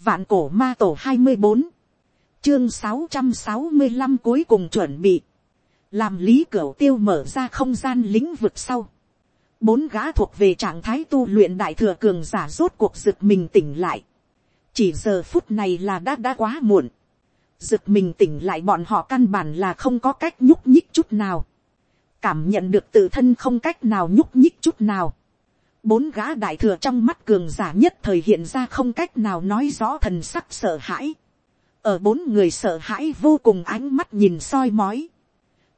Vạn cổ ma tổ hai mươi bốn Chương sáu trăm sáu mươi 665 cuối cùng chuẩn bị. Làm lý cửu tiêu mở ra không gian lĩnh vực sau. Bốn gã thuộc về trạng thái tu luyện đại thừa cường giả rốt cuộc rực mình tỉnh lại. Chỉ giờ phút này là đã đã quá muộn. Rực mình tỉnh lại bọn họ căn bản là không có cách nhúc nhích chút nào. Cảm nhận được tự thân không cách nào nhúc nhích chút nào bốn gã đại thừa trong mắt cường giả nhất thời hiện ra không cách nào nói rõ thần sắc sợ hãi. ở bốn người sợ hãi vô cùng ánh mắt nhìn soi mói.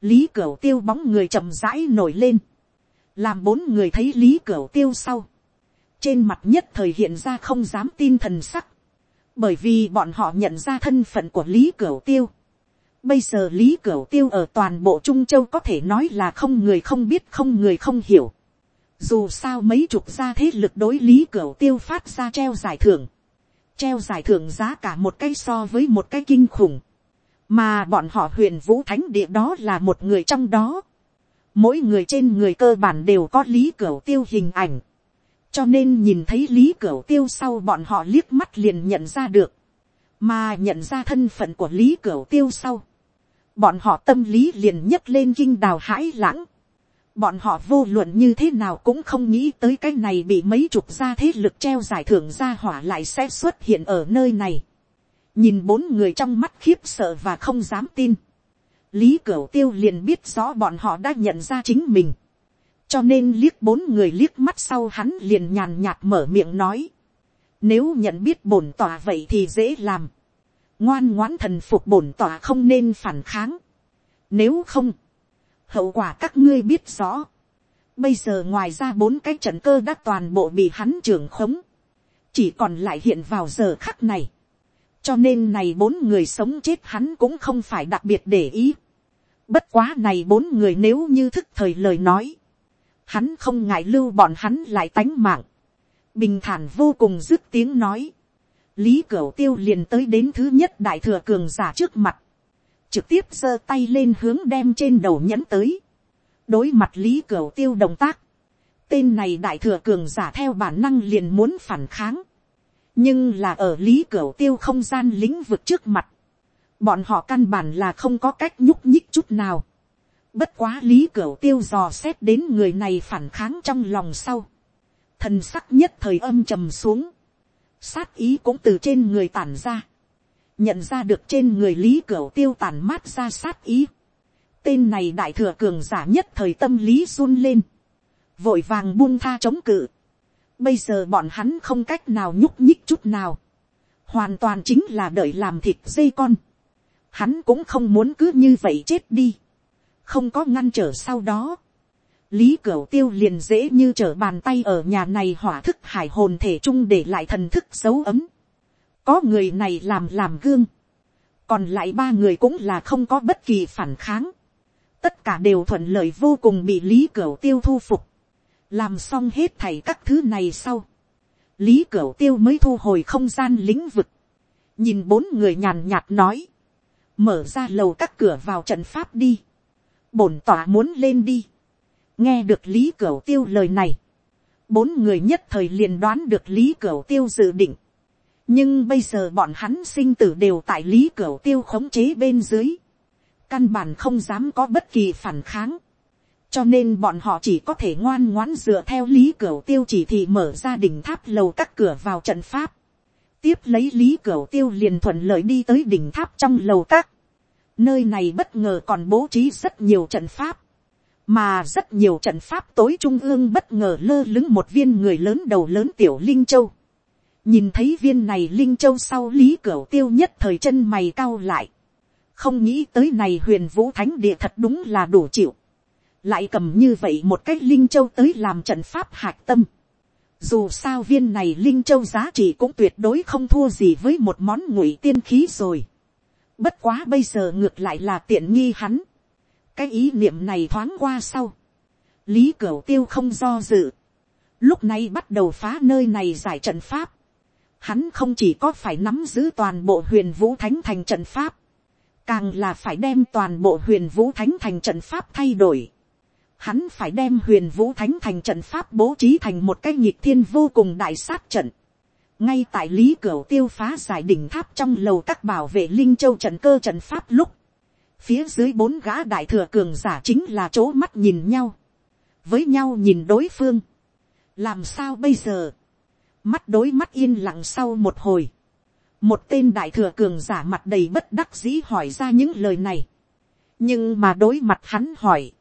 lý cửu tiêu bóng người chậm rãi nổi lên. làm bốn người thấy lý cửu tiêu sau. trên mặt nhất thời hiện ra không dám tin thần sắc. bởi vì bọn họ nhận ra thân phận của lý cửu tiêu. Bây giờ Lý Cửu Tiêu ở toàn bộ Trung Châu có thể nói là không người không biết, không người không hiểu dù sao mấy chục gia thế lực đối lý cửa tiêu phát ra treo giải thưởng, treo giải thưởng giá cả một cái so với một cái kinh khủng, mà bọn họ huyền vũ thánh địa đó là một người trong đó, mỗi người trên người cơ bản đều có lý cửa tiêu hình ảnh, cho nên nhìn thấy lý cửa tiêu sau bọn họ liếc mắt liền nhận ra được, mà nhận ra thân phận của lý cửa tiêu sau, bọn họ tâm lý liền nhấc lên kinh đào hãi lãng, bọn họ vô luận như thế nào cũng không nghĩ tới cái này bị mấy chục gia thế lực treo giải thưởng ra hỏa lại sẽ xuất hiện ở nơi này. nhìn bốn người trong mắt khiếp sợ và không dám tin. lý cửu tiêu liền biết rõ bọn họ đã nhận ra chính mình. cho nên liếc bốn người liếc mắt sau hắn liền nhàn nhạt mở miệng nói. nếu nhận biết bổn tòa vậy thì dễ làm. ngoan ngoãn thần phục bổn tòa không nên phản kháng. nếu không, hậu quả các ngươi biết rõ. Bây giờ ngoài ra bốn cái trận cơ đã toàn bộ bị hắn trưởng khống. Chỉ còn lại hiện vào giờ khắc này. Cho nên này bốn người sống chết hắn cũng không phải đặc biệt để ý. Bất quá này bốn người nếu như thức thời lời nói. Hắn không ngại lưu bọn hắn lại tánh mạng. Bình thản vô cùng dứt tiếng nói. Lý Cửu Tiêu liền tới đến thứ nhất đại thừa cường giả trước mặt trực tiếp giơ tay lên hướng đem trên đầu nhẫn tới, đối mặt lý cửu tiêu động tác, tên này đại thừa cường giả theo bản năng liền muốn phản kháng, nhưng là ở lý cửu tiêu không gian lĩnh vực trước mặt, bọn họ căn bản là không có cách nhúc nhích chút nào, bất quá lý cửu tiêu dò xét đến người này phản kháng trong lòng sau, thần sắc nhất thời âm trầm xuống, sát ý cũng từ trên người tản ra, nhận ra được trên người lý cửu tiêu tàn mát ra sát ý. tên này đại thừa cường giả nhất thời tâm lý run lên, vội vàng buông tha chống cự. bây giờ bọn hắn không cách nào nhúc nhích chút nào, hoàn toàn chính là đợi làm thịt dây con. hắn cũng không muốn cứ như vậy chết đi, không có ngăn trở sau đó. Lý Cửu Tiêu liền dễ như trở bàn tay ở nhà này hỏa thức hải hồn thể chung để lại thần thức dấu ấm có người này làm làm gương, còn lại ba người cũng là không có bất kỳ phản kháng, tất cả đều thuận lợi vô cùng bị lý cửu tiêu thu phục, làm xong hết thảy các thứ này sau, lý cửu tiêu mới thu hồi không gian lĩnh vực, nhìn bốn người nhàn nhạt nói, mở ra lầu các cửa vào trận pháp đi, bổn tỏa muốn lên đi, nghe được lý cửu tiêu lời này, bốn người nhất thời liền đoán được lý cửu tiêu dự định, nhưng bây giờ bọn hắn sinh tử đều tại lý cửa tiêu khống chế bên dưới, căn bản không dám có bất kỳ phản kháng, cho nên bọn họ chỉ có thể ngoan ngoãn dựa theo lý cửa tiêu chỉ thị mở ra đỉnh tháp lầu các cửa vào trận pháp, tiếp lấy lý cửa tiêu liền thuận lợi đi tới đỉnh tháp trong lầu các, nơi này bất ngờ còn bố trí rất nhiều trận pháp, mà rất nhiều trận pháp tối trung ương bất ngờ lơ lứng một viên người lớn đầu lớn tiểu linh châu nhìn thấy viên này linh châu sau lý cửu tiêu nhất thời chân mày cao lại, không nghĩ tới này huyền vũ thánh địa thật đúng là đủ chịu, lại cầm như vậy một cái linh châu tới làm trận pháp hạc tâm, dù sao viên này linh châu giá trị cũng tuyệt đối không thua gì với một món ngụy tiên khí rồi, bất quá bây giờ ngược lại là tiện nghi hắn, cái ý niệm này thoáng qua sau, lý cửu tiêu không do dự, lúc này bắt đầu phá nơi này giải trận pháp, hắn không chỉ có phải nắm giữ toàn bộ huyền vũ thánh thành trận pháp, càng là phải đem toàn bộ huyền vũ thánh thành trận pháp thay đổi. Hắn phải đem huyền vũ thánh thành trận pháp bố trí thành một cái nhịp thiên vô cùng đại sát trận. ngay tại lý cửa tiêu phá giải đỉnh tháp trong lầu các bảo vệ linh châu trận cơ trận pháp lúc, phía dưới bốn gã đại thừa cường giả chính là chỗ mắt nhìn nhau, với nhau nhìn đối phương, làm sao bây giờ, mắt đối mắt yên lặng sau một hồi, một tên đại thừa cường giả mặt đầy bất đắc dĩ hỏi ra những lời này, nhưng mà đối mặt hắn hỏi,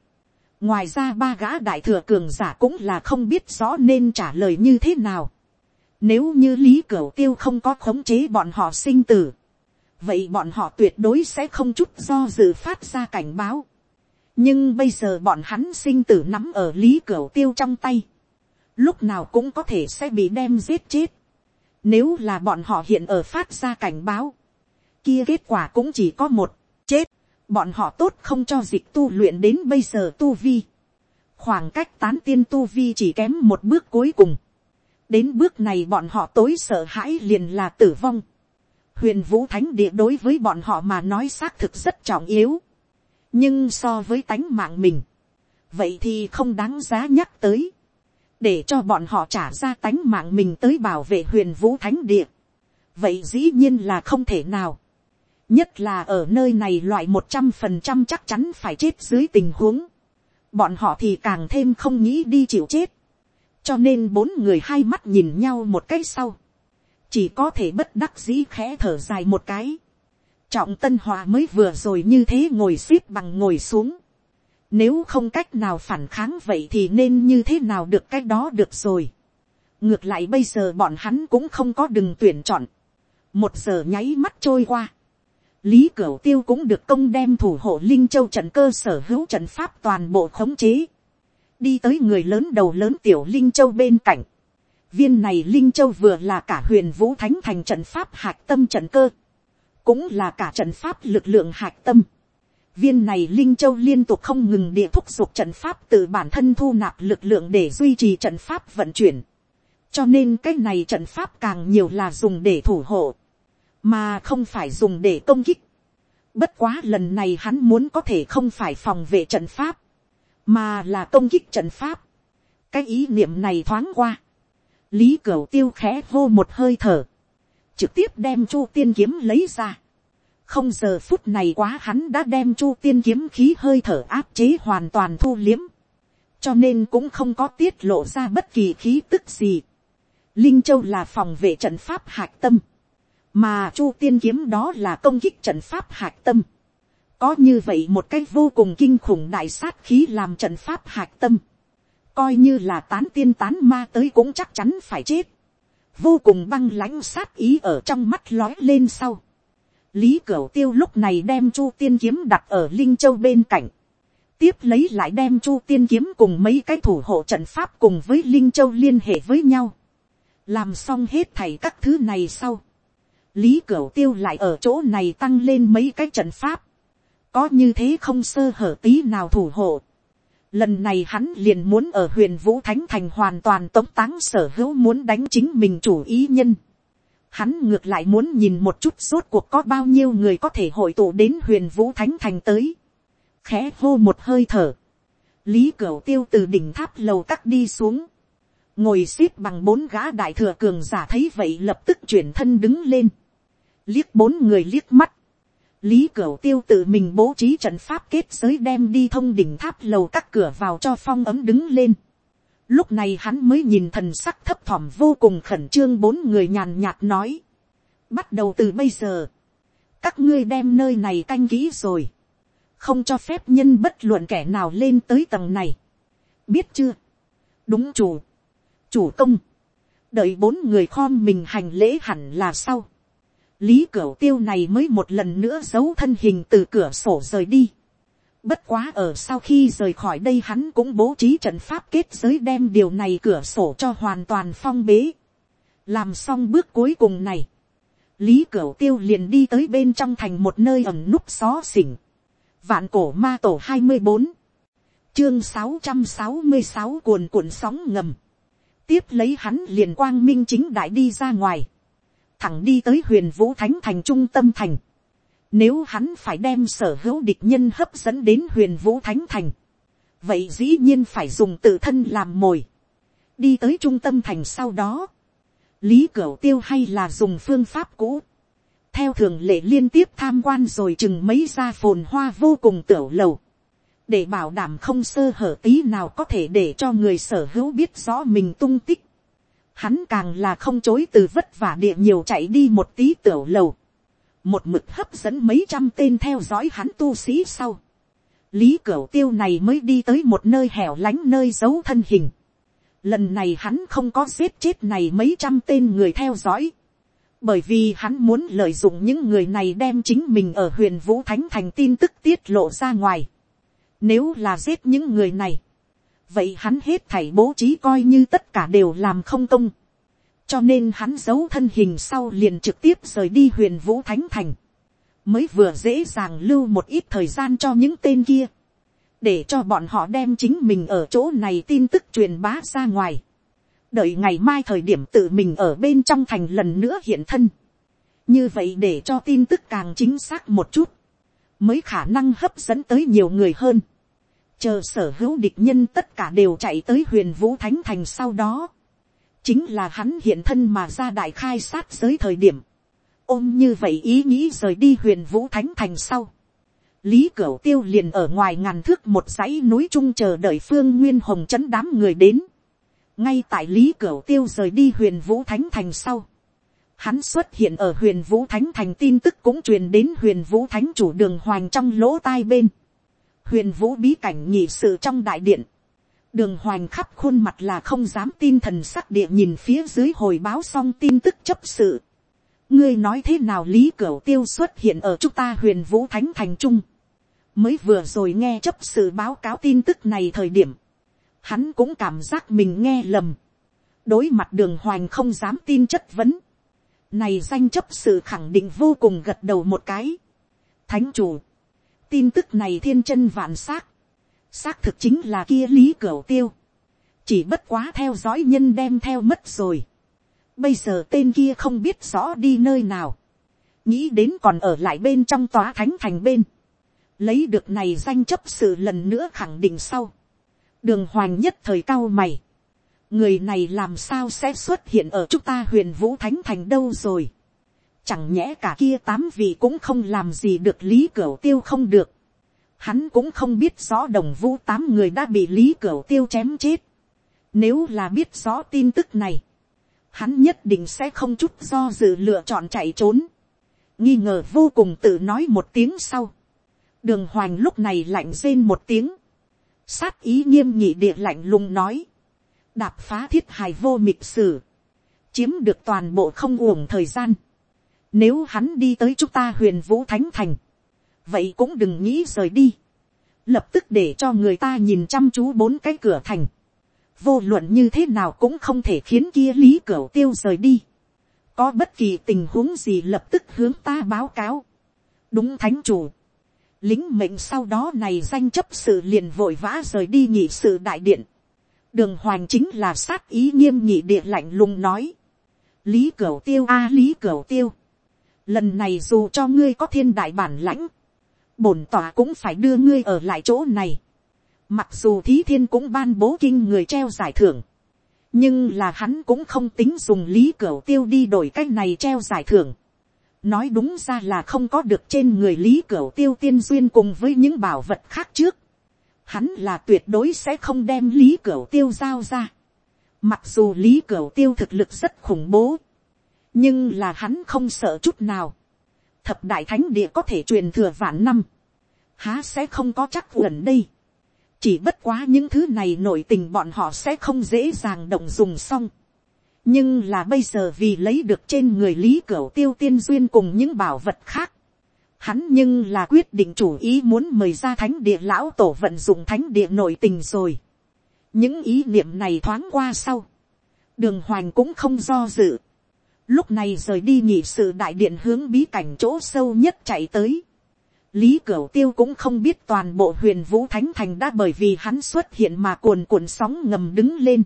ngoài ra ba gã đại thừa cường giả cũng là không biết rõ nên trả lời như thế nào, nếu như lý cửu tiêu không có khống chế bọn họ sinh tử, vậy bọn họ tuyệt đối sẽ không chút do dự phát ra cảnh báo. nhưng bây giờ bọn hắn sinh tử nắm ở lý cửu tiêu trong tay, lúc nào cũng có thể sẽ bị đem giết chết. nếu là bọn họ hiện ở phát ra cảnh báo, kia kết quả cũng chỉ có một, chết, bọn họ tốt không cho dịch tu luyện đến bây giờ tu vi. khoảng cách tán tiên tu vi chỉ kém một bước cuối cùng đến bước này bọn họ tối sợ hãi liền là tử vong. huyền vũ thánh địa đối với bọn họ mà nói xác thực rất trọng yếu. nhưng so với tánh mạng mình, vậy thì không đáng giá nhắc tới để cho bọn họ trả ra tánh mạng mình tới bảo vệ huyền vũ thánh địa. vậy dĩ nhiên là không thể nào. nhất là ở nơi này loại một trăm phần trăm chắc chắn phải chết dưới tình huống. bọn họ thì càng thêm không nghĩ đi chịu chết cho nên bốn người hai mắt nhìn nhau một cái sau, chỉ có thể bất đắc dĩ khẽ thở dài một cái. trọng tân hòa mới vừa rồi như thế ngồi x ế p bằng ngồi xuống nếu không cách nào phản kháng vậy thì nên như thế nào được cái đó được rồi. ngược lại bây giờ bọn hắn cũng không có đừng tuyển chọn. một giờ nháy mắt trôi qua. lý cửu tiêu cũng được công đem thủ hộ linh châu trận cơ sở hữu trận pháp toàn bộ khống chế đi tới người lớn đầu lớn tiểu linh châu bên cạnh. viên này linh châu vừa là cả huyền vũ thánh thành trận pháp hạc tâm trận cơ, cũng là cả trận pháp lực lượng hạc tâm viên này linh châu liên tục không ngừng địa thúc giục trận pháp từ bản thân thu nạp lực lượng để duy trì trận pháp vận chuyển. cho nên cái này trận pháp càng nhiều là dùng để thủ hộ, mà không phải dùng để công kích. Bất quá lần này hắn muốn có thể không phải phòng vệ trận pháp, mà là công kích trận pháp. cái ý niệm này thoáng qua, lý cửu tiêu khẽ hô một hơi thở, trực tiếp đem chu tiên kiếm lấy ra không giờ phút này quá hắn đã đem chu tiên kiếm khí hơi thở áp chế hoàn toàn thu liếm, cho nên cũng không có tiết lộ ra bất kỳ khí tức gì. linh châu là phòng vệ trận pháp hạc tâm, mà chu tiên kiếm đó là công kích trận pháp hạc tâm. Có như vậy một cái vô cùng kinh khủng đại sát khí làm trận pháp hạc tâm, coi như là tán tiên tán ma tới cũng chắc chắn phải chết, vô cùng băng lãnh sát ý ở trong mắt lói lên sau lý cửu tiêu lúc này đem chu tiên kiếm đặt ở linh châu bên cạnh, tiếp lấy lại đem chu tiên kiếm cùng mấy cái thủ hộ trận pháp cùng với linh châu liên hệ với nhau, làm xong hết thảy các thứ này sau, lý cửu tiêu lại ở chỗ này tăng lên mấy cái trận pháp, có như thế không sơ hở tí nào thủ hộ. Lần này hắn liền muốn ở huyền vũ thánh thành hoàn toàn tống táng sở hữu muốn đánh chính mình chủ ý nhân. Hắn ngược lại muốn nhìn một chút rốt cuộc có bao nhiêu người có thể hội tụ đến huyền vũ thánh thành tới. Khẽ hô một hơi thở. Lý Cửu tiêu từ đỉnh tháp lầu cắt đi xuống. Ngồi xếp bằng bốn gã đại thừa cường giả thấy vậy lập tức chuyển thân đứng lên. Liếc bốn người liếc mắt Lý Cửu Tiêu tự mình bố trí trận pháp kết giới đem đi thông đỉnh tháp lầu các cửa vào cho phong ấm đứng lên. Lúc này hắn mới nhìn thần sắc thấp thỏm vô cùng khẩn trương bốn người nhàn nhạt nói. Bắt đầu từ bây giờ. Các ngươi đem nơi này canh kỹ rồi. Không cho phép nhân bất luận kẻ nào lên tới tầng này. Biết chưa? Đúng chủ. Chủ công. Đợi bốn người khom mình hành lễ hẳn là sau lý cửu tiêu này mới một lần nữa giấu thân hình từ cửa sổ rời đi. Bất quá ở sau khi rời khỏi đây hắn cũng bố trí trận pháp kết giới đem điều này cửa sổ cho hoàn toàn phong bế. Làm xong bước cuối cùng này. Lý Cửu Tiêu liền đi tới bên trong thành một nơi ẩn núp xó xỉnh. Vạn cổ ma tổ hai mươi bốn Chương sáu sáu trăm mươi sáu cuồn cuộn sóng ngầm. Tiếp lấy hắn liền quang minh chính đại đi ra ngoài thẳng đi tới huyền vũ thánh thành trung tâm thành. Nếu hắn phải đem sở hữu địch nhân hấp dẫn đến huyền vũ thánh thành, vậy dĩ nhiên phải dùng tự thân làm mồi. đi tới trung tâm thành sau đó, lý cửu tiêu hay là dùng phương pháp cũ, theo thường lệ liên tiếp tham quan rồi chừng mấy gia phồn hoa vô cùng tiểu lầu, để bảo đảm không sơ hở tí nào có thể để cho người sở hữu biết rõ mình tung tích. Hắn càng là không chối từ vất vả địa nhiều chạy đi một tí tiểu lầu. Một mực hấp dẫn mấy trăm tên theo dõi hắn tu sĩ sau. Lý Cửu Tiêu này mới đi tới một nơi hẻo lánh nơi giấu thân hình. Lần này hắn không có giết chết này mấy trăm tên người theo dõi. Bởi vì hắn muốn lợi dụng những người này đem chính mình ở huyền Vũ Thánh Thành tin tức tiết lộ ra ngoài. Nếu là giết những người này. Vậy hắn hết thảy bố trí coi như tất cả đều làm không công. Cho nên hắn giấu thân hình sau liền trực tiếp rời đi huyền Vũ Thánh Thành. Mới vừa dễ dàng lưu một ít thời gian cho những tên kia, để cho bọn họ đem chính mình ở chỗ này tin tức truyền bá ra ngoài, đợi ngày mai thời điểm tự mình ở bên trong thành lần nữa hiện thân, như vậy để cho tin tức càng chính xác một chút, mới khả năng hấp dẫn tới nhiều người hơn, chờ sở hữu địch nhân tất cả đều chạy tới huyền vũ thánh thành sau đó, chính là hắn hiện thân mà ra đại khai sát giới thời điểm, ôm như vậy ý nghĩ rời đi huyền vũ thánh thành sau. lý cửu tiêu liền ở ngoài ngàn thước một dãy núi trung chờ đợi phương nguyên hồng chấn đám người đến. ngay tại lý cửu tiêu rời đi huyền vũ thánh thành sau. hắn xuất hiện ở huyền vũ thánh thành tin tức cũng truyền đến huyền vũ thánh chủ đường hoàng trong lỗ tai bên. huyền vũ bí cảnh nhị sự trong đại điện đường hoành khắp khuôn mặt là không dám tin thần sắc địa nhìn phía dưới hồi báo xong tin tức chấp sự ngươi nói thế nào lý cửu tiêu xuất hiện ở chúng ta huyền vũ thánh thành trung. mới vừa rồi nghe chấp sự báo cáo tin tức này thời điểm, hắn cũng cảm giác mình nghe lầm. đối mặt đường hoành không dám tin chất vấn. này danh chấp sự khẳng định vô cùng gật đầu một cái. thánh chủ, tin tức này thiên chân vạn s á c xác thực chính là kia lý cửa tiêu. chỉ bất quá theo dõi nhân đem theo mất rồi Bây giờ tên kia không biết rõ đi nơi nào. Nghĩ đến còn ở lại bên trong tòa thánh thành bên. Lấy được này danh chấp sự lần nữa khẳng định sau. Đường hoàng nhất thời cao mày. Người này làm sao sẽ xuất hiện ở chúng ta huyền vũ thánh thành đâu rồi. Chẳng nhẽ cả kia tám vị cũng không làm gì được lý cửu tiêu không được. Hắn cũng không biết rõ đồng vũ tám người đã bị lý cửu tiêu chém chết. Nếu là biết rõ tin tức này hắn nhất định sẽ không chút do dự lựa chọn chạy trốn, nghi ngờ vô cùng tự nói một tiếng sau, đường hoành lúc này lạnh rên một tiếng, sát ý nghiêm nhị địa lạnh lùng nói, đạp phá thiết hài vô mịch sử, chiếm được toàn bộ không uổng thời gian, nếu hắn đi tới chúng ta huyền vũ thánh thành, vậy cũng đừng nghĩ rời đi, lập tức để cho người ta nhìn chăm chú bốn cái cửa thành, vô luận như thế nào cũng không thể khiến kia lý cửa tiêu rời đi. có bất kỳ tình huống gì lập tức hướng ta báo cáo. đúng thánh chủ. lính mệnh sau đó này danh chấp sự liền vội vã rời đi nhị sự đại điện. đường hoàng chính là sát ý nghiêm nhị địa lạnh lùng nói. lý cửa tiêu a lý cửa tiêu. lần này dù cho ngươi có thiên đại bản lãnh, bổn tòa cũng phải đưa ngươi ở lại chỗ này Mặc dù thí thiên cũng ban bố kinh người treo giải thưởng. Nhưng là hắn cũng không tính dùng lý cửa tiêu đi đổi cách này treo giải thưởng. Nói đúng ra là không có được trên người lý cửa tiêu tiên duyên cùng với những bảo vật khác trước. Hắn là tuyệt đối sẽ không đem lý cửa tiêu giao ra. Mặc dù lý cửa tiêu thực lực rất khủng bố. Nhưng là hắn không sợ chút nào. Thập đại thánh địa có thể truyền thừa vạn năm. Há sẽ không có chắc gần đây chỉ bất quá những thứ này nội tình bọn họ sẽ không dễ dàng động dùng xong. nhưng là bây giờ vì lấy được trên người lý cửu tiêu tiên duyên cùng những bảo vật khác. hắn nhưng là quyết định chủ ý muốn mời ra thánh địa lão tổ vận dụng thánh địa nội tình rồi. những ý niệm này thoáng qua sau. đường hoành cũng không do dự lúc này rời đi nhị sự đại điện hướng bí cảnh chỗ sâu nhất chạy tới Lý Cửu Tiêu cũng không biết toàn bộ huyền vũ thánh thành đã bởi vì hắn xuất hiện mà cuồn cuộn sóng ngầm đứng lên.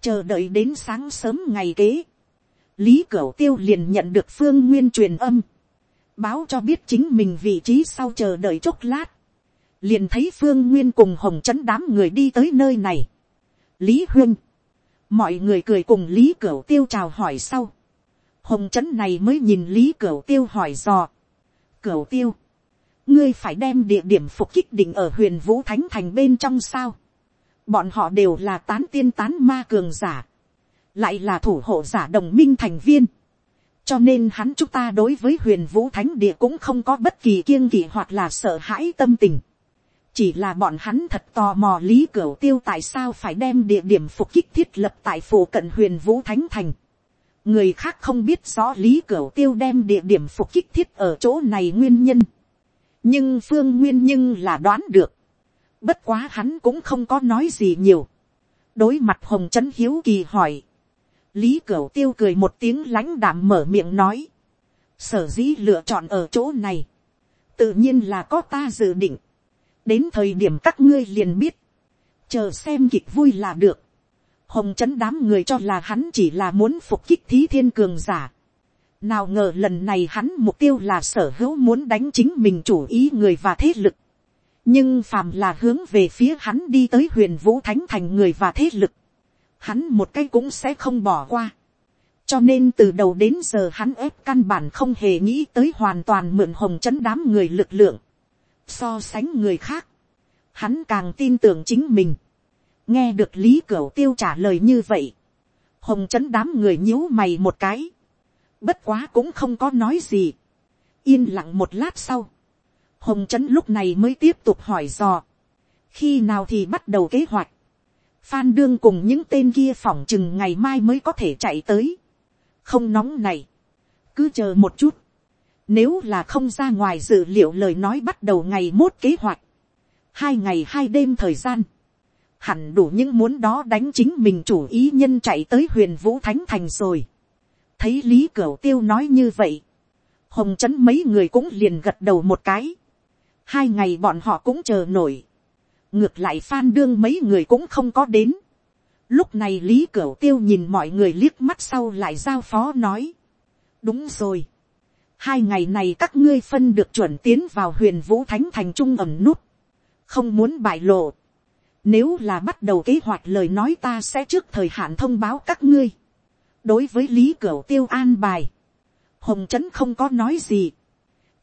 Chờ đợi đến sáng sớm ngày kế. Lý Cửu Tiêu liền nhận được phương nguyên truyền âm. Báo cho biết chính mình vị trí sau chờ đợi chốc lát. Liền thấy phương nguyên cùng hồng chấn đám người đi tới nơi này. Lý Huyên. mọi người cười cùng lý cửu tiêu chào hỏi sau, hồng trấn này mới nhìn lý cửu tiêu hỏi dò, cửu tiêu, ngươi phải đem địa điểm phục kích định ở huyền vũ thánh thành bên trong sao, bọn họ đều là tán tiên tán ma cường giả, lại là thủ hộ giả đồng minh thành viên, cho nên hắn chúng ta đối với huyền vũ thánh địa cũng không có bất kỳ kiêng kỵ hoặc là sợ hãi tâm tình. chỉ là bọn hắn thật tò mò lý cửu tiêu tại sao phải đem địa điểm phục kích thiết lập tại phủ cận huyền vũ thánh thành người khác không biết rõ lý cửu tiêu đem địa điểm phục kích thiết ở chỗ này nguyên nhân. nhưng phương nguyên nhưng là đoán được. bất quá hắn cũng không có nói gì nhiều. đối mặt hồng trấn hiếu kỳ hỏi lý cửu tiêu cười một tiếng lãnh đạm mở miệng nói, sở dĩ lựa chọn ở chỗ này, tự nhiên là có ta dự định, đến thời điểm các ngươi liền biết, chờ xem kịch vui là được, hồng chấn đám người cho là hắn chỉ là muốn phục kích thí thiên cường giả, nào ngờ lần này hắn mục tiêu là sở hữu muốn đánh chính mình chủ ý người và thế lực, nhưng phàm là hướng về phía hắn đi tới huyền vũ thánh thành người và thế lực, hắn một cái cũng sẽ không bỏ qua. cho nên từ đầu đến giờ hắn ép căn bản không hề nghĩ tới hoàn toàn mượn hồng chấn đám người lực lượng. so sánh người khác, hắn càng tin tưởng chính mình nghe được lý cửu tiêu trả lời như vậy. hồng chấn đám người nhíu mày một cái. bất quá cũng không có nói gì. yên lặng một lát sau. hồng chấn lúc này mới tiếp tục hỏi dò. khi nào thì bắt đầu kế hoạch Phan đương cùng những tên kia phỏng chừng ngày mai mới có thể chạy tới. Không nóng này. Cứ chờ một chút. Nếu là không ra ngoài dự liệu lời nói bắt đầu ngày mốt kế hoạch. Hai ngày hai đêm thời gian. Hẳn đủ những muốn đó đánh chính mình chủ ý nhân chạy tới huyền vũ thánh thành rồi. Thấy Lý Cửu Tiêu nói như vậy. Hồng chấn mấy người cũng liền gật đầu một cái. Hai ngày bọn họ cũng chờ nổi ngược lại phan đương mấy người cũng không có đến. lúc này lý cửu tiêu nhìn mọi người liếc mắt sau lại giao phó nói. đúng rồi. hai ngày này các ngươi phân được chuẩn tiến vào huyền vũ thánh thành trung ẩm nút. không muốn bại lộ nếu là bắt đầu kế hoạch lời nói ta sẽ trước thời hạn thông báo các ngươi. đối với lý cửu tiêu an bài, hồng trấn không có nói gì.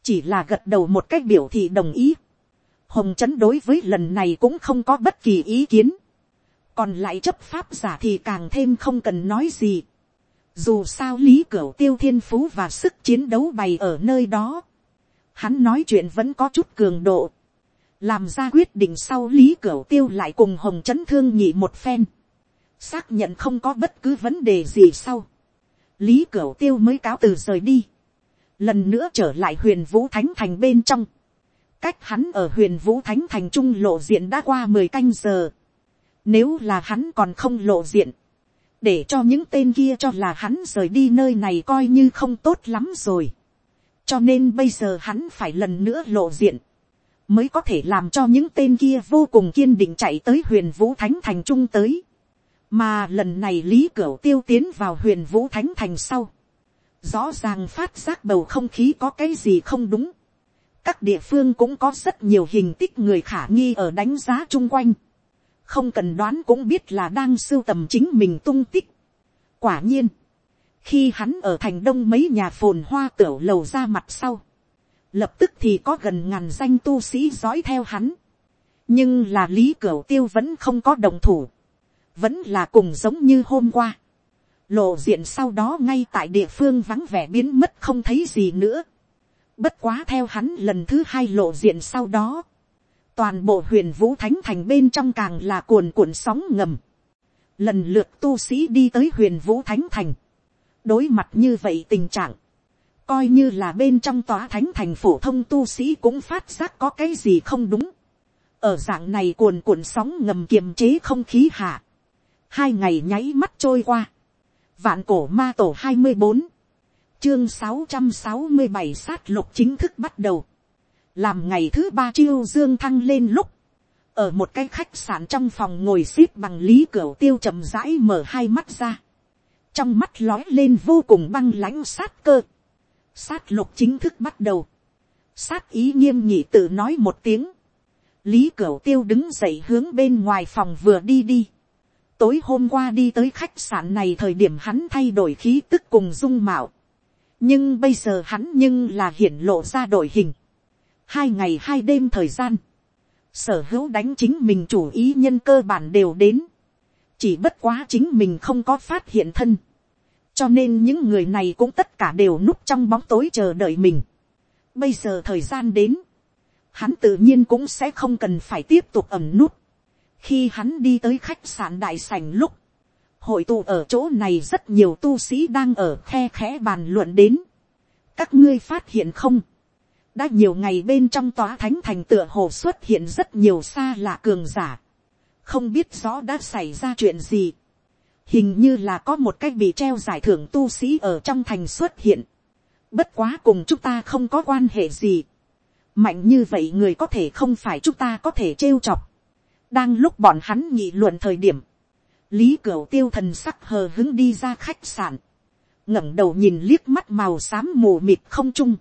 chỉ là gật đầu một cách biểu thị đồng ý hồng trấn đối với lần này cũng không có bất kỳ ý kiến. còn lại chấp pháp giả thì càng thêm không cần nói gì. dù sao lý cửu tiêu thiên phú và sức chiến đấu bày ở nơi đó. hắn nói chuyện vẫn có chút cường độ làm ra quyết định sau lý cửu tiêu lại cùng hồng Chấn thương nhị một phen. xác nhận không có bất cứ vấn đề gì sau. lý cửu tiêu mới cáo từ rời đi. lần nữa trở lại huyền vũ thánh thành bên trong cách hắn ở huyền vũ thánh thành trung lộ diện đã qua mười canh giờ. Nếu là hắn còn không lộ diện, để cho những tên kia cho là hắn rời đi nơi này coi như không tốt lắm rồi. cho nên bây giờ hắn phải lần nữa lộ diện, mới có thể làm cho những tên kia vô cùng kiên định chạy tới huyền vũ thánh thành trung tới. mà lần này lý cửu tiêu tiến vào huyền vũ thánh thành sau, rõ ràng phát giác bầu không khí có cái gì không đúng các địa phương cũng có rất nhiều hình tích người khả nghi ở đánh giá chung quanh. không cần đoán cũng biết là đang sưu tầm chính mình tung tích. quả nhiên, khi hắn ở thành đông mấy nhà phồn hoa tiểu lầu ra mặt sau, lập tức thì có gần ngàn danh tu sĩ dõi theo hắn. nhưng là lý cửu tiêu vẫn không có đồng thủ, vẫn là cùng giống như hôm qua. lộ diện sau đó ngay tại địa phương vắng vẻ biến mất không thấy gì nữa Bất quá theo hắn lần thứ hai lộ diện sau đó. Toàn bộ huyền vũ thánh thành bên trong càng là cuồn cuộn sóng ngầm. Lần lượt tu sĩ đi tới huyền vũ thánh thành. Đối mặt như vậy tình trạng. Coi như là bên trong tòa thánh thành phổ thông tu sĩ cũng phát giác có cái gì không đúng. Ở dạng này cuồn cuộn sóng ngầm kiềm chế không khí hạ. Hai ngày nháy mắt trôi qua. Vạn cổ ma tổ hai mươi bốn chương sáu trăm sáu mươi bảy sát lục chính thức bắt đầu. Làm ngày thứ ba chiêu dương thăng lên lúc. Ở một cái khách sạn trong phòng ngồi xếp bằng lý cửa tiêu chậm rãi mở hai mắt ra. Trong mắt lói lên vô cùng băng lãnh sát cơ. Sát lục chính thức bắt đầu. Sát ý nghiêm nhị tự nói một tiếng. Lý Cửu Tiêu đứng dậy hướng bên ngoài phòng vừa đi đi. tối hôm qua đi tới khách sạn này thời điểm hắn thay đổi khí tức cùng dung mạo. nhưng bây giờ hắn nhưng là hiển lộ ra đội hình. hai ngày hai đêm thời gian. sở hữu đánh chính mình chủ ý nhân cơ bản đều đến. chỉ bất quá chính mình không có phát hiện thân cho nên những người này cũng tất cả đều núp trong bóng tối chờ đợi mình. bây giờ thời gian đến. hắn tự nhiên cũng sẽ không cần phải tiếp tục ẩm núp khi hắn đi tới khách sạn đại sảnh lúc, hội tụ ở chỗ này rất nhiều tu sĩ đang ở khe khẽ bàn luận đến. các ngươi phát hiện không, đã nhiều ngày bên trong tòa thánh thành tựa hồ xuất hiện rất nhiều xa lạ cường giả, không biết rõ đã xảy ra chuyện gì hình như là có một cách bị treo giải thưởng tu sĩ ở trong thành xuất hiện. bất quá cùng chúng ta không có quan hệ gì. mạnh như vậy người có thể không phải chúng ta có thể trêu chọc. Đang lúc bọn hắn nghị luận thời điểm, lý cửu tiêu thần sắc hờ hứng đi ra khách sạn, ngẩng đầu nhìn liếc mắt màu xám mù mịt không trung,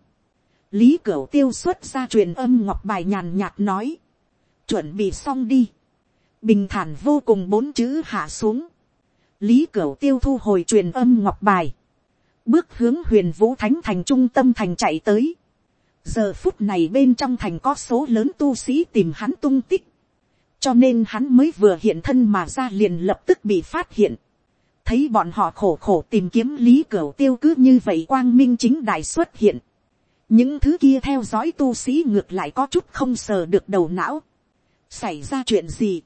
lý cửu tiêu xuất ra truyền âm ngọc bài nhàn nhạt nói, chuẩn bị xong đi, bình thản vô cùng bốn chữ hạ xuống, lý cửu tiêu thu hồi truyền âm ngọc bài, bước hướng huyền vũ thánh thành trung tâm thành chạy tới, giờ phút này bên trong thành có số lớn tu sĩ tìm hắn tung tích, cho nên hắn mới vừa hiện thân mà ra liền lập tức bị phát hiện. thấy bọn họ khổ khổ tìm kiếm lý cửu tiêu cứ như vậy quang minh chính đại xuất hiện. những thứ kia theo dõi tu sĩ ngược lại có chút không sờ được đầu não. xảy ra chuyện gì.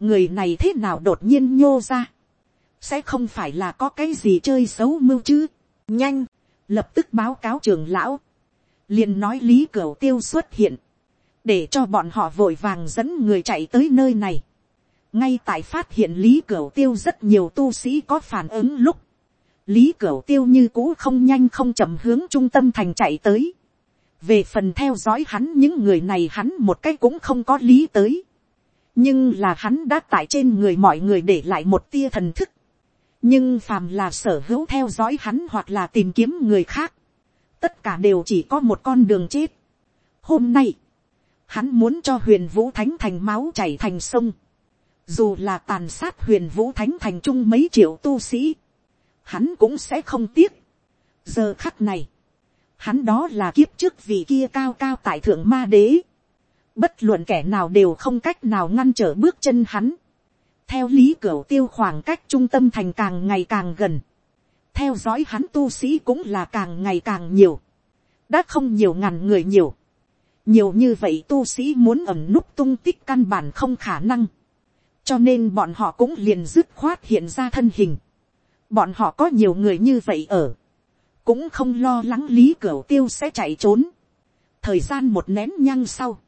người này thế nào đột nhiên nhô ra sẽ không phải là có cái gì chơi xấu mưu chứ. nhanh, lập tức báo cáo trường lão. liền nói lý cửa tiêu xuất hiện để cho bọn họ vội vàng dẫn người chạy tới nơi này. ngay tại phát hiện lý cửa tiêu rất nhiều tu sĩ có phản ứng lúc, lý cửa tiêu như cũ không nhanh không chậm hướng trung tâm thành chạy tới. về phần theo dõi hắn những người này hắn một cái cũng không có lý tới. nhưng là hắn đã tại trên người mọi người để lại một tia thần thức nhưng phàm là sở hữu theo dõi hắn hoặc là tìm kiếm người khác, tất cả đều chỉ có một con đường chết. hôm nay, hắn muốn cho huyền vũ thánh thành máu chảy thành sông, dù là tàn sát huyền vũ thánh thành chung mấy triệu tu sĩ, hắn cũng sẽ không tiếc. giờ khắc này, hắn đó là kiếp trước vì kia cao cao tại thượng ma đế, bất luận kẻ nào đều không cách nào ngăn trở bước chân hắn theo lý cửa tiêu khoảng cách trung tâm thành càng ngày càng gần, theo dõi hắn tu sĩ cũng là càng ngày càng nhiều, đã không nhiều ngàn người nhiều, nhiều như vậy tu sĩ muốn ẩm núp tung tích căn bản không khả năng, cho nên bọn họ cũng liền dứt khoát hiện ra thân hình. bọn họ có nhiều người như vậy ở, cũng không lo lắng lý cửa tiêu sẽ chạy trốn. thời gian một nén nhăng sau,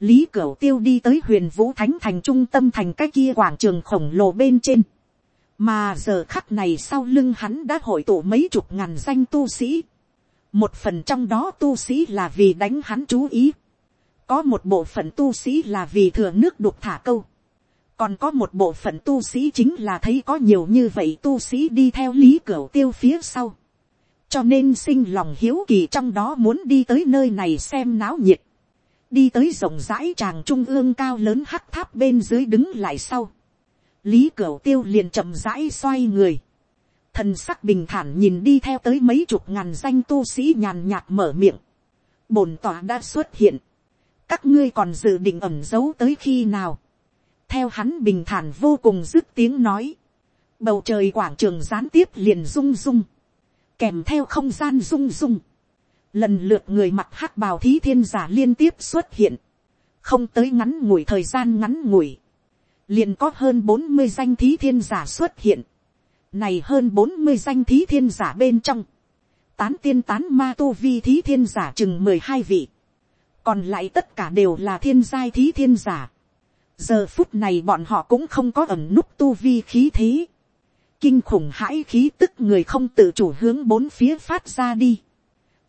lý cửu tiêu đi tới huyền vũ thánh thành trung tâm thành cái kia quảng trường khổng lồ bên trên. mà giờ khắc này sau lưng hắn đã hội tụ mấy chục ngàn danh tu sĩ. Một phần trong đó tu sĩ là vì đánh hắn chú ý, có một bộ phận tu sĩ là vì thừa nước đục thả câu, còn có một bộ phận tu sĩ chính là thấy có nhiều như vậy tu sĩ đi theo lý Cửu tiêu phía sau, cho nên sinh lòng hiếu kỳ trong đó muốn đi tới nơi này xem náo nhiệt, đi tới rộng rãi tràng trung ương cao lớn hắc tháp bên dưới đứng lại sau, lý cửa tiêu liền chậm rãi xoay người, thần sắc bình thản nhìn đi theo tới mấy chục ngàn danh tu sĩ nhàn nhạt mở miệng. bổn tòa đã xuất hiện. các ngươi còn dự định ẩm giấu tới khi nào. theo hắn bình thản vô cùng dứt tiếng nói. bầu trời quảng trường gián tiếp liền rung rung. kèm theo không gian rung rung lần lượt người mặt hắc bào thí thiên giả liên tiếp xuất hiện. không tới ngắn ngủi, thời gian ngắn ngủi. liền có hơn bốn mươi danh thí thiên giả xuất hiện này hơn bốn mươi danh thí thiên giả bên trong. Tán tiên tán ma tu vi thí thiên giả chừng mười hai vị. Còn lại tất cả đều là thiên giai thí thiên giả. Giờ phút này bọn họ cũng không có ẩn núp tu vi khí thế. Kinh khủng hãi khí tức người không tự chủ hướng bốn phía phát ra đi.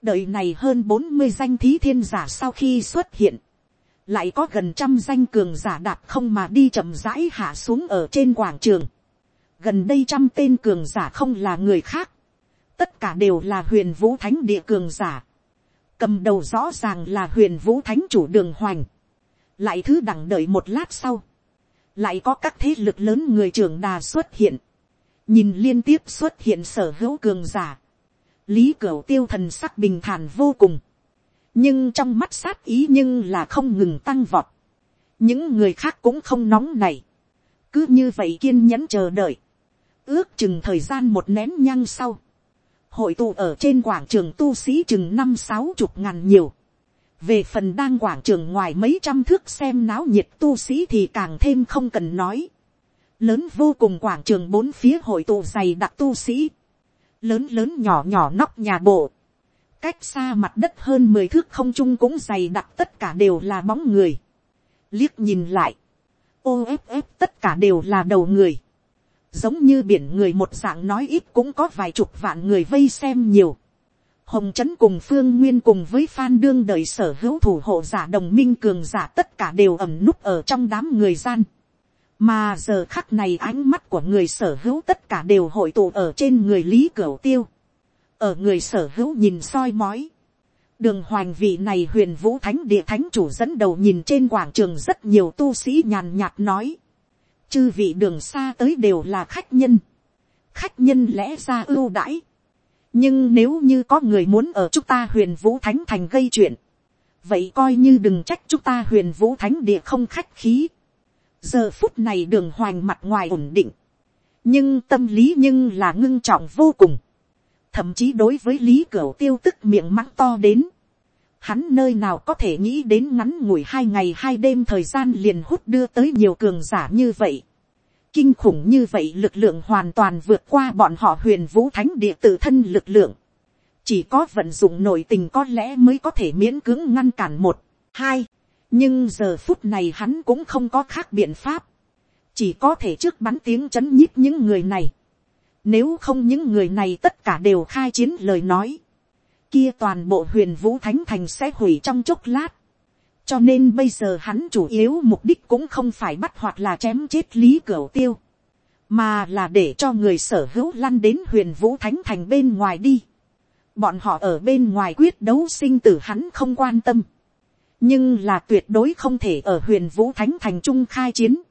Đợi này hơn bốn mươi danh thí thiên giả sau khi xuất hiện. Lại có gần trăm danh cường giả đạp không mà đi chậm rãi hạ xuống ở trên quảng trường. Gần đây trăm tên cường giả không là người khác, tất cả đều là huyền vũ thánh địa cường giả, cầm đầu rõ ràng là huyền vũ thánh chủ đường hoành, lại thứ đẳng đợi một lát sau, lại có các thế lực lớn người trưởng đà xuất hiện, nhìn liên tiếp xuất hiện sở hữu cường giả, lý cửu tiêu thần sắc bình thản vô cùng, nhưng trong mắt sát ý nhưng là không ngừng tăng vọt, những người khác cũng không nóng này, cứ như vậy kiên nhẫn chờ đợi, ước chừng thời gian một nén nhăng sau, hội tụ ở trên quảng trường tu sĩ chừng năm sáu chục ngàn nhiều, về phần đang quảng trường ngoài mấy trăm thước xem náo nhiệt tu sĩ thì càng thêm không cần nói. lớn vô cùng quảng trường bốn phía hội tụ dày đặc tu sĩ lớn lớn nhỏ nhỏ nóc nhà bộ. cách xa mặt đất hơn mười thước không trung cũng dày đặc tất cả đều là bóng người. liếc nhìn lại. ô ép ép tất cả đều là đầu người. giống như biển người một dạng nói ít cũng có vài chục vạn người vây xem nhiều hồng trấn cùng phương nguyên cùng với phan đương đợi sở hữu thủ hộ giả đồng minh cường giả tất cả đều ẩm núp ở trong đám người gian mà giờ khắc này ánh mắt của người sở hữu tất cả đều hội tụ ở trên người lý cửu tiêu. ở người sở hữu nhìn soi mói. đường hoành vị này huyền vũ thánh địa thánh chủ dẫn đầu nhìn trên quảng trường rất nhiều tu sĩ nhàn nhạt nói. chư vị đường xa tới đều là khách nhân. khách nhân lẽ ra ưu đãi nhưng nếu như có người muốn ở chúng ta huyền vũ thánh thành gây chuyện, vậy coi như đừng trách chúng ta huyền vũ thánh địa không khách khí giờ phút này đường hoành mặt ngoài ổn định, nhưng tâm lý nhưng là ngưng trọng vô cùng. thậm chí đối với lý cửu tiêu tức miệng mắng to đến. hắn nơi nào có thể nghĩ đến ngắn ngủi hai ngày hai đêm thời gian liền hút đưa tới nhiều cường giả như vậy kinh khủng như vậy lực lượng hoàn toàn vượt qua bọn họ huyền vũ thánh địa tự thân lực lượng. Chỉ có vận dụng nội tình có lẽ mới có thể miễn cưỡng ngăn cản một, hai. Nhưng giờ phút này hắn cũng không có khác biện pháp. Chỉ có thể trước bắn tiếng chấn nhíp những người này. Nếu không những người này tất cả đều khai chiến lời nói. Kia toàn bộ huyền vũ thánh thành sẽ hủy trong chốc lát cho nên bây giờ hắn chủ yếu mục đích cũng không phải bắt hoặc là chém chết lý cửu tiêu, mà là để cho người sở hữu lăn đến huyền vũ thánh thành bên ngoài đi. bọn họ ở bên ngoài quyết đấu sinh tử hắn không quan tâm, nhưng là tuyệt đối không thể ở huyền vũ thánh thành trung khai chiến.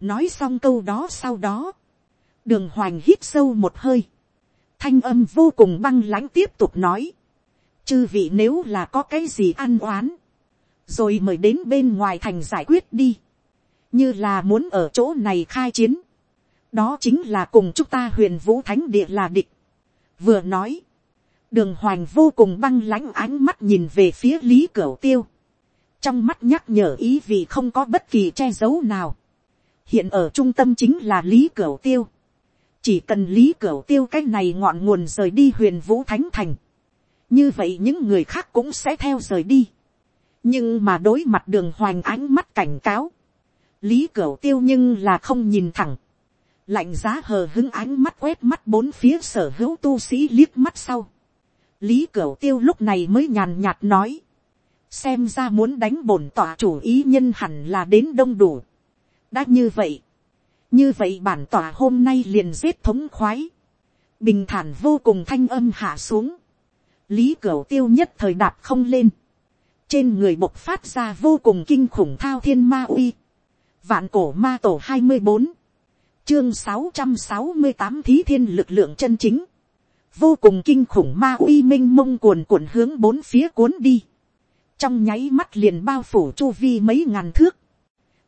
nói xong câu đó sau đó, đường hoành hít sâu một hơi, thanh âm vô cùng băng lãnh tiếp tục nói, chư vị nếu là có cái gì ăn oán, rồi mời đến bên ngoài thành giải quyết đi, như là muốn ở chỗ này khai chiến, đó chính là cùng chúng ta huyền vũ thánh địa là địch. vừa nói, đường hoành vô cùng băng lãnh ánh mắt nhìn về phía lý cửu tiêu, trong mắt nhắc nhở ý vì không có bất kỳ che giấu nào. hiện ở trung tâm chính là lý cửu tiêu, chỉ cần lý cửu tiêu cái này ngọn nguồn rời đi huyền vũ thánh thành, như vậy những người khác cũng sẽ theo rời đi. Nhưng mà đối mặt đường hoành ánh mắt cảnh cáo, lý cửu tiêu nhưng là không nhìn thẳng, lạnh giá hờ hứng ánh mắt quét mắt bốn phía sở hữu tu sĩ liếc mắt sau, lý cửu tiêu lúc này mới nhàn nhạt nói, xem ra muốn đánh bổn tỏa chủ ý nhân hẳn là đến đông đủ. đã như vậy, như vậy bản tỏa hôm nay liền giết thống khoái, bình thản vô cùng thanh âm hạ xuống, lý cửa tiêu nhất thời đạp không lên, trên người bộc phát ra vô cùng kinh khủng thao thiên ma uy. Vạn cổ ma tổ hai mươi bốn chương sáu trăm sáu mươi tám thí thiên lực lượng chân chính. Vô cùng kinh khủng ma uy minh mông cuồn cuộn hướng bốn phía cuốn đi. Trong nháy mắt liền bao phủ chu vi mấy ngàn thước.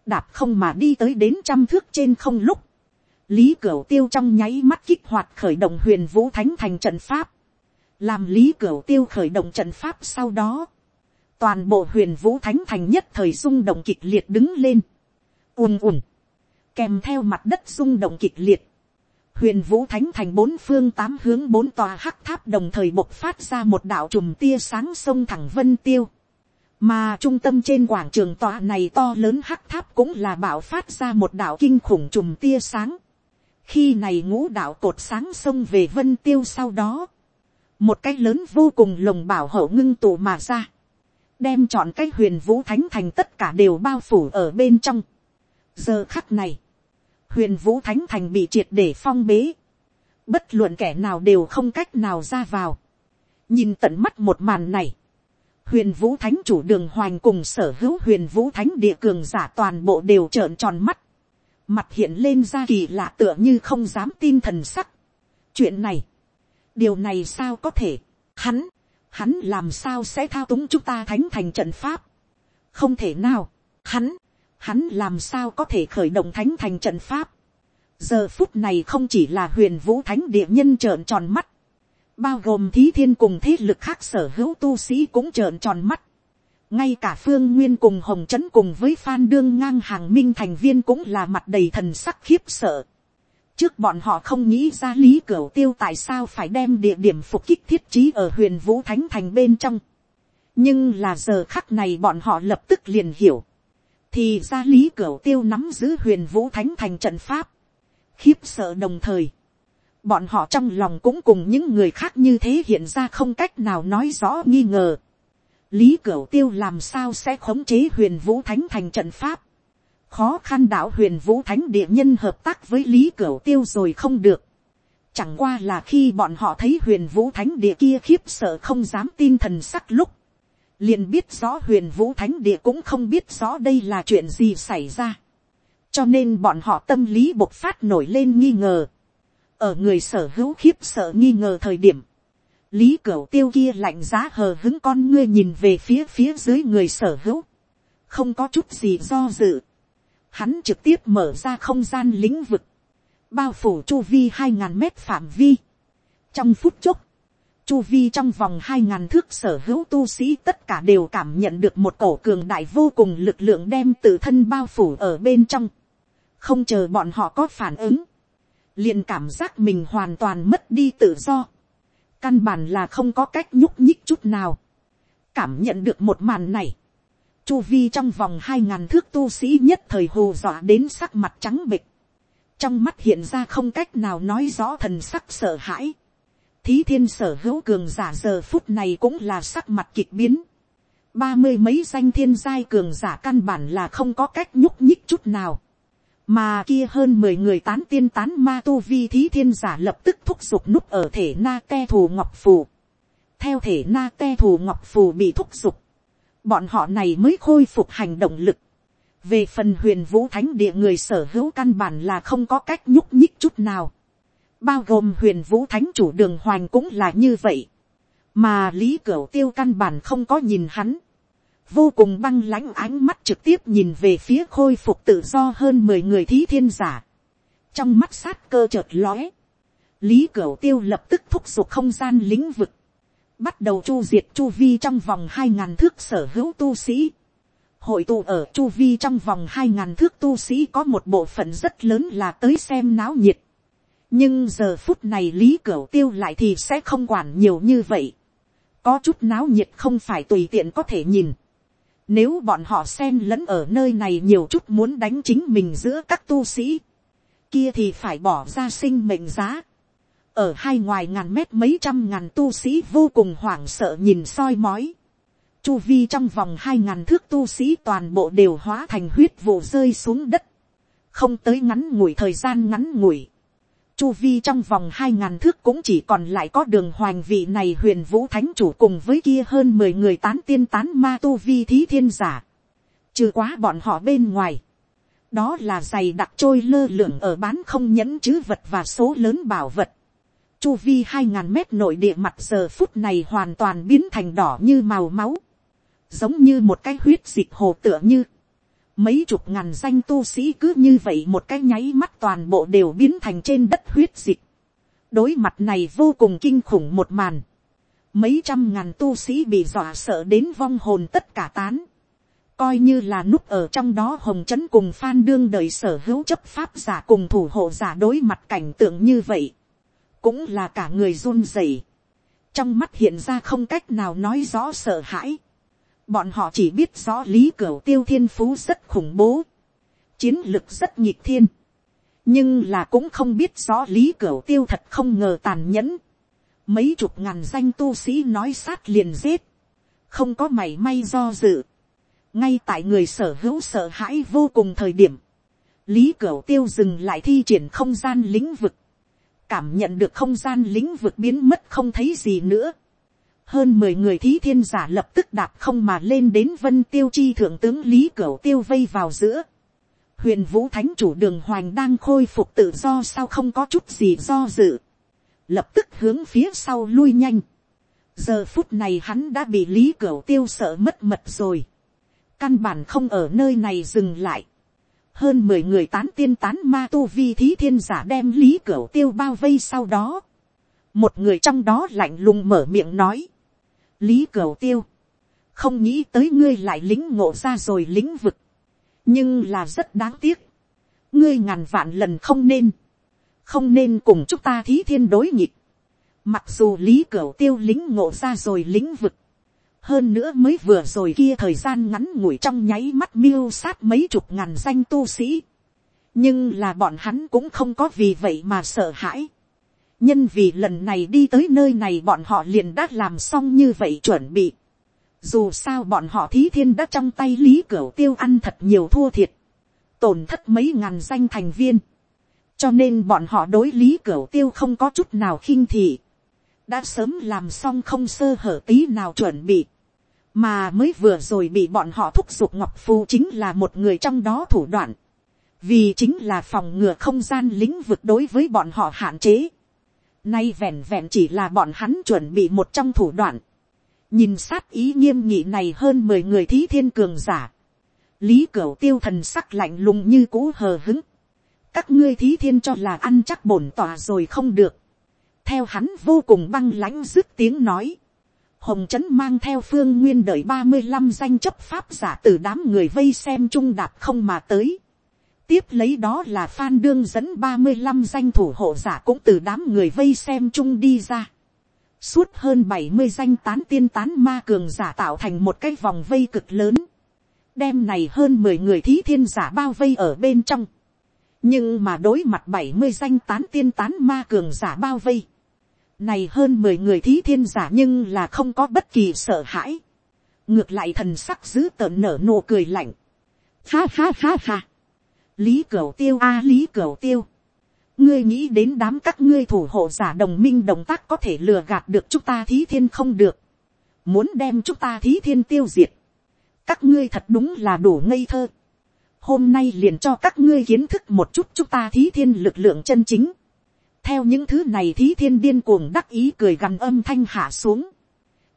Đạp không mà đi tới đến trăm thước trên không lúc. Lý Cửu Tiêu trong nháy mắt kích hoạt khởi động huyền vũ thánh thành trận pháp. Làm Lý Cửu Tiêu khởi động trận pháp sau đó toàn bộ huyền vũ thánh thành nhất thời rung động kịch liệt đứng lên, ùm ùm, kèm theo mặt đất rung động kịch liệt, huyền vũ thánh thành bốn phương tám hướng bốn tòa hắc tháp đồng thời bộc phát ra một đạo trùm tia sáng sông thẳng vân tiêu, mà trung tâm trên quảng trường tòa này to lớn hắc tháp cũng là bảo phát ra một đạo kinh khủng trùm tia sáng, khi này ngũ đạo cột sáng sông về vân tiêu sau đó, một cái lớn vô cùng lồng bảo hậu ngưng tụ mà ra, đem chọn cái huyền vũ thánh thành tất cả đều bao phủ ở bên trong. giờ khắc này, huyền vũ thánh thành bị triệt để phong bế, bất luận kẻ nào đều không cách nào ra vào. nhìn tận mắt một màn này, huyền vũ thánh chủ đường hoành cùng sở hữu huyền vũ thánh địa cường giả toàn bộ đều trợn tròn mắt. mặt hiện lên ra kỳ lạ tựa như không dám tin thần sắc. chuyện này, điều này sao có thể, hắn, hắn làm sao sẽ thao túng chúng ta thánh thành trận pháp, không thể nào, hắn, hắn làm sao có thể khởi động thánh thành trận pháp. giờ phút này không chỉ là huyền vũ thánh địa nhân trợn tròn mắt, bao gồm thí thiên cùng thế lực khác sở hữu tu sĩ cũng trợn tròn mắt. ngay cả phương nguyên cùng hồng trấn cùng với phan đương ngang hàng minh thành viên cũng là mặt đầy thần sắc khiếp sợ. trước bọn họ không nghĩ ra lý cửa tiêu tại sao phải đem địa điểm phục kích thiết trí ở huyền vũ thánh thành bên trong. nhưng là giờ khắc này bọn họ lập tức liền hiểu. thì ra lý cửa tiêu nắm giữ huyền vũ thánh thành trận pháp. khiếp sợ đồng thời bọn họ trong lòng cũng cùng những người khác như thế hiện ra không cách nào nói rõ nghi ngờ. lý cửu tiêu làm sao sẽ khống chế huyền vũ thánh thành trận pháp. khó khăn đạo huyền vũ thánh địa nhân hợp tác với lý cửu tiêu rồi không được. chẳng qua là khi bọn họ thấy huyền vũ thánh địa kia khiếp sợ không dám tin thần sắc lúc. liền biết rõ huyền vũ thánh địa cũng không biết rõ đây là chuyện gì xảy ra. cho nên bọn họ tâm lý bộc phát nổi lên nghi ngờ ở người sở hữu khiếp sợ nghi ngờ thời điểm, lý cửu tiêu kia lạnh giá hờ hứng con ngươi nhìn về phía phía dưới người sở hữu, không có chút gì do dự, hắn trực tiếp mở ra không gian lĩnh vực, bao phủ chu vi hai ngàn mét phạm vi, trong phút chốc, chu vi trong vòng hai ngàn thước sở hữu tu sĩ tất cả đều cảm nhận được một cổ cường đại vô cùng lực lượng đem tự thân bao phủ ở bên trong, không chờ bọn họ có phản ứng, liền cảm giác mình hoàn toàn mất đi tự do, căn bản là không có cách nhúc nhích chút nào, cảm nhận được một màn này, chu vi trong vòng hai ngàn thước tu sĩ nhất thời hồ dọa đến sắc mặt trắng bịch, trong mắt hiện ra không cách nào nói rõ thần sắc sợ hãi, thí thiên sở hữu cường giả giờ phút này cũng là sắc mặt kịch biến, ba mươi mấy danh thiên giai cường giả căn bản là không có cách nhúc nhích chút nào, mà kia hơn mười người tán tiên tán ma tu vi thí thiên giả lập tức thúc giục núp ở thể na te thù ngọc phù. theo thể na te thù ngọc phù bị thúc giục, bọn họ này mới khôi phục hành động lực. về phần huyền vũ thánh địa người sở hữu căn bản là không có cách nhúc nhích chút nào. bao gồm huyền vũ thánh chủ đường hoành cũng là như vậy. mà lý cửu tiêu căn bản không có nhìn hắn vô cùng băng lãnh ánh mắt trực tiếp nhìn về phía khôi phục tự do hơn mười người thí thiên giả. trong mắt sát cơ chợt lóe, lý cửu tiêu lập tức thúc giục không gian lĩnh vực, bắt đầu chu diệt chu vi trong vòng hai ngàn thước sở hữu tu sĩ. hội tụ ở chu vi trong vòng hai ngàn thước tu sĩ có một bộ phận rất lớn là tới xem náo nhiệt. nhưng giờ phút này lý cửu tiêu lại thì sẽ không quản nhiều như vậy. có chút náo nhiệt không phải tùy tiện có thể nhìn nếu bọn họ xen lẫn ở nơi này nhiều chút muốn đánh chính mình giữa các tu sĩ. Kia thì phải bỏ ra sinh mệnh giá. Ở hai ngoài ngàn mét mấy trăm ngàn tu sĩ vô cùng hoảng sợ nhìn soi mói. Chu vi trong vòng hai ngàn thước tu sĩ toàn bộ đều hóa thành huyết vụ rơi xuống đất. Không tới ngắn ngủi thời gian ngắn ngủi Chu vi trong vòng hai ngàn thước cũng chỉ còn lại có đường hoành vị này huyền vũ thánh chủ cùng với kia hơn mười người tán tiên tán ma tu vi thí thiên giả. Trừ quá bọn họ bên ngoài. Đó là giày đặc trôi lơ lửng ở bán không nhẫn chứ vật và số lớn bảo vật. Chu vi hai ngàn mét nội địa mặt giờ phút này hoàn toàn biến thành đỏ như màu máu. Giống như một cái huyết dịch hồ tựa như mấy chục ngàn danh tu sĩ cứ như vậy một cái nháy mắt toàn bộ đều biến thành trên đất huyết dịch. đối mặt này vô cùng kinh khủng một màn. mấy trăm ngàn tu sĩ bị dọa sợ đến vong hồn tất cả tán. coi như là núp ở trong đó hồng trấn cùng phan đương đời sở hữu chấp pháp giả cùng thủ hộ giả đối mặt cảnh tượng như vậy. cũng là cả người run rẩy. trong mắt hiện ra không cách nào nói rõ sợ hãi Bọn họ chỉ biết rõ lý cửu tiêu thiên phú rất khủng bố. Chiến lực rất nhịp thiên. Nhưng là cũng không biết rõ lý cửu tiêu thật không ngờ tàn nhẫn. Mấy chục ngàn danh tu sĩ nói sát liền giết. Không có mảy may do dự. Ngay tại người sở hữu sợ hãi vô cùng thời điểm. Lý Cửu Tiêu dừng lại thi triển không gian lĩnh vực. Cảm nhận được không gian lĩnh vực biến mất không thấy gì nữa hơn mười người thí thiên giả lập tức đạp không mà lên đến vân tiêu chi thượng tướng lý cửu tiêu vây vào giữa. huyền vũ thánh chủ đường hoành đang khôi phục tự do sao không có chút gì do dự, lập tức hướng phía sau lui nhanh, giờ phút này hắn đã bị lý cửu tiêu sợ mất mật rồi, căn bản không ở nơi này dừng lại, hơn mười người tán tiên tán ma tu vi thí thiên giả đem lý cửu tiêu bao vây sau đó, một người trong đó lạnh lùng mở miệng nói, lý cửu tiêu, không nghĩ tới ngươi lại lính ngộ ra rồi lĩnh vực, nhưng là rất đáng tiếc, ngươi ngàn vạn lần không nên, không nên cùng chúng ta thí thiên đối nhịp, mặc dù lý cửu tiêu lính ngộ ra rồi lĩnh vực, hơn nữa mới vừa rồi kia thời gian ngắn ngủi trong nháy mắt miêu sát mấy chục ngàn danh tu sĩ, nhưng là bọn hắn cũng không có vì vậy mà sợ hãi, nhân vì lần này đi tới nơi này bọn họ liền đã làm xong như vậy chuẩn bị, dù sao bọn họ thí thiên đã trong tay lý cửu tiêu ăn thật nhiều thua thiệt. Tổn thất mấy ngàn danh thành viên. Cho nên bọn họ đối lý cửu tiêu không có chút nào khinh thị. Đã sớm làm xong không sơ hở tí nào chuẩn bị. Mà mới vừa rồi bị bọn họ thúc giục Ngọc Phu chính là một người trong đó thủ đoạn. Vì chính là phòng ngừa không gian lĩnh vực đối với bọn họ hạn chế. Nay vẹn vẹn chỉ là bọn hắn chuẩn bị một trong thủ đoạn. Nhìn sát ý nghiêm nghị này hơn mười người thí thiên cường giả, lý cửu tiêu thần sắc lạnh lùng như cũ hờ hứng, các ngươi thí thiên cho là ăn chắc bổn tòa rồi không được, theo hắn vô cùng băng lãnh dứt tiếng nói, hồng trấn mang theo phương nguyên đợi ba mươi năm danh chấp pháp giả từ đám người vây xem trung đạp không mà tới, tiếp lấy đó là phan đương dẫn ba mươi năm danh thủ hộ giả cũng từ đám người vây xem chung đi ra. Suốt hơn bảy mươi danh tán tiên tán ma cường giả tạo thành một cái vòng vây cực lớn, đem này hơn mười người thí thiên giả bao vây ở bên trong, nhưng mà đối mặt bảy mươi danh tán tiên tán ma cường giả bao vây, này hơn mười người thí thiên giả nhưng là không có bất kỳ sợ hãi, ngược lại thần sắc giữ tợn nở nụ cười lạnh, ha ha ha ha, lý cửu tiêu a à, lý cửu tiêu, ngươi nghĩ đến đám các ngươi thủ hộ giả đồng minh đồng tác có thể lừa gạt được chúng ta thí thiên không được, muốn đem chúng ta thí thiên tiêu diệt, các ngươi thật đúng là đủ ngây thơ, hôm nay liền cho các ngươi kiến thức một chút chúng ta thí thiên lực lượng chân chính, theo những thứ này thí thiên điên cuồng đắc ý cười gằn âm thanh hạ xuống,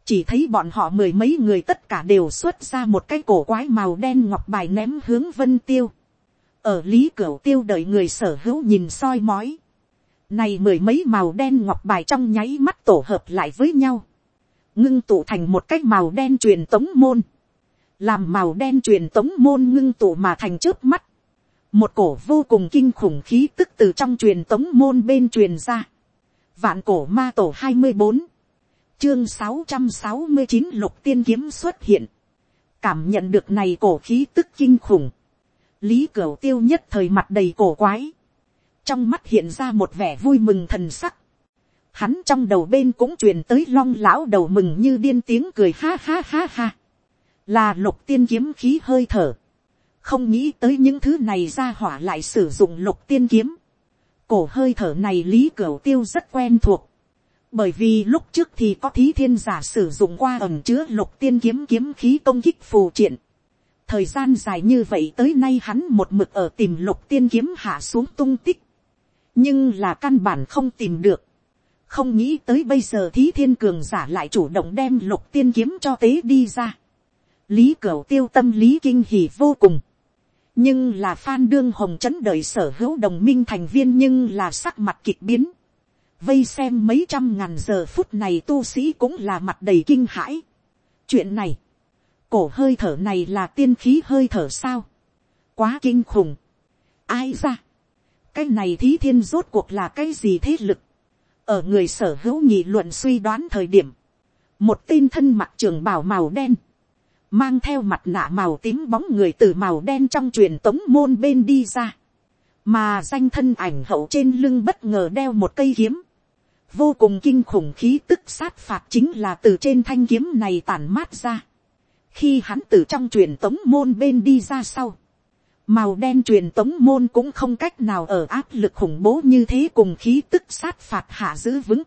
chỉ thấy bọn họ mười mấy người tất cả đều xuất ra một cái cổ quái màu đen ngọc bài ném hướng vân tiêu, ở lý cửa tiêu đợi người sở hữu nhìn soi mói. Này mười mấy màu đen ngọc bài trong nháy mắt tổ hợp lại với nhau. Ngưng tụ thành một cách màu đen truyền tống môn. Làm màu đen truyền tống môn ngưng tụ mà thành trước mắt. Một cổ vô cùng kinh khủng khí tức từ trong truyền tống môn bên truyền ra. Vạn cổ ma tổ hai mươi bốn Chương sáu sáu trăm mươi chín lục tiên kiếm xuất hiện. Cảm nhận được này cổ khí tức kinh khủng lý cửu tiêu nhất thời mặt đầy cổ quái, trong mắt hiện ra một vẻ vui mừng thần sắc, hắn trong đầu bên cũng truyền tới long lão đầu mừng như điên tiếng cười ha ha ha ha, là lục tiên kiếm khí hơi thở, không nghĩ tới những thứ này ra hỏa lại sử dụng lục tiên kiếm, cổ hơi thở này lý cửu tiêu rất quen thuộc, bởi vì lúc trước thì có thí thiên giả sử dụng qua ẩm chứa lục tiên kiếm kiếm khí công kích phù triện, thời gian dài như vậy tới nay hắn một mực ở tìm lục tiên kiếm hạ xuống tung tích, nhưng là căn bản không tìm được, không nghĩ tới bây giờ thí thiên cường giả lại chủ động đem lục tiên kiếm cho tế đi ra, lý cửu tiêu tâm lý kinh hỉ vô cùng, nhưng là phan đương hồng chấn đời sở hữu đồng minh thành viên nhưng là sắc mặt kịch biến, vây xem mấy trăm ngàn giờ phút này tu sĩ cũng là mặt đầy kinh hãi. chuyện này, cổ hơi thở này là tiên khí hơi thở sao, quá kinh khủng, ai ra, cái này thí thiên rốt cuộc là cái gì thế lực, ở người sở hữu nhị luận suy đoán thời điểm, một tên thân mặt trường bào màu đen, mang theo mặt nạ màu tím bóng người từ màu đen trong truyền tống môn bên đi ra, mà danh thân ảnh hậu trên lưng bất ngờ đeo một cây kiếm, vô cùng kinh khủng khí tức sát phạt chính là từ trên thanh kiếm này tản mát ra khi hắn từ trong truyền tống môn bên đi ra sau, màu đen truyền tống môn cũng không cách nào ở áp lực khủng bố như thế cùng khí tức sát phạt hạ giữ vững,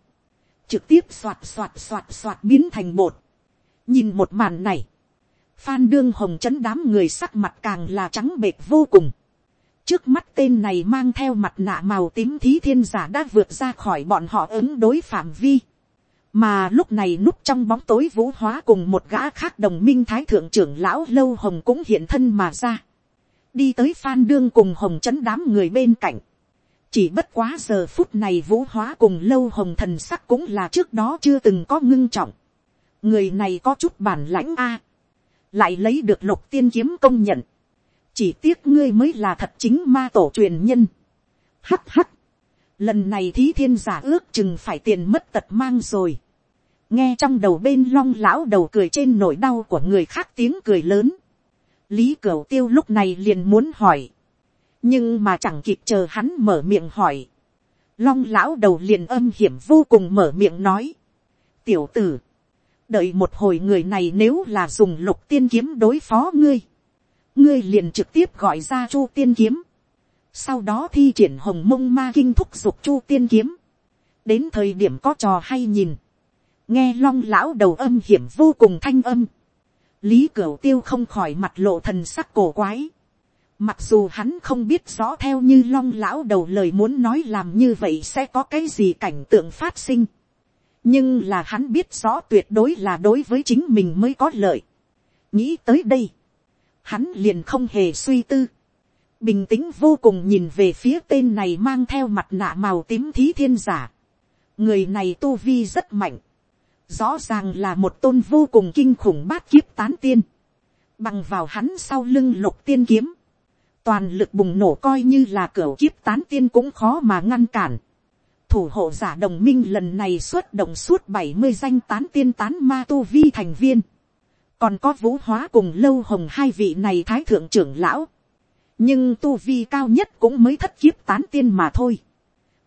trực tiếp soạt soạt soạt soạt biến thành bột. nhìn một màn này, phan đương hồng chấn đám người sắc mặt càng là trắng bệt vô cùng, trước mắt tên này mang theo mặt nạ màu tím thí thiên giả đã vượt ra khỏi bọn họ ứng đối phạm vi. Mà lúc này núp trong bóng tối vũ hóa cùng một gã khác đồng minh thái thượng trưởng lão lâu hồng cũng hiện thân mà ra. Đi tới phan đương cùng hồng chấn đám người bên cạnh. Chỉ bất quá giờ phút này vũ hóa cùng lâu hồng thần sắc cũng là trước đó chưa từng có ngưng trọng. Người này có chút bản lãnh a Lại lấy được lục tiên kiếm công nhận chỉ tiếc ngươi mới là thật chính ma tổ truyền nhân. hắt hắt, lần này thí thiên giả ước chừng phải tiền mất tật mang rồi. nghe trong đầu bên long lão đầu cười trên nỗi đau của người khác tiếng cười lớn. lý cửu tiêu lúc này liền muốn hỏi. nhưng mà chẳng kịp chờ hắn mở miệng hỏi. long lão đầu liền âm hiểm vô cùng mở miệng nói. tiểu tử, đợi một hồi người này nếu là dùng lục tiên kiếm đối phó ngươi ngươi liền trực tiếp gọi ra chu tiên kiếm, sau đó thi triển hồng mông ma kinh thúc giục chu tiên kiếm, đến thời điểm có trò hay nhìn, nghe long lão đầu âm hiểm vô cùng thanh âm, lý cửu tiêu không khỏi mặt lộ thần sắc cổ quái, mặc dù hắn không biết rõ theo như long lão đầu lời muốn nói làm như vậy sẽ có cái gì cảnh tượng phát sinh, nhưng là hắn biết rõ tuyệt đối là đối với chính mình mới có lợi. nghĩ tới đây, hắn liền không hề suy tư, bình tĩnh vô cùng nhìn về phía tên này mang theo mặt nạ màu tím thí thiên giả. người này tu vi rất mạnh, rõ ràng là một tôn vô cùng kinh khủng bát kiếp tán tiên, bằng vào hắn sau lưng lục tiên kiếm, toàn lực bùng nổ coi như là cửa kiếp tán tiên cũng khó mà ngăn cản. thủ hộ giả đồng minh lần này xuất động suốt bảy mươi danh tán tiên tán ma tu vi thành viên. Còn có vũ hóa cùng lâu hồng hai vị này thái thượng trưởng lão, nhưng tu vi cao nhất cũng mới thất kiếp tán tiên mà thôi.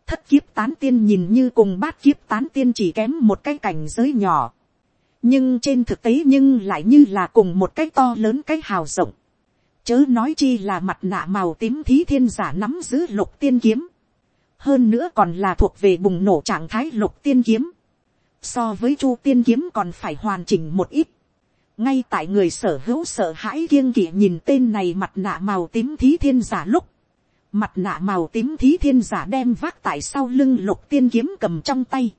thất kiếp tán tiên nhìn như cùng bát kiếp tán tiên chỉ kém một cái cảnh giới nhỏ, nhưng trên thực tế nhưng lại như là cùng một cái to lớn cái hào rộng, chớ nói chi là mặt nạ màu tím thí thiên giả nắm giữ lục tiên kiếm, hơn nữa còn là thuộc về bùng nổ trạng thái lục tiên kiếm, so với chu tiên kiếm còn phải hoàn chỉnh một ít, ngay tại người sở hữu sợ hãi kiêng kỵ nhìn tên này mặt nạ màu tím thí thiên giả lúc, mặt nạ màu tím thí thiên giả đem vác tại sau lưng lục tiên kiếm cầm trong tay,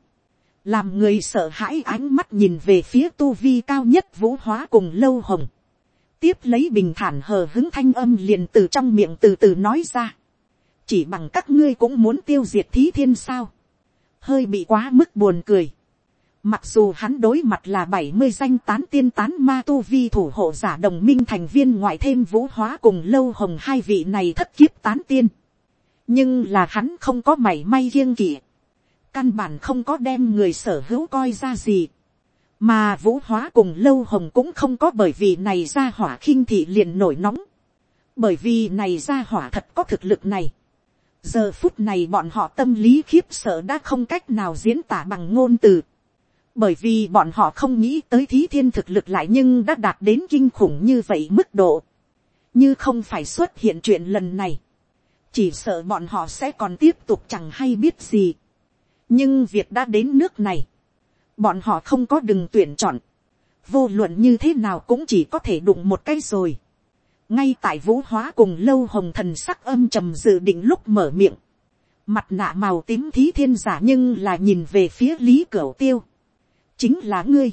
làm người sợ hãi ánh mắt nhìn về phía tu vi cao nhất vũ hóa cùng lâu hồng, tiếp lấy bình thản hờ hứng thanh âm liền từ trong miệng từ từ nói ra, chỉ bằng các ngươi cũng muốn tiêu diệt thí thiên sao, hơi bị quá mức buồn cười, Mặc dù hắn đối mặt là bảy mươi danh tán tiên tán ma tu vi thủ hộ giả đồng minh thành viên ngoại thêm vũ hóa cùng lâu hồng hai vị này thất kiếp tán tiên. Nhưng là hắn không có mảy may riêng kỵ. Căn bản không có đem người sở hữu coi ra gì. Mà vũ hóa cùng lâu hồng cũng không có bởi vì này ra hỏa khinh thị liền nổi nóng. Bởi vì này ra hỏa thật có thực lực này. Giờ phút này bọn họ tâm lý khiếp sợ đã không cách nào diễn tả bằng ngôn từ bởi vì bọn họ không nghĩ tới thí thiên thực lực lại nhưng đã đạt đến kinh khủng như vậy mức độ, như không phải xuất hiện chuyện lần này, chỉ sợ bọn họ sẽ còn tiếp tục chẳng hay biết gì. nhưng việc đã đến nước này, bọn họ không có đừng tuyển chọn, vô luận như thế nào cũng chỉ có thể đụng một cái rồi. ngay tại vũ hóa cùng lâu hồng thần sắc âm trầm dự định lúc mở miệng, mặt nạ màu tím thí thiên giả nhưng là nhìn về phía lý cửa tiêu chính là ngươi,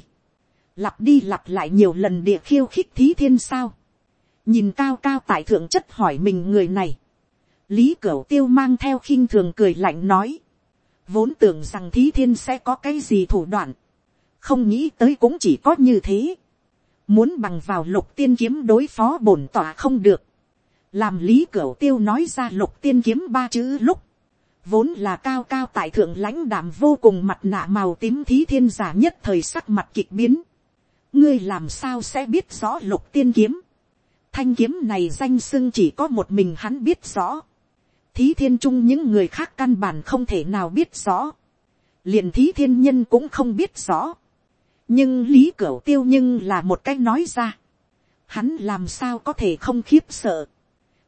lặp đi lặp lại nhiều lần địa khiêu khích thí thiên sao, nhìn cao cao tại thượng chất hỏi mình người này, lý cửu tiêu mang theo khinh thường cười lạnh nói, vốn tưởng rằng thí thiên sẽ có cái gì thủ đoạn, không nghĩ tới cũng chỉ có như thế, muốn bằng vào lục tiên kiếm đối phó bổn tỏa không được, làm lý cửu tiêu nói ra lục tiên kiếm ba chữ lúc, vốn là cao cao tại thượng lãnh đảm vô cùng mặt nạ màu tím thí thiên giả nhất thời sắc mặt kịch biến. ngươi làm sao sẽ biết rõ lục tiên kiếm. thanh kiếm này danh sưng chỉ có một mình hắn biết rõ. thí thiên trung những người khác căn bản không thể nào biết rõ. liền thí thiên nhân cũng không biết rõ. nhưng lý cửu tiêu nhưng là một cách nói ra. hắn làm sao có thể không khiếp sợ.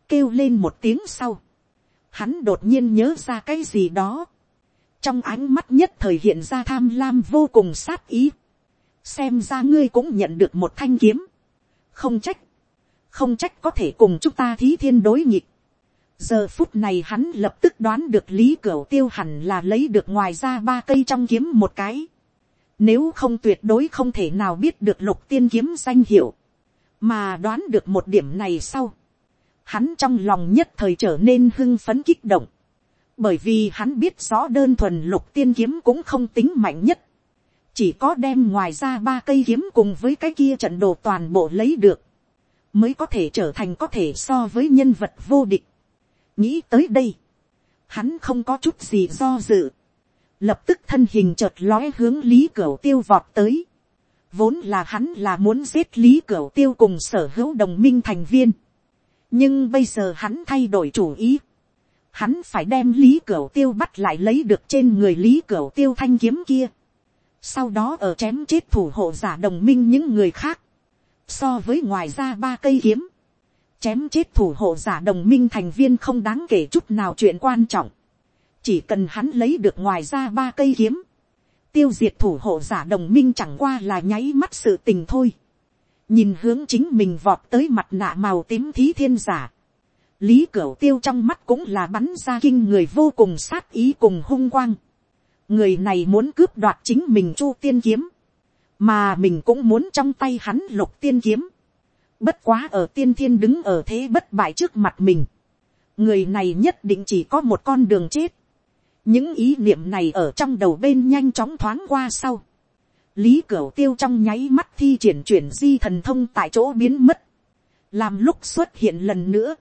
kêu lên một tiếng sau hắn đột nhiên nhớ ra cái gì đó, trong ánh mắt nhất thời hiện ra tham lam vô cùng sát ý, xem ra ngươi cũng nhận được một thanh kiếm, không trách, không trách có thể cùng chúng ta thí thiên đối nghịch. giờ phút này hắn lập tức đoán được lý cửu tiêu hẳn là lấy được ngoài ra ba cây trong kiếm một cái. Nếu không tuyệt đối không thể nào biết được lục tiên kiếm danh hiệu. Mà đoán được một điểm này sau. Hắn trong lòng nhất thời trở nên hưng phấn kích động. Bởi vì hắn biết rõ đơn thuần lục tiên kiếm cũng không tính mạnh nhất. Chỉ có đem ngoài ra ba cây kiếm cùng với cái kia trận đồ toàn bộ lấy được. Mới có thể trở thành có thể so với nhân vật vô địch nghĩ tới đây, hắn không có chút gì do dự, lập tức thân hình chợt lói hướng lý cửu tiêu vọt tới, vốn là hắn là muốn giết lý cửu tiêu cùng sở hữu đồng minh thành viên, nhưng bây giờ hắn thay đổi chủ ý, hắn phải đem lý cửu tiêu bắt lại lấy được trên người lý cửu tiêu thanh kiếm kia, sau đó ở chém chết thủ hộ giả đồng minh những người khác, so với ngoài ra ba cây kiếm, chém chết thủ hộ giả đồng minh thành viên không đáng kể chút nào chuyện quan trọng. Chỉ cần hắn lấy được ngoài ra ba cây kiếm. Tiêu diệt thủ hộ giả đồng minh chẳng qua là nháy mắt sự tình thôi. Nhìn hướng chính mình vọt tới mặt nạ màu tím thí thiên giả. Lý Cửu Tiêu trong mắt cũng là bắn ra kinh người vô cùng sát ý cùng hung quang. Người này muốn cướp đoạt chính mình chu tiên kiếm. Mà mình cũng muốn trong tay hắn lục tiên kiếm Bất quá ở tiên thiên đứng ở thế bất bại trước mặt mình. Người này nhất định chỉ có một con đường chết. Những ý niệm này ở trong đầu bên nhanh chóng thoáng qua sau. Lý Cửu Tiêu trong nháy mắt thi triển chuyển di thần thông tại chỗ biến mất. Làm lúc xuất hiện lần nữa.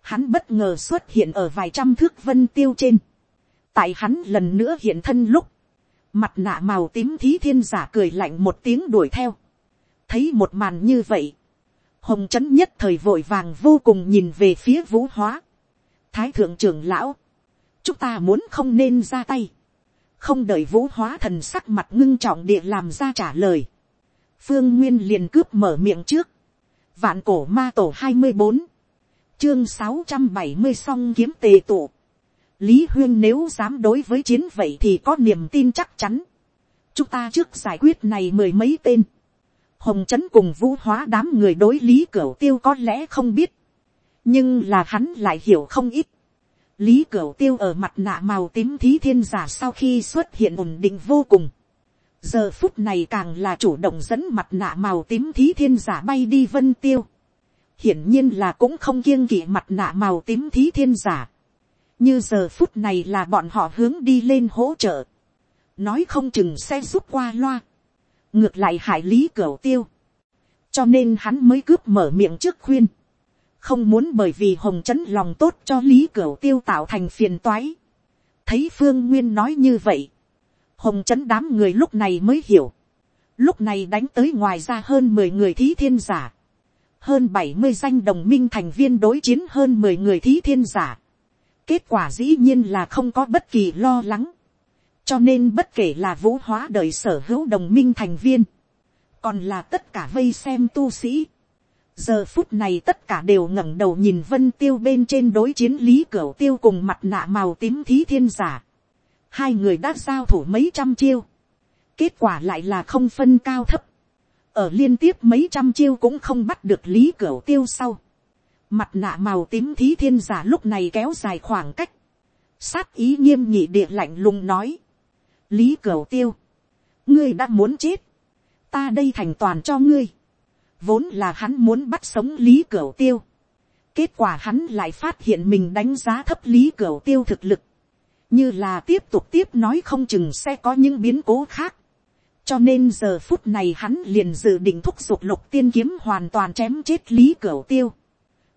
Hắn bất ngờ xuất hiện ở vài trăm thước vân tiêu trên. Tại hắn lần nữa hiện thân lúc. Mặt nạ màu tím thí thiên giả cười lạnh một tiếng đuổi theo. Thấy một màn như vậy hồng trấn nhất thời vội vàng vô cùng nhìn về phía vũ hóa. thái thượng trưởng lão, chúng ta muốn không nên ra tay, không đợi vũ hóa thần sắc mặt ngưng trọng địa làm ra trả lời. phương nguyên liền cướp mở miệng trước, vạn cổ ma tổ hai mươi bốn, chương sáu trăm bảy mươi song kiếm tề tụ. lý huyên nếu dám đối với chiến vậy thì có niềm tin chắc chắn. chúng ta trước giải quyết này mười mấy tên hồng trấn cùng vũ hóa đám người đối lý cửu tiêu có lẽ không biết, nhưng là hắn lại hiểu không ít lý cửu tiêu ở mặt nạ màu tím thí thiên giả sau khi xuất hiện ổn định vô cùng. giờ phút này càng là chủ động dẫn mặt nạ màu tím thí thiên giả bay đi vân tiêu. hiển nhiên là cũng không kiêng kỵ mặt nạ màu tím thí thiên giả. như giờ phút này là bọn họ hướng đi lên hỗ trợ. nói không chừng sẽ giúp qua loa ngược lại hại lý cửu tiêu, cho nên hắn mới cướp mở miệng trước khuyên, không muốn bởi vì hồng trấn lòng tốt cho lý cửu tiêu tạo thành phiền toái. thấy phương nguyên nói như vậy, hồng trấn đám người lúc này mới hiểu, lúc này đánh tới ngoài ra hơn mười người thí thiên giả, hơn bảy mươi danh đồng minh thành viên đối chiến hơn mười người thí thiên giả. kết quả dĩ nhiên là không có bất kỳ lo lắng cho nên bất kể là vũ hóa đời sở hữu đồng minh thành viên, còn là tất cả vây xem tu sĩ giờ phút này tất cả đều ngẩng đầu nhìn vân tiêu bên trên đối chiến lý cửu tiêu cùng mặt nạ màu tím thí thiên giả. hai người đã giao thủ mấy trăm chiêu. kết quả lại là không phân cao thấp. ở liên tiếp mấy trăm chiêu cũng không bắt được lý cửu tiêu sau. mặt nạ màu tím thí thiên giả lúc này kéo dài khoảng cách. sát ý nghiêm nhị địa lạnh lùng nói lý cửu tiêu, ngươi đã muốn chết, ta đây thành toàn cho ngươi, vốn là hắn muốn bắt sống lý cửu tiêu, kết quả hắn lại phát hiện mình đánh giá thấp lý cửu tiêu thực lực, như là tiếp tục tiếp nói không chừng sẽ có những biến cố khác, cho nên giờ phút này hắn liền dự định thúc giục lục tiên kiếm hoàn toàn chém chết lý cửu tiêu,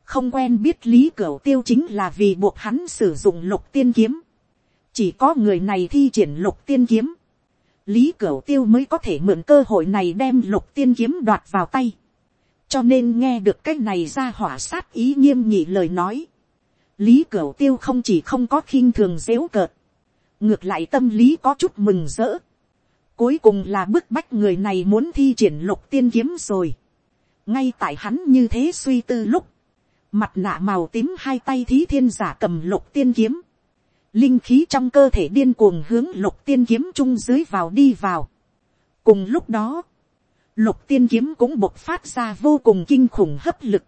không quen biết lý cửu tiêu chính là vì buộc hắn sử dụng lục tiên kiếm, chỉ có người này thi triển lục tiên kiếm, lý cửu tiêu mới có thể mượn cơ hội này đem lục tiên kiếm đoạt vào tay, cho nên nghe được cái này ra hỏa sát ý nghiêm nhị lời nói, lý cửu tiêu không chỉ không có khinh thường dếu cợt, ngược lại tâm lý có chút mừng rỡ, cuối cùng là bức bách người này muốn thi triển lục tiên kiếm rồi, ngay tại hắn như thế suy tư lúc, mặt nạ màu tím hai tay thí thiên giả cầm lục tiên kiếm, linh khí trong cơ thể điên cuồng hướng lục tiên kiếm trung dưới vào đi vào. cùng lúc đó, lục tiên kiếm cũng bộc phát ra vô cùng kinh khủng hấp lực,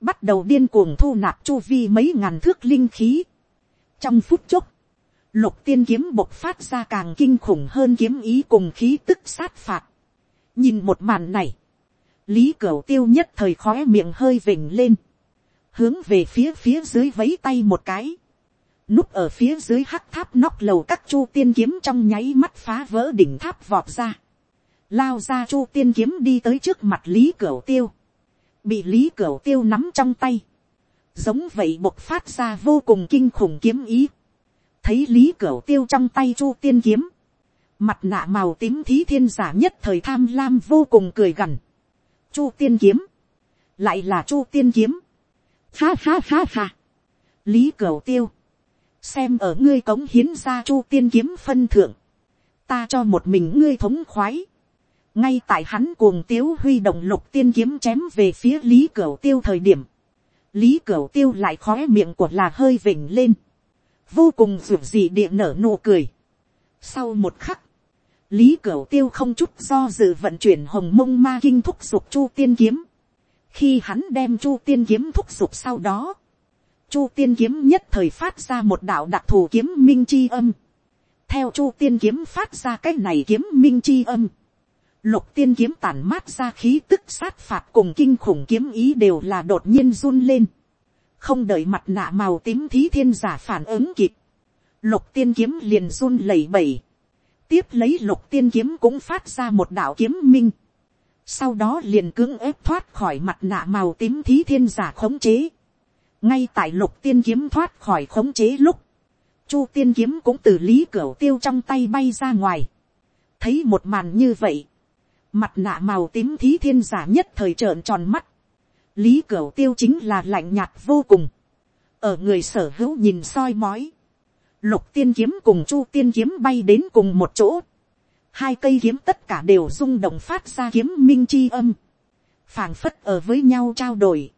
bắt đầu điên cuồng thu nạp chu vi mấy ngàn thước linh khí. trong phút chốc, lục tiên kiếm bộc phát ra càng kinh khủng hơn kiếm ý cùng khí tức sát phạt. nhìn một màn này, lý cửu tiêu nhất thời khóe miệng hơi vỉnh lên, hướng về phía phía dưới vấy tay một cái, núp ở phía dưới hắc tháp nóc lầu các chu tiên kiếm trong nháy mắt phá vỡ đỉnh tháp vọt ra, lao ra chu tiên kiếm đi tới trước mặt lý cửu tiêu, bị lý cửu tiêu nắm trong tay, giống vậy bộc phát ra vô cùng kinh khủng kiếm ý, thấy lý cửu tiêu trong tay chu tiên kiếm, mặt nạ màu tím thí thiên giả nhất thời tham lam vô cùng cười gằn, chu tiên kiếm, lại là chu tiên kiếm, ha ha ha ha, lý cửu tiêu, xem ở ngươi cống hiến ra chu tiên kiếm phân thượng, ta cho một mình ngươi thống khoái, ngay tại hắn cuồng tiếu huy động lục tiên kiếm chém về phía lý cửu tiêu thời điểm, lý cửu tiêu lại khó miệng của là hơi vỉnh lên, vô cùng ruột gì địa nở nụ cười. sau một khắc, lý cửu tiêu không chút do dự vận chuyển hồng mông ma kinh thúc giục chu tiên kiếm, khi hắn đem chu tiên kiếm thúc giục sau đó, chu tiên kiếm nhất thời phát ra một đạo đặc thù kiếm minh chi âm, theo chu tiên kiếm phát ra cái này kiếm minh chi âm, Lục tiên kiếm tản mát ra khí tức sát phạt cùng kinh khủng kiếm ý đều là đột nhiên run lên. Không đợi mặt nạ màu tím thí thiên giả phản ứng kịp. Lục tiên kiếm liền run lẩy bẩy. Tiếp lấy lục tiên kiếm cũng phát ra một đạo kiếm minh. Sau đó liền cưỡng ép thoát khỏi mặt nạ màu tím thí thiên giả khống chế. Ngay tại lục tiên kiếm thoát khỏi khống chế lúc. Chu tiên kiếm cũng từ lý cửa tiêu trong tay bay ra ngoài. Thấy một màn như vậy Mặt nạ màu tím thí thiên giả nhất thời trợn tròn mắt. Lý Cửu tiêu chính là lạnh nhạt vô cùng. Ở người sở hữu nhìn soi mói. Lục tiên kiếm cùng chu tiên kiếm bay đến cùng một chỗ. Hai cây kiếm tất cả đều rung động phát ra kiếm minh chi âm. phảng phất ở với nhau trao đổi.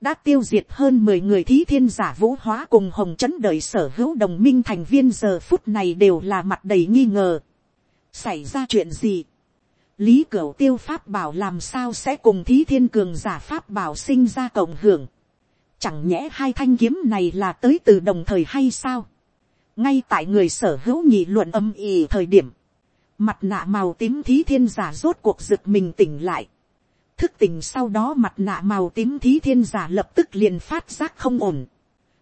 Đã tiêu diệt hơn mười người thí thiên giả vũ hóa cùng hồng chấn đời sở hữu đồng minh thành viên giờ phút này đều là mặt đầy nghi ngờ. Xảy ra chuyện gì? Lý cửu tiêu pháp bảo làm sao sẽ cùng thí thiên cường giả pháp bảo sinh ra cộng hưởng. Chẳng nhẽ hai thanh kiếm này là tới từ đồng thời hay sao. ngay tại người sở hữu nghị luận âm ỉ thời điểm, mặt nạ màu tím thí thiên giả rốt cuộc giựt mình tỉnh lại. thức tỉnh sau đó mặt nạ màu tím thí thiên giả lập tức liền phát giác không ổn.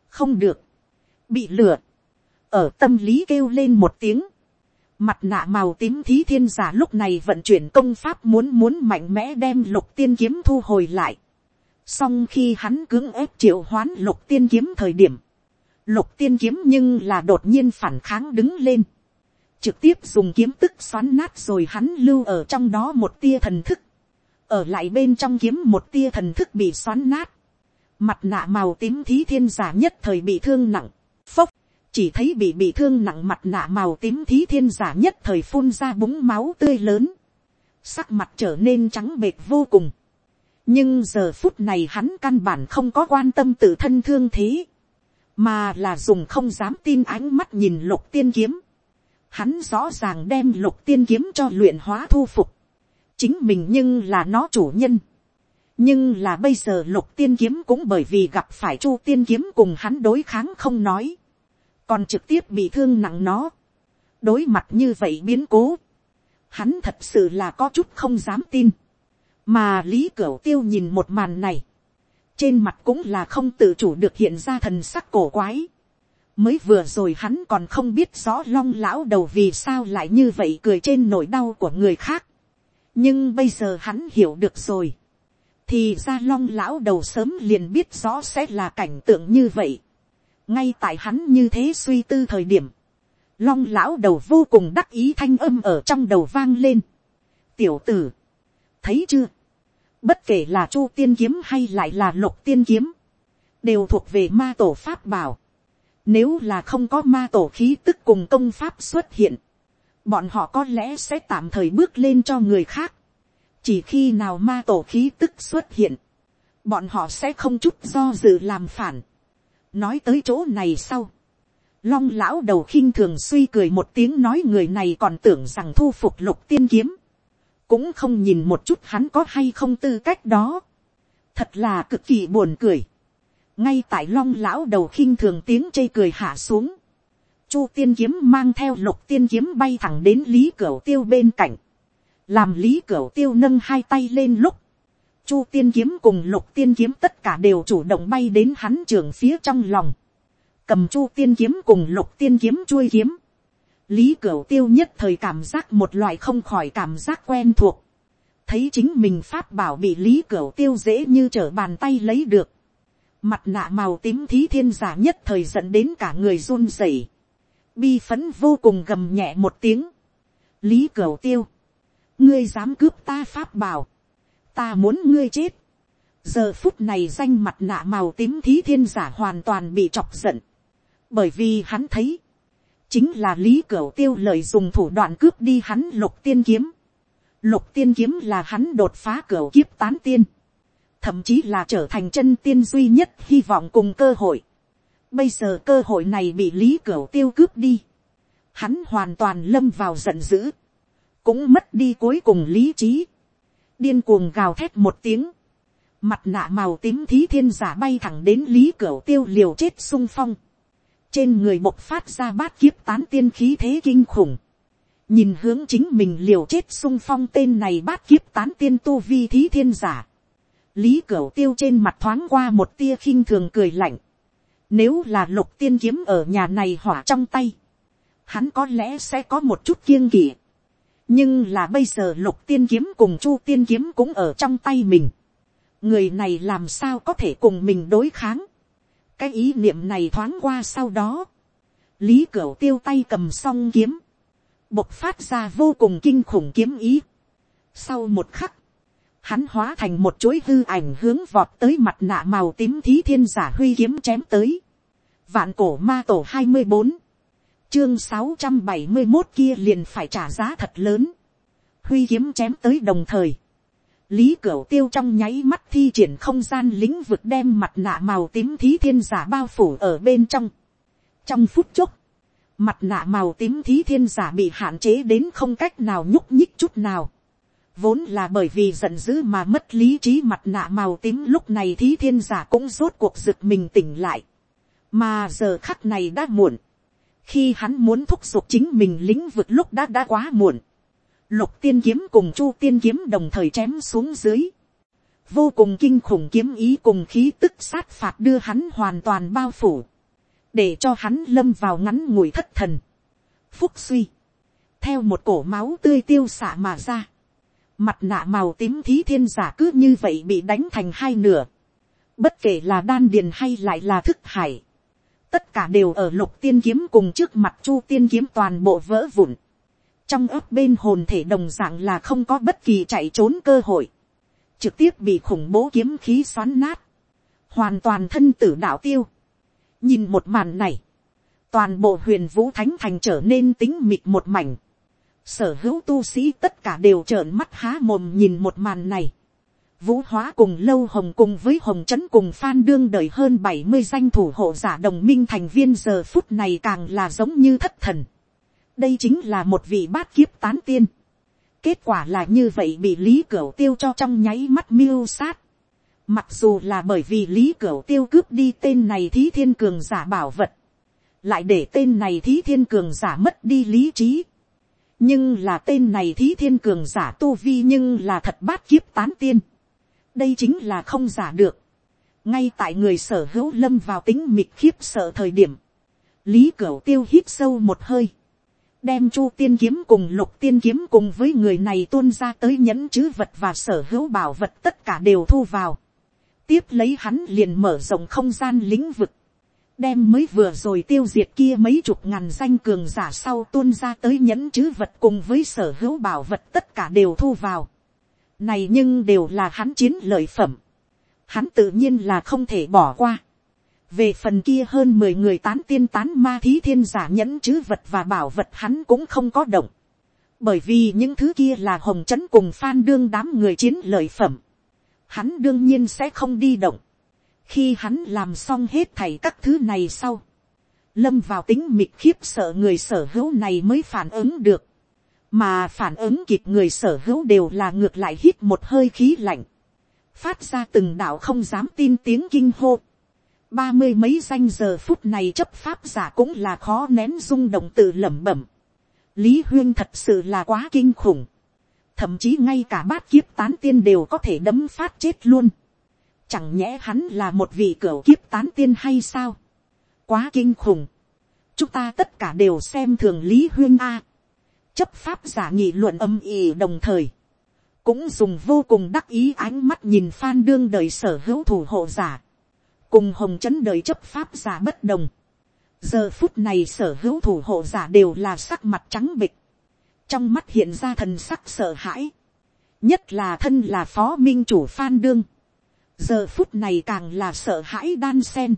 không được, bị lừa, ở tâm lý kêu lên một tiếng, Mặt nạ màu tím thí thiên giả lúc này vận chuyển công pháp muốn muốn mạnh mẽ đem lục tiên kiếm thu hồi lại. Song khi hắn cưỡng ép triệu hoán lục tiên kiếm thời điểm. Lục tiên kiếm nhưng là đột nhiên phản kháng đứng lên. Trực tiếp dùng kiếm tức xoắn nát rồi hắn lưu ở trong đó một tia thần thức. Ở lại bên trong kiếm một tia thần thức bị xoắn nát. Mặt nạ màu tím thí thiên giả nhất thời bị thương nặng. Phốc chỉ thấy bị bị thương nặng mặt nạ màu tím thí thiên giả nhất thời phun ra búng máu tươi lớn, sắc mặt trở nên trắng bệt vô cùng. nhưng giờ phút này hắn căn bản không có quan tâm tự thân thương thế, mà là dùng không dám tin ánh mắt nhìn lục tiên kiếm. hắn rõ ràng đem lục tiên kiếm cho luyện hóa thu phục, chính mình nhưng là nó chủ nhân. nhưng là bây giờ lục tiên kiếm cũng bởi vì gặp phải chu tiên kiếm cùng hắn đối kháng không nói còn trực tiếp bị thương nặng nó. đối mặt như vậy biến cố, hắn thật sự là có chút không dám tin. mà lý cửu tiêu nhìn một màn này, trên mặt cũng là không tự chủ được hiện ra thần sắc cổ quái. mới vừa rồi hắn còn không biết rõ long lão đầu vì sao lại như vậy cười trên nỗi đau của người khác. nhưng bây giờ hắn hiểu được rồi. thì ra long lão đầu sớm liền biết rõ sẽ là cảnh tượng như vậy ngay tại hắn như thế suy tư thời điểm, long lão đầu vô cùng đắc ý thanh âm ở trong đầu vang lên. tiểu tử, thấy chưa, bất kể là chu tiên kiếm hay lại là lục tiên kiếm, đều thuộc về ma tổ pháp bảo. Nếu là không có ma tổ khí tức cùng công pháp xuất hiện, bọn họ có lẽ sẽ tạm thời bước lên cho người khác. chỉ khi nào ma tổ khí tức xuất hiện, bọn họ sẽ không chút do dự làm phản nói tới chỗ này sau, long lão đầu khinh thường suy cười một tiếng nói người này còn tưởng rằng thu phục lục tiên kiếm, cũng không nhìn một chút hắn có hay không tư cách đó. thật là cực kỳ buồn cười. ngay tại long lão đầu khinh thường tiếng chê cười hạ xuống. chu tiên kiếm mang theo lục tiên kiếm bay thẳng đến lý cửa tiêu bên cạnh. làm lý cửa tiêu nâng hai tay lên lúc chu tiên kiếm cùng lục tiên kiếm tất cả đều chủ động bay đến hắn trường phía trong lòng. cầm chu tiên kiếm cùng lục tiên kiếm chuôi kiếm. lý cửu tiêu nhất thời cảm giác một loại không khỏi cảm giác quen thuộc thấy chính mình pháp bảo bị lý cửu tiêu dễ như trở bàn tay lấy được. Mặt nạ màu tím thí thiên giả nhất thời dẫn đến cả người run rẩy. Bi phấn vô cùng gầm nhẹ một tiếng. Lý cửu tiêu. Ngươi dám cướp ta pháp bảo. Ta muốn ngươi chết. Giờ phút này danh mặt nạ màu tím thí thiên giả hoàn toàn bị chọc giận. Bởi vì hắn thấy. Chính là lý cửu tiêu lợi dùng thủ đoạn cướp đi hắn lục tiên kiếm Lục tiên kiếm là hắn đột phá cửa kiếp tán tiên. Thậm chí là trở thành chân tiên duy nhất hy vọng cùng cơ hội. Bây giờ cơ hội này bị lý cửu tiêu cướp đi. Hắn hoàn toàn lâm vào giận dữ. Cũng mất đi cuối cùng lý trí. Điên cuồng gào thét một tiếng. Mặt nạ màu tím thí thiên giả bay thẳng đến lý cửu tiêu liều chết sung phong. Trên người bộc phát ra bát kiếp tán tiên khí thế kinh khủng nhìn hướng chính mình liều chết sung phong tên này bát kiếp tán tiên tu vi thí thiên giả. lý cửu tiêu trên mặt thoáng qua một tia khinh thường cười lạnh. nếu là lục tiên kiếm ở nhà này hỏa trong tay, hắn có lẽ sẽ có một chút kiêng kỵ nhưng là bây giờ lục tiên kiếm cùng chu tiên kiếm cũng ở trong tay mình. người này làm sao có thể cùng mình đối kháng. cái ý niệm này thoáng qua sau đó. lý cửu tiêu tay cầm song kiếm bộc phát ra vô cùng kinh khủng kiếm ý. Sau một khắc, hắn hóa thành một chuỗi hư ảnh hướng vọt tới mặt nạ màu tím thí thiên giả huy kiếm chém tới. Vạn cổ ma tổ hai mươi bốn chương sáu trăm bảy mươi một kia liền phải trả giá thật lớn. Huy kiếm chém tới đồng thời. Lý Cửu Tiêu trong nháy mắt thi triển không gian lĩnh vực đem mặt nạ màu tím thí thiên giả bao phủ ở bên trong. Trong phút chốc, Mặt nạ màu tím thí thiên giả bị hạn chế đến không cách nào nhúc nhích chút nào. Vốn là bởi vì giận dữ mà mất lý trí mặt nạ màu tím lúc này thí thiên giả cũng rốt cuộc giựt mình tỉnh lại. Mà giờ khắc này đã muộn. Khi hắn muốn thúc giục chính mình lĩnh vực lúc đã đã quá muộn. Lục tiên kiếm cùng chu tiên kiếm đồng thời chém xuống dưới. Vô cùng kinh khủng kiếm ý cùng khí tức sát phạt đưa hắn hoàn toàn bao phủ. Để cho hắn lâm vào ngắn ngủi thất thần, phúc suy, theo một cổ máu tươi tiêu xạ mà ra, mặt nạ màu tím thí thiên giả cứ như vậy bị đánh thành hai nửa, bất kể là đan điền hay lại là thức hải, tất cả đều ở lục tiên kiếm cùng trước mặt chu tiên kiếm toàn bộ vỡ vụn, trong ấp bên hồn thể đồng d ạ n g là không có bất kỳ chạy trốn cơ hội, trực tiếp bị khủng bố kiếm khí xoắn nát, hoàn toàn thân tử đạo tiêu, nhìn một màn này, toàn bộ huyền vũ thánh thành trở nên tính mịt một mảnh, sở hữu tu sĩ tất cả đều trợn mắt há mồm nhìn một màn này, vũ hóa cùng lâu hồng cùng với hồng trấn cùng phan đương đời hơn bảy mươi danh thủ hộ giả đồng minh thành viên giờ phút này càng là giống như thất thần. đây chính là một vị bát kiếp tán tiên. kết quả là như vậy bị lý cửa tiêu cho trong nháy mắt miêu sát. Mặc dù là bởi vì Lý cửa Tiêu cướp đi tên này Thí Thiên Cường giả bảo vật. Lại để tên này Thí Thiên Cường giả mất đi lý trí. Nhưng là tên này Thí Thiên Cường giả tu vi nhưng là thật bát kiếp tán tiên. Đây chính là không giả được. Ngay tại người sở hữu lâm vào tính mịt khiếp sợ thời điểm. Lý Cửu Tiêu hít sâu một hơi. Đem chu tiên kiếm cùng lục tiên kiếm cùng với người này tuôn ra tới nhẫn chứ vật và sở hữu bảo vật tất cả đều thu vào tiếp lấy hắn liền mở rộng không gian lĩnh vực, đem mới vừa rồi tiêu diệt kia mấy chục ngàn danh cường giả sau tuôn ra tới nhẫn chứ vật cùng với sở hữu bảo vật tất cả đều thu vào. Này nhưng đều là hắn chiến lợi phẩm. Hắn tự nhiên là không thể bỏ qua. Về phần kia hơn mười người tán tiên tán ma thí thiên giả nhẫn chứ vật và bảo vật hắn cũng không có động. Bởi vì những thứ kia là hồng chấn cùng phan đương đám người chiến lợi phẩm hắn đương nhiên sẽ không đi động. khi hắn làm xong hết thảy các thứ này sau, lâm vào tính mịt khiếp sợ người sở hữu này mới phản ứng được, mà phản ứng kịp người sở hữu đều là ngược lại hít một hơi khí lạnh, phát ra từng đạo không dám tin tiếng kinh hô. ba mươi mấy danh giờ phút này chấp pháp giả cũng là khó nén rung động tự lẩm bẩm. lý huyên thật sự là quá kinh khủng. thậm chí ngay cả bát kiếp tán tiên đều có thể đấm phát chết luôn. chẳng nhẽ hắn là một vị cửa kiếp tán tiên hay sao. quá kinh khủng. chúng ta tất cả đều xem thường lý huyên a chấp pháp giả nghị luận âm ỉ đồng thời cũng dùng vô cùng đắc ý ánh mắt nhìn phan đương đời sở hữu thủ hộ giả, cùng hồng chấn đời chấp pháp giả bất đồng. giờ phút này sở hữu thủ hộ giả đều là sắc mặt trắng bịch, trong mắt hiện ra thần sắc sợ hãi, nhất là thân là phó minh chủ phan đương, giờ phút này càng là sợ hãi đan sen.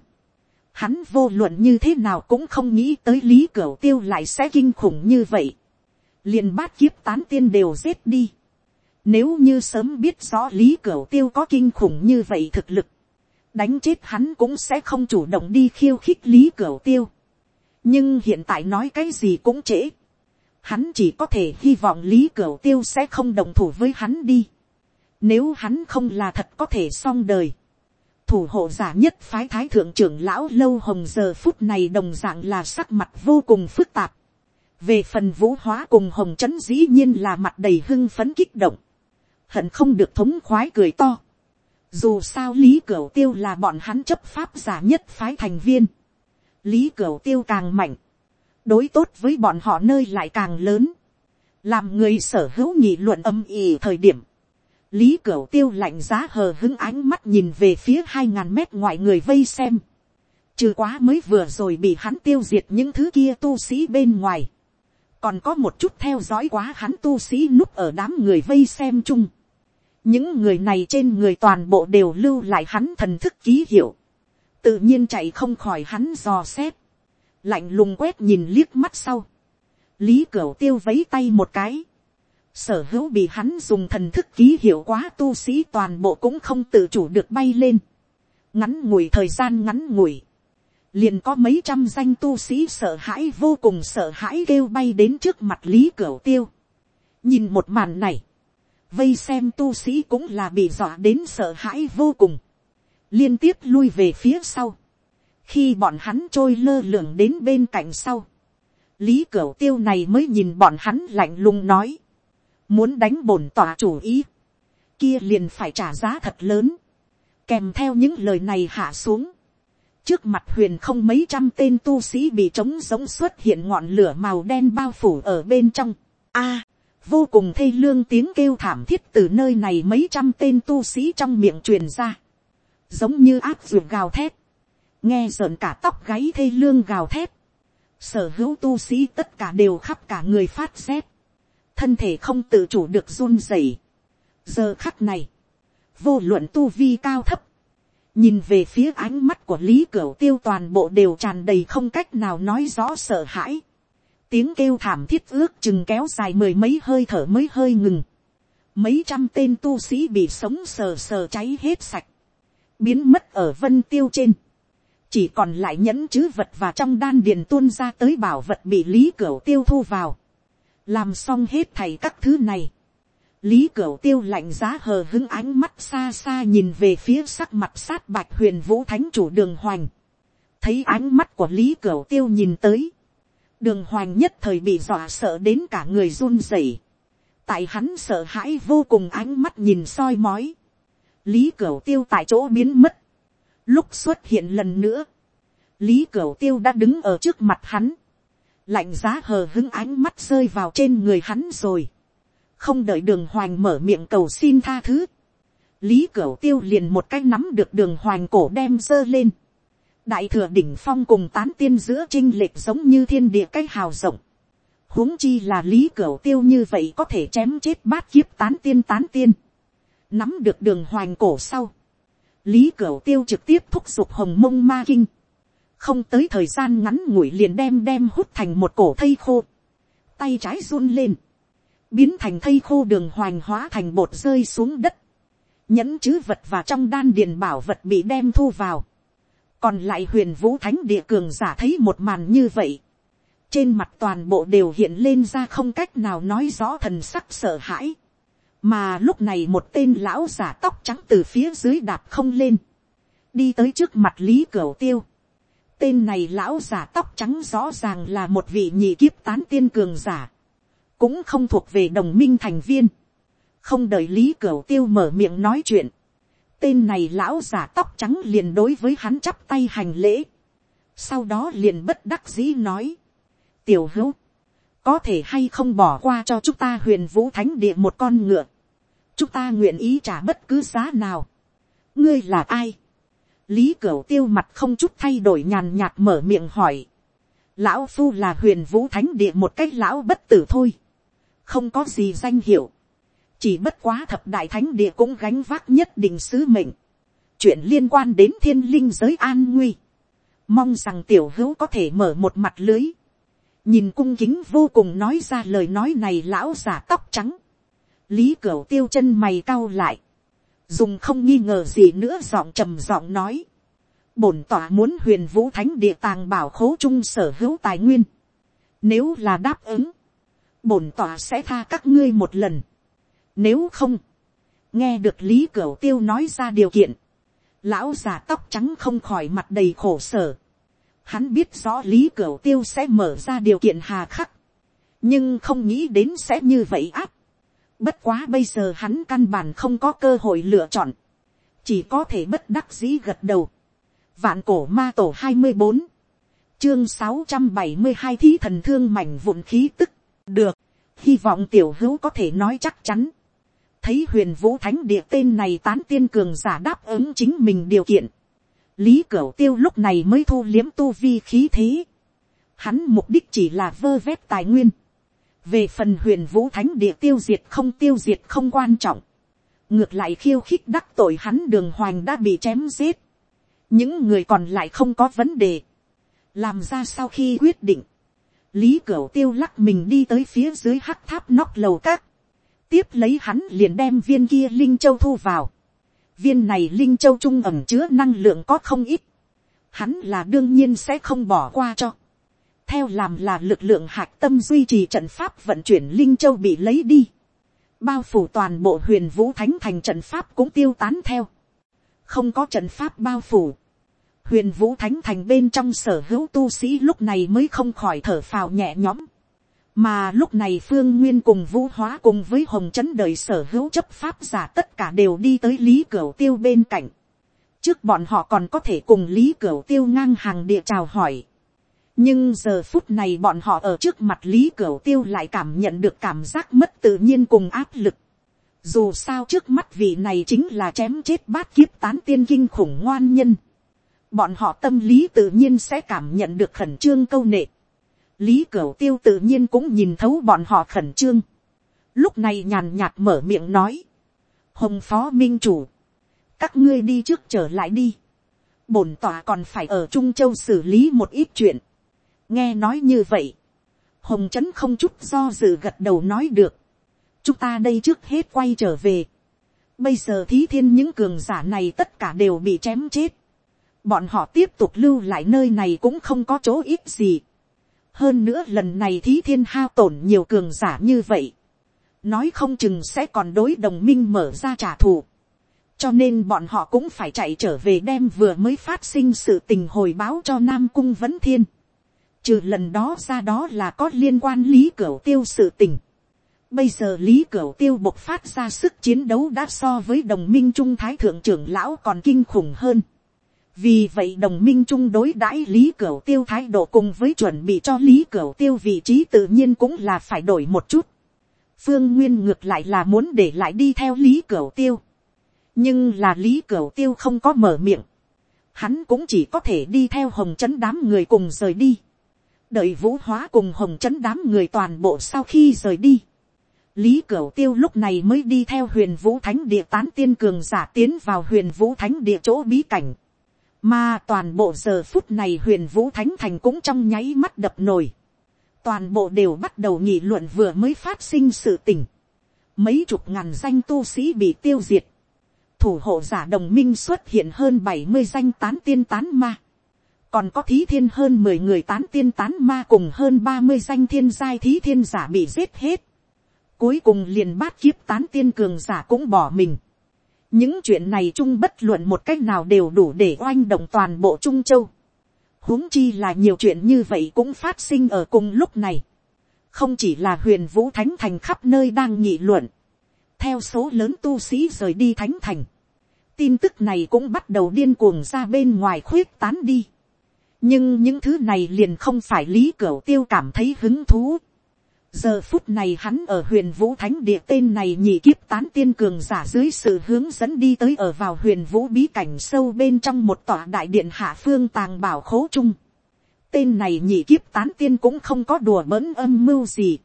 Hắn vô luận như thế nào cũng không nghĩ tới lý cửa tiêu lại sẽ kinh khủng như vậy liền bát kiếp tán tiên đều giết đi nếu như sớm biết rõ Lý Cửu Tiêu có kinh khủng như vậy thực lực. Đánh chết hắn cũng sẽ không chủ động đi khiêu khích Lý Cửu Tiêu. Nhưng hiện tại nói cái gì cũng trễ. Hắn chỉ có thể hy vọng Lý Cửu Tiêu sẽ không đồng thủ với hắn đi. Nếu hắn không là thật có thể xong đời. Thủ hộ giả nhất phái thái thượng trưởng lão lâu hồng giờ phút này đồng dạng là sắc mặt vô cùng phức tạp. Về phần vũ hóa cùng hồng chấn dĩ nhiên là mặt đầy hưng phấn kích động hận không được thống khoái cười to. Dù sao lý cửu tiêu là bọn hắn chấp pháp giả nhất phái thành viên. Lý cửu tiêu càng mạnh. Đối tốt với bọn họ nơi lại càng lớn. Làm người sở hữu nghị luận âm ỉ thời điểm. Lý cửu tiêu lạnh giá hờ hứng ánh mắt nhìn về phía hai ngàn mét ngoài người vây xem. Trừ quá mới vừa rồi bị hắn tiêu diệt những thứ kia tu sĩ bên ngoài. Còn có một chút theo dõi quá hắn tu sĩ núp ở đám người vây xem chung. Những người này trên người toàn bộ đều lưu lại hắn thần thức ký hiệu, tự nhiên chạy không khỏi hắn dò xét, lạnh lùng quét nhìn liếc mắt sau, lý cửu tiêu vấy tay một cái, sở hữu bị hắn dùng thần thức ký hiệu quá tu sĩ toàn bộ cũng không tự chủ được bay lên, ngắn ngủi thời gian ngắn ngủi, liền có mấy trăm danh tu sĩ sợ hãi vô cùng sợ hãi kêu bay đến trước mặt lý cửu tiêu. nhìn một màn này, vây xem tu sĩ cũng là bị dọa đến sợ hãi vô cùng, liên tiếp lui về phía sau, khi bọn hắn trôi lơ lửng đến bên cạnh sau, lý cửu tiêu này mới nhìn bọn hắn lạnh lùng nói, muốn đánh bổn tỏa chủ ý, kia liền phải trả giá thật lớn, kèm theo những lời này hạ xuống, trước mặt huyền không mấy trăm tên tu sĩ bị trống giống xuất hiện ngọn lửa màu đen bao phủ ở bên trong. A, vô cùng thê lương tiếng kêu thảm thiết từ nơi này mấy trăm tên tu sĩ trong miệng truyền ra, giống như áp ruột gào thét, nghe rợn cả tóc gáy thê lương gào thét, sở hữu tu sĩ tất cả đều khắp cả người phát rét, thân thể không tự chủ được run rẩy. giờ khắc này, vô luận tu vi cao thấp, nhìn về phía ánh mắt của lý cửu tiêu toàn bộ đều tràn đầy không cách nào nói rõ sợ hãi tiếng kêu thảm thiết ước chừng kéo dài mười mấy hơi thở mới hơi ngừng. Mấy trăm tên tu sĩ bị sống sờ sờ cháy hết sạch. Biến mất ở vân tiêu trên. Chỉ còn lại nhẫn chứ vật và trong đan điền tuôn ra tới bảo vật bị lý cửu tiêu thu vào. Làm xong hết thầy các thứ này. Lý Cửu Tiêu lạnh giá hờ hứng ánh mắt xa xa nhìn về phía sắc mặt sát bạch huyền vũ thánh chủ đường hoành. Thấy ánh mắt của Lý Cửu Tiêu nhìn tới đường hoành nhất thời bị dọa sợ đến cả người run rẩy. tại hắn sợ hãi vô cùng ánh mắt nhìn soi mói. lý cửu tiêu tại chỗ biến mất. lúc xuất hiện lần nữa, lý cửu tiêu đã đứng ở trước mặt hắn. lạnh giá hờ hứng ánh mắt rơi vào trên người hắn rồi không đợi đường hoành mở miệng cầu xin tha thứ. lý cửu tiêu liền một cái nắm được đường hoành cổ đem dơ lên đại thừa đỉnh phong cùng tán tiên giữa trinh lệch giống như thiên địa cái hào rộng. huống chi là lý cửu tiêu như vậy có thể chém chết bát kiếp tán tiên tán tiên. nắm được đường hoành cổ sau. lý cửu tiêu trực tiếp thúc giục hồng mông ma kinh. không tới thời gian ngắn ngủi liền đem đem hút thành một cổ thây khô. tay trái run lên biến thành thây khô đường hoành hóa thành bột rơi xuống đất. nhẫn chứ vật và trong đan điền bảo vật bị đem thu vào. Còn lại huyền vũ thánh địa cường giả thấy một màn như vậy, trên mặt toàn bộ đều hiện lên ra không cách nào nói rõ thần sắc sợ hãi, mà lúc này một tên lão giả tóc trắng từ phía dưới đạp không lên, đi tới trước mặt lý cửu tiêu. tên này lão giả tóc trắng rõ ràng là một vị nhị kiếp tán tiên cường giả, cũng không thuộc về đồng minh thành viên, không đợi lý cửu tiêu mở miệng nói chuyện, tên này lão giả tóc trắng liền đối với hắn chắp tay hành lễ, sau đó liền bất đắc dĩ nói, tiểu hữu, có thể hay không bỏ qua cho chúng ta huyền vũ thánh địa một con ngựa, chúng ta nguyện ý trả bất cứ giá nào. ngươi là ai, lý cửu tiêu mặt không chút thay đổi nhàn nhạt mở miệng hỏi, lão phu là huyền vũ thánh địa một cách lão bất tử thôi, không có gì danh hiệu, chỉ bất quá thập đại thánh địa cũng gánh vác nhất định sứ mệnh, chuyện liên quan đến thiên linh giới an nguy, mong rằng tiểu hữu có thể mở một mặt lưới, nhìn cung kính vô cùng nói ra lời nói này lão giả tóc trắng, lý cửu tiêu chân mày cau lại, dùng không nghi ngờ gì nữa giọng trầm giọng nói, bổn tỏa muốn huyền vũ thánh địa tàng bảo khố trung sở hữu tài nguyên, nếu là đáp ứng, bổn tỏa sẽ tha các ngươi một lần, nếu không, nghe được lý cửu tiêu nói ra điều kiện, lão già tóc trắng không khỏi mặt đầy khổ sở, Hắn biết rõ lý cửu tiêu sẽ mở ra điều kiện hà khắc. Nhưng không nghĩ đến sẽ như vậy áp. Bất quá bây giờ hắn căn bản không có cơ hội lựa chọn. Chỉ có thể bất đắc dĩ gật đầu. Vạn cổ ma tổ hai mươi bốn Chương sáu trăm bảy mươi hai thí thần thương mảnh vụn khí tức. Được. Hy vọng tiểu hữu có thể nói chắc chắn. Thấy huyền vũ thánh địa tên này tán tiên cường giả đáp ứng chính mình điều kiện lý cửu tiêu lúc này mới thu liếm tu vi khí thế. Hắn mục đích chỉ là vơ vét tài nguyên. về phần huyền vũ thánh địa tiêu diệt không tiêu diệt không quan trọng. ngược lại khiêu khích đắc tội hắn đường hoành đã bị chém giết. những người còn lại không có vấn đề. làm ra sau khi quyết định lý cửu tiêu lắc mình đi tới phía dưới hắc tháp nóc lầu các. tiếp lấy hắn liền đem viên kia linh châu thu vào. Viên này linh châu trung ẩm chứa năng lượng có không ít, hắn là đương nhiên sẽ không bỏ qua cho. theo làm là lực lượng hạc tâm duy trì trận pháp vận chuyển linh châu bị lấy đi, bao phủ toàn bộ huyền vũ thánh thành trận pháp cũng tiêu tán theo, không có trận pháp bao phủ, huyền vũ thánh thành bên trong sở hữu tu sĩ lúc này mới không khỏi thở phào nhẹ nhõm, mà lúc này phương nguyên cùng vũ hóa cùng với hồng chấn đời sở hữu chấp pháp giả tất cả đều đi tới lý cửu tiêu bên cạnh. trước bọn họ còn có thể cùng lý cửu tiêu ngang hàng địa chào hỏi. nhưng giờ phút này bọn họ ở trước mặt lý cửu tiêu lại cảm nhận được cảm giác mất tự nhiên cùng áp lực. dù sao trước mắt vị này chính là chém chết bát kiếp tán tiên kinh khủng ngoan nhân bọn họ tâm lý tự nhiên sẽ cảm nhận được khẩn trương câu nệ lý cửu tiêu tự nhiên cũng nhìn thấu bọn họ khẩn trương. lúc này nhàn nhạt mở miệng nói. hồng phó minh chủ, các ngươi đi trước trở lại đi. bổn tòa còn phải ở trung châu xử lý một ít chuyện. nghe nói như vậy, hồng trấn không chút do dự gật đầu nói được. chúng ta đây trước hết quay trở về. bây giờ thí thiên những cường giả này tất cả đều bị chém chết bọn họ tiếp tục lưu lại nơi này cũng không có chỗ ít gì. Hơn nữa lần này thí thiên hao tổn nhiều cường giả như vậy, nói không chừng sẽ còn đối đồng minh mở ra trả thù, cho nên bọn họ cũng phải chạy trở về đem vừa mới phát sinh sự tình hồi báo cho nam cung vấn thiên, trừ lần đó ra đó là có liên quan lý cửu tiêu sự tình. Bây giờ lý cửu tiêu bộc phát ra sức chiến đấu đã so với đồng minh trung thái thượng trưởng lão còn kinh khủng hơn vì vậy đồng minh chung đối đãi lý cửu tiêu thái độ cùng với chuẩn bị cho lý cửu tiêu vị trí tự nhiên cũng là phải đổi một chút. phương nguyên ngược lại là muốn để lại đi theo lý cửu tiêu. nhưng là lý cửu tiêu không có mở miệng. hắn cũng chỉ có thể đi theo hồng chấn đám người cùng rời đi. đợi vũ hóa cùng hồng chấn đám người toàn bộ sau khi rời đi. Lý Cửu Tiêu lúc này mới đi theo huyền vũ thánh địa tán tiên cường giả tiến vào huyền vũ thánh địa chỗ bí cảnh. Mà toàn bộ giờ phút này huyền vũ thánh thành cũng trong nháy mắt đập nổi. Toàn bộ đều bắt đầu nghị luận vừa mới phát sinh sự tình. Mấy chục ngàn danh tu sĩ bị tiêu diệt. Thủ hộ giả đồng minh xuất hiện hơn bảy mươi danh tán tiên tán ma. Còn có thí thiên hơn mười người tán tiên tán ma cùng hơn ba mươi danh thiên giai thí thiên giả bị giết hết Cuối cùng liền bát kiếp tán tiên cường giả cũng bỏ mình. Những chuyện này chung bất luận một cách nào đều đủ để oanh động toàn bộ Trung Châu. huống chi là nhiều chuyện như vậy cũng phát sinh ở cùng lúc này. Không chỉ là huyền vũ thánh thành khắp nơi đang nghị luận. Theo số lớn tu sĩ rời đi thánh thành. Tin tức này cũng bắt đầu điên cuồng ra bên ngoài khuyết tán đi. Nhưng những thứ này liền không phải lý cửu tiêu cảm thấy hứng thú giờ phút này hắn ở huyền vũ thánh địa tên này nhị kiếp tán tiên cường giả dưới sự hướng dẫn đi tới ở vào huyền vũ bí cảnh sâu bên trong một tòa đại điện hạ phương tàng bảo khố trung. tên này nhị kiếp tán tiên cũng không có đùa bỡn âm mưu gì.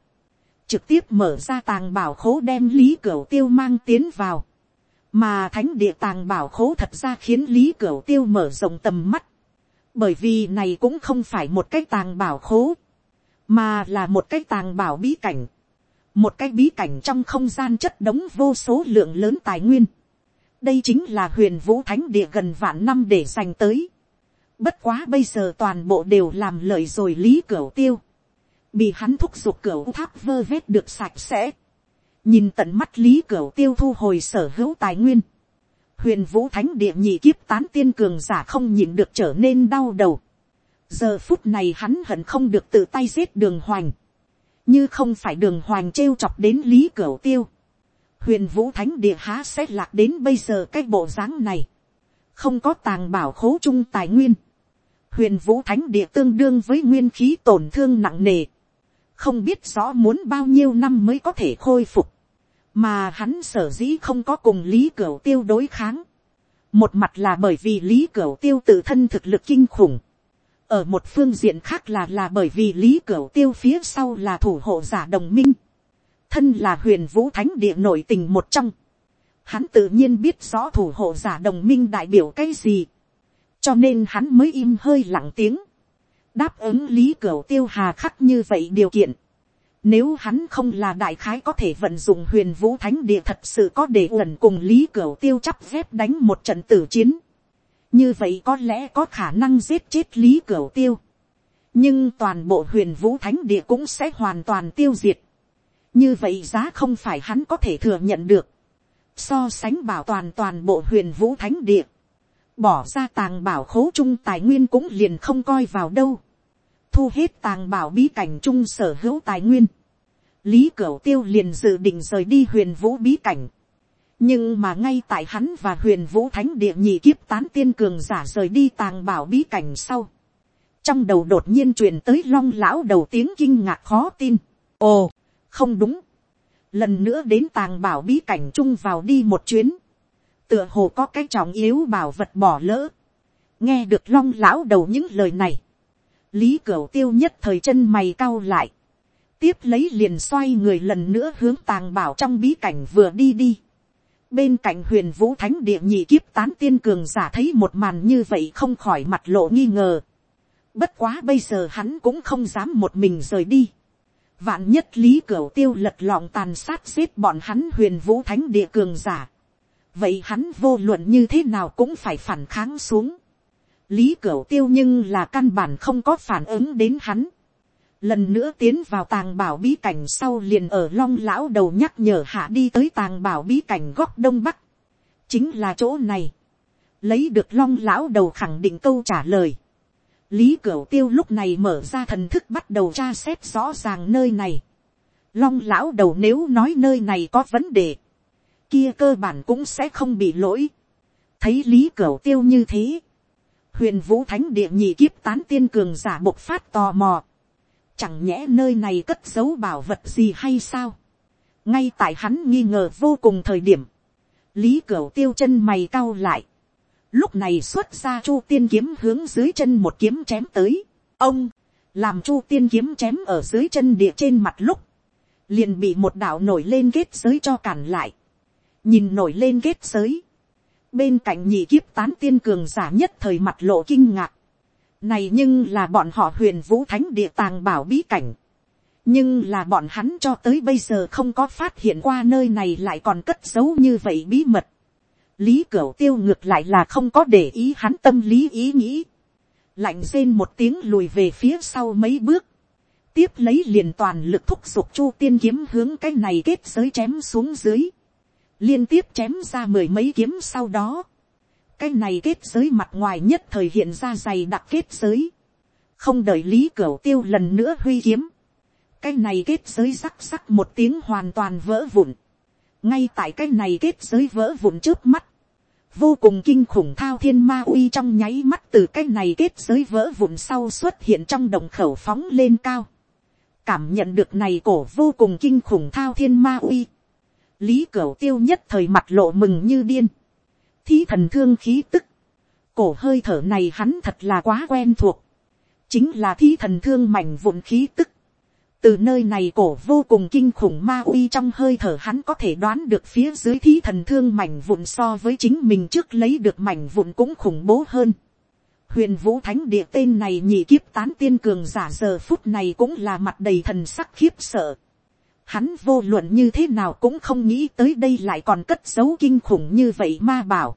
trực tiếp mở ra tàng bảo khố đem lý cửu tiêu mang tiến vào. mà thánh địa tàng bảo khố thật ra khiến lý cửu tiêu mở rộng tầm mắt. bởi vì này cũng không phải một cái tàng bảo khố mà là một cái tàng bảo bí cảnh, một cái bí cảnh trong không gian chất đống vô số lượng lớn tài nguyên. đây chính là huyền vũ thánh địa gần vạn năm để dành tới. bất quá bây giờ toàn bộ đều làm lợi rồi lý cửa tiêu, bị hắn thúc giục cửa tháp vơ vét được sạch sẽ. nhìn tận mắt lý cửa tiêu thu hồi sở hữu tài nguyên. huyền vũ thánh địa nhị kiếp tán tiên cường giả không nhìn được trở nên đau đầu giờ phút này hắn hận không được tự tay giết đường hoành, như không phải đường hoành trêu chọc đến lý cửu tiêu, huyền vũ thánh địa há sẽ lạc đến bây giờ cái bộ dáng này, không có tàng bảo khố trung tài nguyên, huyền vũ thánh địa tương đương với nguyên khí tổn thương nặng nề, không biết rõ muốn bao nhiêu năm mới có thể khôi phục, mà hắn sở dĩ không có cùng lý cửu tiêu đối kháng, một mặt là bởi vì lý cửu tiêu tự thân thực lực kinh khủng, ở một phương diện khác là là bởi vì lý cửu tiêu phía sau là thủ hộ giả đồng minh, thân là huyền vũ thánh địa nổi tình một trong, hắn tự nhiên biết rõ thủ hộ giả đồng minh đại biểu cái gì, cho nên hắn mới im hơi lặng tiếng, đáp ứng lý cửu tiêu hà khắc như vậy điều kiện, nếu hắn không là đại khái có thể vận dụng huyền vũ thánh địa thật sự có để uẩn cùng lý cửu tiêu chắp dép đánh một trận tử chiến như vậy có lẽ có khả năng giết chết lý cửu tiêu. nhưng toàn bộ huyền vũ thánh địa cũng sẽ hoàn toàn tiêu diệt. như vậy giá không phải hắn có thể thừa nhận được. so sánh bảo toàn toàn bộ huyền vũ thánh địa. bỏ ra tàng bảo khố trung tài nguyên cũng liền không coi vào đâu. thu hết tàng bảo bí cảnh trung sở hữu tài nguyên. lý cửu tiêu liền dự định rời đi huyền vũ bí cảnh nhưng mà ngay tại hắn và huyền vũ thánh địa nhị kiếp tán tiên cường giả rời đi tàng bảo bí cảnh sau. trong đầu đột nhiên truyền tới long lão đầu tiếng kinh ngạc khó tin. ồ, không đúng. lần nữa đến tàng bảo bí cảnh chung vào đi một chuyến. tựa hồ có cái trọng yếu bảo vật bỏ lỡ. nghe được long lão đầu những lời này. lý cửu tiêu nhất thời chân mày cau lại. tiếp lấy liền xoay người lần nữa hướng tàng bảo trong bí cảnh vừa đi đi Bên cạnh huyền vũ thánh địa nhị kiếp tán tiên cường giả thấy một màn như vậy không khỏi mặt lộ nghi ngờ. Bất quá bây giờ hắn cũng không dám một mình rời đi. Vạn nhất lý cửu tiêu lật lọng tàn sát giết bọn hắn huyền vũ thánh địa cường giả. Vậy hắn vô luận như thế nào cũng phải phản kháng xuống. Lý cửu tiêu nhưng là căn bản không có phản ứng đến hắn lần nữa tiến vào tàng bảo bí cảnh sau liền ở long lão đầu nhắc nhở hạ đi tới tàng bảo bí cảnh góc đông bắc, chính là chỗ này, lấy được long lão đầu khẳng định câu trả lời. lý cửu tiêu lúc này mở ra thần thức bắt đầu tra xét rõ ràng nơi này. long lão đầu nếu nói nơi này có vấn đề, kia cơ bản cũng sẽ không bị lỗi. thấy lý cửu tiêu như thế, huyền vũ thánh địa nhị kiếp tán tiên cường giả bộc phát tò mò Chẳng nhẽ nơi này cất giấu bảo vật gì hay sao? Ngay tại hắn nghi ngờ vô cùng thời điểm. Lý Cửu tiêu chân mày cau lại. Lúc này xuất ra chu tiên kiếm hướng dưới chân một kiếm chém tới. Ông, làm chu tiên kiếm chém ở dưới chân địa trên mặt lúc. Liền bị một đạo nổi lên kết giới cho cản lại. Nhìn nổi lên kết giới. Bên cạnh nhị kiếp tán tiên cường giả nhất thời mặt lộ kinh ngạc này nhưng là bọn họ huyền vũ thánh địa tàng bảo bí cảnh. Nhưng là bọn hắn cho tới bây giờ không có phát hiện qua nơi này lại còn cất giấu như vậy bí mật. Lý Cửu tiêu ngược lại là không có để ý hắn tâm lý ý nghĩ. Lạnh rên một tiếng lùi về phía sau mấy bước. tiếp lấy liền toàn lực thúc giục chu tiên kiếm hướng cái này kết giới chém xuống dưới, liên tiếp chém ra mười mấy kiếm sau đó, cái này kết giới mặt ngoài nhất thời hiện ra dày đặc kết giới, không đợi lý cửu tiêu lần nữa huy kiếm, cái này kết giới rắc rắc một tiếng hoàn toàn vỡ vụn, ngay tại cái này kết giới vỡ vụn trước mắt, vô cùng kinh khủng thao thiên ma uy trong nháy mắt từ cái này kết giới vỡ vụn sau xuất hiện trong đồng khẩu phóng lên cao, cảm nhận được này cổ vô cùng kinh khủng thao thiên ma uy, lý cửu tiêu nhất thời mặt lộ mừng như điên, thí thần thương khí tức, cổ hơi thở này hắn thật là quá quen thuộc, chính là thí thần thương mảnh vụn khí tức, từ nơi này cổ vô cùng kinh khủng ma uy trong hơi thở hắn có thể đoán được phía dưới thí thần thương mảnh vụn so với chính mình trước lấy được mảnh vụn cũng khủng bố hơn. huyền vũ thánh địa tên này nhị kiếp tán tiên cường giả giờ phút này cũng là mặt đầy thần sắc khiếp sợ. Hắn vô luận như thế nào cũng không nghĩ tới đây lại còn cất dấu kinh khủng như vậy ma bảo.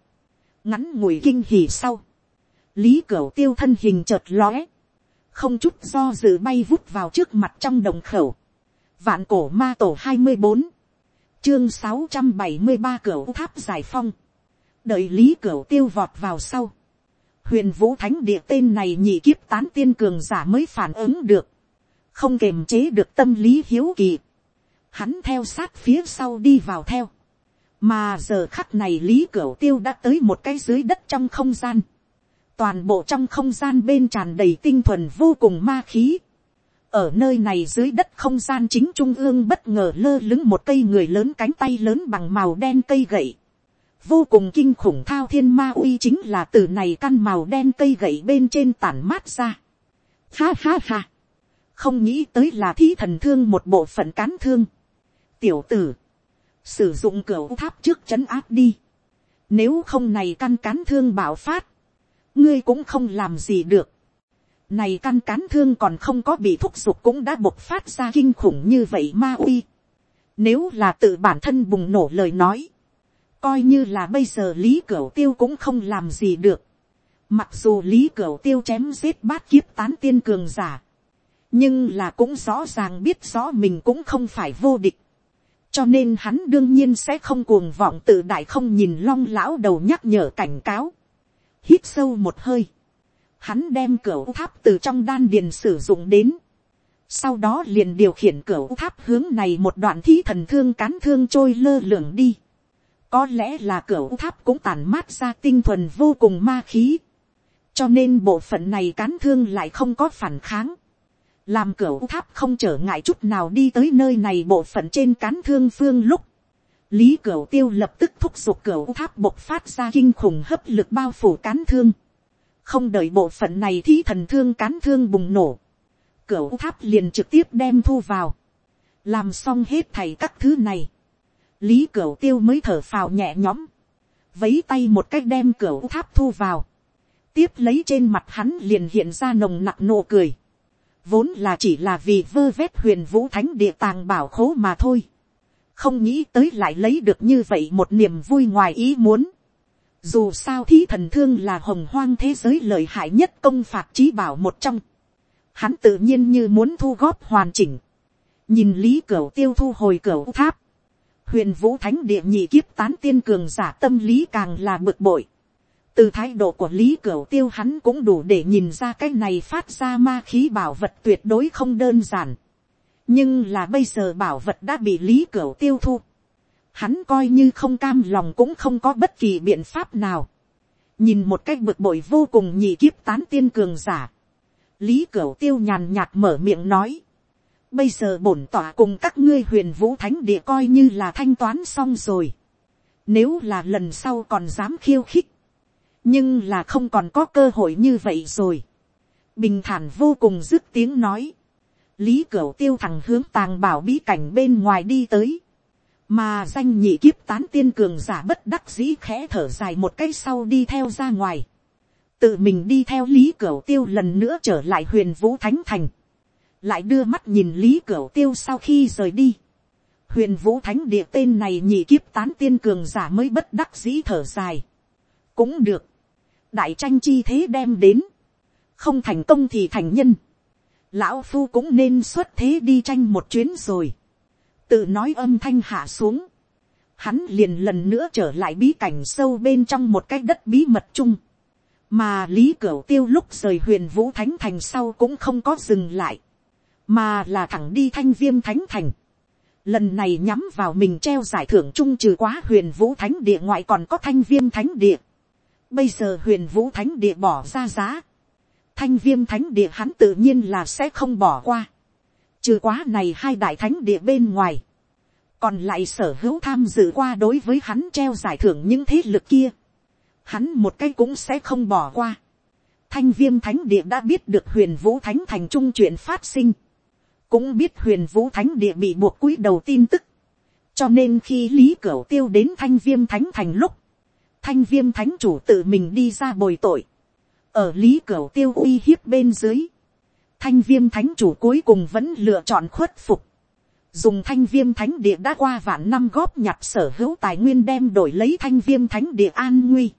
Ngắn ngủi kinh hỉ sau. Lý Cửu tiêu thân hình chợt lóe không chút do dự bay vút vào trước mặt trong đồng khẩu. Vạn cổ ma tổ hai mươi bốn, chương sáu trăm bảy mươi ba cửu tháp giải phong. Đợi lý cửu tiêu vọt vào sau. Huyền vũ thánh địa tên này nhị kiếp tán tiên cường giả mới phản ứng được. Không kềm chế được tâm lý hiếu kỳ. Hắn theo sát phía sau đi vào theo. Mà giờ khắc này lý cửu tiêu đã tới một cái dưới đất trong không gian toàn bộ trong không gian bên tràn đầy tinh thuần vô cùng ma khí. ở nơi này dưới đất không gian chính trung ương bất ngờ lơ lứng một cây người lớn cánh tay lớn bằng màu đen cây gậy. vô cùng kinh khủng thao thiên ma uy chính là từ này căn màu đen cây gậy bên trên tản mát ra. ha ha ha. không nghĩ tới là thí thần thương một bộ phận cán thương tiểu tử, sử dụng cửa tháp trước c h ấ n áp đi. nếu không này căn cán thương bảo phát, ngươi cũng không làm gì được. Này căn cán thương còn không có bị thúc giục cũng đã bộc phát ra kinh khủng như vậy ma uy. Nếu là tự bản thân bùng nổ lời nói. Coi như là bây giờ Lý cửa Tiêu cũng không làm gì được. Mặc dù Lý cửa Tiêu chém giết bát kiếp tán tiên cường giả. Nhưng là cũng rõ ràng biết rõ mình cũng không phải vô địch. Cho nên hắn đương nhiên sẽ không cuồng vọng tự đại không nhìn long lão đầu nhắc nhở cảnh cáo. Hít sâu một hơi, hắn đem cửa tháp từ trong đan điền sử dụng đến, sau đó liền điều khiển cửa tháp hướng này một đoạn thí thần thương cán thương trôi lơ lửng đi, có lẽ là cửa tháp cũng tàn mát ra tinh thuần vô cùng ma khí, cho nên bộ phận này cán thương lại không có phản kháng, làm cửa tháp không trở ngại chút nào đi tới nơi này bộ phận trên cán thương phương lúc, Lý cửa Tiêu lập tức thúc giục cửa Tháp bộc phát ra kinh khủng hấp lực bao phủ cán thương. Không đợi bộ phận này thì thần thương cán thương bùng nổ. cửa Tháp liền trực tiếp đem thu vào. Làm xong hết thảy các thứ này. Lý cửa Tiêu mới thở phào nhẹ nhõm. Vấy tay một cách đem cửa Tháp thu vào. Tiếp lấy trên mặt hắn liền hiện ra nồng nặc nụ cười. Vốn là chỉ là vì vơ vét huyền vũ thánh địa tàng bảo khố mà thôi không nghĩ tới lại lấy được như vậy một niềm vui ngoài ý muốn. Dù sao thí thần thương là hồng hoang thế giới lợi hại nhất công phạt trí bảo một trong. Hắn tự nhiên như muốn thu góp hoàn chỉnh. Nhìn lý cửa tiêu thu hồi cửa tháp. Huyền vũ thánh địa nhị kiếp tán tiên cường giả tâm lý càng là bực bội. Từ thái độ của lý cửu tiêu hắn cũng đủ để nhìn ra cái này phát ra ma khí bảo vật tuyệt đối không đơn giản nhưng là bây giờ bảo vật đã bị lý cửu tiêu thu. Hắn coi như không cam lòng cũng không có bất kỳ biện pháp nào. nhìn một cách bực bội vô cùng nhị kiếp tán tiên cường giả. lý cửu tiêu nhàn nhạt mở miệng nói. bây giờ bổn tỏa cùng các ngươi huyền vũ thánh địa coi như là thanh toán xong rồi. nếu là lần sau còn dám khiêu khích nhưng là không còn có cơ hội như vậy rồi. bình thản vô cùng dứt tiếng nói. Lý cửu tiêu thẳng hướng tàng bảo bí cảnh bên ngoài đi tới, mà danh nhị kiếp tán tiên cường giả bất đắc dĩ khẽ thở dài một cái sau đi theo ra ngoài, tự mình đi theo lý cửu tiêu lần nữa trở lại huyền vũ thánh thành, lại đưa mắt nhìn lý cửu tiêu sau khi rời đi, huyền vũ thánh địa tên này nhị kiếp tán tiên cường giả mới bất đắc dĩ thở dài, cũng được, đại tranh chi thế đem đến, không thành công thì thành nhân, lão phu cũng nên xuất thế đi tranh một chuyến rồi, tự nói âm thanh hạ xuống, hắn liền lần nữa trở lại bí cảnh sâu bên trong một cái đất bí mật chung, mà lý cửu tiêu lúc rời huyền vũ thánh thành sau cũng không có dừng lại, mà là thẳng đi thanh viêm thánh thành, lần này nhắm vào mình treo giải thưởng chung trừ quá huyền vũ thánh địa ngoại còn có thanh viêm thánh địa, bây giờ huyền vũ thánh địa bỏ ra giá, thanh viêm thánh địa hắn tự nhiên là sẽ không bỏ qua, trừ quá này hai đại thánh địa bên ngoài, còn lại sở hữu tham dự qua đối với hắn treo giải thưởng những thế lực kia, hắn một cái cũng sẽ không bỏ qua. Thanh viêm thánh địa đã biết được huyền vũ thánh thành trung chuyện phát sinh, cũng biết huyền vũ thánh địa bị buộc cúi đầu tin tức, cho nên khi lý cửu tiêu đến thanh viêm thánh thành lúc, thanh viêm thánh chủ tự mình đi ra bồi tội, ở lý cửu tiêu uy hiếp bên dưới, thanh viêm thánh chủ cuối cùng vẫn lựa chọn khuất phục, dùng thanh viêm thánh địa đã qua vạn năm góp nhặt sở hữu tài nguyên đem đổi lấy thanh viêm thánh địa an nguy.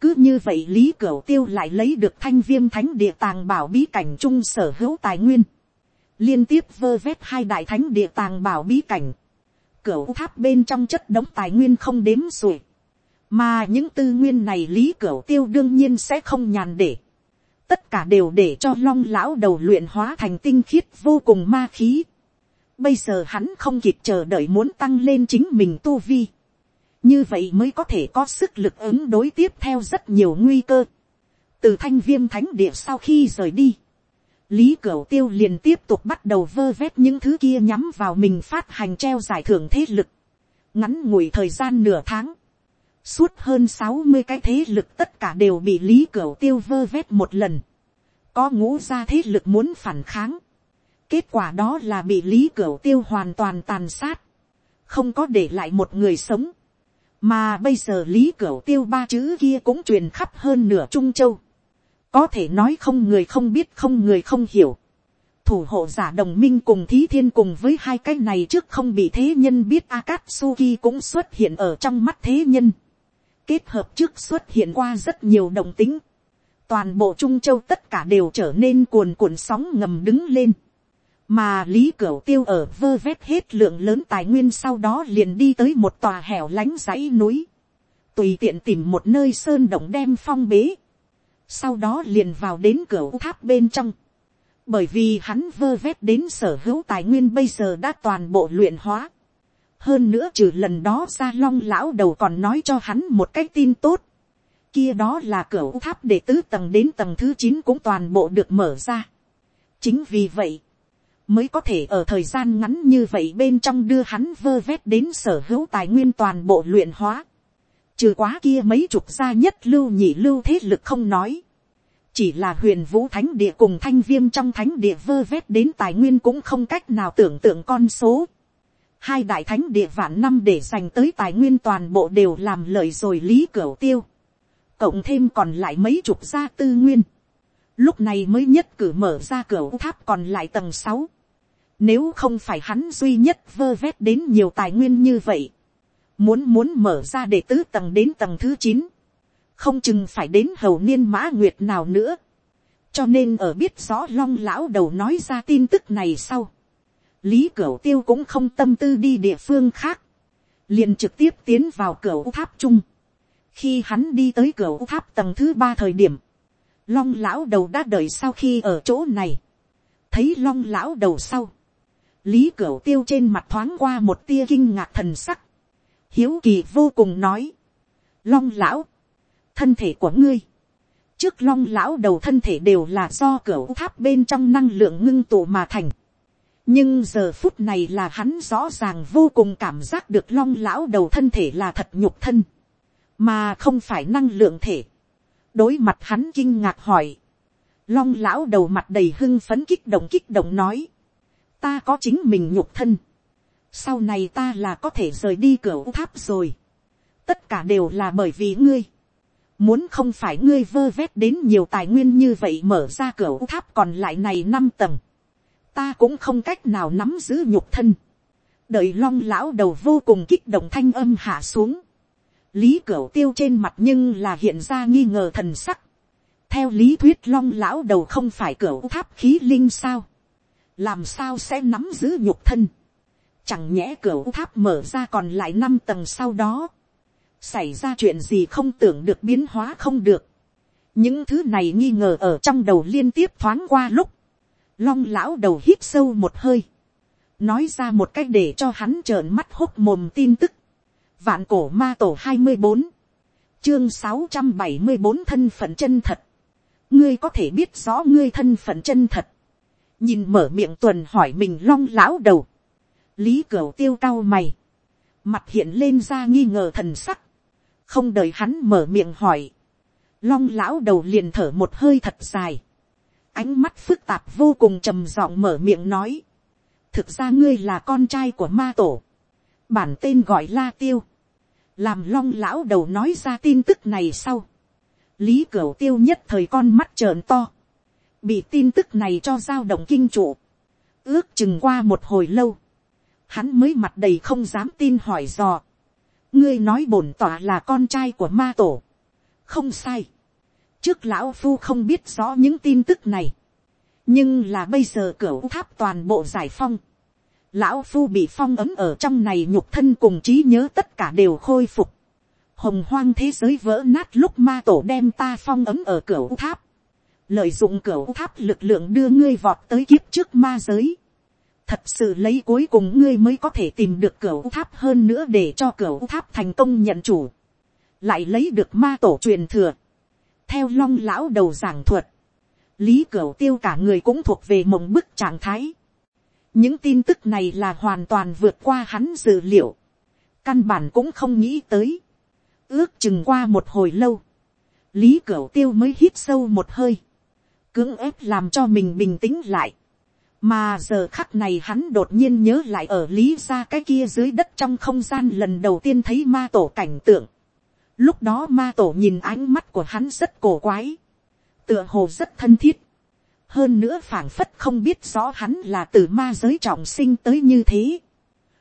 cứ như vậy lý cửu tiêu lại lấy được thanh viêm thánh địa tàng bảo bí cảnh chung sở hữu tài nguyên, liên tiếp vơ vét hai đại thánh địa tàng bảo bí cảnh, cửu tháp bên trong chất đống tài nguyên không đếm xuể, mà những tư nguyên này lý cửu tiêu đương nhiên sẽ không nhàn để, tất cả đều để cho long lão đầu luyện hóa thành tinh khiết vô cùng ma khí, Bây giờ hắn không kịp chờ đợi muốn tăng lên chính mình tu vi. Như vậy mới có thể có sức lực ứng đối tiếp theo rất nhiều nguy cơ. Từ thanh viêm thánh địa sau khi rời đi. Lý Cửu Tiêu liền tiếp tục bắt đầu vơ vét những thứ kia nhắm vào mình phát hành treo giải thưởng thế lực. Ngắn ngủi thời gian nửa tháng. Suốt hơn sáu mươi cái thế lực tất cả đều bị Lý Cửu Tiêu vơ vét một lần. Có ngũ ra thế lực muốn phản kháng. Kết quả đó là bị Lý Cửu Tiêu hoàn toàn tàn sát. Không có để lại một người sống. Mà bây giờ Lý Cửu Tiêu ba chữ kia cũng truyền khắp hơn nửa Trung Châu. Có thể nói không người không biết, không người không hiểu. Thủ hộ giả đồng minh cùng Thí Thiên cùng với hai cái này trước không bị thế nhân biết, Akatsuki cũng xuất hiện ở trong mắt thế nhân. Kết hợp trước xuất hiện qua rất nhiều đồng tính. Toàn bộ Trung Châu tất cả đều trở nên cuồn cuộn sóng ngầm đứng lên. Mà lý cửu tiêu ở vơ vét hết lượng lớn tài nguyên sau đó liền đi tới một tòa hẻo lánh dãy núi, tùy tiện tìm một nơi sơn động đem phong bế, sau đó liền vào đến cửa tháp bên trong, bởi vì hắn vơ vét đến sở hữu tài nguyên bây giờ đã toàn bộ luyện hóa, hơn nữa trừ lần đó ra long lão đầu còn nói cho hắn một cái tin tốt, kia đó là cửa tháp để tứ tầng đến tầng thứ chín cũng toàn bộ được mở ra. chính vì vậy, mới có thể ở thời gian ngắn như vậy bên trong đưa hắn vơ vét đến sở hữu tài nguyên toàn bộ luyện hóa. Trừ quá kia mấy chục gia nhất lưu nhị lưu thế lực không nói. Chỉ là huyền vũ thánh địa cùng thanh viêm trong thánh địa vơ vét đến tài nguyên cũng không cách nào tưởng tượng con số. Hai đại thánh địa vạn năm để dành tới tài nguyên toàn bộ đều làm lợi rồi lý cửa tiêu. Cộng thêm còn lại mấy chục gia tư nguyên. Lúc này mới nhất cử mở ra cửa tháp còn lại tầng sáu nếu không phải hắn duy nhất vơ vét đến nhiều tài nguyên như vậy. Muốn muốn mở ra để tứ tầng đến tầng thứ chín, Không chừng phải đến hầu niên mã nguyệt nào nữa. Cho nên ở biết rõ long lão đầu nói ra tin tức này sau. Lý Cửu Tiêu cũng không tâm tư đi địa phương khác. Liền trực tiếp tiến vào cửu tháp chung. Khi hắn đi tới cửu tháp tầng thứ ba thời điểm. Long lão đầu đã đợi sau khi ở chỗ này. Thấy long lão đầu sau lý cửu tiêu trên mặt thoáng qua một tia kinh ngạc thần sắc, hiếu kỳ vô cùng nói, long lão, thân thể của ngươi, trước long lão đầu thân thể đều là do cửa tháp bên trong năng lượng ngưng tụ mà thành nhưng giờ phút này là hắn rõ ràng vô cùng cảm giác được long lão đầu thân thể là thật nhục thân, mà không phải năng lượng thể. đối mặt hắn kinh ngạc hỏi, long lão đầu mặt đầy hưng phấn kích động kích động nói, ta có chính mình nhục thân, sau này ta là có thể rời đi cửa tháp rồi, tất cả đều là bởi vì ngươi, muốn không phải ngươi vơ vét đến nhiều tài nguyên như vậy mở ra cửa tháp còn lại này năm tầng, ta cũng không cách nào nắm giữ nhục thân, đợi long lão đầu vô cùng kích động thanh âm hạ xuống, lý cửu tiêu trên mặt nhưng là hiện ra nghi ngờ thần sắc, theo lý thuyết long lão đầu không phải cửu tháp khí linh sao, làm sao sẽ nắm giữ nhục thân, chẳng nhẽ cửu tháp mở ra còn lại năm tầng sau đó, xảy ra chuyện gì không tưởng được biến hóa không được, những thứ này nghi ngờ ở trong đầu liên tiếp thoáng qua lúc, long lão đầu hít sâu một hơi, nói ra một cách để cho hắn trợn mắt hốt mồm tin tức, vạn cổ ma tổ hai mươi bốn, chương sáu trăm bảy mươi bốn thân phận chân thật, ngươi có thể biết rõ ngươi thân phận chân thật, nhìn mở miệng tuần hỏi mình long lão đầu, lý cửu tiêu cao mày, mặt hiện lên ra nghi ngờ thần sắc, không đợi hắn mở miệng hỏi, long lão đầu liền thở một hơi thật dài, ánh mắt phức tạp vô cùng trầm giọng mở miệng nói, thực ra ngươi là con trai của ma tổ, bản tên gọi la tiêu, làm long lão đầu nói ra tin tức này sau, lý cửu tiêu nhất thời con mắt trợn to, bị tin tức này cho giao động kinh trụ, ước chừng qua một hồi lâu, hắn mới mặt đầy không dám tin hỏi dò, ngươi nói bổn tỏa là con trai của ma tổ, không sai, trước lão phu không biết rõ những tin tức này, nhưng là bây giờ cửa tháp toàn bộ giải phong, lão phu bị phong ấm ở trong này nhục thân cùng trí nhớ tất cả đều khôi phục, hồng hoang thế giới vỡ nát lúc ma tổ đem ta phong ấm ở cửa tháp, lợi dụng cửa tháp lực lượng đưa ngươi vọt tới kiếp trước ma giới, thật sự lấy cuối cùng ngươi mới có thể tìm được cửa tháp hơn nữa để cho cửa tháp thành công nhận chủ, lại lấy được ma tổ truyền thừa, theo long lão đầu giảng thuật, lý cửu tiêu cả người cũng thuộc về mộng bức trạng thái. những tin tức này là hoàn toàn vượt qua hắn dự liệu, căn bản cũng không nghĩ tới. ước chừng qua một hồi lâu, lý cửu tiêu mới hít sâu một hơi, cưỡng ép làm cho mình bình tĩnh lại. mà giờ khắc này hắn đột nhiên nhớ lại ở lý ra cái kia dưới đất trong không gian lần đầu tiên thấy ma tổ cảnh tượng lúc đó ma tổ nhìn ánh mắt của hắn rất cổ quái tựa hồ rất thân thiết. hơn nữa phảng phất không biết rõ hắn là từ ma giới trọng sinh tới như thế.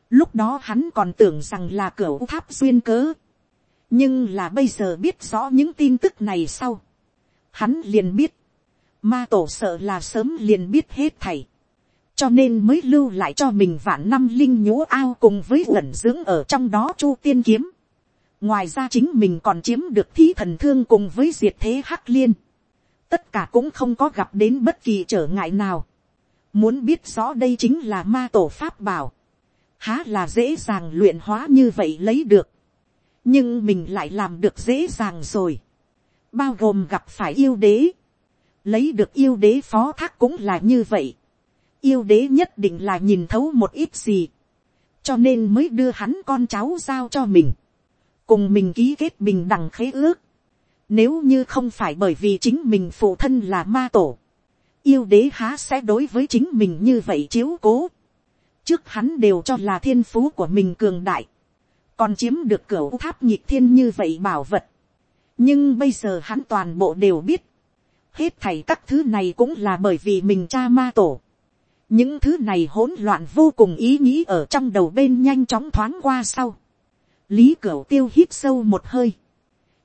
lúc đó hắn còn tưởng rằng là cửa tháp duyên cớ. nhưng là bây giờ biết rõ những tin tức này sau. hắn liền biết, ma tổ sợ là sớm liền biết hết thầy cho nên mới lưu lại cho mình vạn năm linh nhũ ao cùng với uẩn dưỡng ở trong đó chu tiên kiếm ngoài ra chính mình còn chiếm được thí thần thương cùng với diệt thế hắc liên tất cả cũng không có gặp đến bất kỳ trở ngại nào. Muốn biết rõ đây chính là ma tổ pháp bảo. Há là dễ dàng luyện hóa như vậy lấy được. Nhưng mình lại làm được dễ dàng rồi. Bao gồm gặp phải yêu đế. Lấy được yêu đế phó thác cũng là như vậy. Yêu đế nhất định là nhìn thấu một ít gì. Cho nên mới đưa hắn con cháu giao cho mình. Cùng mình ký kết bình đẳng khế ước nếu như không phải bởi vì chính mình phụ thân là ma tổ. Yêu đế há sẽ đối với chính mình như vậy chiếu cố. Trước hắn đều cho là thiên phú của mình cường đại. Còn chiếm được cửa tháp nhịp thiên như vậy bảo vật. Nhưng bây giờ hắn toàn bộ đều biết. Hết thảy các thứ này cũng là bởi vì mình cha ma tổ. Những thứ này hỗn loạn vô cùng ý nghĩ ở trong đầu bên nhanh chóng thoáng qua sau. Lý Cửu tiêu hít sâu một hơi.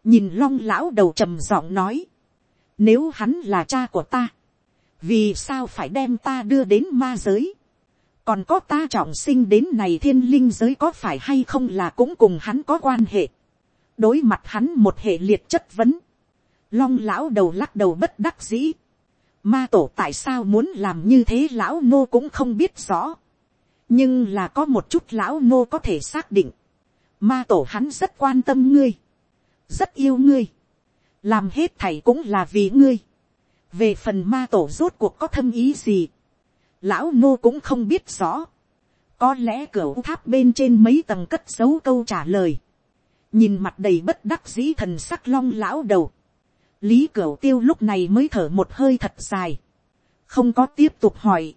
Nhìn long lão đầu trầm giọng nói, nếu hắn là cha của ta, vì sao phải đem ta đưa đến ma giới, còn có ta trọng sinh đến này thiên linh giới có phải hay không là cũng cùng hắn có quan hệ, đối mặt hắn một hệ liệt chất vấn, long lão đầu lắc đầu bất đắc dĩ, ma tổ tại sao muốn làm như thế lão nô cũng không biết rõ, nhưng là có một chút lão nô có thể xác định, ma tổ hắn rất quan tâm ngươi, rất yêu ngươi, làm hết thảy cũng là vì ngươi, về phần ma tổ rốt cuộc có thâm ý gì, lão nô cũng không biết rõ, có lẽ cửa tháp bên trên mấy tầng cất dấu câu trả lời, nhìn mặt đầy bất đắc dĩ thần sắc long lão đầu, lý cửu tiêu lúc này mới thở một hơi thật dài, không có tiếp tục hỏi,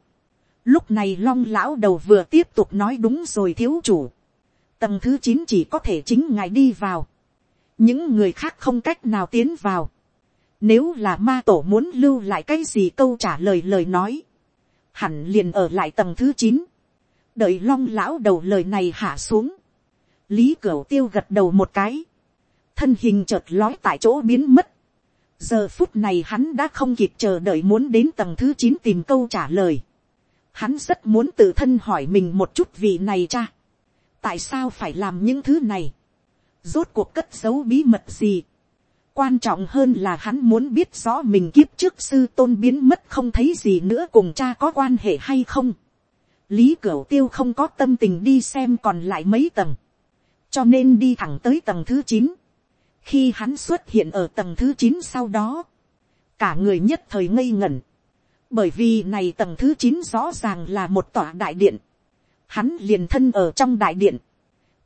lúc này long lão đầu vừa tiếp tục nói đúng rồi thiếu chủ, tầng thứ chín chỉ có thể chính ngài đi vào, những người khác không cách nào tiến vào. Nếu là ma tổ muốn lưu lại cái gì câu trả lời lời nói, hẳn liền ở lại tầng thứ chín, đợi long lão đầu lời này hạ xuống, lý cửu tiêu gật đầu một cái, thân hình chợt lói tại chỗ biến mất. giờ phút này hắn đã không kịp chờ đợi muốn đến tầng thứ chín tìm câu trả lời. Hắn rất muốn tự thân hỏi mình một chút vị này cha. Tại sao phải làm những thứ này? Rốt cuộc cất giấu bí mật gì? Quan trọng hơn là hắn muốn biết rõ mình kiếp trước sư tôn biến mất không thấy gì nữa cùng cha có quan hệ hay không. Lý Cửu Tiêu không có tâm tình đi xem còn lại mấy tầng. Cho nên đi thẳng tới tầng thứ chín Khi hắn xuất hiện ở tầng thứ chín sau đó. Cả người nhất thời ngây ngẩn. Bởi vì này tầng thứ chín rõ ràng là một tòa đại điện. Hắn liền thân ở trong đại điện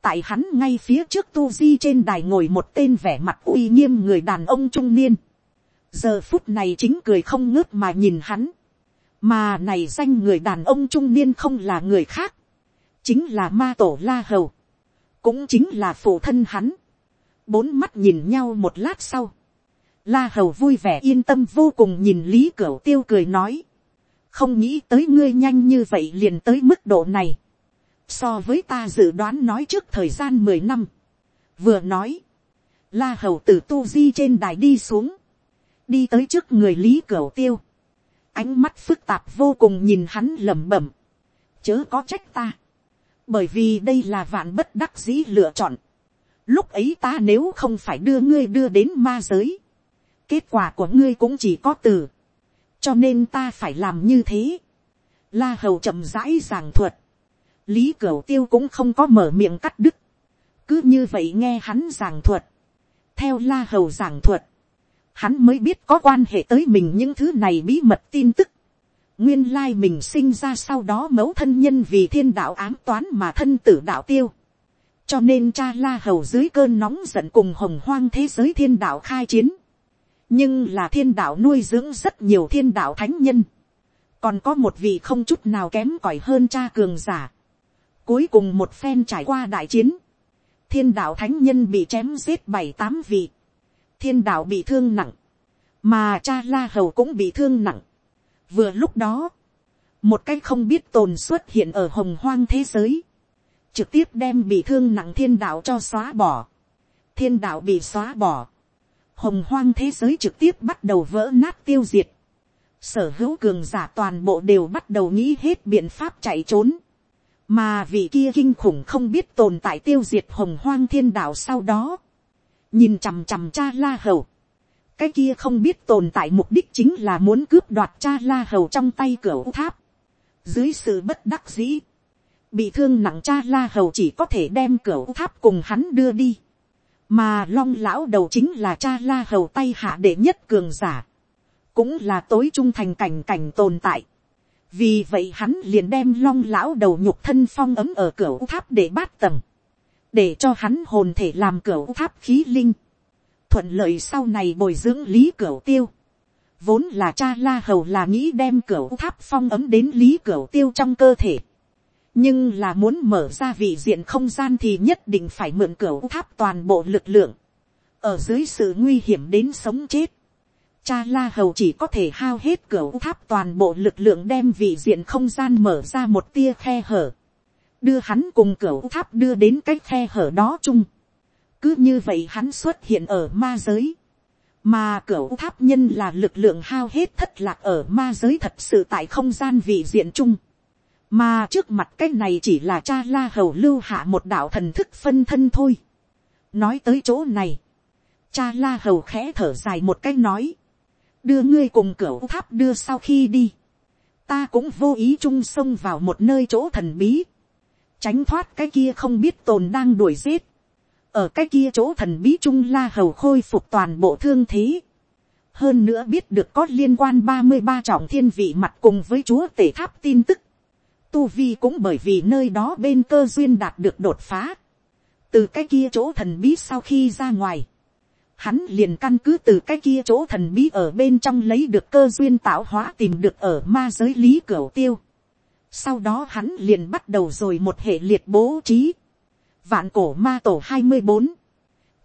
tại hắn ngay phía trước tu di trên đài ngồi một tên vẻ mặt uy nghiêm người đàn ông trung niên. giờ phút này chính cười không ngớt mà nhìn hắn. mà này danh người đàn ông trung niên không là người khác. chính là ma tổ la hầu. cũng chính là phụ thân hắn. bốn mắt nhìn nhau một lát sau. la hầu vui vẻ yên tâm vô cùng nhìn lý cửu tiêu cười nói. không nghĩ tới ngươi nhanh như vậy liền tới mức độ này so với ta dự đoán nói trước thời gian mười năm, vừa nói, la hầu từ tu di trên đài đi xuống, đi tới trước người lý cửu tiêu, ánh mắt phức tạp vô cùng nhìn hắn lẩm bẩm, chớ có trách ta, bởi vì đây là vạn bất đắc dĩ lựa chọn, lúc ấy ta nếu không phải đưa ngươi đưa đến ma giới, kết quả của ngươi cũng chỉ có từ, cho nên ta phải làm như thế, la hầu chậm rãi giảng thuật, lý cửu tiêu cũng không có mở miệng cắt đứt, cứ như vậy nghe hắn giảng thuật, theo la hầu giảng thuật, hắn mới biết có quan hệ tới mình những thứ này bí mật tin tức, nguyên lai mình sinh ra sau đó mẫu thân nhân vì thiên đạo ám toán mà thân tử đạo tiêu, cho nên cha la hầu dưới cơn nóng giận cùng hồng hoang thế giới thiên đạo khai chiến, nhưng là thiên đạo nuôi dưỡng rất nhiều thiên đạo thánh nhân, còn có một vị không chút nào kém cỏi hơn cha cường giả, Cuối cùng một phen trải qua đại chiến. Thiên đạo thánh nhân bị chém giết bảy tám vị. Thiên đạo bị thương nặng. Mà cha la hầu cũng bị thương nặng. Vừa lúc đó. Một cái không biết tồn xuất hiện ở hồng hoang thế giới. Trực tiếp đem bị thương nặng thiên đạo cho xóa bỏ. Thiên đạo bị xóa bỏ. Hồng hoang thế giới trực tiếp bắt đầu vỡ nát tiêu diệt sở hữu cường giả toàn bộ đều bắt đầu nghĩ hết biện pháp chạy trốn mà vị kia kinh khủng không biết tồn tại tiêu diệt hồng hoang thiên đạo sau đó, nhìn chằm chằm cha la hầu, cái kia không biết tồn tại mục đích chính là muốn cướp đoạt cha la hầu trong tay cửa tháp, dưới sự bất đắc dĩ, bị thương nặng cha la hầu chỉ có thể đem cửa tháp cùng hắn đưa đi, mà long lão đầu chính là cha la hầu tay hạ đệ nhất cường giả, cũng là tối trung thành cảnh cảnh tồn tại, vì vậy hắn liền đem long lão đầu nhục thân phong ấm ở cửa tháp để bát tầng, để cho hắn hồn thể làm cửa tháp khí linh, thuận lợi sau này bồi dưỡng lý cửa tiêu, vốn là cha la hầu là nghĩ đem cửa tháp phong ấm đến lý cửa tiêu trong cơ thể, nhưng là muốn mở ra vị diện không gian thì nhất định phải mượn cửa tháp toàn bộ lực lượng, ở dưới sự nguy hiểm đến sống chết, cha la hầu chỉ có thể hao hết cửa tháp toàn bộ lực lượng đem vị diện không gian mở ra một tia khe hở, đưa hắn cùng cửa tháp đưa đến cái khe hở đó chung. cứ như vậy hắn xuất hiện ở ma giới, mà cửa tháp nhân là lực lượng hao hết thất lạc ở ma giới thật sự tại không gian vị diện chung. mà trước mặt cái này chỉ là cha la hầu lưu hạ một đạo thần thức phân thân thôi. nói tới chỗ này, cha la hầu khẽ thở dài một cái nói, đưa ngươi cùng cửa tháp đưa sau khi đi, ta cũng vô ý chung xông vào một nơi chỗ thần bí, tránh thoát cái kia không biết tồn đang đuổi giết, ở cái kia chỗ thần bí chung la hầu khôi phục toàn bộ thương thế, hơn nữa biết được có liên quan ba mươi ba trọng thiên vị mặt cùng với chúa tể tháp tin tức, tu vi cũng bởi vì nơi đó bên cơ duyên đạt được đột phá, từ cái kia chỗ thần bí sau khi ra ngoài, hắn liền căn cứ từ cái kia chỗ thần bí ở bên trong lấy được cơ duyên tạo hóa tìm được ở ma giới lý cửa tiêu. Sau đó hắn liền bắt đầu rồi một hệ liệt bố trí. Vạn cổ ma tổ hai mươi bốn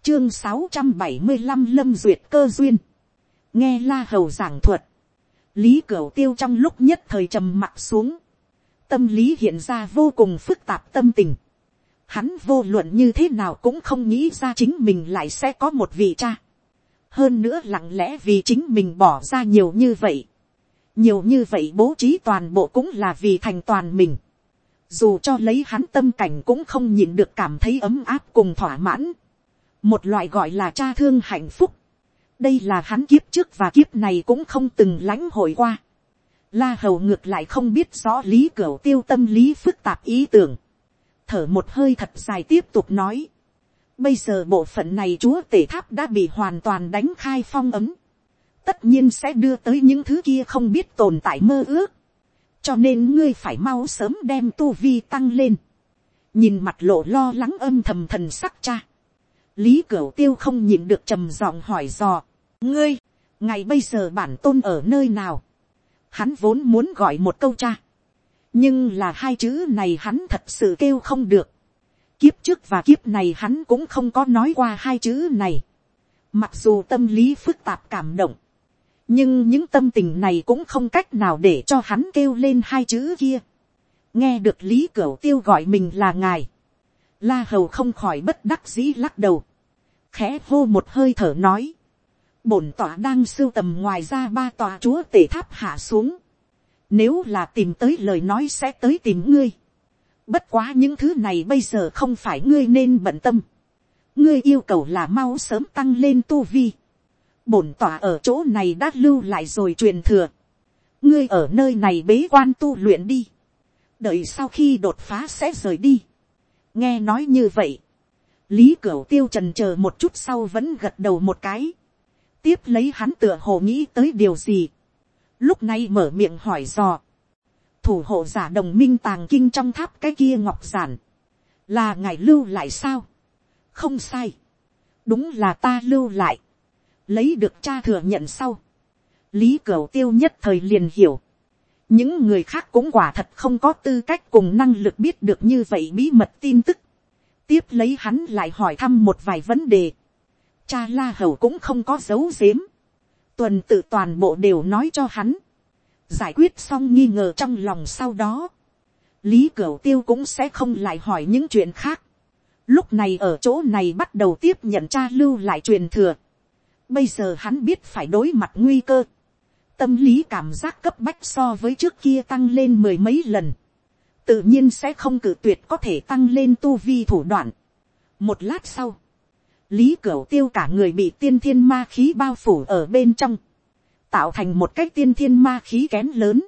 Chương sáu trăm bảy mươi 675 lâm duyệt cơ duyên. Nghe la hầu giảng thuật. Lý cửa tiêu trong lúc nhất thời trầm mặt xuống. Tâm lý hiện ra vô cùng phức tạp tâm tình Hắn vô luận như thế nào cũng không nghĩ ra chính mình lại sẽ có một vị cha. Hơn nữa lặng lẽ vì chính mình bỏ ra nhiều như vậy. nhiều như vậy bố trí toàn bộ cũng là vì thành toàn mình. dù cho lấy hắn tâm cảnh cũng không nhìn được cảm thấy ấm áp cùng thỏa mãn. một loại gọi là cha thương hạnh phúc. đây là hắn kiếp trước và kiếp này cũng không từng lãnh hội qua. la hầu ngược lại không biết rõ lý cửa tiêu tâm lý phức tạp ý tưởng thở một hơi thật dài tiếp tục nói. bây giờ bộ phận này chúa tể tháp đã bị hoàn toàn đánh khai phong ấm tất nhiên sẽ đưa tới những thứ kia không biết tồn tại mơ ước. cho nên ngươi phải mau sớm đem tu vi tăng lên. nhìn mặt lộ lo lắng âm thầm thần sắc cha. lý cửu tiêu không nhìn được trầm giọng hỏi dò. ngươi, ngày bây giờ bản tôn ở nơi nào. hắn vốn muốn gọi một câu cha nhưng là hai chữ này hắn thật sự kêu không được. kiếp trước và kiếp này hắn cũng không có nói qua hai chữ này. Mặc dù tâm lý phức tạp cảm động, nhưng những tâm tình này cũng không cách nào để cho hắn kêu lên hai chữ kia. nghe được lý cửu tiêu gọi mình là ngài. la hầu không khỏi bất đắc dĩ lắc đầu. khẽ hô một hơi thở nói. bổn tỏa đang sưu tầm ngoài ra ba tòa chúa tể tháp hạ xuống nếu là tìm tới lời nói sẽ tới tìm ngươi. bất quá những thứ này bây giờ không phải ngươi nên bận tâm. ngươi yêu cầu là mau sớm tăng lên tu vi bổn tỏa ở chỗ này đã lưu lại rồi truyền thừa. ngươi ở nơi này bế quan tu luyện đi. đợi sau khi đột phá sẽ rời đi. nghe nói như vậy. lý cửu tiêu trần chờ một chút sau vẫn gật đầu một cái. tiếp lấy hắn tựa hồ nghĩ tới điều gì lúc này mở miệng hỏi dò. thủ hộ giả đồng minh tàng kinh trong tháp cái kia ngọc giản. là ngài lưu lại sao. không sai. đúng là ta lưu lại lấy được cha thừa nhận sau, lý cửu tiêu nhất thời liền hiểu, những người khác cũng quả thật không có tư cách cùng năng lực biết được như vậy bí mật tin tức, tiếp lấy hắn lại hỏi thăm một vài vấn đề, cha la hầu cũng không có dấu dếm, tuần tự toàn bộ đều nói cho hắn, giải quyết xong nghi ngờ trong lòng sau đó, lý cửu tiêu cũng sẽ không lại hỏi những chuyện khác, lúc này ở chỗ này bắt đầu tiếp nhận cha lưu lại truyền thừa, Bây giờ hắn biết phải đối mặt nguy cơ. Tâm lý cảm giác cấp bách so với trước kia tăng lên mười mấy lần. Tự nhiên sẽ không cử tuyệt có thể tăng lên tu vi thủ đoạn. Một lát sau. Lý Cửu tiêu cả người bị tiên thiên ma khí bao phủ ở bên trong. Tạo thành một cái tiên thiên ma khí kén lớn.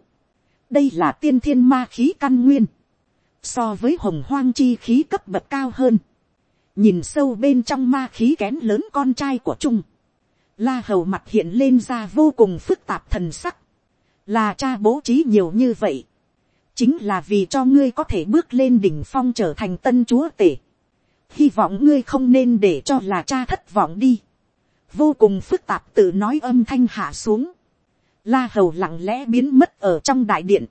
Đây là tiên thiên ma khí căn nguyên. So với hồng hoang chi khí cấp bậc cao hơn. Nhìn sâu bên trong ma khí kén lớn con trai của trung La hầu mặt hiện lên ra vô cùng phức tạp thần sắc. Là cha bố trí nhiều như vậy. Chính là vì cho ngươi có thể bước lên đỉnh phong trở thành tân chúa tể. Hy vọng ngươi không nên để cho là cha thất vọng đi. Vô cùng phức tạp tự nói âm thanh hạ xuống. La hầu lặng lẽ biến mất ở trong đại điện.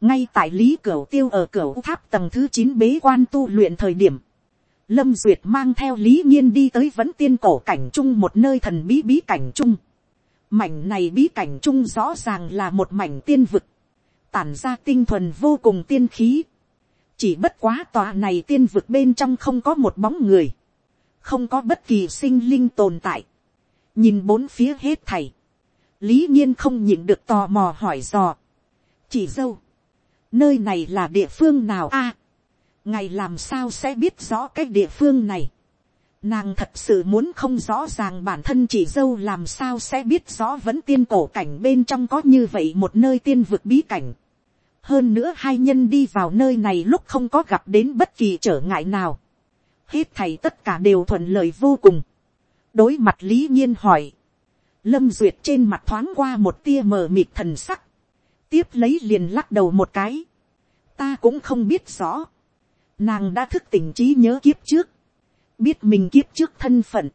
Ngay tại lý cửu tiêu ở cửa tháp tầng thứ 9 bế quan tu luyện thời điểm Lâm Duyệt mang theo Lý Nhiên đi tới vẫn tiên cổ cảnh trung một nơi thần bí bí cảnh trung. Mảnh này bí cảnh trung rõ ràng là một mảnh tiên vực. Tản ra tinh thuần vô cùng tiên khí. Chỉ bất quá tòa này tiên vực bên trong không có một bóng người. Không có bất kỳ sinh linh tồn tại. Nhìn bốn phía hết thảy. Lý Nhiên không nhịn được tò mò hỏi dò. Chỉ dâu. Nơi này là địa phương nào a ngày làm sao sẽ biết rõ cái địa phương này. Nàng thật sự muốn không rõ ràng bản thân chỉ dâu làm sao sẽ biết rõ vẫn tiên cổ cảnh bên trong có như vậy một nơi tiên vực bí cảnh. Hơn nữa hai nhân đi vào nơi này lúc không có gặp đến bất kỳ trở ngại nào. Hết thầy tất cả đều thuận lợi vô cùng. Đối mặt lý nhiên hỏi. Lâm duyệt trên mặt thoáng qua một tia mờ mịt thần sắc. Tiếp lấy liền lắc đầu một cái. Ta cũng không biết rõ Nàng đã thức tỉnh trí nhớ kiếp trước. Biết mình kiếp trước thân phận.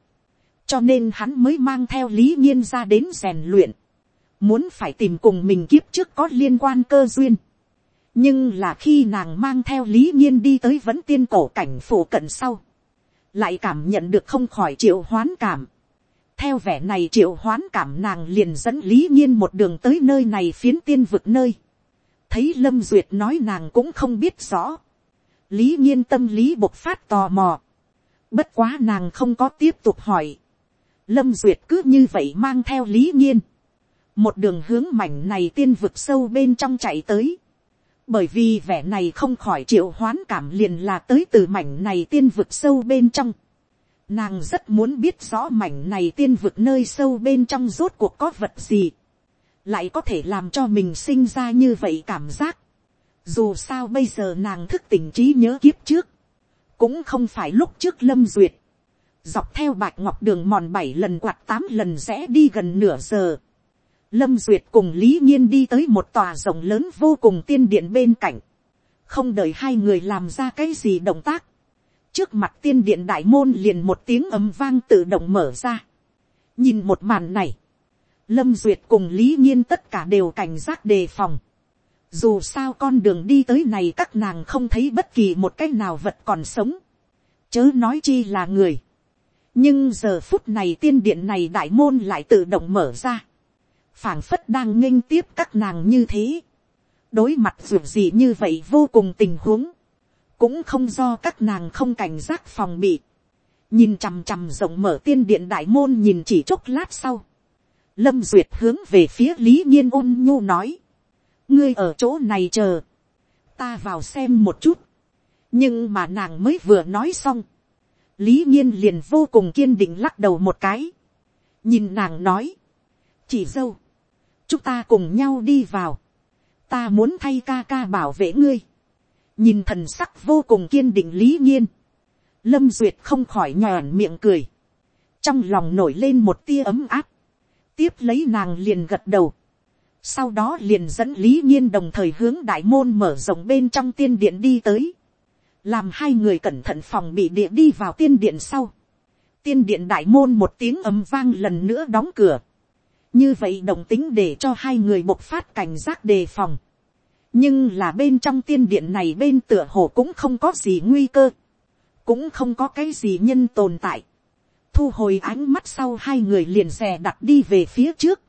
Cho nên hắn mới mang theo lý nhiên ra đến rèn luyện. Muốn phải tìm cùng mình kiếp trước có liên quan cơ duyên. Nhưng là khi nàng mang theo lý nhiên đi tới vẫn tiên cổ cảnh phủ cận sau. Lại cảm nhận được không khỏi triệu hoán cảm. Theo vẻ này triệu hoán cảm nàng liền dẫn lý nhiên một đường tới nơi này phiến tiên vực nơi. Thấy Lâm Duyệt nói nàng cũng không biết rõ lý nhiên tâm lý bộc phát tò mò. bất quá nàng không có tiếp tục hỏi. lâm duyệt cứ như vậy mang theo lý nhiên. một đường hướng mảnh này tiên vực sâu bên trong chạy tới, bởi vì vẻ này không khỏi triệu hoán cảm liền là tới từ mảnh này tiên vực sâu bên trong. Nàng rất muốn biết rõ mảnh này tiên vực nơi sâu bên trong rốt cuộc có vật gì, lại có thể làm cho mình sinh ra như vậy cảm giác. Dù sao bây giờ nàng thức tỉnh trí nhớ kiếp trước, cũng không phải lúc trước lâm duyệt, dọc theo bạch ngọc đường mòn bảy lần quạt tám lần rẽ đi gần nửa giờ. Lâm duyệt cùng lý nhiên đi tới một tòa rộng lớn vô cùng tiên điện bên cạnh, không đợi hai người làm ra cái gì động tác, trước mặt tiên điện đại môn liền một tiếng ấm vang tự động mở ra. nhìn một màn này, lâm duyệt cùng lý nhiên tất cả đều cảnh giác đề phòng. dù sao con đường đi tới này các nàng không thấy bất kỳ một cái nào vật còn sống, chớ nói chi là người. nhưng giờ phút này tiên điện này đại môn lại tự động mở ra, phảng phất đang nghênh tiếp các nàng như thế. đối mặt dù gì như vậy vô cùng tình huống, cũng không do các nàng không cảnh giác phòng bị, nhìn chằm chằm rộng mở tiên điện đại môn nhìn chỉ chốc lát sau, lâm duyệt hướng về phía lý nhiên ôn nhu nói, ngươi ở chỗ này chờ, ta vào xem một chút, nhưng mà nàng mới vừa nói xong, lý nhiên liền vô cùng kiên định lắc đầu một cái, nhìn nàng nói, chỉ dâu, chúng ta cùng nhau đi vào, ta muốn thay ca ca bảo vệ ngươi, nhìn thần sắc vô cùng kiên định lý nhiên, lâm duyệt không khỏi nhòn miệng cười, trong lòng nổi lên một tia ấm áp, tiếp lấy nàng liền gật đầu, sau đó liền dẫn lý nhiên đồng thời hướng đại môn mở rộng bên trong tiên điện đi tới, làm hai người cẩn thận phòng bị địa đi vào tiên điện sau, tiên điện đại môn một tiếng ấm vang lần nữa đóng cửa, như vậy động tính để cho hai người bộc phát cảnh giác đề phòng, nhưng là bên trong tiên điện này bên tựa hồ cũng không có gì nguy cơ, cũng không có cái gì nhân tồn tại. thu hồi ánh mắt sau hai người liền xè đặt đi về phía trước.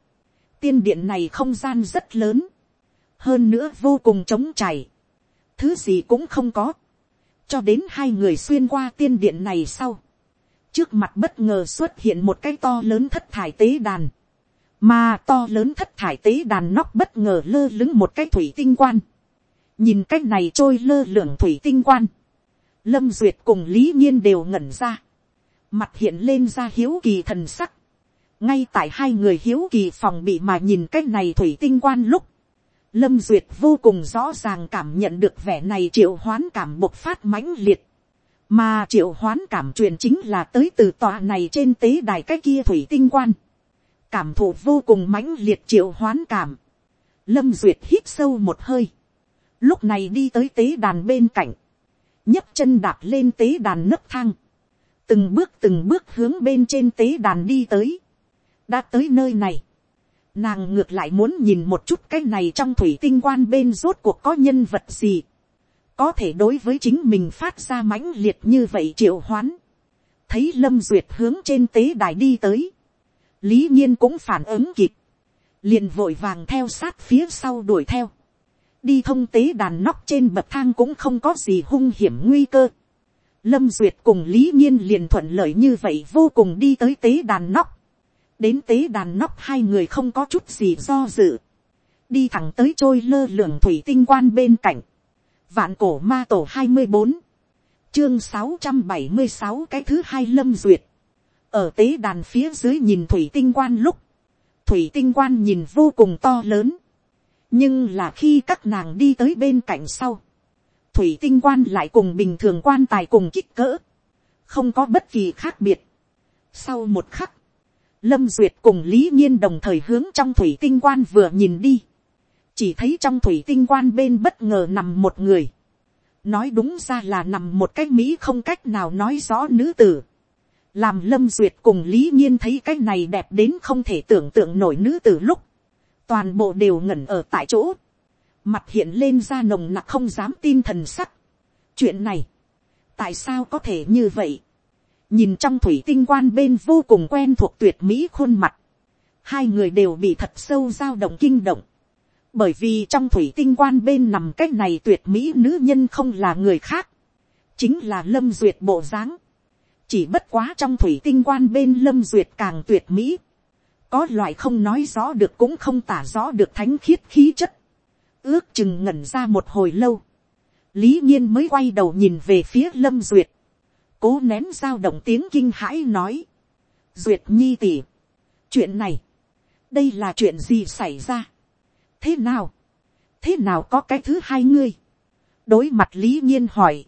tiên điện này không gian rất lớn, hơn nữa vô cùng trống chảy, thứ gì cũng không có, cho đến hai người xuyên qua tiên điện này sau, trước mặt bất ngờ xuất hiện một cái to lớn thất thải tế đàn, mà to lớn thất thải tế đàn nóc bất ngờ lơ lứng một cái thủy tinh quan, nhìn cái này trôi lơ lửng thủy tinh quan, lâm duyệt cùng lý nhiên đều ngẩn ra, mặt hiện lên ra hiếu kỳ thần sắc, ngay tại hai người hiếu kỳ phòng bị mà nhìn cái này thủy tinh quan lúc, lâm duyệt vô cùng rõ ràng cảm nhận được vẻ này triệu hoán cảm bộc phát mãnh liệt, mà triệu hoán cảm truyền chính là tới từ tòa này trên tế đài cái kia thủy tinh quan, cảm thụ vô cùng mãnh liệt triệu hoán cảm. Lâm Duyệt hít sâu một hơi. Lúc này đi tới tế đàn bên cạnh. nhấc chân đạp lên tế đàn nấc thang. Từng bước từng bước hướng bên trên tế đàn đi tới. Đã tới nơi này. Nàng ngược lại muốn nhìn một chút cái này trong thủy tinh quan bên rốt cuộc có nhân vật gì. Có thể đối với chính mình phát ra mãnh liệt như vậy triệu hoán. Thấy Lâm Duyệt hướng trên tế đài đi tới lý nhiên cũng phản ứng kịp, liền vội vàng theo sát phía sau đuổi theo, đi thông tế đàn nóc trên bậc thang cũng không có gì hung hiểm nguy cơ. Lâm duyệt cùng lý nhiên liền thuận lợi như vậy vô cùng đi tới tế đàn nóc. đến tế đàn nóc hai người không có chút gì do dự. đi thẳng tới trôi lơ lường thủy tinh quan bên cạnh. vạn cổ ma tổ hai mươi bốn, chương sáu trăm bảy mươi sáu cái thứ hai lâm duyệt ở tế đàn phía dưới nhìn thủy tinh quan lúc, thủy tinh quan nhìn vô cùng to lớn, nhưng là khi các nàng đi tới bên cạnh sau, thủy tinh quan lại cùng bình thường quan tài cùng kích cỡ, không có bất kỳ khác biệt. Sau một khắc, lâm duyệt cùng lý nhiên đồng thời hướng trong thủy tinh quan vừa nhìn đi, chỉ thấy trong thủy tinh quan bên bất ngờ nằm một người, nói đúng ra là nằm một cách mỹ không cách nào nói rõ nữ tử, làm lâm duyệt cùng lý nhiên thấy cái này đẹp đến không thể tưởng tượng nổi nữ từ lúc, toàn bộ đều ngẩn ở tại chỗ, mặt hiện lên ra nồng nặc không dám tin thần sắc. chuyện này, tại sao có thể như vậy, nhìn trong thủy tinh quan bên vô cùng quen thuộc tuyệt mỹ khuôn mặt, hai người đều bị thật sâu dao động kinh động, bởi vì trong thủy tinh quan bên nằm cái này tuyệt mỹ nữ nhân không là người khác, chính là lâm duyệt bộ dáng, chỉ bất quá trong thủy tinh quan bên lâm duyệt càng tuyệt mỹ, có loại không nói rõ được cũng không tả rõ được thánh khiết khí chất, ước chừng ngẩn ra một hồi lâu, lý nhiên mới quay đầu nhìn về phía lâm duyệt, cố nén dao động tiếng kinh hãi nói, duyệt nhi tỉ, chuyện này, đây là chuyện gì xảy ra, thế nào, thế nào có cái thứ hai ngươi, đối mặt lý nhiên hỏi,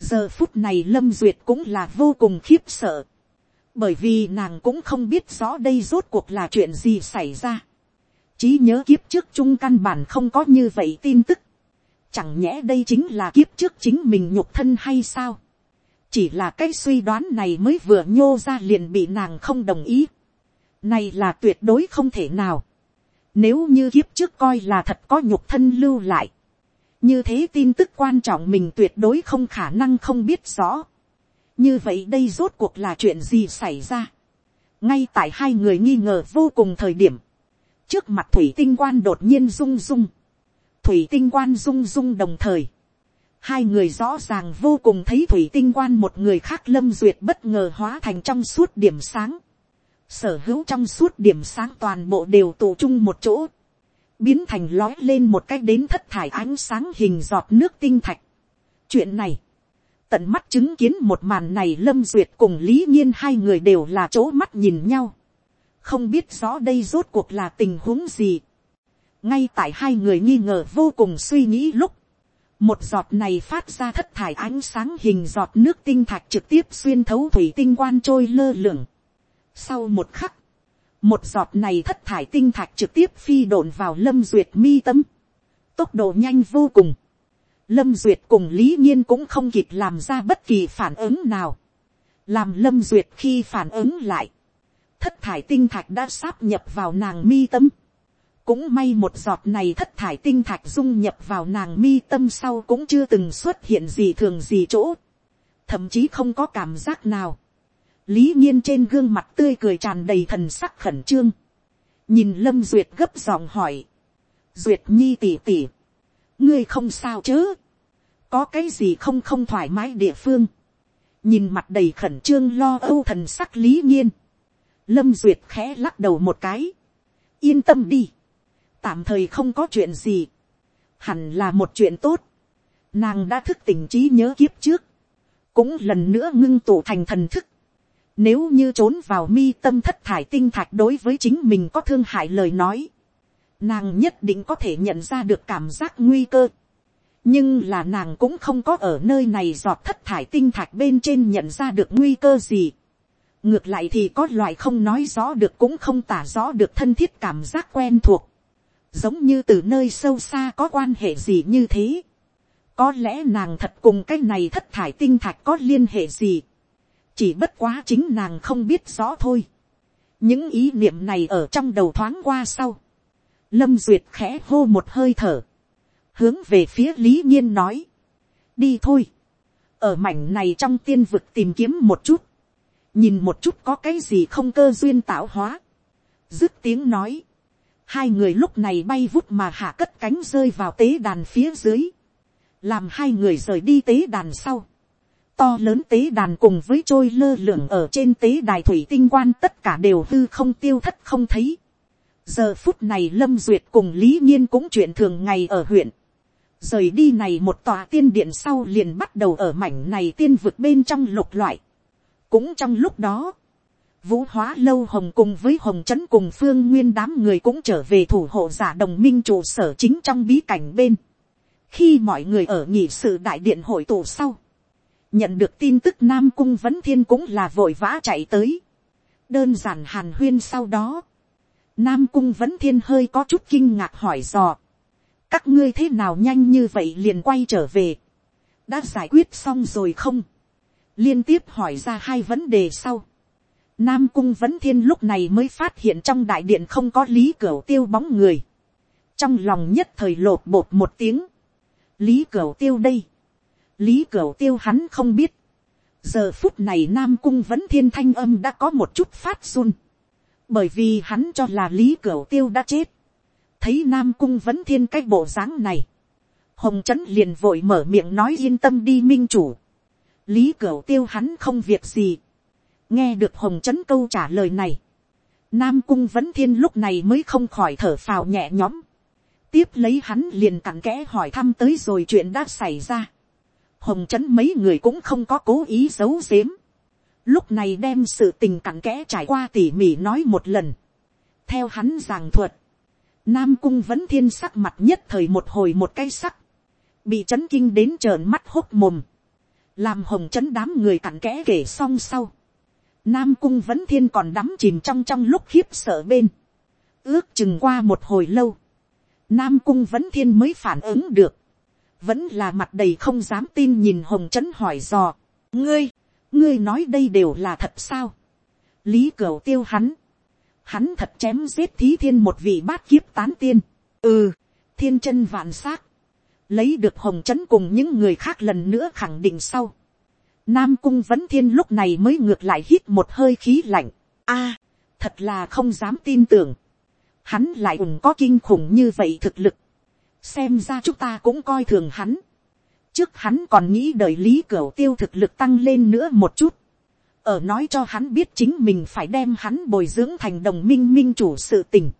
giờ phút này lâm duyệt cũng là vô cùng khiếp sợ, bởi vì nàng cũng không biết rõ đây rốt cuộc là chuyện gì xảy ra. Chí nhớ kiếp trước chung căn bản không có như vậy tin tức. Chẳng nhẽ đây chính là kiếp trước chính mình nhục thân hay sao? Chỉ là cái suy đoán này mới vừa nhô ra liền bị nàng không đồng ý. Này là tuyệt đối không thể nào. Nếu như kiếp trước coi là thật có nhục thân lưu lại. Như thế tin tức quan trọng mình tuyệt đối không khả năng không biết rõ. Như vậy đây rốt cuộc là chuyện gì xảy ra. ngay tại hai người nghi ngờ vô cùng thời điểm, trước mặt thủy tinh quan đột nhiên rung rung, thủy tinh quan rung rung đồng thời, hai người rõ ràng vô cùng thấy thủy tinh quan một người khác lâm duyệt bất ngờ hóa thành trong suốt điểm sáng, sở hữu trong suốt điểm sáng toàn bộ đều tụ chung một chỗ, biến thành lói lên một cách đến thất thải ánh sáng hình giọt nước tinh thạch. chuyện này, tận mắt chứng kiến một màn này lâm duyệt cùng lý nhiên hai người đều là chỗ mắt nhìn nhau. không biết rõ đây rốt cuộc là tình huống gì. ngay tại hai người nghi ngờ vô cùng suy nghĩ lúc, một giọt này phát ra thất thải ánh sáng hình giọt nước tinh thạch trực tiếp xuyên thấu thủy tinh quan trôi lơ lửng. sau một khắc, một giọt này thất thải tinh thạch trực tiếp phi độn vào lâm duyệt mi tâm. tốc độ nhanh vô cùng Lâm Duyệt cùng Lý Nhiên cũng không kịp làm ra bất kỳ phản ứng nào. Làm Lâm Duyệt khi phản ứng lại. Thất thải tinh thạch đã sáp nhập vào nàng mi tâm. Cũng may một giọt này thất thải tinh thạch dung nhập vào nàng mi tâm sau cũng chưa từng xuất hiện gì thường gì chỗ. Thậm chí không có cảm giác nào. Lý Nhiên trên gương mặt tươi cười tràn đầy thần sắc khẩn trương. Nhìn Lâm Duyệt gấp giọng hỏi. Duyệt nhi tỉ tỉ ngươi không sao chứ, có cái gì không không thoải mái địa phương, nhìn mặt đầy khẩn trương lo âu thần sắc lý nhiên, lâm duyệt khẽ lắc đầu một cái, yên tâm đi, tạm thời không có chuyện gì, hẳn là một chuyện tốt, nàng đã thức tỉnh trí nhớ kiếp trước, cũng lần nữa ngưng tụ thành thần thức, nếu như trốn vào mi tâm thất thải tinh thạch đối với chính mình có thương hại lời nói, nàng nhất định có thể nhận ra được cảm giác nguy cơ. nhưng là nàng cũng không có ở nơi này giọt thất thải tinh thạch bên trên nhận ra được nguy cơ gì. ngược lại thì có loại không nói rõ được cũng không tả rõ được thân thiết cảm giác quen thuộc. giống như từ nơi sâu xa có quan hệ gì như thế. có lẽ nàng thật cùng cái này thất thải tinh thạch có liên hệ gì chỉ bất quá chính nàng không biết rõ thôi. những ý niệm này ở trong đầu thoáng qua sau Lâm Duyệt khẽ hô một hơi thở. Hướng về phía Lý Nhiên nói. Đi thôi. Ở mảnh này trong tiên vực tìm kiếm một chút. Nhìn một chút có cái gì không cơ duyên tạo hóa. Dứt tiếng nói. Hai người lúc này bay vút mà hạ cất cánh rơi vào tế đàn phía dưới. Làm hai người rời đi tế đàn sau. To lớn tế đàn cùng với trôi lơ lửng ở trên tế đài thủy tinh quan tất cả đều hư không tiêu thất không thấy giờ phút này lâm duyệt cùng lý nhiên cũng chuyện thường ngày ở huyện. rời đi này một tòa tiên điện sau liền bắt đầu ở mảnh này tiên vực bên trong lục loại. cũng trong lúc đó, vũ hóa lâu hồng cùng với hồng trấn cùng phương nguyên đám người cũng trở về thủ hộ giả đồng minh trụ sở chính trong bí cảnh bên. khi mọi người ở nhị sự đại điện hội tụ sau, nhận được tin tức nam cung vấn thiên cũng là vội vã chạy tới. đơn giản hàn huyên sau đó, Nam cung vẫn thiên hơi có chút kinh ngạc hỏi dò. Các ngươi thế nào nhanh như vậy liền quay trở về. Đã giải quyết xong rồi không? Liên tiếp hỏi ra hai vấn đề sau. Nam cung vẫn thiên lúc này mới phát hiện trong đại điện không có lý cửa tiêu bóng người. Trong lòng nhất thời lột bột một tiếng. Lý cửa tiêu đây. Lý cửu tiêu hắn không biết. Giờ phút này Nam cung vẫn thiên thanh âm đã có một chút phát run bởi vì hắn cho là lý cửu tiêu đã chết, thấy nam cung vẫn thiên cái bộ dáng này, hồng trấn liền vội mở miệng nói yên tâm đi minh chủ, lý cửu tiêu hắn không việc gì, nghe được hồng trấn câu trả lời này, Nam cung vẫn thiên lúc này mới không khỏi thở phào nhẹ nhõm. Tiếp lấy hắn liền cặn kẽ hỏi thăm tới rồi chuyện đã xảy ra. Hồng chấn mấy người cũng không có cố ý giấu giếm. Lúc này đem sự tình cặn kẽ trải qua tỉ mỉ nói một lần. Theo hắn giảng thuật. Nam cung vẫn thiên sắc mặt nhất thời một hồi một cái sắc. Bị chấn kinh đến trợn mắt hốc mồm. Làm hồng chấn đám người cặn kẽ kể xong sau Nam cung vẫn thiên còn đắm chìm trong trong lúc khiếp sợ bên. Ước chừng qua một hồi lâu. Nam cung vẫn thiên mới phản ứng được. Vẫn là mặt đầy không dám tin nhìn hồng trấn hỏi dò. Ngươi, ngươi nói đây đều là thật sao? Lý cửu tiêu hắn. Hắn thật chém giết thí thiên một vị bát kiếp tán tiên. Ừ, thiên chân vạn xác Lấy được hồng trấn cùng những người khác lần nữa khẳng định sau Nam cung vẫn thiên lúc này mới ngược lại hít một hơi khí lạnh. a thật là không dám tin tưởng. Hắn lại ủng có kinh khủng như vậy thực lực. Xem ra chúng ta cũng coi thường hắn. Trước hắn còn nghĩ đợi lý cửu tiêu thực lực tăng lên nữa một chút. Ở nói cho hắn biết chính mình phải đem hắn bồi dưỡng thành đồng minh minh chủ sự tình.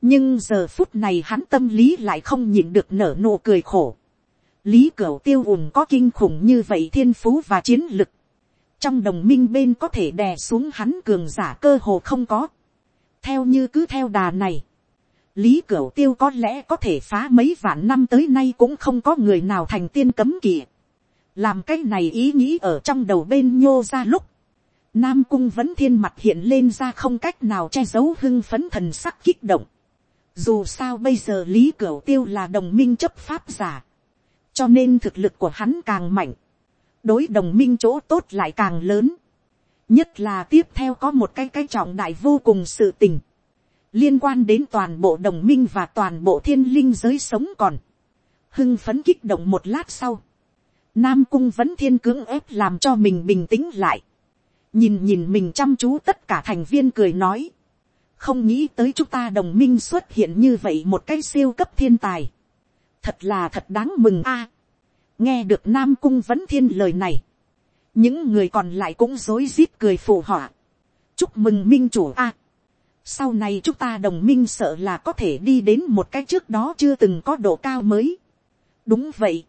Nhưng giờ phút này hắn tâm lý lại không nhịn được nở nụ cười khổ lý cửu tiêu ủng có kinh khủng như vậy thiên phú và chiến lực. trong đồng minh bên có thể đè xuống hắn cường giả cơ hồ không có. theo như cứ theo đà này, lý cửu tiêu có lẽ có thể phá mấy vạn năm tới nay cũng không có người nào thành tiên cấm kỵ. làm cái này ý nghĩ ở trong đầu bên nhô ra lúc, nam cung vẫn thiên mặt hiện lên ra không cách nào che giấu hưng phấn thần sắc kích động. dù sao bây giờ lý cửu tiêu là đồng minh chấp pháp giả. Cho nên thực lực của hắn càng mạnh, đối đồng minh chỗ tốt lại càng lớn, nhất là tiếp theo có một cái cái trọng đại vô cùng sự tình, liên quan đến toàn bộ đồng minh và toàn bộ thiên linh giới sống còn, hưng phấn kích động một lát sau, nam cung vẫn thiên cưỡng ép làm cho mình bình tĩnh lại, nhìn nhìn mình chăm chú tất cả thành viên cười nói, không nghĩ tới chúng ta đồng minh xuất hiện như vậy một cái siêu cấp thiên tài, thật là thật đáng mừng a. nghe được nam cung vẫn thiên lời này, những người còn lại cũng rối rít cười phù họa. chúc mừng minh chủ a sau này chúng ta đồng minh sợ là có thể đi đến một cái trước đó chưa từng có độ cao mới. đúng vậy.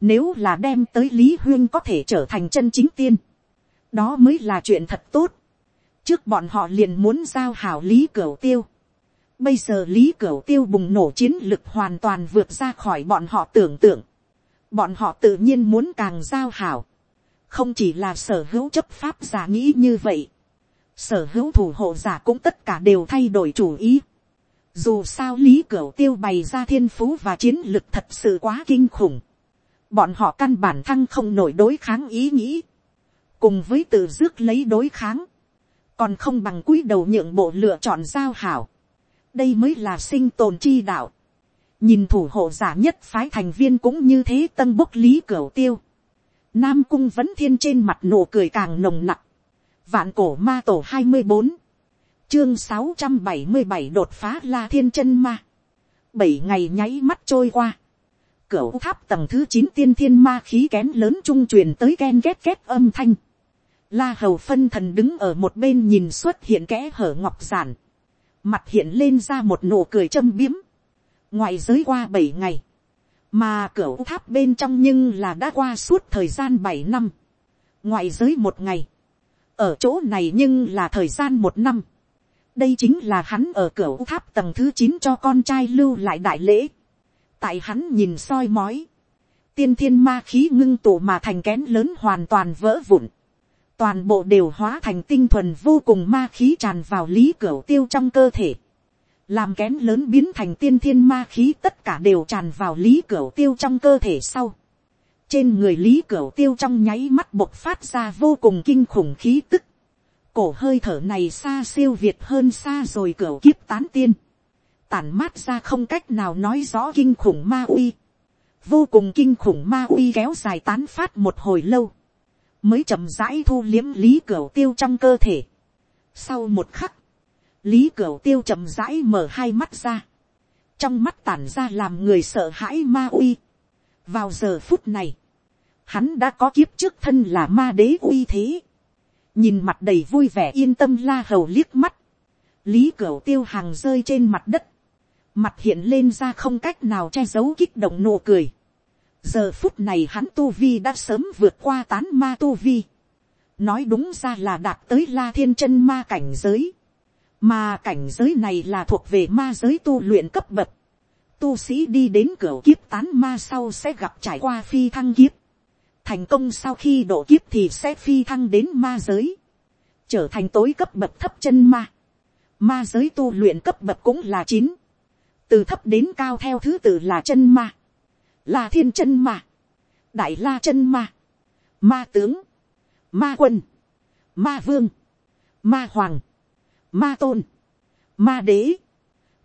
nếu là đem tới lý huyên có thể trở thành chân chính tiên, đó mới là chuyện thật tốt. trước bọn họ liền muốn giao hảo lý cửu tiêu Bây giờ Lý Cửu Tiêu bùng nổ chiến lực hoàn toàn vượt ra khỏi bọn họ tưởng tượng. Bọn họ tự nhiên muốn càng giao hảo. Không chỉ là sở hữu chấp pháp giả nghĩ như vậy. Sở hữu thủ hộ giả cũng tất cả đều thay đổi chủ ý. Dù sao Lý Cửu Tiêu bày ra thiên phú và chiến lực thật sự quá kinh khủng. Bọn họ căn bản thăng không nổi đối kháng ý nghĩ. Cùng với tự dước lấy đối kháng. Còn không bằng cúi đầu nhượng bộ lựa chọn giao hảo đây mới là sinh tồn chi đạo. nhìn thủ hộ giả nhất phái thành viên cũng như thế tân bốc lý cửa tiêu. nam cung vẫn thiên trên mặt nụ cười càng nồng nặc vạn cổ ma tổ hai mươi bốn, chương sáu trăm bảy mươi bảy đột phá la thiên chân ma. bảy ngày nháy mắt trôi qua. cửa tháp tầng thứ chín tiên thiên ma khí kén lớn trung truyền tới ken ghét ghét âm thanh. La hầu phân thần đứng ở một bên nhìn xuất hiện kẽ hở ngọc giản mặt hiện lên ra một nụ cười châm biếm, ngoại giới qua bảy ngày, mà cửa tháp bên trong nhưng là đã qua suốt thời gian bảy năm, ngoại giới một ngày, ở chỗ này nhưng là thời gian một năm, đây chính là hắn ở cửa tháp tầng thứ chín cho con trai lưu lại đại lễ, tại hắn nhìn soi mói, tiên thiên ma khí ngưng tụ mà thành kén lớn hoàn toàn vỡ vụn, toàn bộ đều hóa thành tinh thuần vô cùng ma khí tràn vào lý cửa tiêu trong cơ thể, làm kén lớn biến thành tiên thiên ma khí tất cả đều tràn vào lý cửa tiêu trong cơ thể sau trên người lý Cửu tiêu trong nháy mắt bộc phát ra vô cùng kinh khủng khí tức. cổ hơi thở này xa siêu việt hơn xa rồi cửu kiếp tán tiên. tản mát ra không cách nào nói rõ kinh khủng ma uy. vô cùng kinh khủng ma uy kéo dài tán phát một hồi lâu mới chậm rãi thu liếm lý cửu tiêu trong cơ thể. Sau một khắc, lý cửu tiêu chậm rãi mở hai mắt ra, trong mắt tản ra làm người sợ hãi ma uy. vào giờ phút này, hắn đã có kiếp trước thân là ma đế uy thế, nhìn mặt đầy vui vẻ yên tâm la hầu liếc mắt, lý cửu tiêu hàng rơi trên mặt đất, mặt hiện lên ra không cách nào che giấu kích động nụ cười. giờ phút này hắn tu vi đã sớm vượt qua tán ma tu vi, nói đúng ra là đạt tới la thiên chân ma cảnh giới, mà cảnh giới này là thuộc về ma giới tu luyện cấp bậc, tu sĩ đi đến cửa kiếp tán ma sau sẽ gặp trải qua phi thăng kiếp, thành công sau khi độ kiếp thì sẽ phi thăng đến ma giới, trở thành tối cấp bậc thấp chân ma, ma giới tu luyện cấp bậc cũng là chín, từ thấp đến cao theo thứ tự là chân ma, là thiên chân ma, đại la chân ma, ma tướng, ma quân, ma vương, ma hoàng, ma tôn, ma đế,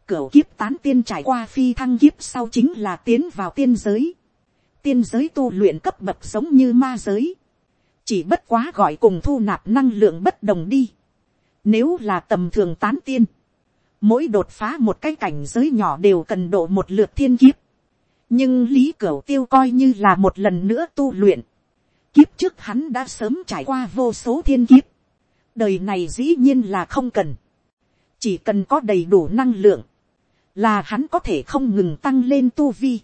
cửu kiếp tán tiên trải qua phi thăng kiếp sau chính là tiến vào tiên giới, tiên giới tu luyện cấp bậc giống như ma giới, chỉ bất quá gọi cùng thu nạp năng lượng bất đồng đi, nếu là tầm thường tán tiên, mỗi đột phá một cái cảnh giới nhỏ đều cần độ một lượt thiên kiếp, nhưng lý cửu tiêu coi như là một lần nữa tu luyện, kiếp trước hắn đã sớm trải qua vô số thiên kiếp, đời này dĩ nhiên là không cần, chỉ cần có đầy đủ năng lượng, là hắn có thể không ngừng tăng lên tu vi,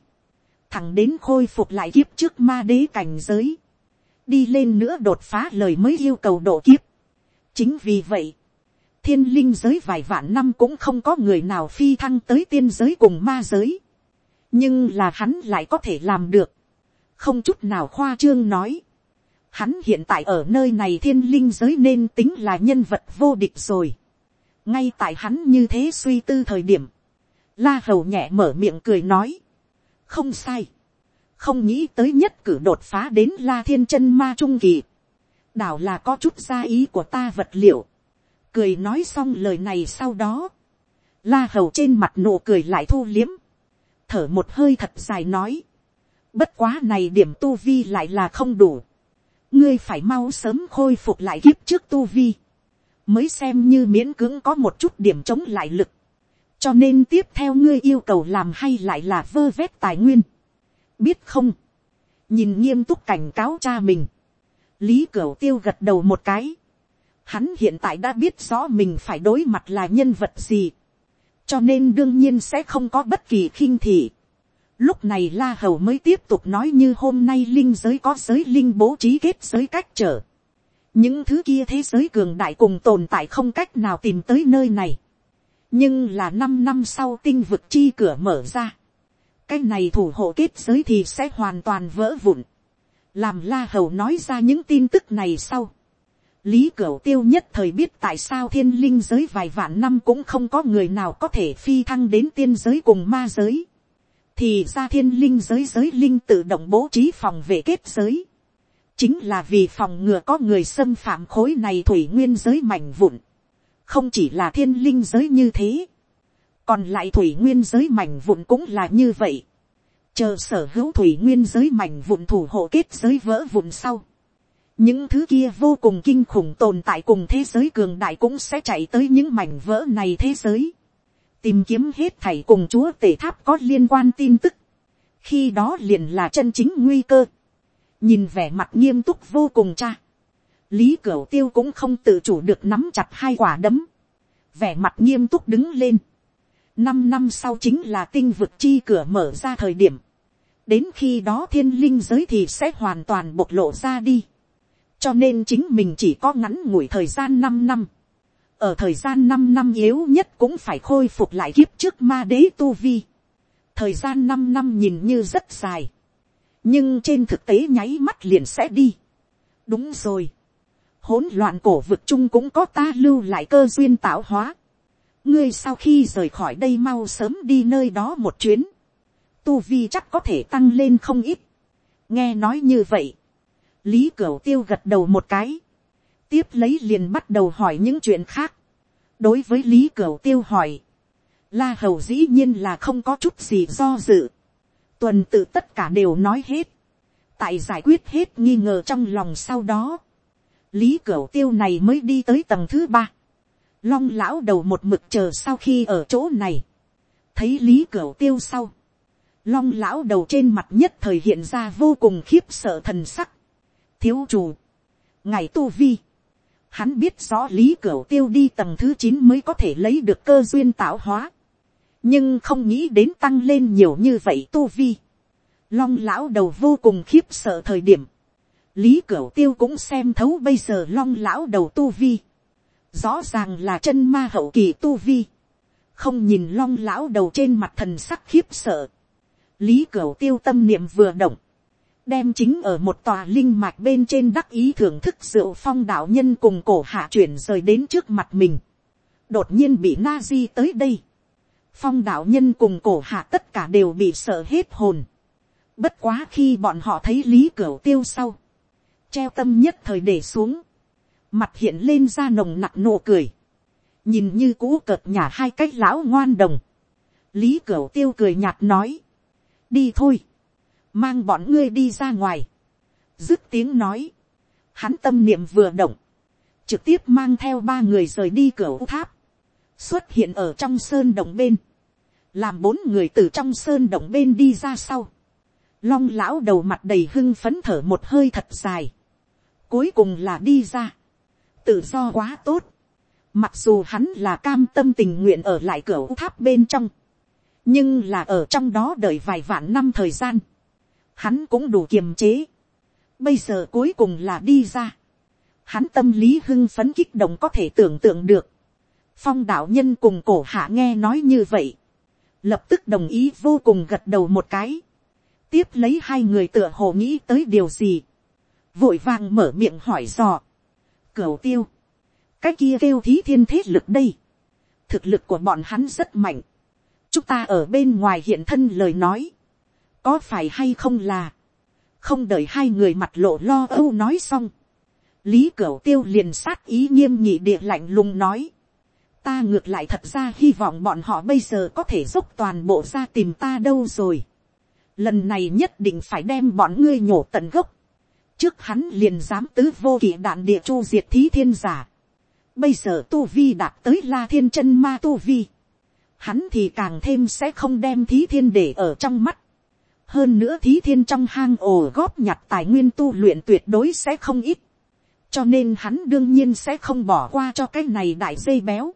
thẳng đến khôi phục lại kiếp trước ma đế cảnh giới, đi lên nữa đột phá lời mới yêu cầu độ kiếp. chính vì vậy, thiên linh giới vài vạn năm cũng không có người nào phi thăng tới tiên giới cùng ma giới, nhưng là hắn lại có thể làm được, không chút nào khoa trương nói, hắn hiện tại ở nơi này thiên linh giới nên tính là nhân vật vô địch rồi. ngay tại hắn như thế suy tư thời điểm, la hầu nhẹ mở miệng cười nói, không sai, không nghĩ tới nhất cử đột phá đến la thiên chân ma trung kỳ, đảo là có chút gia ý của ta vật liệu, cười nói xong lời này sau đó, la hầu trên mặt nụ cười lại thu liếm, thở một hơi thật dài nói, bất quá này điểm tu vi lại là không đủ, ngươi phải mau sớm khôi phục lại kiếp trước tu vi, mới xem như miễn cưỡng có một chút điểm chống lại lực, cho nên tiếp theo ngươi yêu cầu làm hay lại là vơ vét tài nguyên, biết không, nhìn nghiêm túc cảnh cáo cha mình, lý cửu tiêu gật đầu một cái, hắn hiện tại đã biết rõ mình phải đối mặt là nhân vật gì, cho nên đương nhiên sẽ không có bất kỳ khinh thị. Lúc này La Hầu mới tiếp tục nói như hôm nay linh giới có giới linh bố trí kết giới cách trở. Những thứ kia thế giới cường đại cùng tồn tại không cách nào tìm tới nơi này. Nhưng là năm năm sau tinh vực chi cửa mở ra. Cái này thủ hộ kết giới thì sẽ hoàn toàn vỡ vụn. Làm La Hầu nói ra những tin tức này sau. Lý Cửu Tiêu nhất thời biết tại sao thiên linh giới vài vạn năm cũng không có người nào có thể phi thăng đến tiên giới cùng ma giới thì ra thiên linh giới giới linh tự động bố trí phòng vệ kết giới, chính là vì phòng ngừa có người xâm phạm khối này thủy nguyên giới mảnh vụn, không chỉ là thiên linh giới như thế, còn lại thủy nguyên giới mảnh vụn cũng là như vậy, chờ sở hữu thủy nguyên giới mảnh vụn thủ hộ kết giới vỡ vụn sau, những thứ kia vô cùng kinh khủng tồn tại cùng thế giới cường đại cũng sẽ chạy tới những mảnh vỡ này thế giới. Tìm kiếm hết thảy cùng chúa tể tháp có liên quan tin tức, khi đó liền là chân chính nguy cơ, nhìn vẻ mặt nghiêm túc vô cùng cha, lý cửu tiêu cũng không tự chủ được nắm chặt hai quả đấm, vẻ mặt nghiêm túc đứng lên, năm năm sau chính là tinh vực chi cửa mở ra thời điểm, đến khi đó thiên linh giới thì sẽ hoàn toàn bộc lộ ra đi, cho nên chính mình chỉ có ngắn ngủi thời gian năm năm, ở thời gian năm năm yếu nhất cũng phải khôi phục lại kiếp trước ma đế tu vi. thời gian năm năm nhìn như rất dài, nhưng trên thực tế nháy mắt liền sẽ đi. đúng rồi, hỗn loạn cổ vực chung cũng có ta lưu lại cơ duyên tạo hóa. ngươi sau khi rời khỏi đây mau sớm đi nơi đó một chuyến, tu vi chắc có thể tăng lên không ít. nghe nói như vậy, lý cửu tiêu gật đầu một cái, tiếp lấy liền bắt đầu hỏi những chuyện khác. đối với lý cửu tiêu hỏi, la hầu dĩ nhiên là không có chút gì do dự. tuần tự tất cả đều nói hết. tại giải quyết hết nghi ngờ trong lòng sau đó, lý cửu tiêu này mới đi tới tầng thứ ba. long lão đầu một mực chờ sau khi ở chỗ này, thấy lý cửu tiêu sau. long lão đầu trên mặt nhất thời hiện ra vô cùng khiếp sợ thần sắc. thiếu chủ, ngài tu vi, Hắn biết rõ lý cửu tiêu đi tầng thứ chín mới có thể lấy được cơ duyên tạo hóa. Nhưng không nghĩ đến tăng lên nhiều như vậy tu vi. Long lão đầu vô cùng khiếp sợ thời điểm. Lý cửu tiêu cũng xem thấu bây giờ long lão đầu tu vi. Rõ ràng là chân ma hậu kỳ tu vi. Không nhìn long lão đầu trên mặt thần sắc khiếp sợ. Lý cửu tiêu tâm niệm vừa động đem chính ở một tòa linh mạch bên trên đắc ý thưởng thức rượu phong đạo nhân cùng cổ hạ chuyển rời đến trước mặt mình. đột nhiên bị na di tới đây. phong đạo nhân cùng cổ hạ tất cả đều bị sợ hết hồn. bất quá khi bọn họ thấy lý cửu tiêu sau treo tâm nhất thời để xuống. mặt hiện lên ra nồng nặc nụ cười. nhìn như cũ cợt nhả hai cái lão ngoan đồng. lý cửu tiêu cười nhạt nói. đi thôi mang bọn ngươi đi ra ngoài, dứt tiếng nói, hắn tâm niệm vừa động, trực tiếp mang theo ba người rời đi cửa tháp, xuất hiện ở trong sơn động bên, làm bốn người từ trong sơn động bên đi ra sau, long lão đầu mặt đầy hưng phấn thở một hơi thật dài, cuối cùng là đi ra, tự do quá tốt, mặc dù hắn là cam tâm tình nguyện ở lại cửa tháp bên trong, nhưng là ở trong đó đợi vài vạn năm thời gian, hắn cũng đủ kiềm chế. Bây giờ cuối cùng là đi ra. Hắn tâm lý hưng phấn kích động có thể tưởng tượng được. Phong đạo nhân cùng cổ hạ nghe nói như vậy. Lập tức đồng ý vô cùng gật đầu một cái. Tiếp lấy hai người tựa hồ nghĩ tới điều gì. Vội vàng mở miệng hỏi dò. Cửu tiêu. Cái kia kêu thí thiên thế lực đây. Thực lực của bọn hắn rất mạnh. Chúng ta ở bên ngoài hiện thân lời nói có phải hay không là, không đợi hai người mặt lộ lo âu nói xong, lý cửu tiêu liền sát ý nghiêm nhị địa lạnh lùng nói, ta ngược lại thật ra hy vọng bọn họ bây giờ có thể dốc toàn bộ ra tìm ta đâu rồi. Lần này nhất định phải đem bọn ngươi nhổ tận gốc. Trước hắn liền dám tứ vô kỵ đạn địa chu diệt thí thiên giả. Bây giờ tu vi đạt tới la thiên chân ma tu vi. Hắn thì càng thêm sẽ không đem thí thiên để ở trong mắt. Hơn nữa thí thiên trong hang ổ góp nhặt tài nguyên tu luyện tuyệt đối sẽ không ít, cho nên hắn đương nhiên sẽ không bỏ qua cho cái này đại dây béo,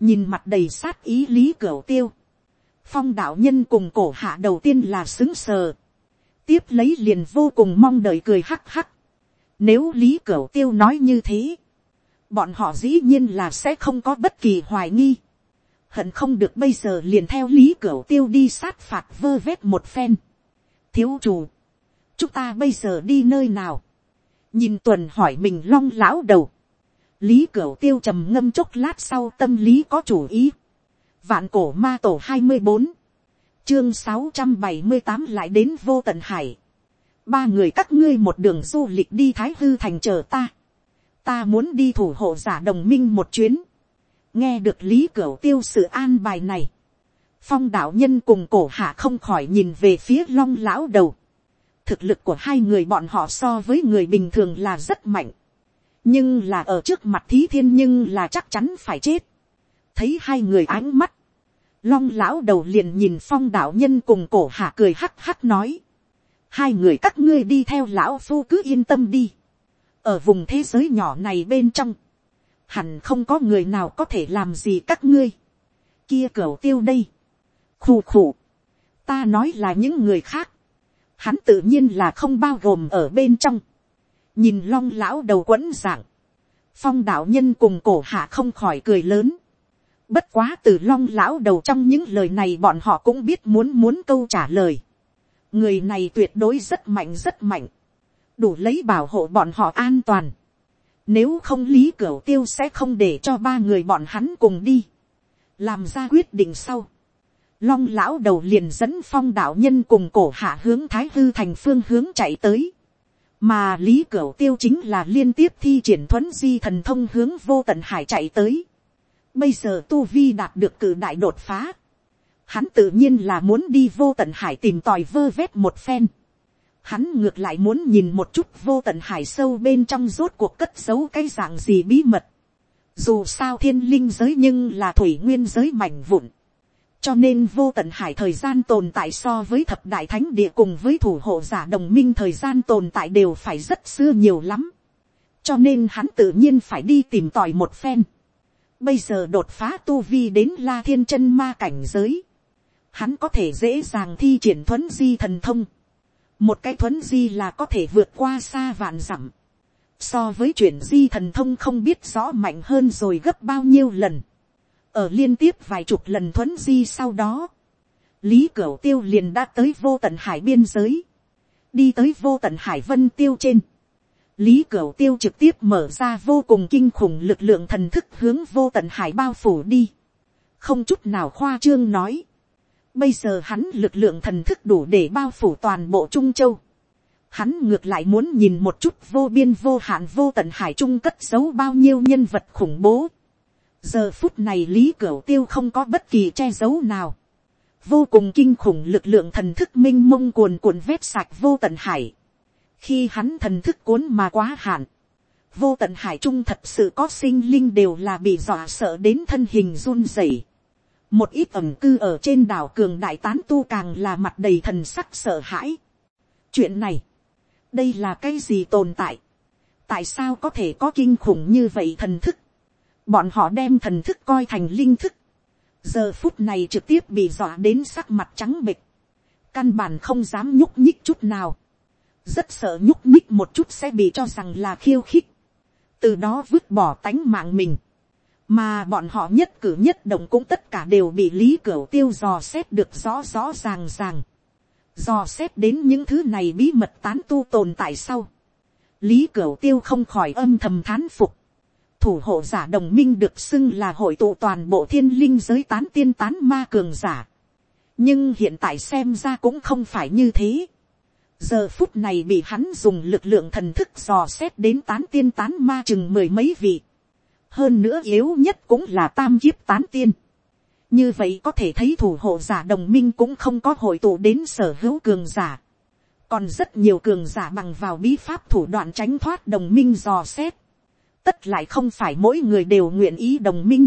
nhìn mặt đầy sát ý lý cửa tiêu, phong đạo nhân cùng cổ hạ đầu tiên là xứng sờ, tiếp lấy liền vô cùng mong đợi cười hắc hắc, nếu lý cửu tiêu nói như thế, bọn họ dĩ nhiên là sẽ không có bất kỳ hoài nghi, hận không được bây giờ liền theo lý cửu tiêu đi sát phạt vơ vét một phen. Thiếu chủ, chúng ta bây giờ đi nơi nào, nhìn tuần hỏi mình long lão đầu, lý cửu tiêu trầm ngâm chốc lát sau tâm lý có chủ ý, vạn cổ ma tổ hai mươi bốn, chương sáu trăm bảy mươi tám lại đến vô tận hải, ba người các ngươi một đường du lịch đi thái hư thành chờ ta, ta muốn đi thủ hộ giả đồng minh một chuyến, nghe được lý cửu tiêu sự an bài này, phong đạo nhân cùng cổ hạ không khỏi nhìn về phía long lão đầu. thực lực của hai người bọn họ so với người bình thường là rất mạnh. nhưng là ở trước mặt thí thiên nhưng là chắc chắn phải chết. thấy hai người ánh mắt long lão đầu liền nhìn phong đạo nhân cùng cổ hạ cười hắc hắc nói. hai người các ngươi đi theo lão phu cứ yên tâm đi. ở vùng thế giới nhỏ này bên trong, hẳn không có người nào có thể làm gì các ngươi. kia cửa tiêu đây khù khù. Ta nói là những người khác. Hắn tự nhiên là không bao gồm ở bên trong. Nhìn long lão đầu quẫn dạng. Phong đạo nhân cùng cổ hạ không khỏi cười lớn. Bất quá từ long lão đầu trong những lời này bọn họ cũng biết muốn muốn câu trả lời. Người này tuyệt đối rất mạnh rất mạnh. Đủ lấy bảo hộ bọn họ an toàn. Nếu không lý cửa tiêu sẽ không để cho ba người bọn hắn cùng đi. Làm ra quyết định sau long lão đầu liền dẫn phong đạo nhân cùng cổ hạ hướng thái hư thành phương hướng chạy tới. mà lý cửu tiêu chính là liên tiếp thi triển thuấn di thần thông hướng vô tận hải chạy tới bây giờ tu vi đạt được cử đại đột phá. hắn tự nhiên là muốn đi vô tận hải tìm tòi vơ vét một phen. hắn ngược lại muốn nhìn một chút vô tận hải sâu bên trong rốt cuộc cất giấu cái dạng gì bí mật. dù sao thiên linh giới nhưng là thủy nguyên giới mảnh vụn cho nên vô tận hải thời gian tồn tại so với thập đại thánh địa cùng với thủ hộ giả đồng minh thời gian tồn tại đều phải rất xưa nhiều lắm. cho nên hắn tự nhiên phải đi tìm tòi một phen. Bây giờ đột phá tu vi đến la thiên chân ma cảnh giới. Hắn có thể dễ dàng thi triển thuấn di thần thông. Một cái thuấn di là có thể vượt qua xa vạn dặm. So với chuyển di thần thông không biết rõ mạnh hơn rồi gấp bao nhiêu lần. Ở liên tiếp vài chục lần thuấn di sau đó. Lý Cửu Tiêu liền đã tới vô tận hải biên giới. Đi tới vô tận hải vân tiêu trên Lý Cửu Tiêu trực tiếp mở ra vô cùng kinh khủng lực lượng thần thức hướng vô tận hải bao phủ đi. Không chút nào khoa trương nói. Bây giờ hắn lực lượng thần thức đủ để bao phủ toàn bộ Trung Châu. Hắn ngược lại muốn nhìn một chút vô biên vô hạn vô tận hải trung cất giấu bao nhiêu nhân vật khủng bố. Giờ phút này Lý Cửu Tiêu không có bất kỳ che giấu nào. Vô cùng kinh khủng lực lượng thần thức minh mông cuồn cuộn vét sạch vô tận hải khi hắn thần thức cuốn mà quá hạn, vô tận hải trung thật sự có sinh linh đều là bị dọa sợ đến thân hình run rẩy. một ít ẩm cư ở trên đảo cường đại tán tu càng là mặt đầy thần sắc sợ hãi. chuyện này, đây là cái gì tồn tại, tại sao có thể có kinh khủng như vậy thần thức, bọn họ đem thần thức coi thành linh thức, giờ phút này trực tiếp bị dọa đến sắc mặt trắng bịch, căn bản không dám nhúc nhích chút nào, rất sợ nhúc nhích một chút sẽ bị cho rằng là khiêu khích, từ đó vứt bỏ tánh mạng mình, mà bọn họ nhất cử nhất động cũng tất cả đều bị lý cửu tiêu dò xét được rõ rõ ràng ràng, dò xét đến những thứ này bí mật tán tu tồn tại sau, lý cửu tiêu không khỏi âm thầm thán phục, thủ hộ giả đồng minh được xưng là hội tụ toàn bộ thiên linh giới tán tiên tán ma cường giả, nhưng hiện tại xem ra cũng không phải như thế, giờ phút này bị hắn dùng lực lượng thần thức dò xét đến tán tiên tán ma chừng mười mấy vị. hơn nữa yếu nhất cũng là tam kiếp tán tiên. như vậy có thể thấy thủ hộ giả đồng minh cũng không có hội tụ đến sở hữu cường giả. còn rất nhiều cường giả bằng vào bí pháp thủ đoạn tránh thoát đồng minh dò xét. tất lại không phải mỗi người đều nguyện ý đồng minh.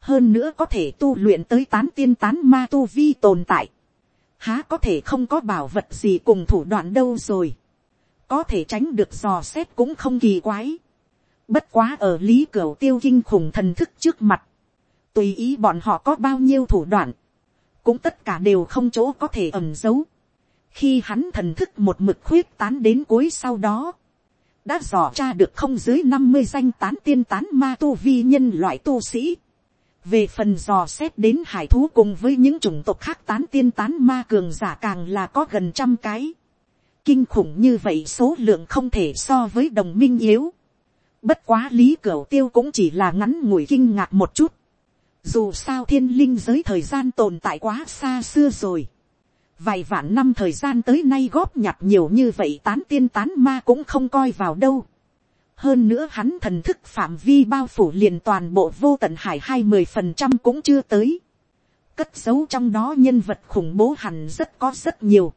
hơn nữa có thể tu luyện tới tán tiên tán ma tu vi tồn tại há có thể không có bảo vật gì cùng thủ đoạn đâu rồi, có thể tránh được dò xét cũng không kỳ quái, bất quá ở lý cửa tiêu kinh khủng thần thức trước mặt, tùy ý bọn họ có bao nhiêu thủ đoạn, cũng tất cả đều không chỗ có thể ẩm giấu, khi hắn thần thức một mực khuyết tán đến cuối sau đó, đã dò tra được không dưới năm mươi danh tán tiên tán ma tu vi nhân loại tu sĩ, về phần dò xét đến hải thú cùng với những chủng tộc khác tán tiên tán ma cường giả càng là có gần trăm cái. kinh khủng như vậy số lượng không thể so với đồng minh yếu. bất quá lý cửa tiêu cũng chỉ là ngắn ngủi kinh ngạc một chút. dù sao thiên linh giới thời gian tồn tại quá xa xưa rồi. vài vạn năm thời gian tới nay góp nhặt nhiều như vậy tán tiên tán ma cũng không coi vào đâu hơn nữa hắn thần thức phạm vi bao phủ liền toàn bộ vô tận hải hai mươi phần trăm cũng chưa tới. cất giấu trong đó nhân vật khủng bố hẳn rất có rất nhiều.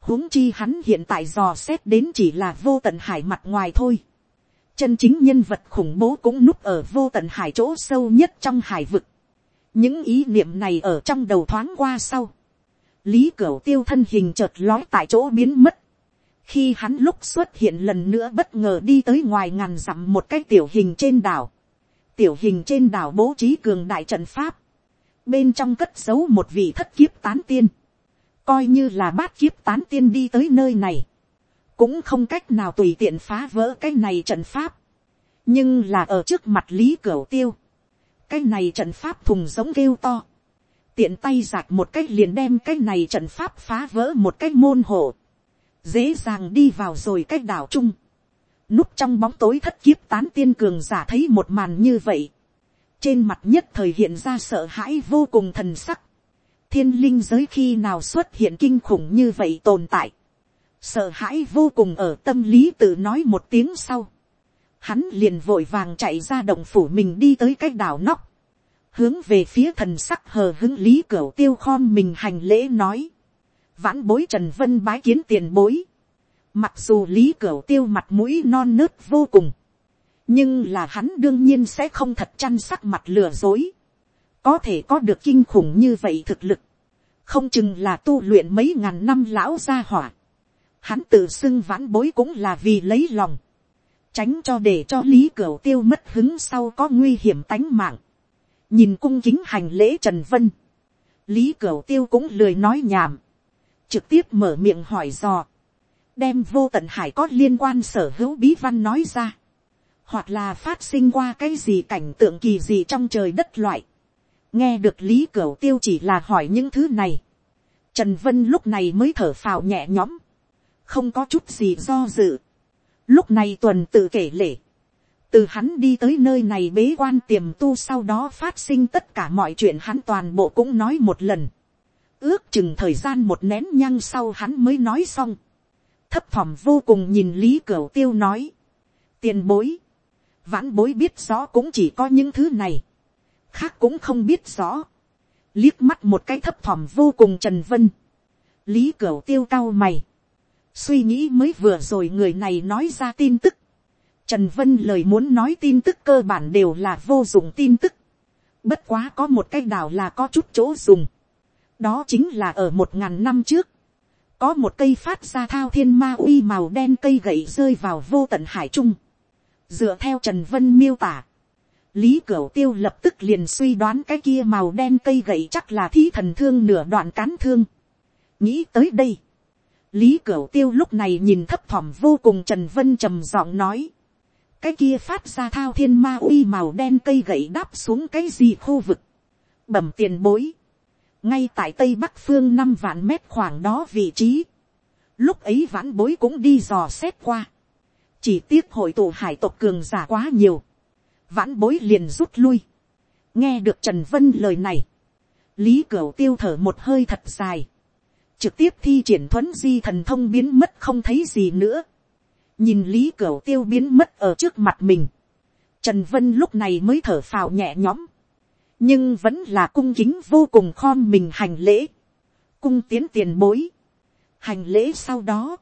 huống chi hắn hiện tại dò xét đến chỉ là vô tận hải mặt ngoài thôi. chân chính nhân vật khủng bố cũng núp ở vô tận hải chỗ sâu nhất trong hải vực. những ý niệm này ở trong đầu thoáng qua sau. lý cửu tiêu thân hình chợt lói tại chỗ biến mất khi hắn lúc xuất hiện lần nữa bất ngờ đi tới ngoài ngàn dặm một cái tiểu hình trên đảo, tiểu hình trên đảo bố trí cường đại trận pháp, bên trong cất giấu một vị thất kiếp tán tiên, coi như là bát kiếp tán tiên đi tới nơi này, cũng không cách nào tùy tiện phá vỡ cái này trận pháp, nhưng là ở trước mặt lý cửu tiêu, cái này trận pháp thùng giống kêu to, tiện tay giạc một cách liền đem cái này trận pháp phá vỡ một cái môn hộ, dễ dàng đi vào rồi cách đảo chung, núp trong bóng tối thất kiếp tán tiên cường giả thấy một màn như vậy, trên mặt nhất thời hiện ra sợ hãi vô cùng thần sắc, thiên linh giới khi nào xuất hiện kinh khủng như vậy tồn tại, sợ hãi vô cùng ở tâm lý tự nói một tiếng sau, hắn liền vội vàng chạy ra động phủ mình đi tới cái đảo nóc, hướng về phía thần sắc hờ hứng lý cửa tiêu khom mình hành lễ nói, vãn bối trần vân bái kiến tiền bối. Mặc dù lý cửu tiêu mặt mũi non nớt vô cùng. Nhưng là hắn đương nhiên sẽ không thật chăn sắc mặt lừa dối. Có thể có được kinh khủng như vậy thực lực. Không chừng là tu luyện mấy ngàn năm lão gia hỏa. Hắn tự xưng vãn bối cũng là vì lấy lòng. tránh cho để cho lý cửu tiêu mất hứng sau có nguy hiểm tánh mạng, nhìn cung kính hành lễ trần vân, lý cửu tiêu cũng lười nói nhảm, trực tiếp mở miệng hỏi dò, đem vô tận hải có liên quan sở hữu bí văn nói ra, hoặc là phát sinh qua cái gì cảnh tượng kỳ gì trong trời đất loại, nghe được lý cửu tiêu chỉ là hỏi những thứ này, trần vân lúc này mới thở phào nhẹ nhõm, không có chút gì do dự, lúc này tuần tự kể lể, từ hắn đi tới nơi này bế quan tiềm tu sau đó phát sinh tất cả mọi chuyện hắn toàn bộ cũng nói một lần, ước chừng thời gian một nén nhăng sau hắn mới nói xong, thấp thỏm vô cùng nhìn lý cửu tiêu nói, tiền bối, vãn bối biết rõ cũng chỉ có những thứ này, khác cũng không biết rõ, liếc mắt một cái thấp thỏm vô cùng trần vân, lý cửu tiêu cao mày, suy nghĩ mới vừa rồi người này nói ra tin tức, trần vân lời muốn nói tin tức cơ bản đều là vô dụng tin tức, bất quá có một cái đảo là có chút chỗ dùng, đó chính là ở một ngàn năm trước, có một cây phát ra thao thiên ma uy màu đen cây gậy rơi vào vô tận hải trung, dựa theo trần vân miêu tả, lý cửu tiêu lập tức liền suy đoán cái kia màu đen cây gậy chắc là thí thần thương nửa đoạn cán thương. nghĩ tới đây, lý cửu tiêu lúc này nhìn thấp thỏm vô cùng trần vân trầm giọng nói, cái kia phát ra thao thiên ma uy màu đen cây gậy đáp xuống cái gì khu vực, bẩm tiền bối, ngay tại tây bắc phương năm vạn mét khoảng đó vị trí, lúc ấy vãn bối cũng đi dò xét qua, chỉ tiếc hội tụ hải tộc cường giả quá nhiều, vãn bối liền rút lui, nghe được trần vân lời này, lý cửu tiêu thở một hơi thật dài, trực tiếp thi triển thuấn di thần thông biến mất không thấy gì nữa, nhìn lý cửu tiêu biến mất ở trước mặt mình, trần vân lúc này mới thở phào nhẹ nhõm, nhưng vẫn là cung kính vô cùng khom mình hành lễ, cung tiến tiền bối, hành lễ sau đó,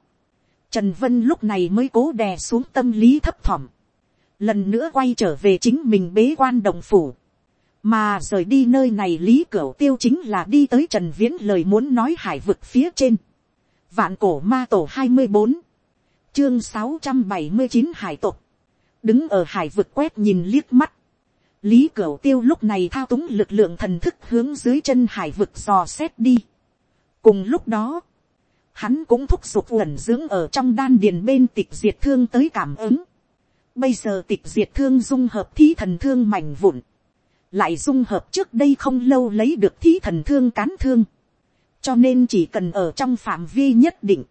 Trần Vân lúc này mới cố đè xuống tâm lý thấp thỏm. Lần nữa quay trở về chính mình bế quan đồng phủ. Mà rời đi nơi này Lý cửa Tiêu chính là đi tới Trần Viễn lời muốn nói hải vực phía trên. Vạn cổ ma tổ 24. Chương 679 hải tộc. Đứng ở hải vực quét nhìn liếc mắt. Lý Cửu Tiêu lúc này thao túng lực lượng thần thức hướng dưới chân hải vực dò xét đi. Cùng lúc đó, hắn cũng thúc giục ẩn dưỡng ở trong đan điền bên tịch diệt thương tới cảm ứng. Bây giờ tịch diệt thương dung hợp thí thần thương mảnh vụn. Lại dung hợp trước đây không lâu lấy được thí thần thương cán thương. Cho nên chỉ cần ở trong phạm vi nhất định.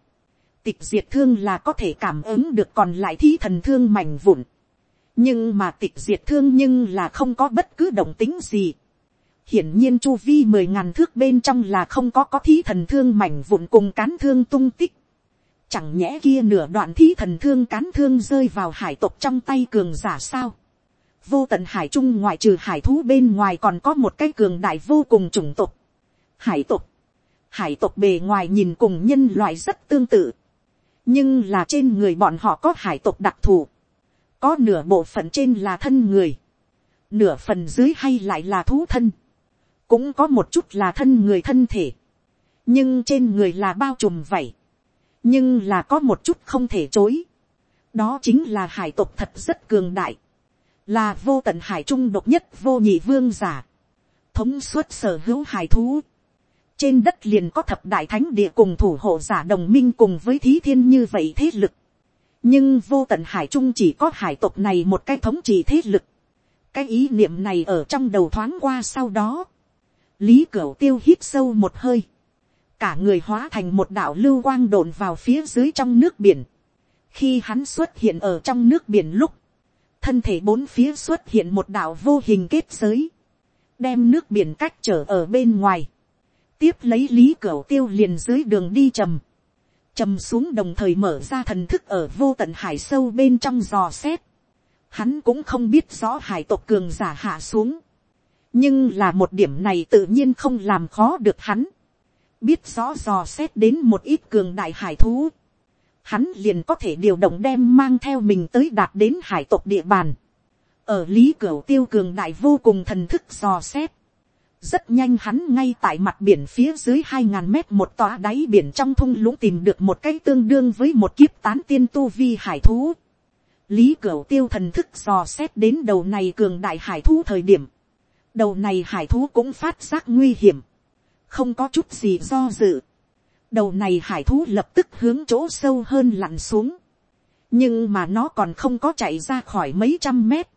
Tịch diệt thương là có thể cảm ứng được còn lại thí thần thương mảnh vụn. Nhưng mà tịch diệt thương nhưng là không có bất cứ động tính gì hiển nhiên chu vi mười ngàn thước bên trong là không có có thí thần thương mảnh vụn cùng cán thương tung tích. Chẳng nhẽ kia nửa đoạn thí thần thương cán thương rơi vào hải tộc trong tay cường giả sao. Vô tận hải trung ngoại trừ hải thú bên ngoài còn có một cái cường đại vô cùng chủng tộc. Hải tộc. Hải tộc bề ngoài nhìn cùng nhân loại rất tương tự. Nhưng là trên người bọn họ có hải tộc đặc thù. Có nửa bộ phận trên là thân người. Nửa phần dưới hay lại là thú thân. Cũng có một chút là thân người thân thể, nhưng trên người là bao trùm vậy, nhưng là có một chút không thể chối, đó chính là hải tộc thật rất cường đại, là vô tận hải trung độc nhất vô nhị vương giả, thống suất sở hữu hải thú, trên đất liền có thập đại thánh địa cùng thủ hộ giả đồng minh cùng với thí thiên như vậy thế lực, nhưng vô tận hải trung chỉ có hải tộc này một cái thống trị thế lực, cái ý niệm này ở trong đầu thoáng qua sau đó, lý cửu tiêu hít sâu một hơi, cả người hóa thành một đạo lưu quang đồn vào phía dưới trong nước biển. khi hắn xuất hiện ở trong nước biển lúc, thân thể bốn phía xuất hiện một đạo vô hình kết giới, đem nước biển cách trở ở bên ngoài, tiếp lấy lý cửu tiêu liền dưới đường đi trầm, trầm xuống đồng thời mở ra thần thức ở vô tận hải sâu bên trong giò xét, hắn cũng không biết rõ hải tộc cường giả hạ xuống, nhưng là một điểm này tự nhiên không làm khó được hắn. biết rõ dò xét đến một ít cường đại hải thú. hắn liền có thể điều động đem mang theo mình tới đạt đến hải tộc địa bàn. ở lý cửu tiêu cường đại vô cùng thần thức dò xét rất nhanh hắn ngay tại mặt biển phía dưới hai ngàn mét một tòa đáy biển trong thung lũng tìm được một cái tương đương với một kiếp tán tiên tu vi hải thú. lý cửu tiêu thần thức dò xét đến đầu này cường đại hải thú thời điểm, đầu này hải thú cũng phát giác nguy hiểm, không có chút gì do dự, đầu này hải thú lập tức hướng chỗ sâu hơn lặn xuống, nhưng mà nó còn không có chạy ra khỏi mấy trăm mét,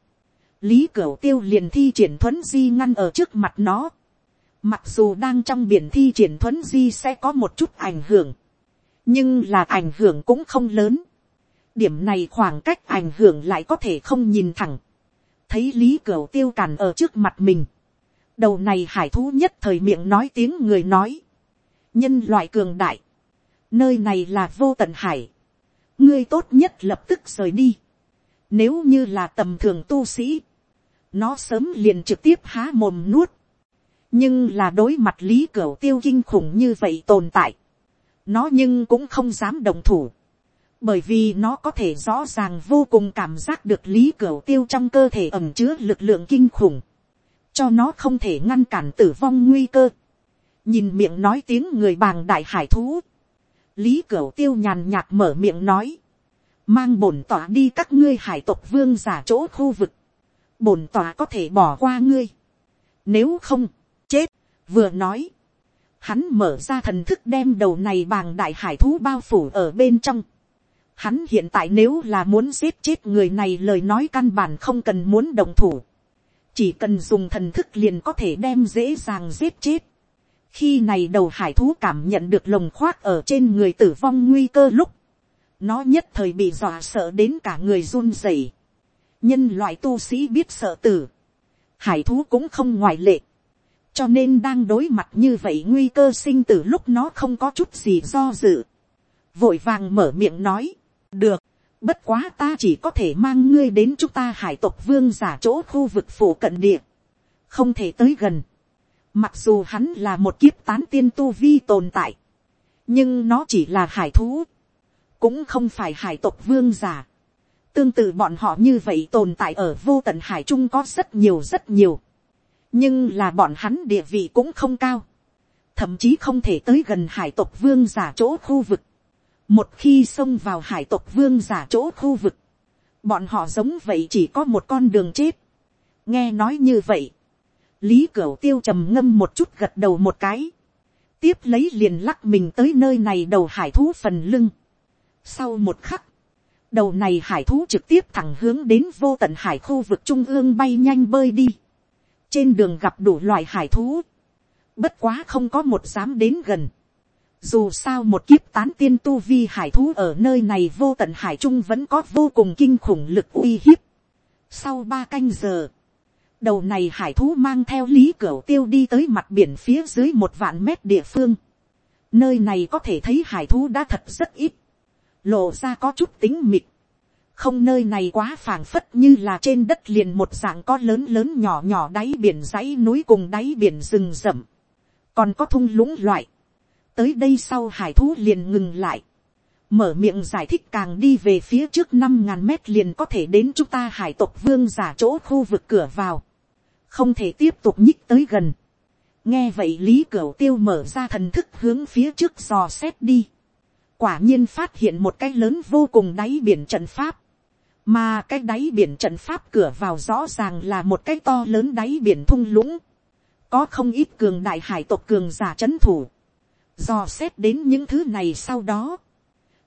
lý cửu tiêu liền thi triển thuấn di ngăn ở trước mặt nó, mặc dù đang trong biển thi triển thuấn di sẽ có một chút ảnh hưởng, nhưng là ảnh hưởng cũng không lớn, điểm này khoảng cách ảnh hưởng lại có thể không nhìn thẳng, thấy lý cửu tiêu càn ở trước mặt mình, đầu này hải thú nhất thời miệng nói tiếng người nói, nhân loại cường đại, nơi này là vô tận hải, ngươi tốt nhất lập tức rời đi, nếu như là tầm thường tu sĩ, nó sớm liền trực tiếp há mồm nuốt, nhưng là đối mặt lý cửa tiêu kinh khủng như vậy tồn tại, nó nhưng cũng không dám đồng thủ, bởi vì nó có thể rõ ràng vô cùng cảm giác được lý cửa tiêu trong cơ thể ẩm chứa lực lượng kinh khủng, cho nó không thể ngăn cản tử vong nguy cơ. nhìn miệng nói tiếng người bàng đại hải thú, lý cửa tiêu nhàn nhạt mở miệng nói, mang bổn tỏa đi các ngươi hải tộc vương giả chỗ khu vực, bổn tòa có thể bỏ qua ngươi, nếu không, chết, vừa nói, hắn mở ra thần thức đem đầu này bàng đại hải thú bao phủ ở bên trong, Hắn hiện tại nếu là muốn giết chết người này lời nói căn bản không cần muốn đồng thủ. Chỉ cần dùng thần thức liền có thể đem dễ dàng giết chết. Khi này đầu hải thú cảm nhận được lồng khoác ở trên người tử vong nguy cơ lúc. Nó nhất thời bị dọa sợ đến cả người run rẩy. Nhân loại tu sĩ biết sợ tử. Hải thú cũng không ngoại lệ. Cho nên đang đối mặt như vậy nguy cơ sinh tử lúc nó không có chút gì do dự. Vội vàng mở miệng nói được, bất quá ta chỉ có thể mang ngươi đến chúng ta hải tộc vương giả chỗ khu vực phủ cận địa, không thể tới gần, mặc dù hắn là một kiếp tán tiên tu vi tồn tại, nhưng nó chỉ là hải thú, cũng không phải hải tộc vương giả. Tương tự bọn họ như vậy tồn tại ở vô tận hải trung có rất nhiều rất nhiều, nhưng là bọn hắn địa vị cũng không cao, thậm chí không thể tới gần hải tộc vương giả chỗ khu vực một khi xông vào hải tộc vương giả chỗ khu vực, bọn họ giống vậy chỉ có một con đường chết. nghe nói như vậy, lý cửu tiêu trầm ngâm một chút gật đầu một cái, tiếp lấy liền lắc mình tới nơi này đầu hải thú phần lưng. sau một khắc, đầu này hải thú trực tiếp thẳng hướng đến vô tận hải khu vực trung ương bay nhanh bơi đi. trên đường gặp đủ loại hải thú, bất quá không có một dám đến gần dù sao một kiếp tán tiên tu vi hải thú ở nơi này vô tận hải trung vẫn có vô cùng kinh khủng lực uy hiếp. Sau ba canh giờ, đầu này hải thú mang theo lý cửa tiêu đi tới mặt biển phía dưới một vạn mét địa phương. Nơi này có thể thấy hải thú đã thật rất ít. Lộ ra có chút tính mịt. Không nơi này quá phảng phất như là trên đất liền một dạng có lớn lớn nhỏ nhỏ đáy biển dãy núi cùng đáy biển rừng rậm. Còn có thung lũng loại tới đây sau hải thú liền ngừng lại, mở miệng giải thích càng đi về phía trước năm ngàn mét liền có thể đến chúng ta hải tộc vương giả chỗ khu vực cửa vào, không thể tiếp tục nhích tới gần. nghe vậy lý cửu tiêu mở ra thần thức hướng phía trước dò xét đi, quả nhiên phát hiện một cái lớn vô cùng đáy biển trận pháp, mà cái đáy biển trận pháp cửa vào rõ ràng là một cái to lớn đáy biển thung lũng, có không ít cường đại hải tộc cường giả c h ấ n thủ, Do xét đến những thứ này sau đó.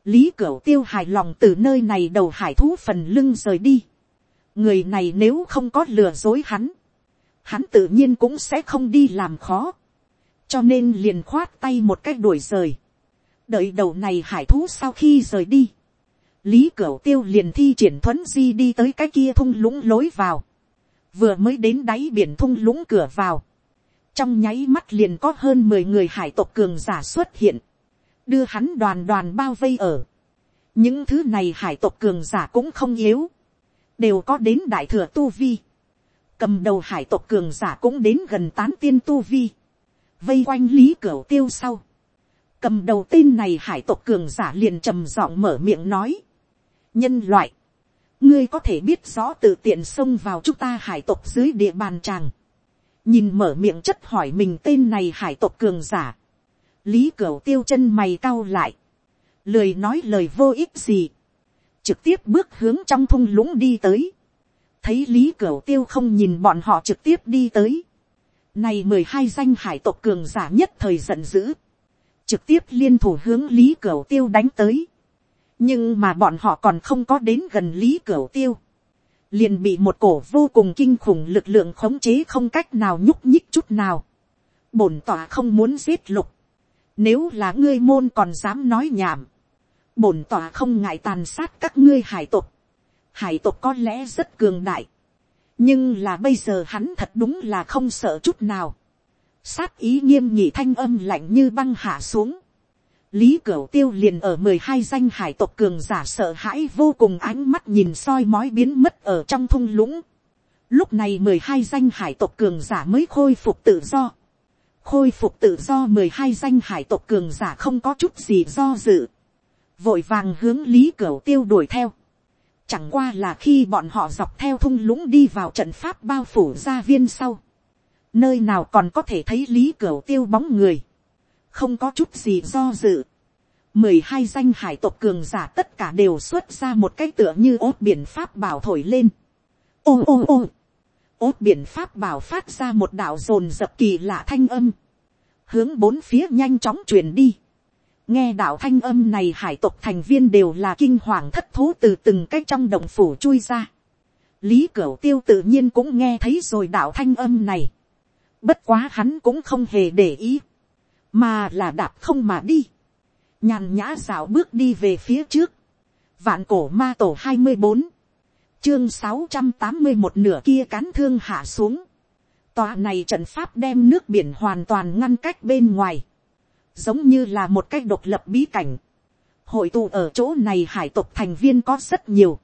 Lý Cửu Tiêu hài lòng từ nơi này đầu hải thú phần lưng rời đi. Người này nếu không có lừa dối hắn. Hắn tự nhiên cũng sẽ không đi làm khó. Cho nên liền khoát tay một cách đuổi rời. Đợi đầu này hải thú sau khi rời đi. Lý Cửu Tiêu liền thi triển thuấn di đi tới cái kia thung lũng lối vào. Vừa mới đến đáy biển thung lũng cửa vào trong nháy mắt liền có hơn mười người hải tộc cường giả xuất hiện, đưa hắn đoàn đoàn bao vây ở. những thứ này hải tộc cường giả cũng không yếu, đều có đến đại thừa tu vi, cầm đầu hải tộc cường giả cũng đến gần tán tiên tu vi, vây quanh lý cửa tiêu sau, cầm đầu tên này hải tộc cường giả liền trầm giọng mở miệng nói, nhân loại, ngươi có thể biết rõ tự tiện xông vào chúng ta hải tộc dưới địa bàn tràng, nhìn mở miệng chất hỏi mình tên này hải tộc cường giả, lý cửu tiêu chân mày cau lại, lười nói lời vô ích gì, trực tiếp bước hướng trong thung lũng đi tới, thấy lý cửu tiêu không nhìn bọn họ trực tiếp đi tới, này mười hai danh hải tộc cường giả nhất thời giận dữ, trực tiếp liên thủ hướng lý cửu tiêu đánh tới, nhưng mà bọn họ còn không có đến gần lý cửu tiêu, liền bị một cổ vô cùng kinh khủng lực lượng khống chế không cách nào nhúc nhích chút nào. bổn tỏa không muốn giết lục. nếu là ngươi môn còn dám nói nhảm, bổn tỏa không ngại tàn sát các ngươi hải tộc. hải tộc có lẽ rất cường đại. nhưng là bây giờ hắn thật đúng là không sợ chút nào sát ý nghiêm nhị thanh âm lạnh như băng hạ xuống Lý Cửu Tiêu liền ở mười hai danh hải tộc cường giả sợ hãi vô cùng ánh mắt nhìn soi mói biến mất ở trong thung lũng. Lúc này mười hai danh hải tộc cường giả mới khôi phục tự do. Khôi phục tự do mười hai danh hải tộc cường giả không có chút gì do dự. Vội vàng hướng Lý Cửu Tiêu đuổi theo. Chẳng qua là khi bọn họ dọc theo thung lũng đi vào trận pháp bao phủ gia viên sau. Nơi nào còn có thể thấy Lý Cửu Tiêu bóng người không có chút gì do dự. mười hai danh hải tộc cường giả tất cả đều xuất ra một cái tựa như ốt biển pháp bảo thổi lên. ô ô ô, ốt biển pháp bảo phát ra một đạo rồn rập kỳ lạ thanh âm, hướng bốn phía nhanh chóng truyền đi. nghe đạo thanh âm này hải tộc thành viên đều là kinh hoàng thất thú từ từng cái trong động phủ chui ra. lý cửu tiêu tự nhiên cũng nghe thấy rồi đạo thanh âm này bất quá hắn cũng không hề để ý mà là đạp không mà đi, nhàn nhã dạo bước đi về phía trước, vạn cổ ma tổ hai mươi bốn, chương sáu trăm tám mươi một nửa kia cán thương hạ xuống, tòa này trận pháp đem nước biển hoàn toàn ngăn cách bên ngoài, giống như là một cách độc lập bí cảnh, hội tụ ở chỗ này hải tộc thành viên có rất nhiều,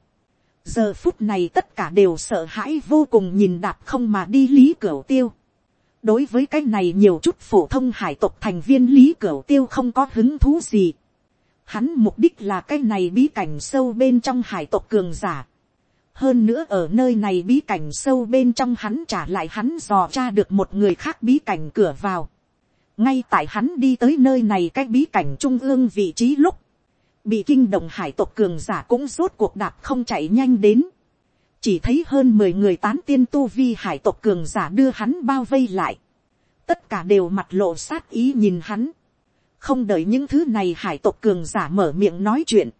giờ phút này tất cả đều sợ hãi vô cùng nhìn đạp không mà đi lý cửa tiêu, đối với cái này nhiều chút phổ thông hải tộc thành viên lý cửu tiêu không có hứng thú gì. Hắn mục đích là cái này bí cảnh sâu bên trong hải tộc cường giả. hơn nữa ở nơi này bí cảnh sâu bên trong hắn trả lại hắn dò tra được một người khác bí cảnh cửa vào. ngay tại hắn đi tới nơi này cái bí cảnh trung ương vị trí lúc, bị kinh động hải tộc cường giả cũng rốt cuộc đạp không chạy nhanh đến chỉ thấy hơn mười người tán tiên tu vi hải tộc cường giả đưa hắn bao vây lại, tất cả đều mặt lộ sát ý nhìn hắn, không đợi những thứ này hải tộc cường giả mở miệng nói chuyện,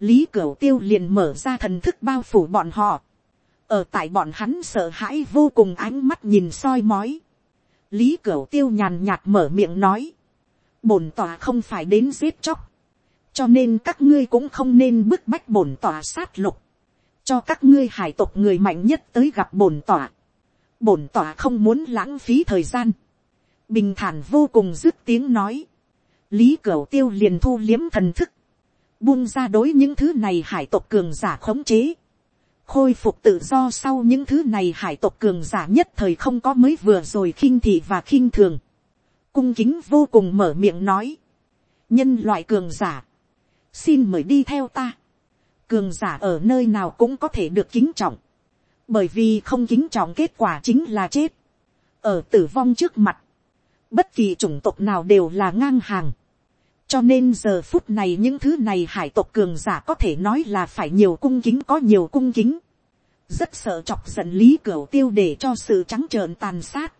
lý cửu tiêu liền mở ra thần thức bao phủ bọn họ, ở tại bọn hắn sợ hãi vô cùng ánh mắt nhìn soi mói, lý cửu tiêu nhàn nhạt mở miệng nói, bổn tòa không phải đến giết chóc, cho nên các ngươi cũng không nên bức bách bổn tòa sát lục, cho các ngươi hải tộc người mạnh nhất tới gặp bổn tỏa. bổn tỏa không muốn lãng phí thời gian. bình thản vô cùng dứt tiếng nói. lý cửu tiêu liền thu liếm thần thức. buông ra đối những thứ này hải tộc cường giả khống chế. khôi phục tự do sau những thứ này hải tộc cường giả nhất thời không có mới vừa rồi khinh thị và khinh thường. cung kính vô cùng mở miệng nói. nhân loại cường giả. xin mời đi theo ta cường giả ở nơi nào cũng có thể được kính trọng, bởi vì không kính trọng kết quả chính là chết, ở tử vong trước mặt, bất kỳ chủng tộc nào đều là ngang hàng, cho nên giờ phút này những thứ này hải tộc cường giả có thể nói là phải nhiều cung kính có nhiều cung kính, rất sợ chọc giận lý cửu tiêu để cho sự trắng trợn tàn sát.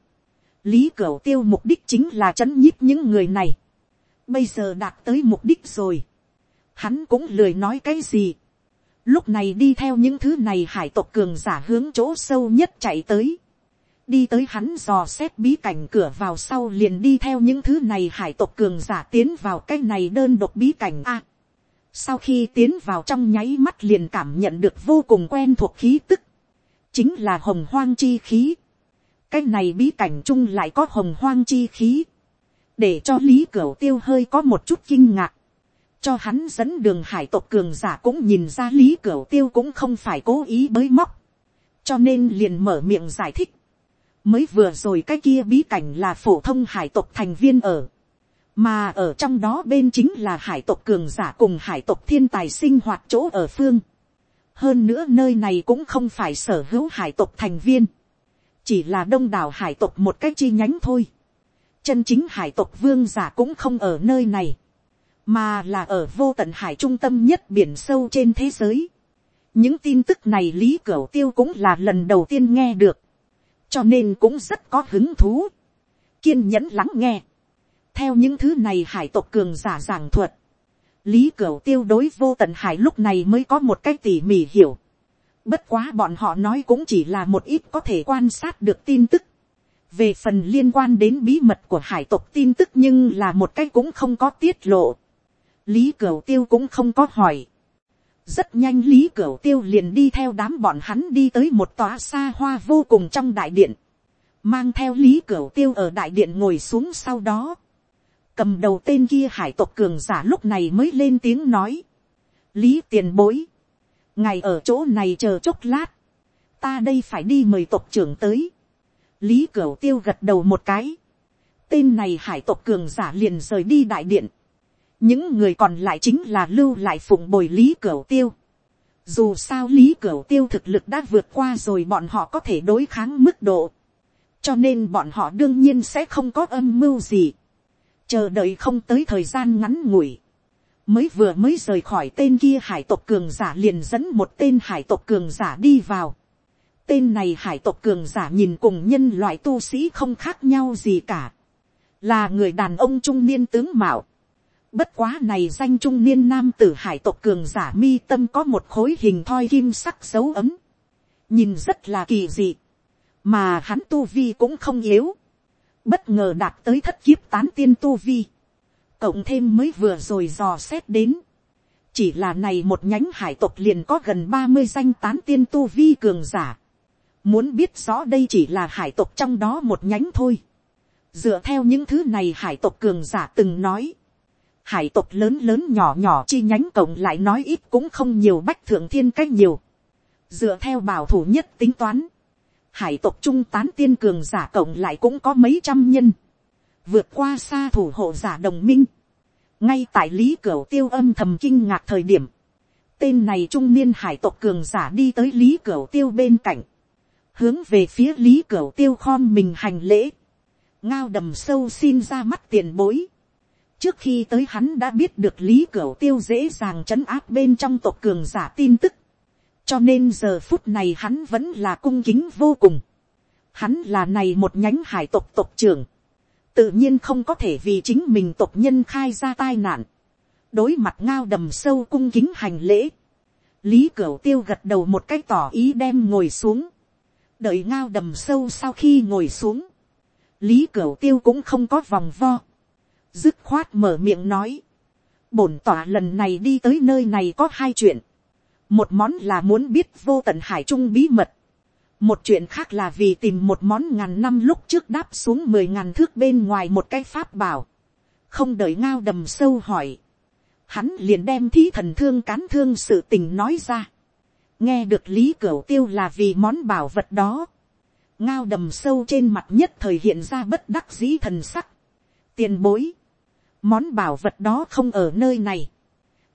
lý cửu tiêu mục đích chính là chấn nhíp những người này. bây giờ đạt tới mục đích rồi. hắn cũng lười nói cái gì. Lúc này đi theo những thứ này hải tộc cường giả hướng chỗ sâu nhất chạy tới. Đi tới hắn dò xét bí cảnh cửa vào sau liền đi theo những thứ này hải tộc cường giả tiến vào cái này đơn độc bí cảnh A. sau khi tiến vào trong nháy mắt liền cảm nhận được vô cùng quen thuộc khí tức. Chính là hồng hoang chi khí. Cái này bí cảnh chung lại có hồng hoang chi khí. Để cho Lý cửa Tiêu hơi có một chút kinh ngạc cho hắn dẫn đường hải tộc cường giả cũng nhìn ra lý cửa tiêu cũng không phải cố ý bới móc, cho nên liền mở miệng giải thích, mới vừa rồi cái kia bí cảnh là phổ thông hải tộc thành viên ở, mà ở trong đó bên chính là hải tộc cường giả cùng hải tộc thiên tài sinh hoạt chỗ ở phương. hơn nữa nơi này cũng không phải sở hữu hải tộc thành viên, chỉ là đông đảo hải tộc một cách chi nhánh thôi. chân chính hải tộc vương giả cũng không ở nơi này mà là ở vô tận hải trung tâm nhất biển sâu trên thế giới. những tin tức này lý cửu tiêu cũng là lần đầu tiên nghe được, cho nên cũng rất có hứng thú, kiên nhẫn lắng nghe, theo những thứ này hải tộc cường giả giảng thuật, lý cửu tiêu đối vô tận hải lúc này mới có một cách tỉ mỉ hiểu, bất quá bọn họ nói cũng chỉ là một ít có thể quan sát được tin tức, về phần liên quan đến bí mật của hải tộc tin tức nhưng là một cách cũng không có tiết lộ lý cửu tiêu cũng không có hỏi. rất nhanh lý cửu tiêu liền đi theo đám bọn hắn đi tới một tòa xa hoa vô cùng trong đại điện. mang theo lý cửu tiêu ở đại điện ngồi xuống sau đó. cầm đầu tên kia hải tộc cường giả lúc này mới lên tiếng nói. lý tiền bối. ngày ở chỗ này chờ chốc lát. ta đây phải đi mời tộc trưởng tới lý cửu tiêu gật đầu một cái, tên này hải tộc cường giả liền rời đi đại điện, những người còn lại chính là lưu lại phụng bồi lý cửa tiêu. Dù sao lý cửa tiêu thực lực đã vượt qua rồi bọn họ có thể đối kháng mức độ. Cho nên bọn họ đương nhiên sẽ không có âm mưu gì. Chờ đợi không tới thời gian ngắn ngủi. Mới vừa mới rời khỏi tên kia hải tộc cường giả liền dẫn một tên hải tộc cường giả đi vào. Tên này hải tộc cường giả nhìn cùng nhân loại tu sĩ không khác nhau gì cả. Là người đàn ông trung niên tướng mạo. Bất quá này danh trung niên nam tử hải tộc cường giả mi tâm có một khối hình thoi kim sắc dấu ấm. Nhìn rất là kỳ dị. Mà hắn tu vi cũng không yếu. Bất ngờ đạt tới thất kiếp tán tiên tu vi. Cộng thêm mới vừa rồi dò xét đến. Chỉ là này một nhánh hải tộc liền có gần ba mươi danh tán tiên tu vi cường giả. Muốn biết rõ đây chỉ là hải tộc trong đó một nhánh thôi. Dựa theo những thứ này hải tộc cường giả từng nói. Hải tộc lớn lớn nhỏ nhỏ chi nhánh cộng lại nói ít cũng không nhiều bách thượng thiên cách nhiều. Dựa theo bảo thủ nhất tính toán. Hải tộc trung tán tiên cường giả cộng lại cũng có mấy trăm nhân. Vượt qua xa thủ hộ giả đồng minh. Ngay tại lý cửa tiêu âm thầm kinh ngạc thời điểm. Tên này trung niên hải tộc cường giả đi tới lý cửa tiêu bên cạnh hướng về phía lý cửu tiêu khom mình hành lễ, ngao đầm sâu xin ra mắt tiền bối trước khi tới hắn đã biết được lý cửu tiêu dễ dàng chấn áp bên trong tộc cường giả tin tức, cho nên giờ phút này hắn vẫn là cung kính vô cùng. hắn là này một nhánh hải tộc tộc trưởng, tự nhiên không có thể vì chính mình tộc nhân khai ra tai nạn, đối mặt ngao đầm sâu cung kính hành lễ, lý cửu tiêu gật đầu một cái tỏ ý đem ngồi xuống, đợi ngao đầm sâu sau khi ngồi xuống, lý cửu tiêu cũng không có vòng vo, dứt khoát mở miệng nói, bổn tỏa lần này đi tới nơi này có hai chuyện, một món là muốn biết vô tận hải trung bí mật, một chuyện khác là vì tìm một món ngàn năm lúc trước đáp xuống mười ngàn thước bên ngoài một cái pháp bảo, không đợi ngao đầm sâu hỏi, hắn liền đem thí thần thương cán thương sự tình nói ra, nghe được lý cửu tiêu là vì món bảo vật đó, ngao đầm sâu trên mặt nhất thời hiện ra bất đắc dĩ thần sắc, tiền bối, món bảo vật đó không ở nơi này,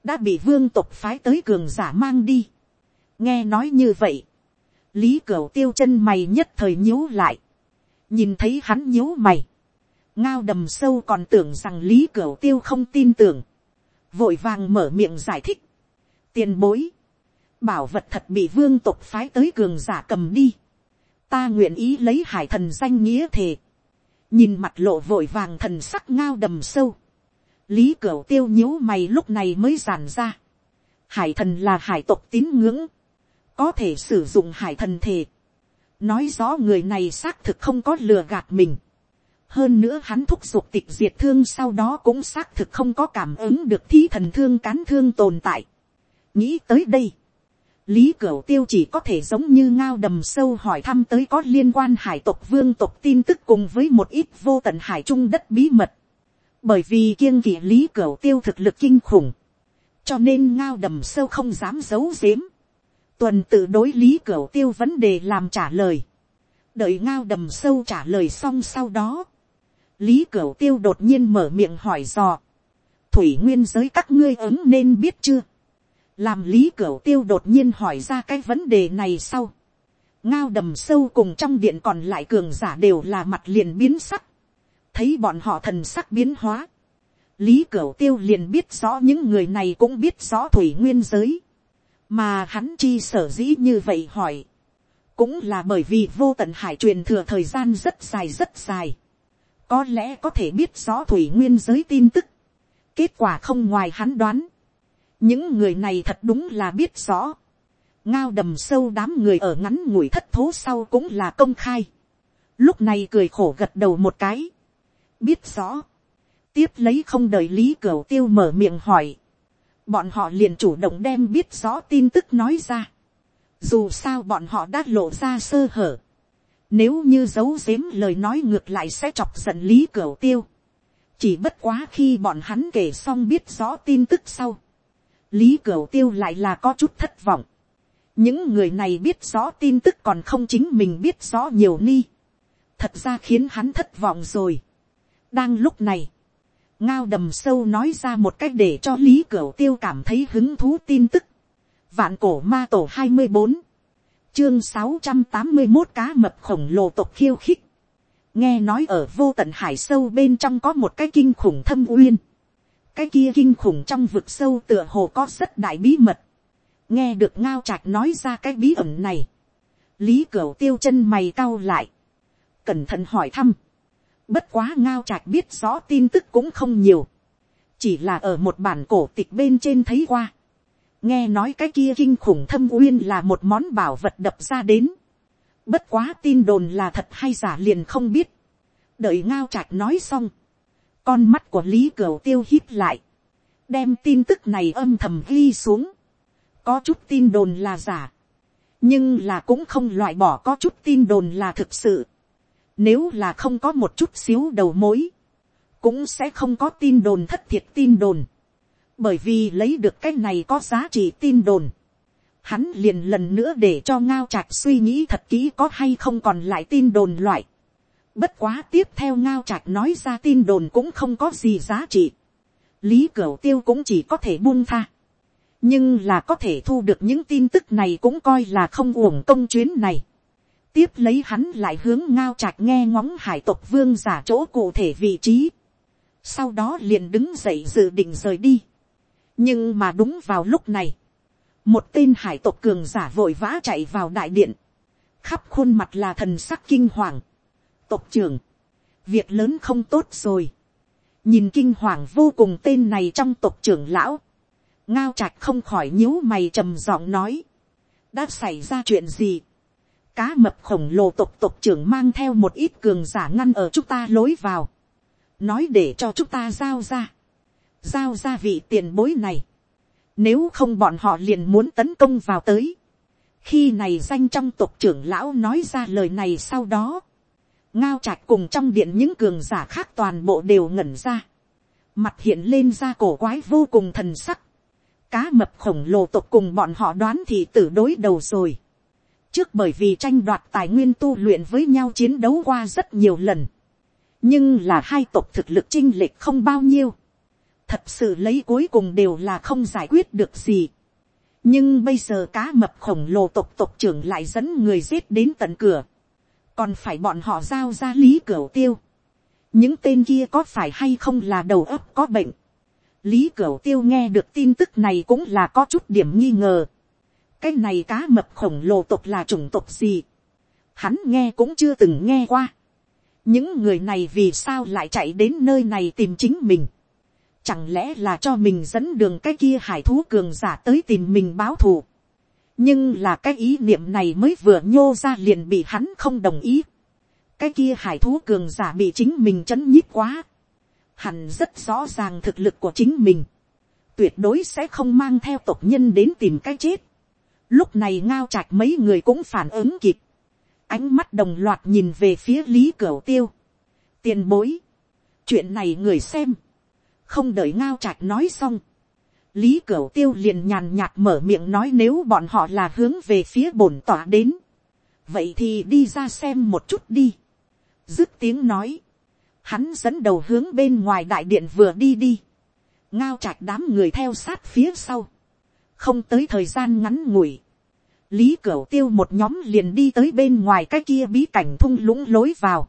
đã bị vương tộc phái tới cường giả mang đi, nghe nói như vậy, lý cửu tiêu chân mày nhất thời nhíu lại, nhìn thấy hắn nhíu mày, ngao đầm sâu còn tưởng rằng lý cửu tiêu không tin tưởng, vội vàng mở miệng giải thích, tiền bối, bảo vật thật bị vương tộc phái tới cường giả cầm đi, ta nguyện ý lấy hải thần danh nghĩa thề, nhìn mặt lộ vội vàng thần sắc ngao đầm sâu, lý cửu tiêu nhíu mày lúc này mới giản ra, hải thần là hải tộc tín ngưỡng, có thể sử dụng hải thần thề, nói rõ người này xác thực không có lừa gạt mình, hơn nữa hắn thúc giục tịch diệt thương sau đó cũng xác thực không có cảm ứng được thí thần thương cán thương tồn tại. nghĩ tới đây, lý cửu tiêu chỉ có thể giống như ngao đầm sâu hỏi thăm tới có liên quan hải tộc vương tộc tin tức cùng với một ít vô tận hải trung đất bí mật bởi vì kiêng kỵ lý cửu tiêu thực lực kinh khủng, cho nên ngao đầm sâu không dám giấu giếm. tuần tự đối lý cửu tiêu vấn đề làm trả lời. đợi ngao đầm sâu trả lời xong sau đó. lý cửu tiêu đột nhiên mở miệng hỏi dò. thủy nguyên giới các ngươi ứng nên biết chưa làm lý cửu tiêu đột nhiên hỏi ra cái vấn đề này sau, ngao đầm sâu cùng trong điện còn lại cường giả đều là mặt liền biến sắc, thấy bọn họ thần sắc biến hóa, lý cửu tiêu liền biết rõ những người này cũng biết rõ thủy nguyên giới, mà hắn chi sở dĩ như vậy hỏi, cũng là bởi vì vô tận hải truyền thừa thời gian rất dài rất dài, có lẽ có thể biết rõ thủy nguyên giới tin tức, kết quả không ngoài hắn đoán, những người này thật đúng là biết rõ, ngao đầm sâu đám người ở ngắn ngủi thất thố sau cũng là công khai, lúc này cười khổ gật đầu một cái, biết rõ, tiếp lấy không đợi lý cửu tiêu mở miệng hỏi, bọn họ liền chủ động đem biết rõ tin tức nói ra, dù sao bọn họ đã lộ ra sơ hở, nếu như giấu giếm lời nói ngược lại sẽ chọc giận lý cửu tiêu, chỉ bất quá khi bọn hắn kể xong biết rõ tin tức sau, lý cửu tiêu lại là có chút thất vọng, những người này biết rõ tin tức còn không chính mình biết rõ nhiều ni, thật ra khiến hắn thất vọng rồi đang lúc này, ngao đầm sâu nói ra một cách để cho lý cửu tiêu cảm thấy hứng thú tin tức. vạn cổ ma tổ hai mươi bốn, chương sáu trăm tám mươi một cá mập khổng lồ tộc khiêu khích. nghe nói ở vô tận hải sâu bên trong có một cái kinh khủng thâm uyên. cái kia kinh khủng trong vực sâu tựa hồ có rất đại bí mật. nghe được ngao trạch nói ra cái bí ẩn này. lý cửu tiêu chân mày cau lại. cẩn thận hỏi thăm Bất quá ngao trạch biết rõ tin tức cũng không nhiều. Chỉ là ở một bản cổ tịch bên trên thấy qua. Nghe nói cái kia kinh khủng thâm uyên là một món bảo vật đập ra đến. Bất quá tin đồn là thật hay giả liền không biết. Đợi ngao trạch nói xong. Con mắt của Lý Cửu tiêu hít lại. Đem tin tức này âm thầm ghi xuống. Có chút tin đồn là giả. Nhưng là cũng không loại bỏ, có chút tin đồn là thực sự nếu là không có một chút xíu đầu mối, cũng sẽ không có tin đồn thất thiệt tin đồn. Bởi vì lấy được cái này có giá trị tin đồn. Hắn liền lần nữa để cho ngao trạch suy nghĩ thật kỹ có hay không còn lại tin đồn loại. Bất quá tiếp theo ngao trạch nói ra tin đồn cũng không có gì giá trị. Lý Cửu Tiêu cũng chỉ có thể buông tha. Nhưng là có thể thu được những tin tức này cũng coi là không uổng công chuyến này tiếp lấy hắn lại hướng ngao trạch nghe ngóng hải tộc vương giả chỗ cụ thể vị trí. Sau đó liền đứng dậy dự định rời đi. Nhưng mà đúng vào lúc này. Một tên hải tộc cường giả vội vã chạy vào đại điện. Khắp khuôn mặt là thần sắc kinh hoàng. Tộc trưởng. Việc lớn không tốt rồi. Nhìn kinh hoàng vô cùng tên này trong tộc trưởng lão. Ngao trạch không khỏi nhíu mày trầm giọng nói. Đã xảy ra chuyện gì? Cá mập khổng lồ tộc tộc trưởng mang theo một ít cường giả ngăn ở chúng ta lối vào. Nói để cho chúng ta giao ra. Giao ra vị tiền bối này. Nếu không bọn họ liền muốn tấn công vào tới. Khi này danh trong tộc trưởng lão nói ra lời này sau đó. Ngao trạch cùng trong điện những cường giả khác toàn bộ đều ngẩn ra. Mặt hiện lên ra cổ quái vô cùng thần sắc. Cá mập khổng lồ tộc cùng bọn họ đoán thì tử đối đầu rồi trước bởi vì tranh đoạt tài nguyên tu luyện với nhau chiến đấu qua rất nhiều lần. nhưng là hai tộc thực lực chinh lệch không bao nhiêu. thật sự lấy cuối cùng đều là không giải quyết được gì. nhưng bây giờ cá mập khổng lồ tộc tộc trưởng lại dẫn người giết đến tận cửa. còn phải bọn họ giao ra lý cửa tiêu. những tên kia có phải hay không là đầu óc có bệnh. lý cửa tiêu nghe được tin tức này cũng là có chút điểm nghi ngờ cái này cá mập khổng lồ tộc là chủng tộc gì, hắn nghe cũng chưa từng nghe qua. những người này vì sao lại chạy đến nơi này tìm chính mình. chẳng lẽ là cho mình dẫn đường cái kia hải thú cường giả tới tìm mình báo thù. nhưng là cái ý niệm này mới vừa nhô ra liền bị hắn không đồng ý. cái kia hải thú cường giả bị chính mình chấn nhít quá. hẳn rất rõ ràng thực lực của chính mình. tuyệt đối sẽ không mang theo tộc nhân đến tìm cái chết Lúc này ngao trạch mấy người cũng phản ứng kịp. Ánh mắt đồng loạt nhìn về phía Lý Cửu Tiêu. Tiền bối. Chuyện này người xem. Không đợi ngao trạch nói xong. Lý Cửu Tiêu liền nhàn nhạt mở miệng nói nếu bọn họ là hướng về phía bổn tỏa đến. Vậy thì đi ra xem một chút đi. Dứt tiếng nói. Hắn dẫn đầu hướng bên ngoài đại điện vừa đi đi. Ngao trạch đám người theo sát phía sau không tới thời gian ngắn ngủi, lý cửu tiêu một nhóm liền đi tới bên ngoài cái kia bí cảnh thung lũng lối vào,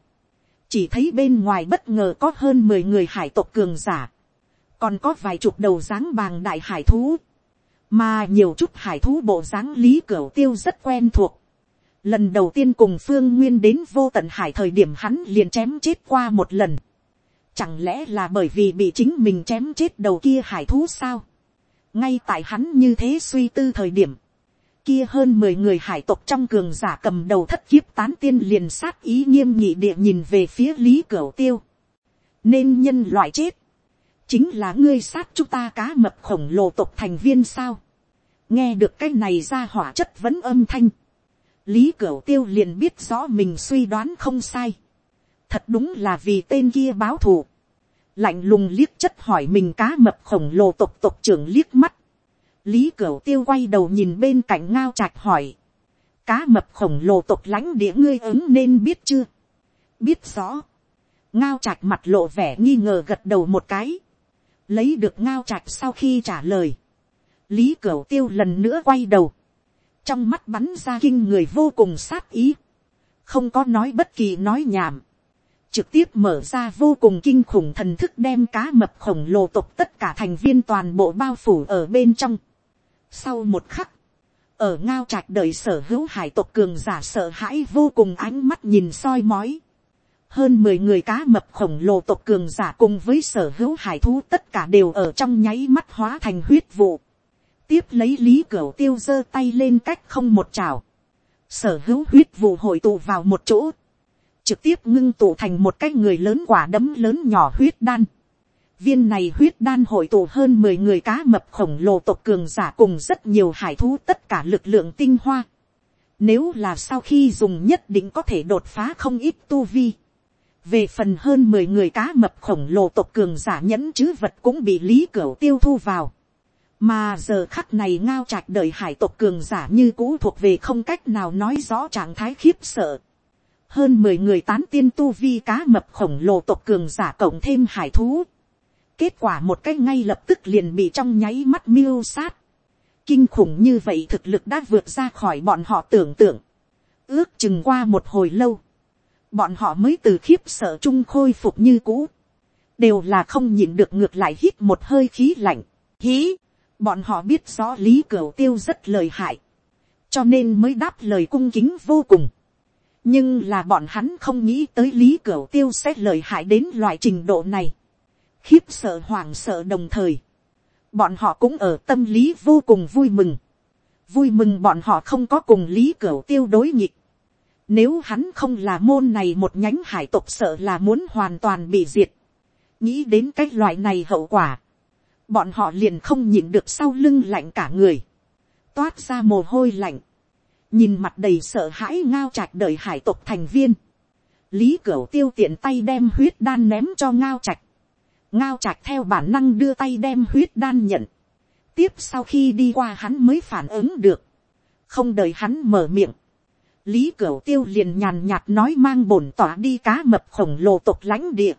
chỉ thấy bên ngoài bất ngờ có hơn mười người hải tộc cường giả, còn có vài chục đầu dáng bàng đại hải thú, mà nhiều chút hải thú bộ dáng lý cửu tiêu rất quen thuộc. lần đầu tiên cùng phương nguyên đến vô tận hải thời điểm hắn liền chém chết qua một lần. chẳng lẽ là bởi vì bị chính mình chém chết đầu kia hải thú sao ngay tại hắn như thế suy tư thời điểm, kia hơn mười người hải tộc trong cường giả cầm đầu thất kiếp tán tiên liền sát ý nghiêm nhị địa nhìn về phía lý cửa tiêu. nên nhân loại chết, chính là ngươi sát chúng ta cá mập khổng lồ tộc thành viên sao. nghe được cái này ra hỏa chất vẫn âm thanh. lý cửa tiêu liền biết rõ mình suy đoán không sai. thật đúng là vì tên kia báo thù lạnh lùng liếc chất hỏi mình cá mập khổng lồ tộc tộc trưởng liếc mắt. lý cửu tiêu quay đầu nhìn bên cạnh ngao trạch hỏi. cá mập khổng lồ tộc lãnh địa ngươi ứng nên biết chưa. biết rõ. ngao trạch mặt lộ vẻ nghi ngờ gật đầu một cái lấy được ngao trạch sau khi trả lời, lý cửu tiêu lần nữa quay đầu, trong mắt bắn ra kinh người vô cùng sát ý, không có nói bất kỳ nói nhảm, trực tiếp mở ra vô cùng kinh khủng thần thức đem cá mập khổng lồ tộc tất cả thành viên toàn bộ bao phủ ở bên trong. Sau một khắc, ở ngao trạch đời sở hữu hải tộc cường giả sợ hãi vô cùng ánh mắt nhìn soi mói hơn mười người cá mập khổng lồ tộc cường giả cùng với sở hữu hải thú tất cả đều ở trong nháy mắt hóa thành huyết vụ. tiếp lấy lý cửa tiêu giơ tay lên cách không một trào. sở hữu huyết vụ hội tụ vào một chỗ trực tiếp ngưng tụ thành một cái người lớn quả đấm lớn nhỏ huyết đan. viên này huyết đan hội tụ hơn mười người cá mập khổng lồ tộc cường giả cùng rất nhiều hải thú tất cả lực lượng tinh hoa. Nếu là sau khi dùng nhất định có thể đột phá không ít tu vi về phần hơn mười người cá mập khổng lồ tộc cường giả nhẫn chứ vật cũng bị lý cửu tiêu thu vào. mà giờ khắc này ngao trạch đời hải tộc cường giả như cũ thuộc về không cách nào nói rõ trạng thái khiếp sợ hơn mười người tán tiên tu vi cá mập khổng lồ tộc cường giả cộng thêm hải thú. kết quả một cái ngay lập tức liền bị trong nháy mắt miêu sát. kinh khủng như vậy thực lực đã vượt ra khỏi bọn họ tưởng tượng. ước chừng qua một hồi lâu bọn họ mới từ khiếp sợ chung khôi phục như cũ, đều là không nhìn được ngược lại hít một hơi khí lạnh, hí, bọn họ biết rõ lý cửu tiêu rất lời hại, cho nên mới đáp lời cung kính vô cùng nhưng là bọn hắn không nghĩ tới lý cửu tiêu sẽ lời hại đến loại trình độ này, khiếp sợ hoảng sợ đồng thời, bọn họ cũng ở tâm lý vô cùng vui mừng, vui mừng bọn họ không có cùng lý cửu tiêu đối nghịch, nếu hắn không là môn này một nhánh hải tộc sợ là muốn hoàn toàn bị diệt. Nghĩ đến cái loại này hậu quả. Bọn họ liền không nhịn được sau lưng lạnh cả người. Toát ra mồ hôi lạnh. Nhìn mặt đầy sợ hãi ngao trạch đời hải tộc thành viên. Lý Cửu tiêu tiện tay đem huyết đan ném cho ngao trạch. Ngao trạch theo bản năng đưa tay đem huyết đan nhận. Tiếp sau khi đi qua hắn mới phản ứng được. Không đợi hắn mở miệng lý cửu tiêu liền nhàn nhạt nói mang bổn tỏa đi cá mập khổng lồ tộc lãnh địa.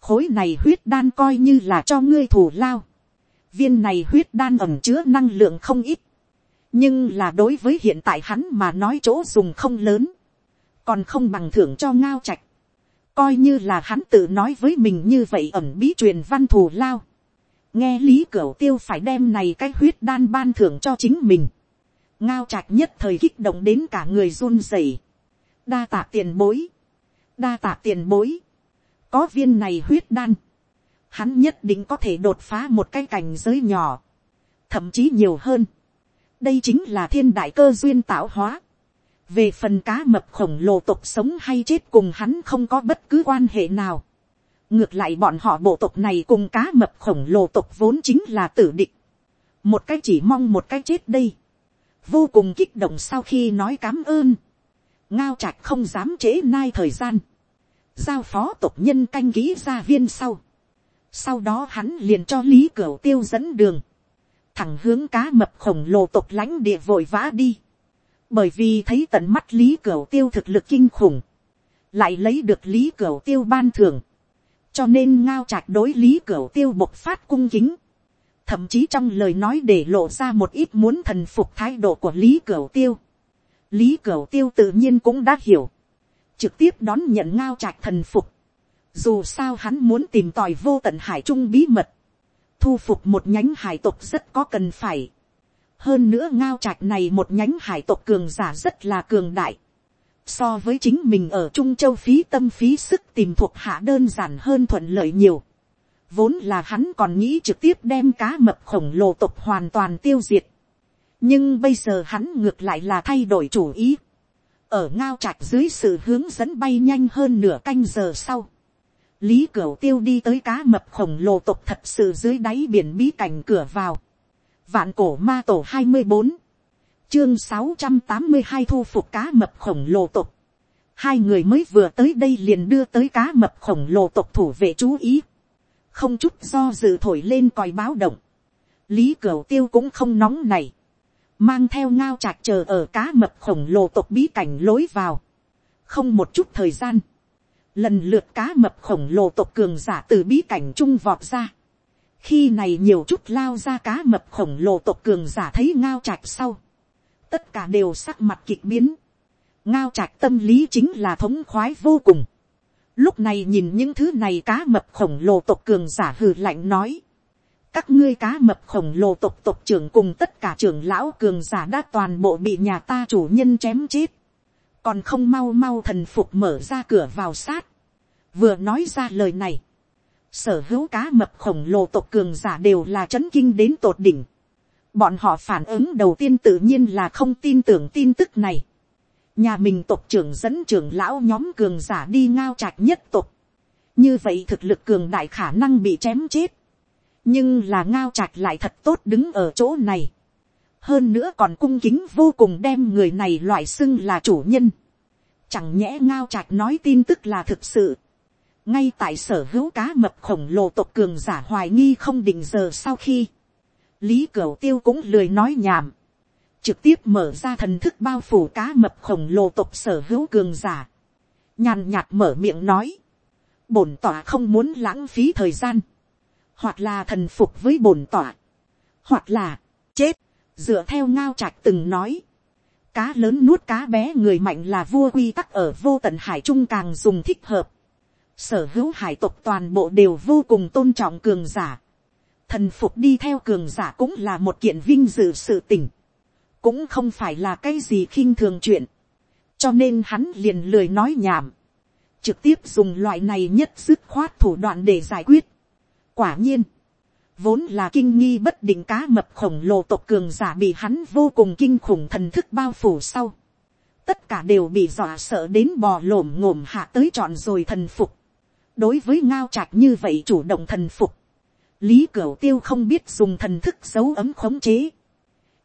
khối này huyết đan coi như là cho ngươi thù lao. viên này huyết đan ẩm chứa năng lượng không ít nhưng là đối với hiện tại hắn mà nói chỗ dùng không lớn. còn không bằng thưởng cho ngao trạch. coi như là hắn tự nói với mình như vậy ẩm bí truyền văn thù lao. nghe lý cửa tiêu phải đem này cái huyết đan ban thưởng cho chính mình ngao trạch nhất thời kích động đến cả người run rẩy, đa tạ tiền bối, đa tạ tiền bối, có viên này huyết đan, hắn nhất định có thể đột phá một cái cảnh giới nhỏ, thậm chí nhiều hơn đây chính là thiên đại cơ duyên tạo hóa. về phần cá mập khổng lồ tộc sống hay chết cùng hắn không có bất cứ quan hệ nào. ngược lại bọn họ bộ tộc này cùng cá mập khổng lồ tộc vốn chính là tử địch. một cái chỉ mong một cái chết đây vô cùng kích động sau khi nói cám ơn, ngao trạch không dám trễ nai thời gian, giao phó tộc nhân canh ký gia viên sau, sau đó hắn liền cho lý cửa tiêu dẫn đường, thẳng hướng cá mập khổng lồ tộc lãnh địa vội vã đi, bởi vì thấy tận mắt lý cửu tiêu thực lực kinh khủng, lại lấy được lý cửu tiêu ban thường, cho nên ngao trạch đối lý cửu tiêu bộc phát cung kính, thậm chí trong lời nói để lộ ra một ít muốn thần phục thái độ của lý cửu tiêu. lý cửu tiêu tự nhiên cũng đã hiểu, trực tiếp đón nhận ngao trạch thần phục. dù sao hắn muốn tìm tòi vô tận hải trung bí mật, thu phục một nhánh hải tộc rất có cần phải. hơn nữa ngao trạch này một nhánh hải tộc cường giả rất là cường đại. So với chính mình ở Trung Châu phí tâm phí sức tìm thuộc hạ đơn giản hơn thuận lợi nhiều. Vốn là hắn còn nghĩ trực tiếp đem cá mập khổng lồ tộc hoàn toàn tiêu diệt. Nhưng bây giờ hắn ngược lại là thay đổi chủ ý. Ở ngao trạch dưới sự hướng dẫn bay nhanh hơn nửa canh giờ sau. Lý Cửu Tiêu đi tới cá mập khổng lồ tộc thật sự dưới đáy biển bí cảnh cửa vào. Vạn cổ ma tổ hai mươi bốn Chương sáu trăm tám mươi hai thu phục cá mập khổng lồ tộc. Hai người mới vừa tới đây liền đưa tới cá mập khổng lồ tộc thủ vệ chú ý. Không chút do dự thổi lên còi báo động. Lý Cửu Tiêu cũng không nóng này. Mang theo ngao trạch chờ ở cá mập khổng lồ tộc bí cảnh lối vào. Không một chút thời gian lần lượt cá mập khổng lồ tộc cường giả từ bí cảnh trung vọt ra. khi này nhiều chút lao ra cá mập khổng lồ tộc cường giả thấy ngao trạch sau. tất cả đều sắc mặt kịch biến. ngao trạch tâm lý chính là thống khoái vô cùng. lúc này nhìn những thứ này cá mập khổng lồ tộc cường giả hừ lạnh nói. các ngươi cá mập khổng lồ tộc tộc trưởng cùng tất cả trưởng lão cường giả đã toàn bộ bị nhà ta chủ nhân chém chết còn không mau mau thần phục mở ra cửa vào sát, vừa nói ra lời này, sở hữu cá mập khổng lồ tộc cường giả đều là c h ấ n kinh đến tột đỉnh, bọn họ phản ứng đầu tiên tự nhiên là không tin tưởng tin tức này, nhà mình tộc trưởng dẫn trưởng lão nhóm cường giả đi ngao trạch nhất tộc, như vậy thực lực cường đại khả năng bị chém chết, nhưng là ngao trạch lại thật tốt đứng ở chỗ này, hơn nữa còn cung kính vô cùng đem người này loại xưng là chủ nhân. Chẳng nhẽ ngao trạch nói tin tức là thực sự. ngay tại sở hữu cá mập khổng lồ tộc cường giả hoài nghi không định giờ sau khi, lý cửu tiêu cũng lười nói nhảm, trực tiếp mở ra thần thức bao phủ cá mập khổng lồ tộc sở hữu cường giả, nhàn nhạt mở miệng nói, bổn tỏa không muốn lãng phí thời gian, hoặc là thần phục với bổn tỏa, hoặc là chết, dựa theo ngao trạch từng nói, cá lớn nuốt cá bé người mạnh là vua quy tắc ở vô tận hải trung càng dùng thích hợp. sở hữu hải tộc toàn bộ đều vô cùng tôn trọng cường giả. thần phục đi theo cường giả cũng là một kiện vinh dự sự tình. cũng không phải là cái gì khinh thường chuyện. cho nên hắn liền lười nói nhảm. trực tiếp dùng loại này nhất dứt khoát thủ đoạn để giải quyết. quả nhiên, vốn là kinh nghi bất định cá mập khổng lồ tộc cường giả bị hắn vô cùng kinh khủng thần thức bao phủ sau. Tất cả đều bị dọa sợ đến bò lổm ngổm hạ tới trọn rồi thần phục. Đối với ngao trạch như vậy chủ động thần phục. Lý Cửu Tiêu không biết dùng thần thức dấu ấm khống chế.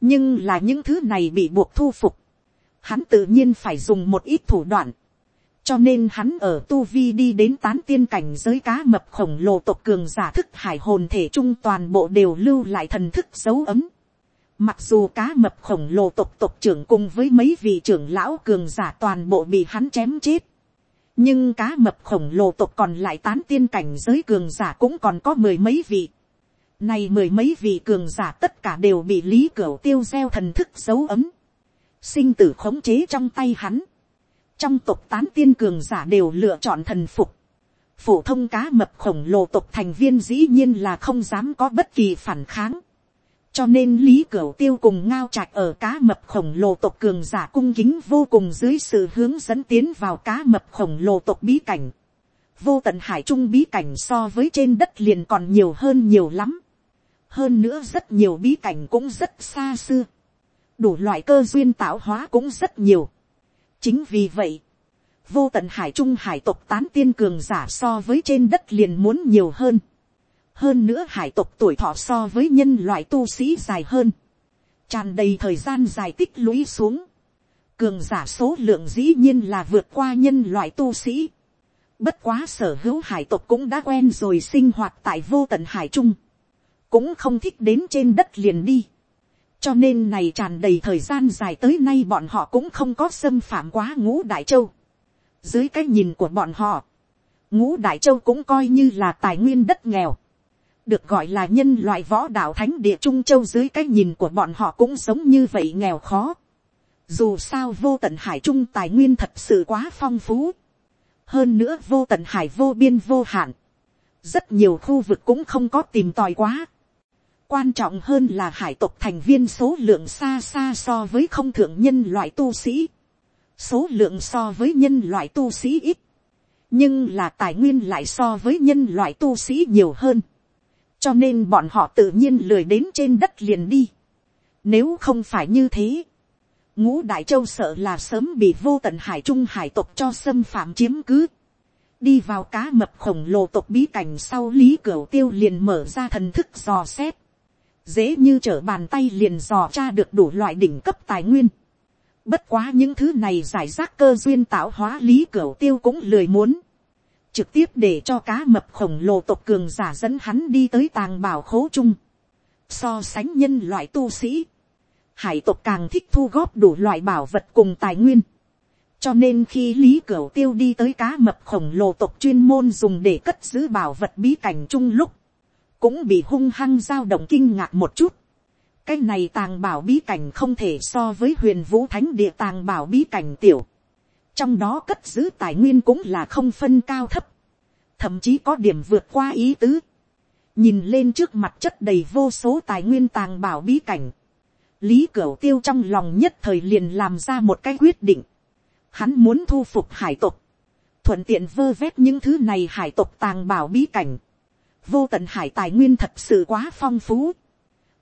Nhưng là những thứ này bị buộc thu phục. Hắn tự nhiên phải dùng một ít thủ đoạn cho nên hắn ở tu vi đi đến tán tiên cảnh giới cá mập khổng lồ tộc cường giả thức hải hồn thể trung toàn bộ đều lưu lại thần thức dấu ấm. Mặc dù cá mập khổng lồ tộc tộc trưởng cùng với mấy vị trưởng lão cường giả toàn bộ bị hắn chém chết. Nhưng cá mập khổng lồ tộc còn lại tán tiên cảnh giới cường giả cũng còn có mười mấy vị. Này mười mấy vị cường giả tất cả đều bị lý cửu tiêu gieo thần thức dấu ấm. Sinh tử khống chế trong tay hắn trong tộc tán tiên cường giả đều lựa chọn thần phục. phổ thông cá mập khổng lồ tộc thành viên dĩ nhiên là không dám có bất kỳ phản kháng. cho nên lý cửu tiêu cùng ngao trạch ở cá mập khổng lồ tộc cường giả cung kính vô cùng dưới sự hướng dẫn tiến vào cá mập khổng lồ tộc bí cảnh. vô tận hải trung bí cảnh so với trên đất liền còn nhiều hơn nhiều lắm. hơn nữa rất nhiều bí cảnh cũng rất xa xưa. đủ loại cơ duyên tạo hóa cũng rất nhiều chính vì vậy, vô tận hải trung hải tộc tán tiên cường giả so với trên đất liền muốn nhiều hơn. hơn nữa hải tộc tuổi thọ so với nhân loại tu sĩ dài hơn. tràn đầy thời gian dài tích lũy xuống. cường giả số lượng dĩ nhiên là vượt qua nhân loại tu sĩ. bất quá sở hữu hải tộc cũng đã quen rồi sinh hoạt tại vô tận hải trung. cũng không thích đến trên đất liền đi cho nên này tràn đầy thời gian dài tới nay bọn họ cũng không có xâm phạm quá ngũ đại châu. dưới cái nhìn của bọn họ, ngũ đại châu cũng coi như là tài nguyên đất nghèo, được gọi là nhân loại võ đạo thánh địa trung châu dưới cái nhìn của bọn họ cũng sống như vậy nghèo khó. dù sao vô tận hải trung tài nguyên thật sự quá phong phú, hơn nữa vô tận hải vô biên vô hạn, rất nhiều khu vực cũng không có tìm tòi quá quan trọng hơn là hải tộc thành viên số lượng xa xa so với không thượng nhân loại tu sĩ, số lượng so với nhân loại tu sĩ ít, nhưng là tài nguyên lại so với nhân loại tu sĩ nhiều hơn, cho nên bọn họ tự nhiên lười đến trên đất liền đi. Nếu không phải như thế, ngũ đại châu sợ là sớm bị vô tận hải trung hải tộc cho xâm phạm chiếm cứ. đi vào cá mập khổng lồ tộc bí cảnh sau lý cửu tiêu liền mở ra thần thức dò xét dễ như trở bàn tay liền dò tra được đủ loại đỉnh cấp tài nguyên. bất quá những thứ này giải rác cơ duyên tạo hóa lý cửu tiêu cũng lười muốn. trực tiếp để cho cá mập khổng lồ tộc cường giả dẫn hắn đi tới tàng bảo khố chung. so sánh nhân loại tu sĩ hải tộc càng thích thu góp đủ loại bảo vật cùng tài nguyên. cho nên khi lý cửu tiêu đi tới cá mập khổng lồ tộc chuyên môn dùng để cất giữ bảo vật bí cảnh chung lúc, cũng bị hung hăng dao động kinh ngạc một chút. cái này tàng bảo bí cảnh không thể so với huyền vũ thánh địa tàng bảo bí cảnh tiểu. trong đó cất giữ tài nguyên cũng là không phân cao thấp, thậm chí có điểm vượt qua ý tứ. nhìn lên trước mặt chất đầy vô số tài nguyên tàng bảo bí cảnh, lý cửu tiêu trong lòng nhất thời liền làm ra một cái quyết định. Hắn muốn thu phục hải tộc, thuận tiện vơ vét những thứ này hải tộc tàng bảo bí cảnh vô tận hải tài nguyên thật sự quá phong phú.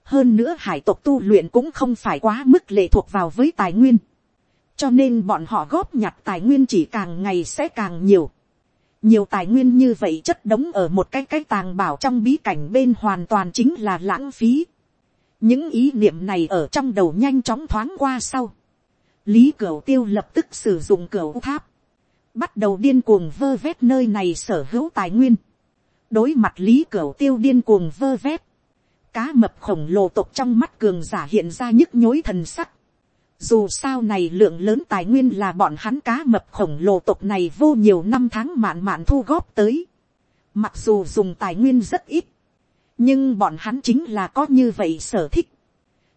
hơn nữa hải tộc tu luyện cũng không phải quá mức lệ thuộc vào với tài nguyên. cho nên bọn họ góp nhặt tài nguyên chỉ càng ngày sẽ càng nhiều. nhiều tài nguyên như vậy chất đống ở một cái cái tàng bảo trong bí cảnh bên hoàn toàn chính là lãng phí những ý niệm này ở trong đầu nhanh chóng thoáng qua sau. lý cửu tiêu lập tức sử dụng cửu tháp, bắt đầu điên cuồng vơ vét nơi này sở hữu tài nguyên đối mặt lý cửu tiêu điên cuồng vơ vét, cá mập khổng lồ tộc trong mắt cường giả hiện ra nhức nhối thần sắc. Dù sao này lượng lớn tài nguyên là bọn hắn cá mập khổng lồ tộc này vô nhiều năm tháng mạn mạn thu góp tới. Mặc dù dùng tài nguyên rất ít, nhưng bọn hắn chính là có như vậy sở thích,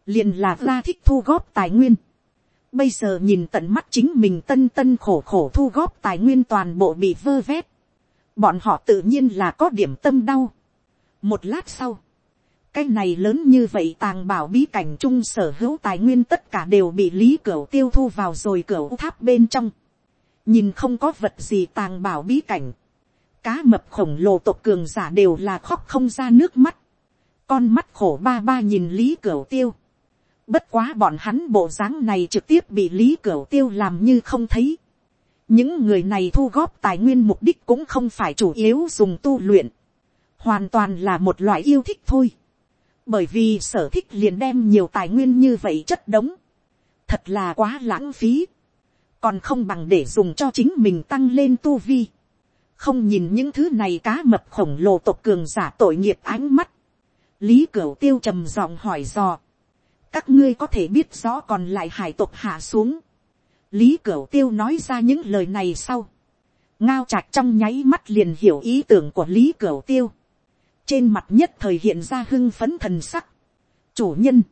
liền là ra thích thu góp tài nguyên. Bây giờ nhìn tận mắt chính mình tân tân khổ khổ thu góp tài nguyên toàn bộ bị vơ vét. Bọn họ tự nhiên là có điểm tâm đau. Một lát sau, cái này lớn như vậy tàng bảo bí cảnh chung sở hữu tài nguyên tất cả đều bị lý cửa tiêu thu vào rồi cửa tháp bên trong. Nhìn không có vật gì tàng bảo bí cảnh cá mập khổng lồ tộc cường giả đều là khóc không ra nước mắt. Con mắt khổ ba ba nhìn Lý Cửu Tiêu. Bất quá bọn hắn bộ dáng này trực tiếp bị Lý Cửu Tiêu làm như không thấy. Những người này thu góp tài nguyên mục đích cũng không phải chủ yếu dùng tu luyện. Hoàn toàn là một loại yêu thích thôi. Bởi vì sở thích liền đem nhiều tài nguyên như vậy chất đống. Thật là quá lãng phí. Còn không bằng để dùng cho chính mình tăng lên tu vi không nhìn những thứ này cá mập khổng lồ tộc cường giả tội nghiệp ánh mắt. lý cửu tiêu trầm giọng hỏi dò. các ngươi có thể biết rõ còn lại hải tộc hạ xuống lý cửu tiêu nói ra những lời này sau. ngao trạch trong nháy mắt liền hiểu ý tưởng của lý cửu tiêu. trên mặt nhất thời hiện ra hưng phấn thần sắc. chủ nhân,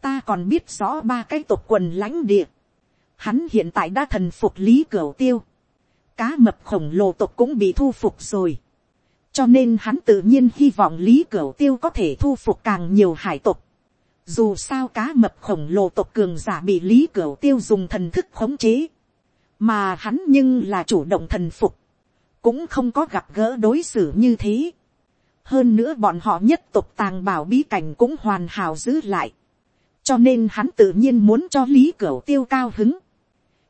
ta còn biết rõ ba cái tộc quần lãnh địa. hắn hiện tại đã thần phục lý cửu tiêu cá mập khổng lồ tộc cũng bị thu phục rồi. cho nên hắn tự nhiên hy vọng lý cửu tiêu có thể thu phục càng nhiều hải tộc dù sao cá mập khổng lồ tộc cường giả bị lý cửu tiêu dùng thần thức khống chế. mà hắn nhưng là chủ động thần phục. cũng không có gặp gỡ đối xử như thế. hơn nữa bọn họ nhất tộc tàng bảo bí cảnh cũng hoàn hảo giữ lại. cho nên hắn tự nhiên muốn cho lý cửu tiêu cao hứng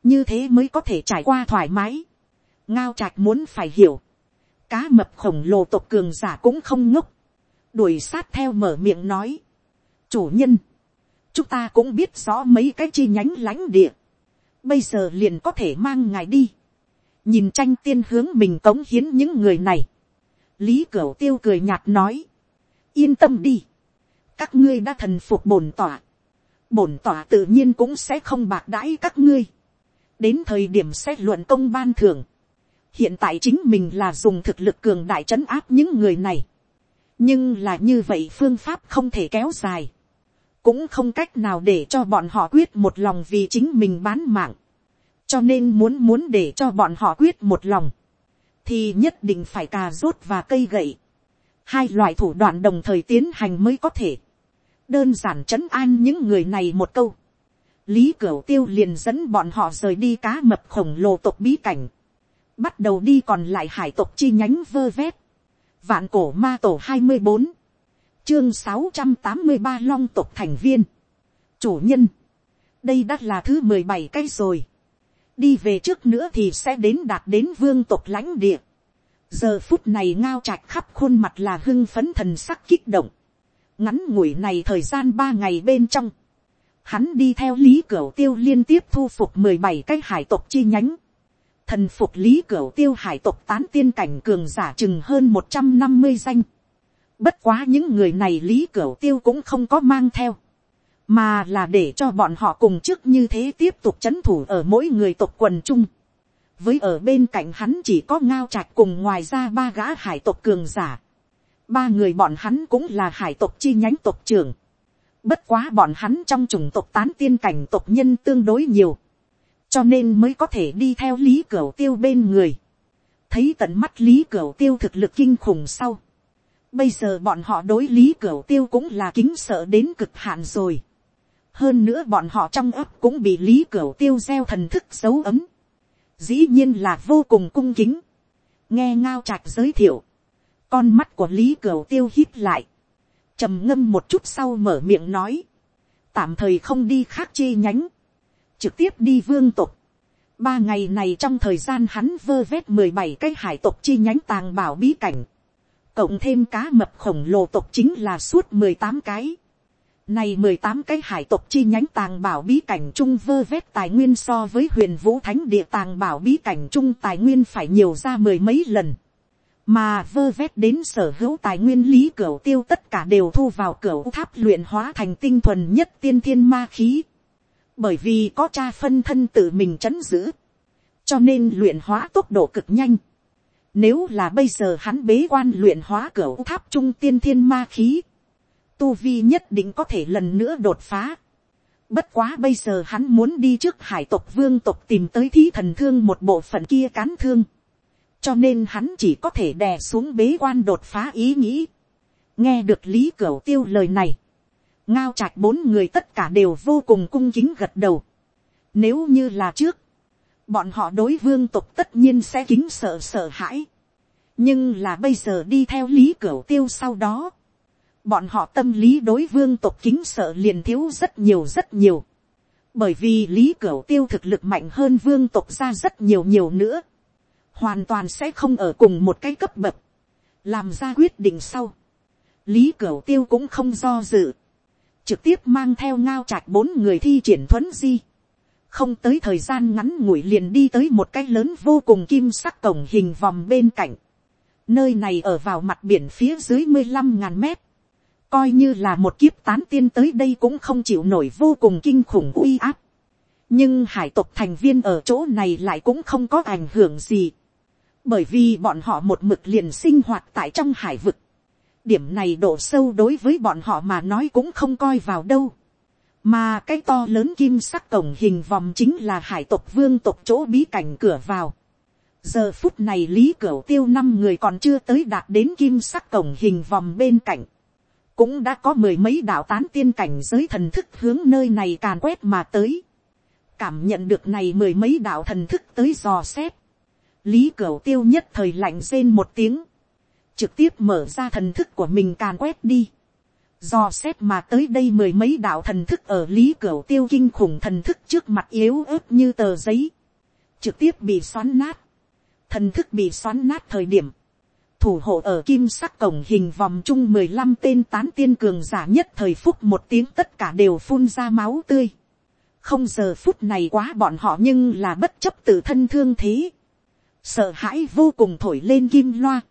như thế mới có thể trải qua thoải mái ngao trạch muốn phải hiểu, cá mập khổng lồ tộc cường giả cũng không ngốc, đuổi sát theo mở miệng nói, chủ nhân, chúng ta cũng biết rõ mấy cái chi nhánh lãnh địa, bây giờ liền có thể mang ngài đi, nhìn tranh tiên hướng mình cống hiến những người này, lý cửu tiêu cười nhạt nói, yên tâm đi, các ngươi đã thần phục bổn tỏa, bổn tỏa tự nhiên cũng sẽ không bạc đãi các ngươi, đến thời điểm xét luận công ban thưởng, hiện tại chính mình là dùng thực lực cường đại trấn áp những người này. nhưng là như vậy phương pháp không thể kéo dài cũng không cách nào để cho bọn họ quyết một lòng vì chính mình bán mạng. cho nên muốn muốn để cho bọn họ quyết một lòng. thì nhất định phải cà rốt và cây gậy. hai loại thủ đoạn đồng thời tiến hành mới có thể. đơn giản trấn an những người này một câu, lý cửu tiêu liền dẫn bọn họ rời đi cá mập khổng lồ tộc bí cảnh, bắt đầu đi còn lại hải tộc chi nhánh vơ vét, vạn cổ ma tổ hai mươi bốn, chương sáu trăm tám mươi ba long tộc thành viên, chủ nhân, đây đã là thứ mười bảy cây rồi, đi về trước nữa thì sẽ đến đạt đến vương tộc lãnh địa, giờ phút này ngao trạch khắp khuôn mặt là hưng phấn thần sắc kích động, ngắn ngủi này thời gian ba ngày bên trong, hắn đi theo lý cửu tiêu liên tiếp thu phục mười bảy cái hải tộc chi nhánh, thần phục lý cửu tiêu hải tộc tán tiên cảnh cường giả chừng hơn một trăm năm mươi danh, bất quá những người này lý cửu tiêu cũng không có mang theo, mà là để cho bọn họ cùng trước như thế tiếp tục chấn thủ ở mỗi người tộc quần chung, với ở bên cạnh hắn chỉ có ngao trạch cùng ngoài ra ba gã hải tộc cường giả, ba người bọn hắn cũng là hải tộc chi nhánh tộc trưởng, Bất quá bọn hắn trong chủng tộc tán tiên cảnh tộc nhân tương đối nhiều. Cho nên mới có thể đi theo Lý Cửu Tiêu bên người. Thấy tận mắt Lý Cửu Tiêu thực lực kinh khủng sau. Bây giờ bọn họ đối Lý Cửu Tiêu cũng là kính sợ đến cực hạn rồi. Hơn nữa bọn họ trong ấp cũng bị Lý Cửu Tiêu gieo thần thức dấu ấm. Dĩ nhiên là vô cùng cung kính. Nghe ngao trạch giới thiệu. Con mắt của Lý Cửu Tiêu hít lại trầm ngâm một chút sau mở miệng nói, tạm thời không đi khác chi nhánh, trực tiếp đi vương tục. ba ngày này trong thời gian hắn vơ vét mười bảy cái hải tộc chi nhánh tàng bảo bí cảnh, cộng thêm cá mập khổng lồ tộc chính là suốt mười tám cái. Này mười tám cái hải tộc chi nhánh tàng bảo bí cảnh trung vơ vét tài nguyên so với huyền vũ thánh địa tàng bảo bí cảnh trung tài nguyên phải nhiều ra mười mấy lần mà vơ vét đến sở hữu tài nguyên lý cửa tiêu tất cả đều thu vào cửa tháp luyện hóa thành tinh thuần nhất tiên thiên ma khí. Bởi vì có cha phân thân tự mình chấn giữ, cho nên luyện hóa tốc độ cực nhanh. Nếu là bây giờ hắn bế quan luyện hóa cửa tháp trung tiên thiên ma khí, tu vi nhất định có thể lần nữa đột phá. Bất quá bây giờ hắn muốn đi trước hải tộc vương tộc tìm tới thí thần thương một bộ phận kia cán thương cho nên hắn chỉ có thể đè xuống bế quan đột phá ý nghĩ. nghe được lý cửu tiêu lời này, ngao trạch bốn người tất cả đều vô cùng cung kính gật đầu. nếu như là trước, bọn họ đối vương tục tất nhiên sẽ kính sợ sợ hãi. nhưng là bây giờ đi theo lý cửa tiêu sau đó, bọn họ tâm lý đối vương tục kính sợ liền thiếu rất nhiều rất nhiều. bởi vì lý cửa tiêu thực lực mạnh hơn vương tục ra rất nhiều nhiều nữa hoàn toàn sẽ không ở cùng một cái cấp bậc, làm ra quyết định sau. lý cửa tiêu cũng không do dự, trực tiếp mang theo ngao trạch bốn người thi triển thuấn di, không tới thời gian ngắn ngủi liền đi tới một cái lớn vô cùng kim sắc cổng hình vòng bên cạnh, nơi này ở vào mặt biển phía dưới mười lăm ngàn mét, coi như là một kiếp tán tiên tới đây cũng không chịu nổi vô cùng kinh khủng uy áp. nhưng hải tộc thành viên ở chỗ này lại cũng không có ảnh hưởng gì bởi vì bọn họ một mực liền sinh hoạt tại trong hải vực. điểm này độ sâu đối với bọn họ mà nói cũng không coi vào đâu mà cái to lớn kim sắc cổng hình vòng chính là hải tộc vương tộc chỗ bí cảnh cửa vào. giờ phút này lý cửa tiêu năm người còn chưa tới đạt đến kim sắc cổng hình vòng bên cạnh. cũng đã có mười mấy đạo tán tiên cảnh giới thần thức hướng nơi này càn quét mà tới. cảm nhận được này mười mấy đạo thần thức tới dò xét lý cửa tiêu nhất thời lạnh rên một tiếng, trực tiếp mở ra thần thức của mình càn quét đi, do xét mà tới đây mười mấy đạo thần thức ở lý cửa tiêu kinh khủng thần thức trước mặt yếu ớt như tờ giấy, trực tiếp bị xoắn nát, thần thức bị xoắn nát thời điểm, thủ hộ ở kim sắc cổng hình vòng chung mười lăm tên tán tiên cường giả nhất thời phúc một tiếng tất cả đều phun ra máu tươi. không giờ phút này quá bọn họ nhưng là bất chấp tự thân thương thế. Sợ hãi vô cùng thổi lên kim loa.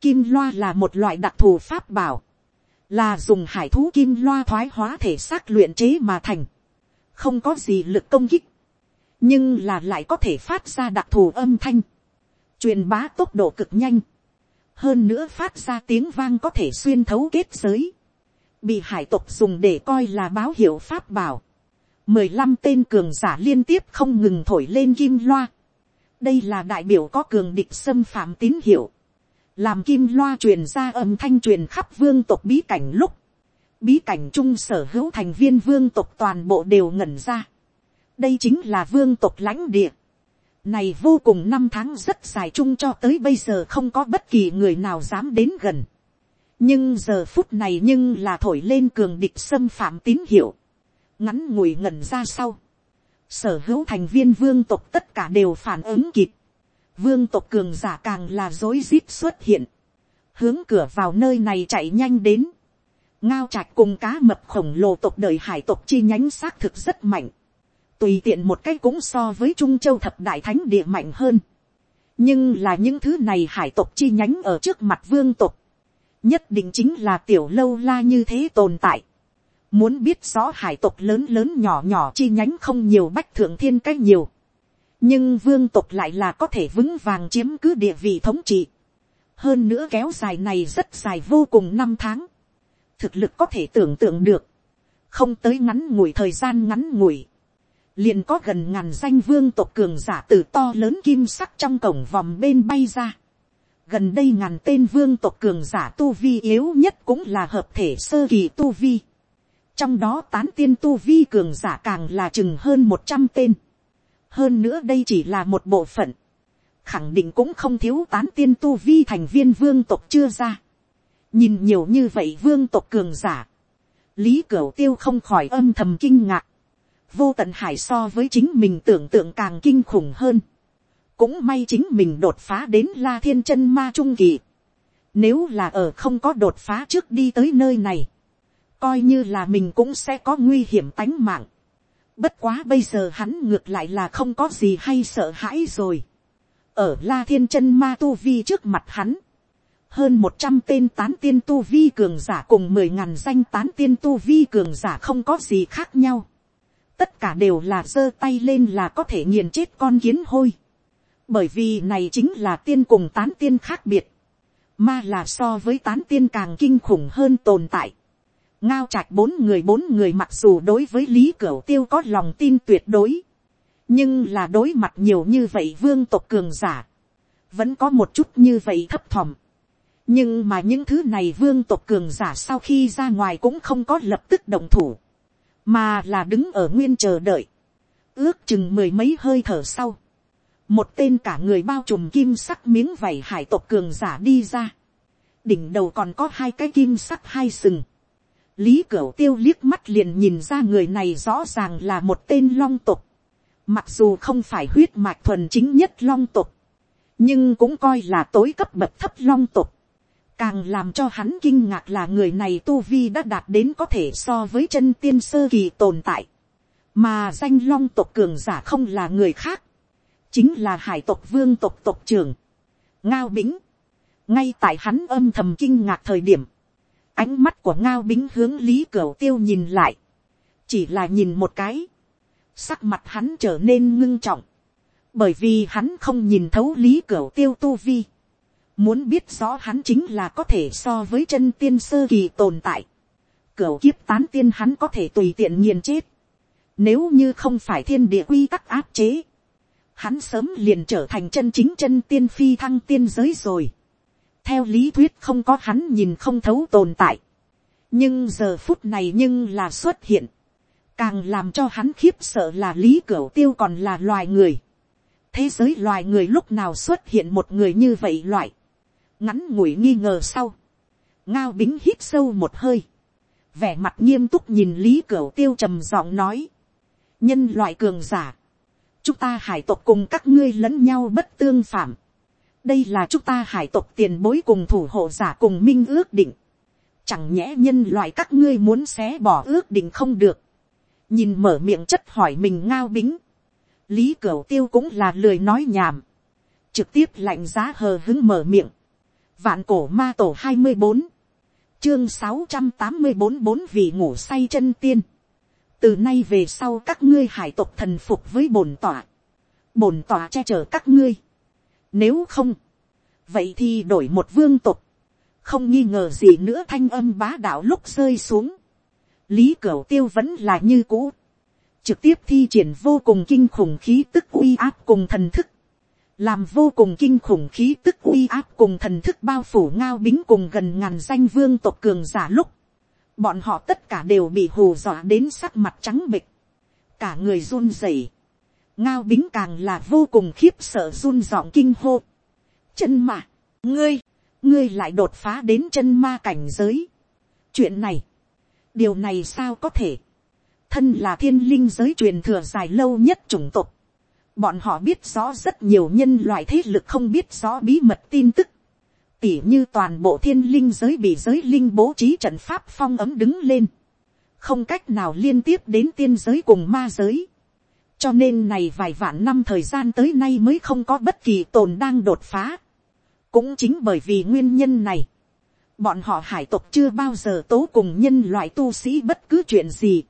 Kim loa là một loại đặc thù pháp bảo, là dùng hải thú kim loa thoái hóa thể xác luyện chế mà thành, không có gì lực công kích, nhưng là lại có thể phát ra đặc thù âm thanh, truyền bá tốc độ cực nhanh, hơn nữa phát ra tiếng vang có thể xuyên thấu kết giới, bị hải tộc dùng để coi là báo hiệu pháp bảo, mười lăm tên cường giả liên tiếp không ngừng thổi lên kim loa, đây là đại biểu có cường địch xâm phạm tín hiệu, làm kim loa truyền ra âm thanh truyền khắp vương tộc bí cảnh lúc, bí cảnh chung sở hữu thành viên vương tộc toàn bộ đều ngẩn ra. đây chính là vương tộc lãnh địa. này vô cùng năm tháng rất dài chung cho tới bây giờ không có bất kỳ người nào dám đến gần. nhưng giờ phút này nhưng là thổi lên cường địch xâm phạm tín hiệu. ngắn ngủi ngẩn ra sau. sở hữu thành viên vương tộc tất cả đều phản ứng kịp vương tộc cường giả càng là dối rít xuất hiện. hướng cửa vào nơi này chạy nhanh đến ngao trạch cùng cá mập khổng lồ tộc đời hải tộc chi nhánh xác thực rất mạnh. Tùy tiện một cách cũng so với Trung Châu thập đại thánh địa mạnh hơn. Nhưng là những thứ này hải tộc chi nhánh ở trước mặt vương tộc. Nhất định chính là tiểu lâu la như thế tồn tại. Muốn biết rõ hải tộc lớn lớn nhỏ nhỏ chi nhánh không nhiều bách thượng thiên cách nhiều. Nhưng vương tộc lại là có thể vững vàng chiếm cứ địa vị thống trị. Hơn nữa kéo dài này rất dài vô cùng năm tháng thực lực có thể tưởng tượng được, không tới ngắn ngủi thời gian ngắn ngủi, liền có gần ngàn danh vương tộc cường giả từ to lớn kim sắc trong cổng vòng bên bay ra. gần đây ngàn tên vương tộc cường giả tu vi yếu nhất cũng là hợp thể sơ kỳ tu vi. trong đó tán tiên tu vi cường giả càng là chừng hơn một trăm tên hơn nữa đây chỉ là một bộ phận. khẳng định cũng không thiếu tán tiên tu vi thành viên vương tộc chưa ra. Nhìn nhiều như vậy vương tộc cường giả, lý cửu tiêu không khỏi âm thầm kinh ngạc, vô tận hải so với chính mình tưởng tượng càng kinh khủng hơn, cũng may chính mình đột phá đến la thiên chân ma trung kỳ, nếu là ở không có đột phá trước đi tới nơi này, coi như là mình cũng sẽ có nguy hiểm tánh mạng. Bất quá bây giờ hắn ngược lại là không có gì hay sợ hãi rồi. Ở la thiên chân ma tu vi trước mặt hắn, hơn một trăm tên tán tiên tu vi cường giả cùng mười ngàn danh tán tiên tu vi cường giả không có gì khác nhau. Tất cả đều là giơ tay lên là có thể nghiền chết con kiến hôi. Bởi vì này chính là tiên cùng tán tiên khác biệt. Ma là so với tán tiên càng kinh khủng hơn tồn tại. Ngao trạch bốn người bốn người mặc dù đối với Lý Cửu Tiêu có lòng tin tuyệt đối. Nhưng là đối mặt nhiều như vậy vương tộc cường giả. Vẫn có một chút như vậy thấp thỏm. Nhưng mà những thứ này vương tộc cường giả sau khi ra ngoài cũng không có lập tức động thủ, mà là đứng ở nguyên chờ đợi, ước chừng mười mấy hơi thở sau, một tên cả người bao trùm kim sắc miếng vảy hải tộc cường giả đi ra, đỉnh đầu còn có hai cái kim sắc hai sừng, lý cửu tiêu liếc mắt liền nhìn ra người này rõ ràng là một tên long tộc, mặc dù không phải huyết mạch thuần chính nhất long tộc, nhưng cũng coi là tối cấp bậc thấp long tộc, Càng làm cho hắn kinh ngạc là người này tu vi đã đạt đến có thể so với chân tiên sơ kỳ tồn tại. Mà danh long tộc cường giả không là người khác. Chính là hải tộc vương tộc tộc trưởng. Ngao Bính. Ngay tại hắn âm thầm kinh ngạc thời điểm. Ánh mắt của Ngao Bính hướng Lý Cửu Tiêu nhìn lại. Chỉ là nhìn một cái. Sắc mặt hắn trở nên ngưng trọng. Bởi vì hắn không nhìn thấu Lý Cửu Tiêu tu vi Muốn biết rõ hắn chính là có thể so với chân tiên sơ kỳ tồn tại. Cửu kiếp tán tiên hắn có thể tùy tiện nghiền chết. Nếu như không phải thiên địa quy tắc áp chế. Hắn sớm liền trở thành chân chính chân tiên phi thăng tiên giới rồi. Theo lý thuyết không có hắn nhìn không thấu tồn tại. Nhưng giờ phút này nhưng là xuất hiện. Càng làm cho hắn khiếp sợ là lý cửu tiêu còn là loài người. Thế giới loài người lúc nào xuất hiện một người như vậy loại ngắn ngủi nghi ngờ sau, ngao bính hít sâu một hơi, vẻ mặt nghiêm túc nhìn lý cửu tiêu trầm giọng nói, nhân loại cường giả, chúng ta hải tộc cùng các ngươi lẫn nhau bất tương phạm, đây là chúng ta hải tộc tiền bối cùng thủ hộ giả cùng minh ước định, chẳng nhẽ nhân loại các ngươi muốn xé bỏ ước định không được, nhìn mở miệng chất hỏi mình ngao bính, lý cửu tiêu cũng là lười nói nhảm, trực tiếp lạnh giá hờ hứng mở miệng, Vạn cổ ma tổ hai mươi bốn Chương sáu trăm tám mươi bốn bốn vị ngủ say chân tiên. Từ nay về sau các ngươi hải tộc thần phục với bổn tỏa. Bổn tỏa che chở các ngươi. Nếu không. Vậy thì đổi một vương tộc. Không nghi ngờ gì nữa thanh âm bá đạo lúc rơi xuống. Lý Cửu Tiêu vẫn là như cũ. Trực tiếp thi triển vô cùng kinh khủng khí tức uy áp cùng thần thức làm vô cùng kinh khủng khí tức uy áp cùng thần thức bao phủ ngao bính cùng gần ngàn danh vương tộc cường giả lúc, bọn họ tất cả đều bị hù dọa đến sắc mặt trắng bịch, cả người run rẩy, ngao bính càng là vô cùng khiếp sợ run giọng kinh hô, chân mà, ngươi, ngươi lại đột phá đến chân ma cảnh giới. chuyện này, điều này sao có thể, thân là thiên linh giới truyền thừa dài lâu nhất chủng tộc, bọn họ biết rõ rất nhiều nhân loại thế lực không biết rõ bí mật tin tức, tỉ như toàn bộ thiên linh giới bị giới linh bố trí trận pháp phong ấm đứng lên, không cách nào liên tiếp đến tiên giới cùng ma giới, cho nên này vài vạn năm thời gian tới nay mới không có bất kỳ tồn đang đột phá, cũng chính bởi vì nguyên nhân này, bọn họ hải tộc chưa bao giờ tố cùng nhân loại tu sĩ bất cứ chuyện gì,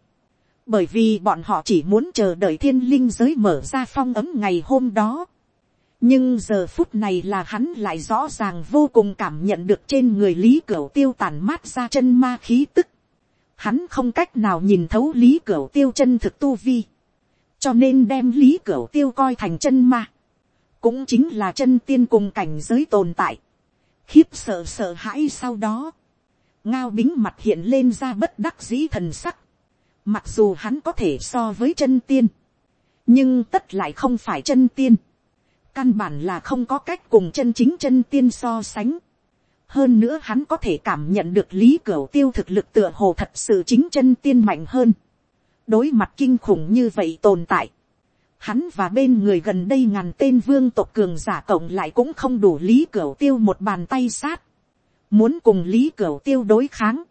bởi vì bọn họ chỉ muốn chờ đợi thiên linh giới mở ra phong ấm ngày hôm đó. nhưng giờ phút này là hắn lại rõ ràng vô cùng cảm nhận được trên người lý cửa tiêu tàn mát ra chân ma khí tức. hắn không cách nào nhìn thấu lý cửa tiêu chân thực tu vi, cho nên đem lý cửu tiêu coi thành chân ma, cũng chính là chân tiên cùng cảnh giới tồn tại, khiếp sợ sợ hãi sau đó, ngao bính mặt hiện lên ra bất đắc dĩ thần sắc, Mặc dù hắn có thể so với chân tiên. Nhưng tất lại không phải chân tiên. Căn bản là không có cách cùng chân chính chân tiên so sánh. Hơn nữa hắn có thể cảm nhận được lý cửu tiêu thực lực tựa hồ thật sự chính chân tiên mạnh hơn. Đối mặt kinh khủng như vậy tồn tại. Hắn và bên người gần đây ngàn tên vương tộc cường giả cộng lại cũng không đủ lý cẩu tiêu một bàn tay sát. Muốn cùng lý cẩu tiêu đối kháng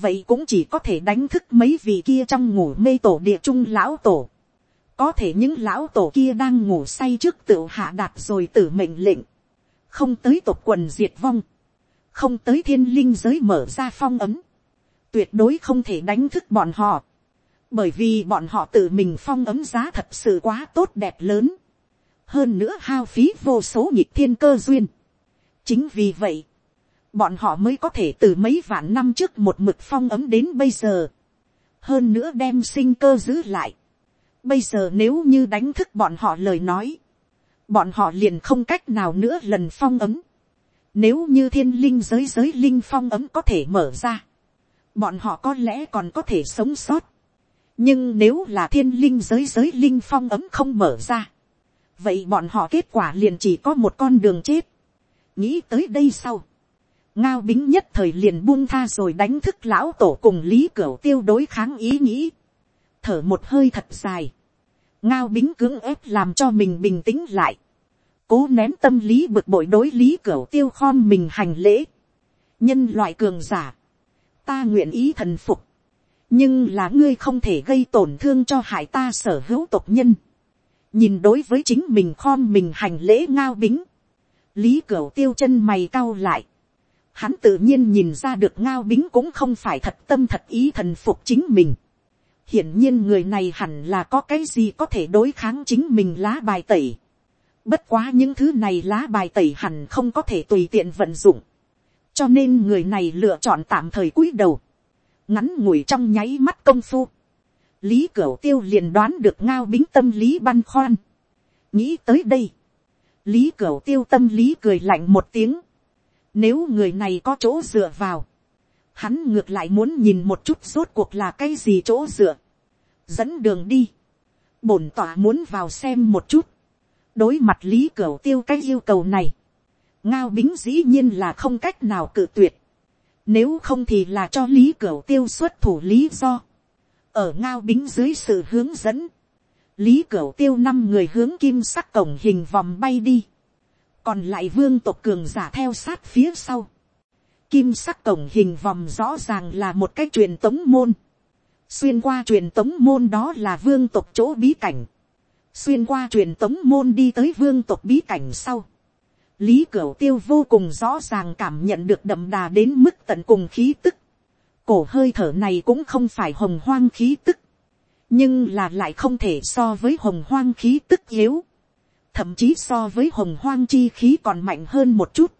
vậy cũng chỉ có thể đánh thức mấy vị kia trong ngủ mê tổ địa trung lão tổ. có thể những lão tổ kia đang ngủ say trước tự hạ đạt rồi tử mệnh lệnh, không tới tộc quần diệt vong, không tới thiên linh giới mở ra phong ấm, tuyệt đối không thể đánh thức bọn họ, bởi vì bọn họ tự mình phong ấm giá thật sự quá tốt đẹp lớn, hơn nữa hao phí vô số nhịp thiên cơ duyên. chính vì vậy, bọn họ mới có thể từ mấy vạn năm trước một mực phong ấm đến bây giờ, hơn nữa đem sinh cơ giữ lại. Bây giờ nếu như đánh thức bọn họ lời nói, bọn họ liền không cách nào nữa lần phong ấm. Nếu như thiên linh giới giới linh phong ấm có thể mở ra, bọn họ có lẽ còn có thể sống sót nhưng nếu là thiên linh giới giới linh phong ấm không mở ra, vậy bọn họ kết quả liền chỉ có một con đường chết. nghĩ tới đây sau, ngao bính nhất thời liền buông tha rồi đánh thức lão tổ cùng lý cửu tiêu đối kháng ý nghĩ, thở một hơi thật dài, ngao bính cưỡng ép làm cho mình bình tĩnh lại, cố nén tâm lý bực bội đối lý cửu tiêu khom mình hành lễ, nhân loại cường giả, ta nguyện ý thần phục, nhưng là ngươi không thể gây tổn thương cho hải ta sở hữu tộc nhân, nhìn đối với chính mình khom mình hành lễ ngao bính, lý cửu tiêu chân mày cau lại, Hắn tự nhiên nhìn ra được ngao bính cũng không phải thật tâm thật ý thần phục chính mình. Hiển nhiên người này hẳn là có cái gì có thể đối kháng chính mình lá bài tẩy. Bất quá những thứ này lá bài tẩy hẳn không có thể tùy tiện vận dụng. Cho nên người này lựa chọn tạm thời cúi đầu. Ngắn ngủi trong nháy mắt công phu. Lý Cửu Tiêu liền đoán được ngao bính tâm lý băn khoăn. Nghĩ tới đây. Lý Cửu Tiêu tâm lý cười lạnh một tiếng. Nếu người này có chỗ dựa vào. Hắn ngược lại muốn nhìn một chút rốt cuộc là cái gì chỗ dựa. Dẫn đường đi. Bổn tỏa muốn vào xem một chút. Đối mặt lý cửu tiêu cái yêu cầu này. Ngao bính dĩ nhiên là không cách nào cự tuyệt. Nếu không thì là cho lý cửu tiêu xuất thủ lý do. Ở ngao bính dưới sự hướng dẫn. Lý cửu tiêu năm người hướng kim sắc cổng hình vòng bay đi còn lại vương tộc cường giả theo sát phía sau. Kim sắc cổng hình vòng rõ ràng là một cái truyền tống môn. Xuyên qua truyền tống môn đó là vương tộc chỗ bí cảnh. Xuyên qua truyền tống môn đi tới vương tộc bí cảnh sau. Lý Cửu Tiêu vô cùng rõ ràng cảm nhận được đậm đà đến mức tận cùng khí tức. Cổ hơi thở này cũng không phải hồng hoang khí tức. Nhưng là lại không thể so với hồng hoang khí tức yếu thậm chí so với hồng hoang chi khí còn mạnh hơn một chút.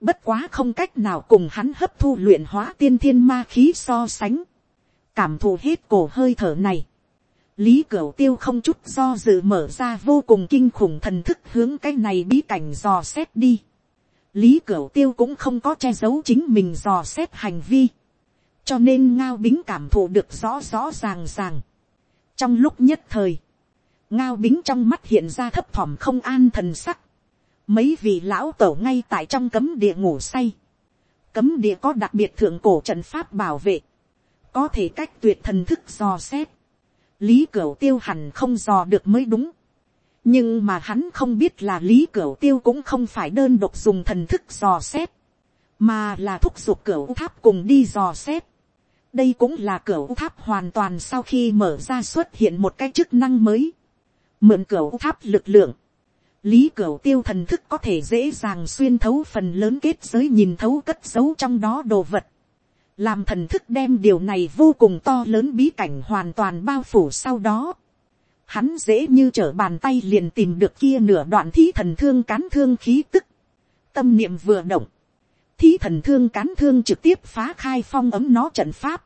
Bất quá không cách nào cùng hắn hấp thu luyện hóa tiên thiên ma khí so sánh. Cảm thụ hết cổ hơi thở này. Lý Cửu Tiêu không chút do dự mở ra vô cùng kinh khủng thần thức hướng cái này bí cảnh dò xét đi. Lý Cửu Tiêu cũng không có che giấu chính mình dò xét hành vi. cho nên ngao bính cảm thụ được rõ rõ ràng ràng. trong lúc nhất thời, ngao bính trong mắt hiện ra thấp thỏm không an thần sắc. mấy vị lão tổ ngay tại trong cấm địa ngủ say. cấm địa có đặc biệt thượng cổ trận pháp bảo vệ, có thể cách tuyệt thần thức dò xét lý cửu tiêu hẳn không dò được mới đúng. nhưng mà hắn không biết là lý cửu tiêu cũng không phải đơn độc dùng thần thức dò xét, mà là thúc giục cửu tháp cùng đi dò xét đây cũng là Cửu tháp hoàn toàn sau khi mở ra xuất hiện một cái chức năng mới. Mượn Cửu tháp lực lượng. Lý Cửu tiêu thần thức có thể dễ dàng xuyên thấu phần lớn kết giới nhìn thấu cất giấu trong đó đồ vật. Làm thần thức đem điều này vô cùng to lớn bí cảnh hoàn toàn bao phủ sau đó. Hắn dễ như trở bàn tay liền tìm được kia nửa đoạn thí thần thương cán thương khí tức. Tâm niệm vừa động. Thí thần thương cán thương trực tiếp phá khai phong ấm nó trận pháp,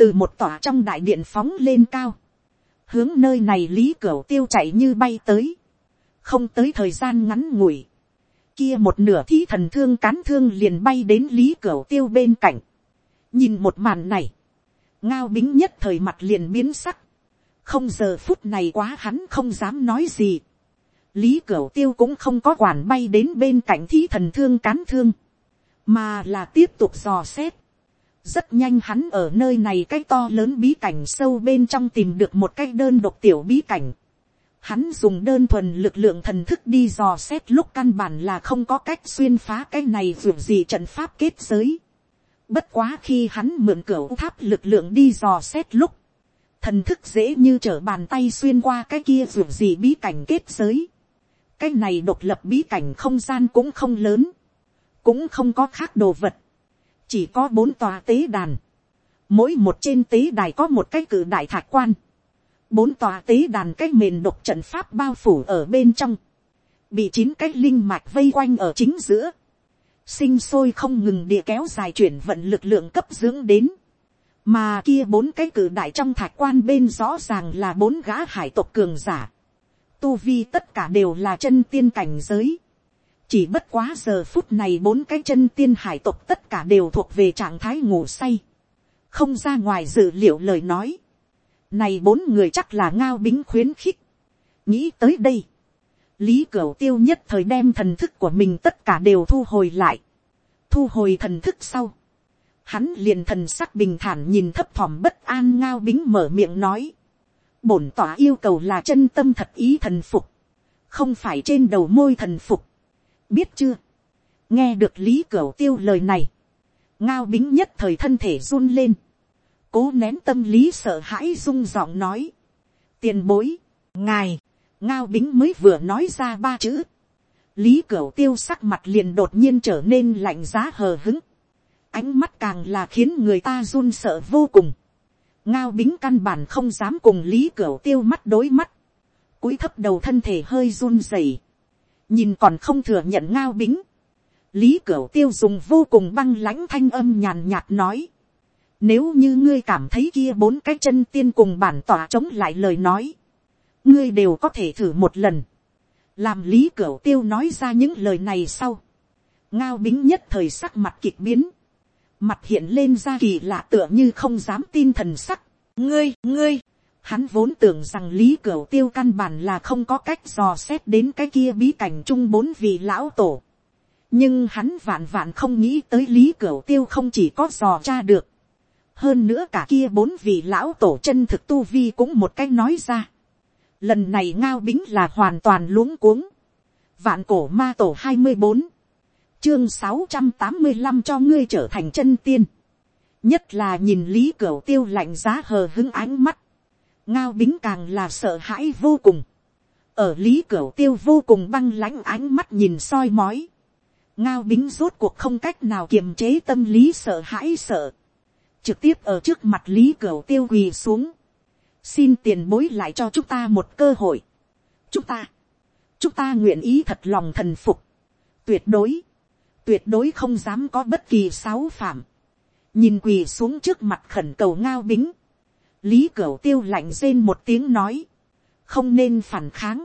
từ một tòa trong đại điện phóng lên cao, hướng nơi này lý cửa tiêu chạy như bay tới, không tới thời gian ngắn ngủi, kia một nửa thí thần thương cán thương liền bay đến lý cửa tiêu bên cạnh, nhìn một màn này, ngao bính nhất thời mặt liền biến sắc, không giờ phút này quá hắn không dám nói gì, lý cửu tiêu cũng không có quản bay đến bên cạnh thí thần thương cán thương, mà là tiếp tục dò xét. rất nhanh hắn ở nơi này cái to lớn bí cảnh sâu bên trong tìm được một cái đơn độc tiểu bí cảnh. Hắn dùng đơn thuần lực lượng thần thức đi dò xét lúc căn bản là không có cách xuyên phá cái này vượt gì trận pháp kết giới. Bất quá khi hắn mượn cửa tháp lực lượng đi dò xét lúc, thần thức dễ như trở bàn tay xuyên qua cái kia dù gì bí cảnh kết giới. Cái này độc lập bí cảnh không gian cũng không lớn cũng không có khác đồ vật, chỉ có bốn tòa tế đàn, mỗi một trên tế đài có một cái cử đại thạc quan, bốn tòa tế đàn cái mền độc trận pháp bao phủ ở bên trong, bị chín cái linh mạch vây quanh ở chính giữa, sinh sôi không ngừng địa kéo dài chuyển vận lực lượng cấp dưỡng đến, mà kia bốn cái cử đại trong thạch quan bên rõ ràng là bốn gã hải tộc cường giả, tu vi tất cả đều là chân tiên cảnh giới, chỉ bất quá giờ phút này bốn cái chân tiên hải tộc tất cả đều thuộc về trạng thái ngủ say, không ra ngoài dự liệu lời nói, này bốn người chắc là ngao bính khuyến khích, nghĩ tới đây, lý cửu tiêu nhất thời đem thần thức của mình tất cả đều thu hồi lại, thu hồi thần thức sau, hắn liền thần sắc bình thản nhìn thấp thỏm bất an ngao bính mở miệng nói, bổn tỏa yêu cầu là chân tâm thật ý thần phục, không phải trên đầu môi thần phục, biết chưa, nghe được lý cửu tiêu lời này, ngao bính nhất thời thân thể run lên, cố nén tâm lý sợ hãi rung giọng nói, tiền bối, ngài, ngao bính mới vừa nói ra ba chữ, lý cửu tiêu sắc mặt liền đột nhiên trở nên lạnh giá hờ hứng, ánh mắt càng là khiến người ta run sợ vô cùng, ngao bính căn bản không dám cùng lý cửu tiêu mắt đối mắt, cúi thấp đầu thân thể hơi run rẩy, nhìn còn không thừa nhận ngao bính, lý cửu tiêu dùng vô cùng băng lãnh thanh âm nhàn nhạt nói, nếu như ngươi cảm thấy kia bốn cái chân tiên cùng bản tỏa chống lại lời nói, ngươi đều có thể thử một lần, làm lý cửu tiêu nói ra những lời này sau, ngao bính nhất thời sắc mặt kịch biến, mặt hiện lên ra kỳ lạ tựa như không dám tin thần sắc, ngươi, ngươi, Hắn vốn tưởng rằng lý cửu tiêu căn bản là không có cách dò xét đến cái kia bí cảnh chung bốn vị lão tổ. Nhưng hắn vạn vạn không nghĩ tới lý cửu tiêu không chỉ có dò tra được. Hơn nữa cả kia bốn vị lão tổ chân thực tu vi cũng một cách nói ra. Lần này ngao bính là hoàn toàn luống cuống. Vạn cổ ma tổ hai mươi bốn Chương sáu trăm tám mươi 685 cho ngươi trở thành chân tiên. Nhất là nhìn lý cửu tiêu lạnh giá hờ hứng ánh mắt ngao bính càng là sợ hãi vô cùng. ở lý cửu tiêu vô cùng băng lãnh ánh mắt nhìn soi mói. ngao bính rốt cuộc không cách nào kiềm chế tâm lý sợ hãi sợ. trực tiếp ở trước mặt lý cửu tiêu quỳ xuống xin tiền bối lại cho chúng ta một cơ hội. chúng ta, chúng ta nguyện ý thật lòng thần phục. tuyệt đối, tuyệt đối không dám có bất kỳ sáu phạm. nhìn quỳ xuống trước mặt khẩn cầu ngao bính lý cửu tiêu lạnh rên một tiếng nói, không nên phản kháng.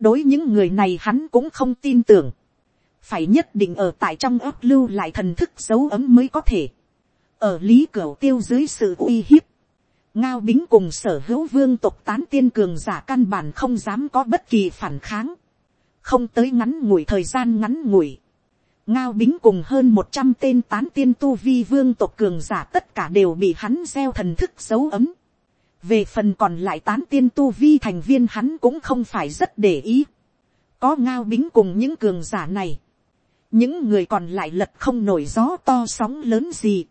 đối những người này hắn cũng không tin tưởng, phải nhất định ở tại trong ấp lưu lại thần thức dấu ấm mới có thể. ở lý cửu tiêu dưới sự uy hiếp, ngao bính cùng sở hữu vương tộc tán tiên cường giả căn bản không dám có bất kỳ phản kháng, không tới ngắn ngủi thời gian ngắn ngủi, ngao bính cùng hơn một trăm tên tán tiên tu vi vương tộc cường giả tất cả đều bị hắn gieo thần thức dấu ấm, về phần còn lại tán tiên tu vi thành viên hắn cũng không phải rất để ý, có ngao bính cùng những cường giả này, những người còn lại lật không nổi gió to sóng lớn gì,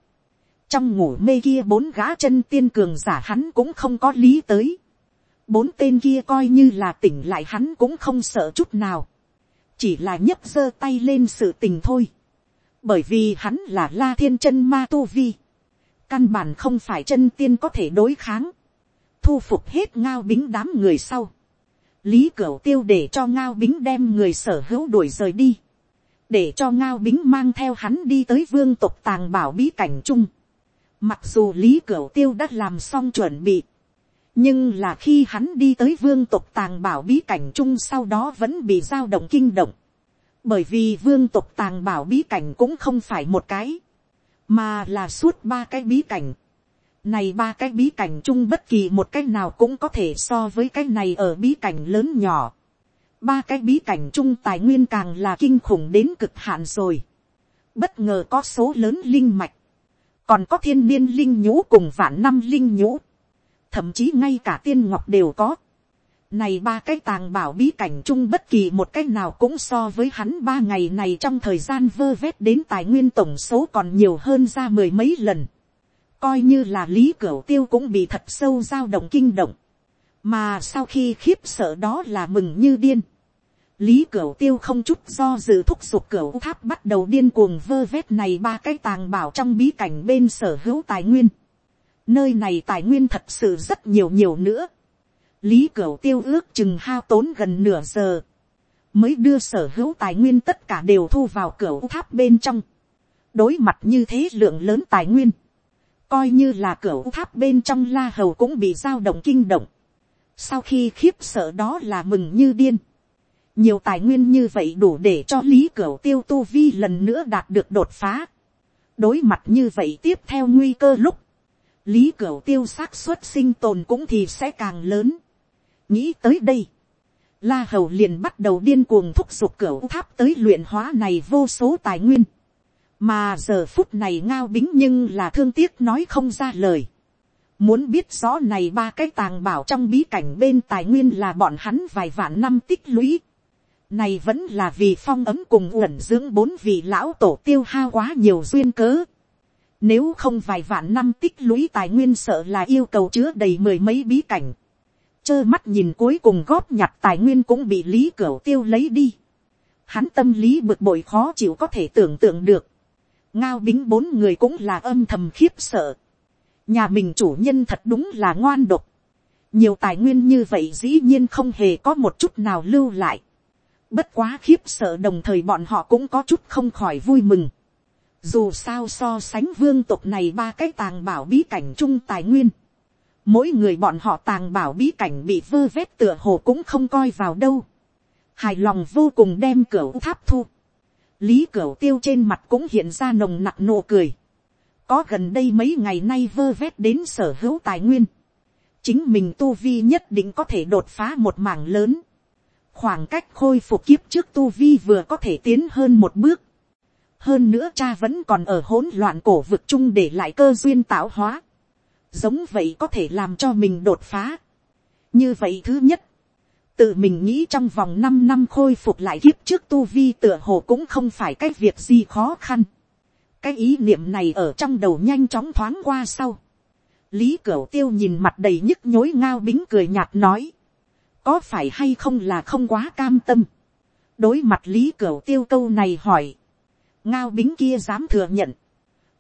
trong ngủ mê kia bốn gã chân tiên cường giả hắn cũng không có lý tới. bốn tên kia coi như là tỉnh lại hắn cũng không sợ chút nào. chỉ là nhấp giơ tay lên sự tình thôi. bởi vì hắn là la thiên chân ma tu vi. căn bản không phải chân tiên có thể đối kháng. thu phục hết ngao bính đám người sau. lý cửu tiêu để cho ngao bính đem người sở hữu đuổi rời đi. để cho ngao bính mang theo hắn đi tới vương tộc tàng bảo bí cảnh chung Mặc dù Lý Cửu Tiêu đã làm xong chuẩn bị. Nhưng là khi hắn đi tới vương tộc tàng bảo bí cảnh chung sau đó vẫn bị dao động kinh động. Bởi vì vương tộc tàng bảo bí cảnh cũng không phải một cái. Mà là suốt ba cái bí cảnh. Này ba cái bí cảnh chung bất kỳ một cái nào cũng có thể so với cái này ở bí cảnh lớn nhỏ. Ba cái bí cảnh chung tài nguyên càng là kinh khủng đến cực hạn rồi. Bất ngờ có số lớn linh mạch còn có thiên niên linh nhũ cùng vạn năm linh nhũ, thậm chí ngay cả tiên ngọc đều có. Này ba cái tàng bảo bí cảnh chung bất kỳ một cái nào cũng so với hắn ba ngày này trong thời gian vơ vét đến tài nguyên tổng số còn nhiều hơn ra mười mấy lần. Coi như là lý cửu tiêu cũng bị thật sâu dao động kinh động. Mà sau khi khiếp sợ đó là mừng như điên lý cửu tiêu không chút do dự thúc giục cửu tháp bắt đầu điên cuồng vơ vét này ba cái tàng bảo trong bí cảnh bên sở hữu tài nguyên. nơi này tài nguyên thật sự rất nhiều nhiều nữa. lý cửu tiêu ước chừng hao tốn gần nửa giờ. mới đưa sở hữu tài nguyên tất cả đều thu vào cửu tháp bên trong. đối mặt như thế lượng lớn tài nguyên. coi như là cửu tháp bên trong la hầu cũng bị dao động kinh động. sau khi khiếp sợ đó là mừng như điên nhiều tài nguyên như vậy đủ để cho lý cửu tiêu tu vi lần nữa đạt được đột phá. đối mặt như vậy tiếp theo nguy cơ lúc, lý cửu tiêu xác suất sinh tồn cũng thì sẽ càng lớn. nghĩ tới đây, la hầu liền bắt đầu điên cuồng thúc giục cửu tháp tới luyện hóa này vô số tài nguyên. mà giờ phút này ngao bính nhưng là thương tiếc nói không ra lời. Muốn biết rõ này ba cái tàng bảo trong bí cảnh bên tài nguyên là bọn hắn vài vạn năm tích lũy này vẫn là vì phong ấm cùng uẩn dưỡng bốn vị lão tổ tiêu hao quá nhiều duyên cớ. Nếu không vài vạn năm tích lũy tài nguyên sợ là yêu cầu chứa đầy mười mấy bí cảnh. Chơ mắt nhìn cuối cùng góp nhặt tài nguyên cũng bị lý cửu tiêu lấy đi. Hắn tâm lý bực bội khó chịu có thể tưởng tượng được. Ngao bính bốn người cũng là âm thầm khiếp sợ. Nhà mình chủ nhân thật đúng là ngoan độc. Nhiều tài nguyên như vậy dĩ nhiên không hề có một chút nào lưu lại Bất quá khiếp sợ đồng thời bọn họ cũng có chút không khỏi vui mừng. Dù sao so sánh vương tộc này ba cái tàng bảo bí cảnh chung tài nguyên. Mỗi người bọn họ tàng bảo bí cảnh bị vơ vét tựa hồ cũng không coi vào đâu. Hài lòng vô cùng đem cửa tháp thu. Lý cửa tiêu trên mặt cũng hiện ra nồng nặc nụ cười. Có gần đây mấy ngày nay vơ vét đến sở hữu tài nguyên. Chính mình tu vi nhất định có thể đột phá một mảng lớn khoảng cách khôi phục kiếp trước tu vi vừa có thể tiến hơn một bước. hơn nữa cha vẫn còn ở hỗn loạn cổ vực chung để lại cơ duyên tạo hóa. giống vậy có thể làm cho mình đột phá. như vậy thứ nhất, tự mình nghĩ trong vòng năm năm khôi phục lại kiếp trước tu vi tựa hồ cũng không phải cái việc gì khó khăn. cái ý niệm này ở trong đầu nhanh chóng thoáng qua sau. lý cửu tiêu nhìn mặt đầy nhức nhối ngao bính cười nhạt nói có phải hay không là không quá cam tâm. đối mặt lý cửu tiêu câu này hỏi, ngao bính kia dám thừa nhận,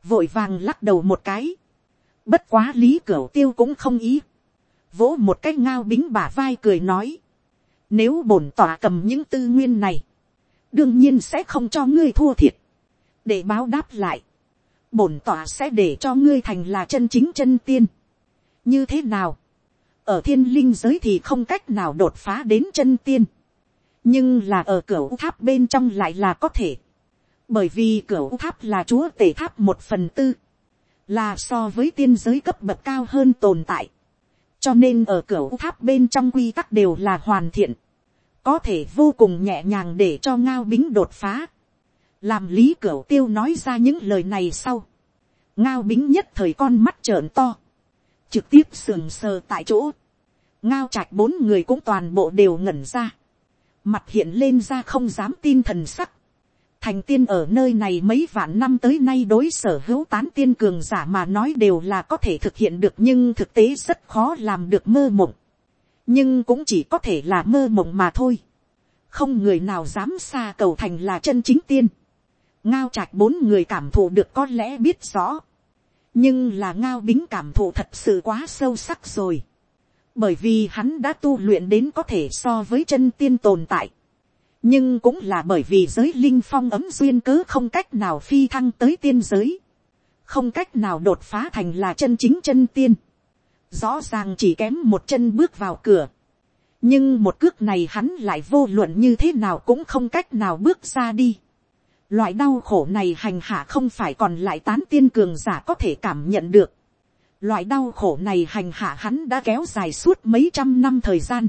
vội vàng lắc đầu một cái, bất quá lý cửu tiêu cũng không ý, vỗ một cái ngao bính bả vai cười nói, nếu bổn tỏa cầm những tư nguyên này, đương nhiên sẽ không cho ngươi thua thiệt, để báo đáp lại, bổn tỏa sẽ để cho ngươi thành là chân chính chân tiên. như thế nào, ở thiên linh giới thì không cách nào đột phá đến chân tiên, nhưng là ở cửa tháp bên trong lại là có thể, bởi vì cửa tháp là chúa tể tháp một phần tư, là so với tiên giới cấp bậc cao hơn tồn tại, cho nên ở cửa tháp bên trong quy tắc đều là hoàn thiện, có thể vô cùng nhẹ nhàng để cho ngao bính đột phá, làm lý cửa tiêu nói ra những lời này sau, ngao bính nhất thời con mắt trợn to, trực tiếp sườn sờ tại chỗ, ngao trạch bốn người cũng toàn bộ đều ngẩn ra, mặt hiện lên ra không dám tin thần sắc, thành tiên ở nơi này mấy vạn năm tới nay đối sở hữu tán tiên cường giả mà nói đều là có thể thực hiện được nhưng thực tế rất khó làm được mơ mộng. nhưng cũng chỉ có thể là mơ mộng mà thôi. không người nào dám xa cầu thành là chân chính tiên. ngao trạch bốn người cảm thụ được có lẽ biết rõ nhưng là ngao bính cảm thụ thật sự quá sâu sắc rồi. bởi vì hắn đã tu luyện đến có thể so với chân tiên tồn tại nhưng cũng là bởi vì giới linh phong ấm duyên cớ không cách nào phi thăng tới tiên giới, không cách nào đột phá thành là chân chính chân tiên, rõ ràng chỉ kém một chân bước vào cửa, nhưng một cước này hắn lại vô luận như thế nào cũng không cách nào bước ra đi. Loại đau khổ này hành hạ không phải còn lại tán tiên cường giả có thể cảm nhận được. Loại đau khổ này hành hạ hắn đã kéo dài suốt mấy trăm năm thời gian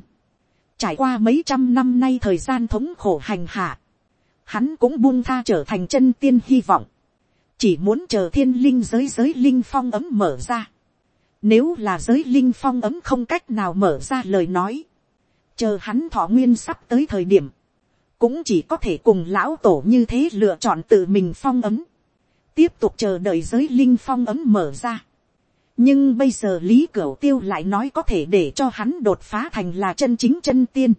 trải qua mấy trăm năm nay thời gian thống khổ hành hạ, hắn cũng buông tha trở thành chân tiên hy vọng, chỉ muốn chờ thiên linh giới giới linh phong ấm mở ra. Nếu là giới linh phong ấm không cách nào mở ra lời nói, chờ hắn thọ nguyên sắp tới thời điểm, cũng chỉ có thể cùng lão tổ như thế lựa chọn tự mình phong ấm, tiếp tục chờ đợi giới linh phong ấm mở ra nhưng bây giờ lý cửu tiêu lại nói có thể để cho hắn đột phá thành là chân chính chân tiên.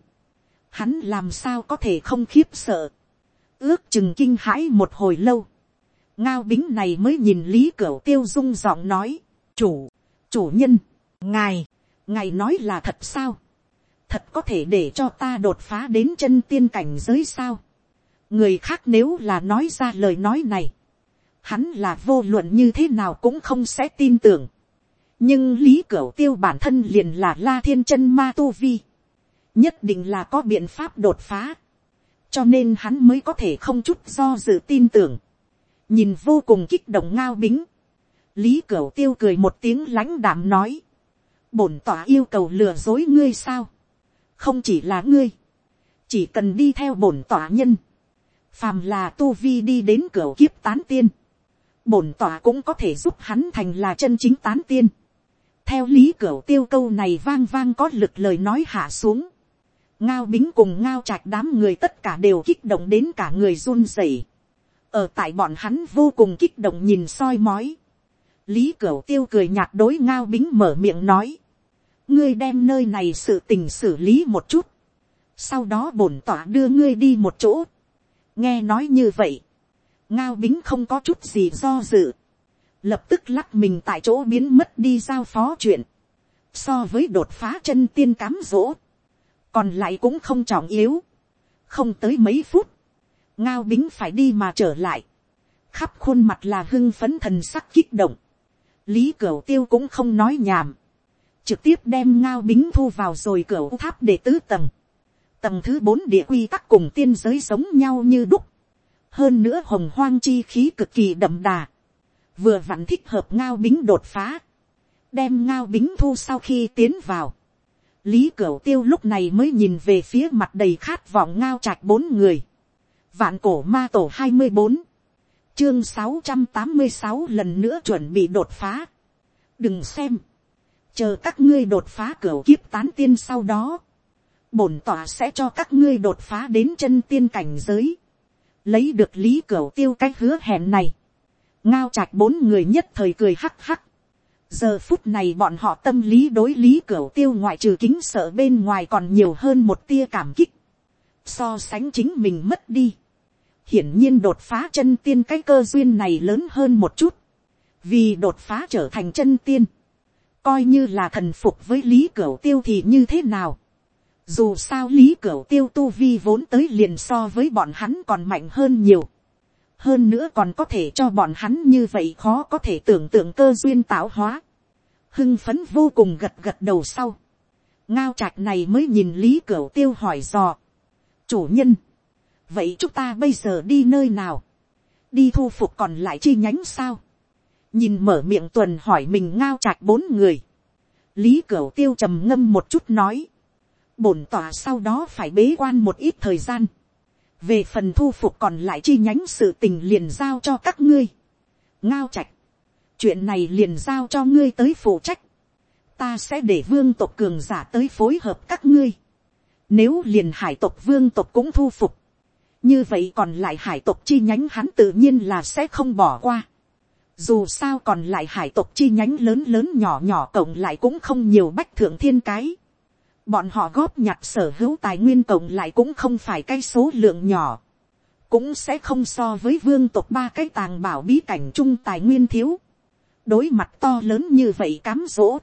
hắn làm sao có thể không khiếp sợ. ước chừng kinh hãi một hồi lâu. ngao bính này mới nhìn lý cửu tiêu rung giọng nói. chủ, chủ nhân, ngài, ngài nói là thật sao thật có thể để cho ta đột phá đến chân tiên cảnh giới sao. người khác nếu là nói ra lời nói này, hắn là vô luận như thế nào cũng không sẽ tin tưởng. Nhưng lý cửu tiêu bản thân liền là la thiên chân ma tu vi, nhất định là có biện pháp đột phá, cho nên hắn mới có thể không chút do dự tin tưởng, nhìn vô cùng kích động ngao bính, lý cửu tiêu cười một tiếng lãnh đạm nói, bổn tỏa yêu cầu lừa dối ngươi sao, không chỉ là ngươi, chỉ cần đi theo bổn tỏa nhân, phàm là tu vi đi đến cửa kiếp tán tiên, bổn tỏa cũng có thể giúp hắn thành là chân chính tán tiên theo lý cửa tiêu câu này vang vang có lực lời nói hạ xuống. ngao bính cùng ngao trạch đám người tất cả đều kích động đến cả người run rẩy. ở tại bọn hắn vô cùng kích động nhìn soi mói. lý cửa tiêu cười nhạt đối ngao bính mở miệng nói ngươi đem nơi này sự tình xử lý một chút. sau đó bổn tỏa đưa ngươi đi một chỗ. nghe nói như vậy. ngao bính không có chút gì do dự. Lập tức lắc mình tại chỗ biến mất đi giao phó chuyện, so với đột phá chân tiên cám dỗ, còn lại cũng không trọng yếu, không tới mấy phút, ngao bính phải đi mà trở lại, khắp khuôn mặt là hưng phấn thần sắc kích động, lý cửu tiêu cũng không nói nhảm, trực tiếp đem ngao bính thu vào rồi cửa tháp để tứ tầng, tầng thứ bốn địa quy tắc cùng tiên giới giống nhau như đúc, hơn nữa hồng hoang chi khí cực kỳ đậm đà, vừa vặn thích hợp ngao bính đột phá, đem ngao bính thu sau khi tiến vào. lý cửu tiêu lúc này mới nhìn về phía mặt đầy khát vọng ngao trạch bốn người. vạn cổ ma tổ hai mươi bốn, chương sáu trăm tám mươi sáu lần nữa chuẩn bị đột phá. đừng xem, chờ các ngươi đột phá cửa kiếp tán tiên sau đó, bổn tỏa sẽ cho các ngươi đột phá đến chân tiên cảnh giới, lấy được lý cửa tiêu cái hứa hẹn này, ngao trạch bốn người nhất thời cười hắc hắc. giờ phút này bọn họ tâm lý đối lý cửa tiêu ngoại trừ kính sợ bên ngoài còn nhiều hơn một tia cảm kích. so sánh chính mình mất đi. hiển nhiên đột phá chân tiên cái cơ duyên này lớn hơn một chút. vì đột phá trở thành chân tiên coi như là thần phục với lý cửa tiêu thì như thế nào. dù sao lý cửa tiêu tu vi vốn tới liền so với bọn hắn còn mạnh hơn nhiều hơn nữa còn có thể cho bọn hắn như vậy khó có thể tưởng tượng cơ duyên tạo hóa. hưng phấn vô cùng gật gật đầu sau. ngao trạch này mới nhìn lý cửu tiêu hỏi dò. chủ nhân, vậy chúng ta bây giờ đi nơi nào, đi thu phục còn lại chi nhánh sao nhìn mở miệng tuần hỏi mình ngao trạch bốn người, lý cửu tiêu trầm ngâm một chút nói, bổn tòa sau đó phải bế quan một ít thời gian, về phần thu phục còn lại chi nhánh sự tình liền giao cho các ngươi, ngao trạch, chuyện này liền giao cho ngươi tới phụ trách, ta sẽ để vương tộc cường giả tới phối hợp các ngươi, nếu liền hải tộc vương tộc cũng thu phục, như vậy còn lại hải tộc chi nhánh hắn tự nhiên là sẽ không bỏ qua. Dù sao còn lại hải tộc chi nhánh lớn lớn nhỏ nhỏ cộng lại cũng không nhiều bách thượng thiên cái. Bọn họ góp nhặt sở hữu tài nguyên cộng lại cũng không phải cái số lượng nhỏ. Cũng sẽ không so với vương tộc ba cái tàng bảo bí cảnh chung tài nguyên thiếu. Đối mặt to lớn như vậy cám dỗ.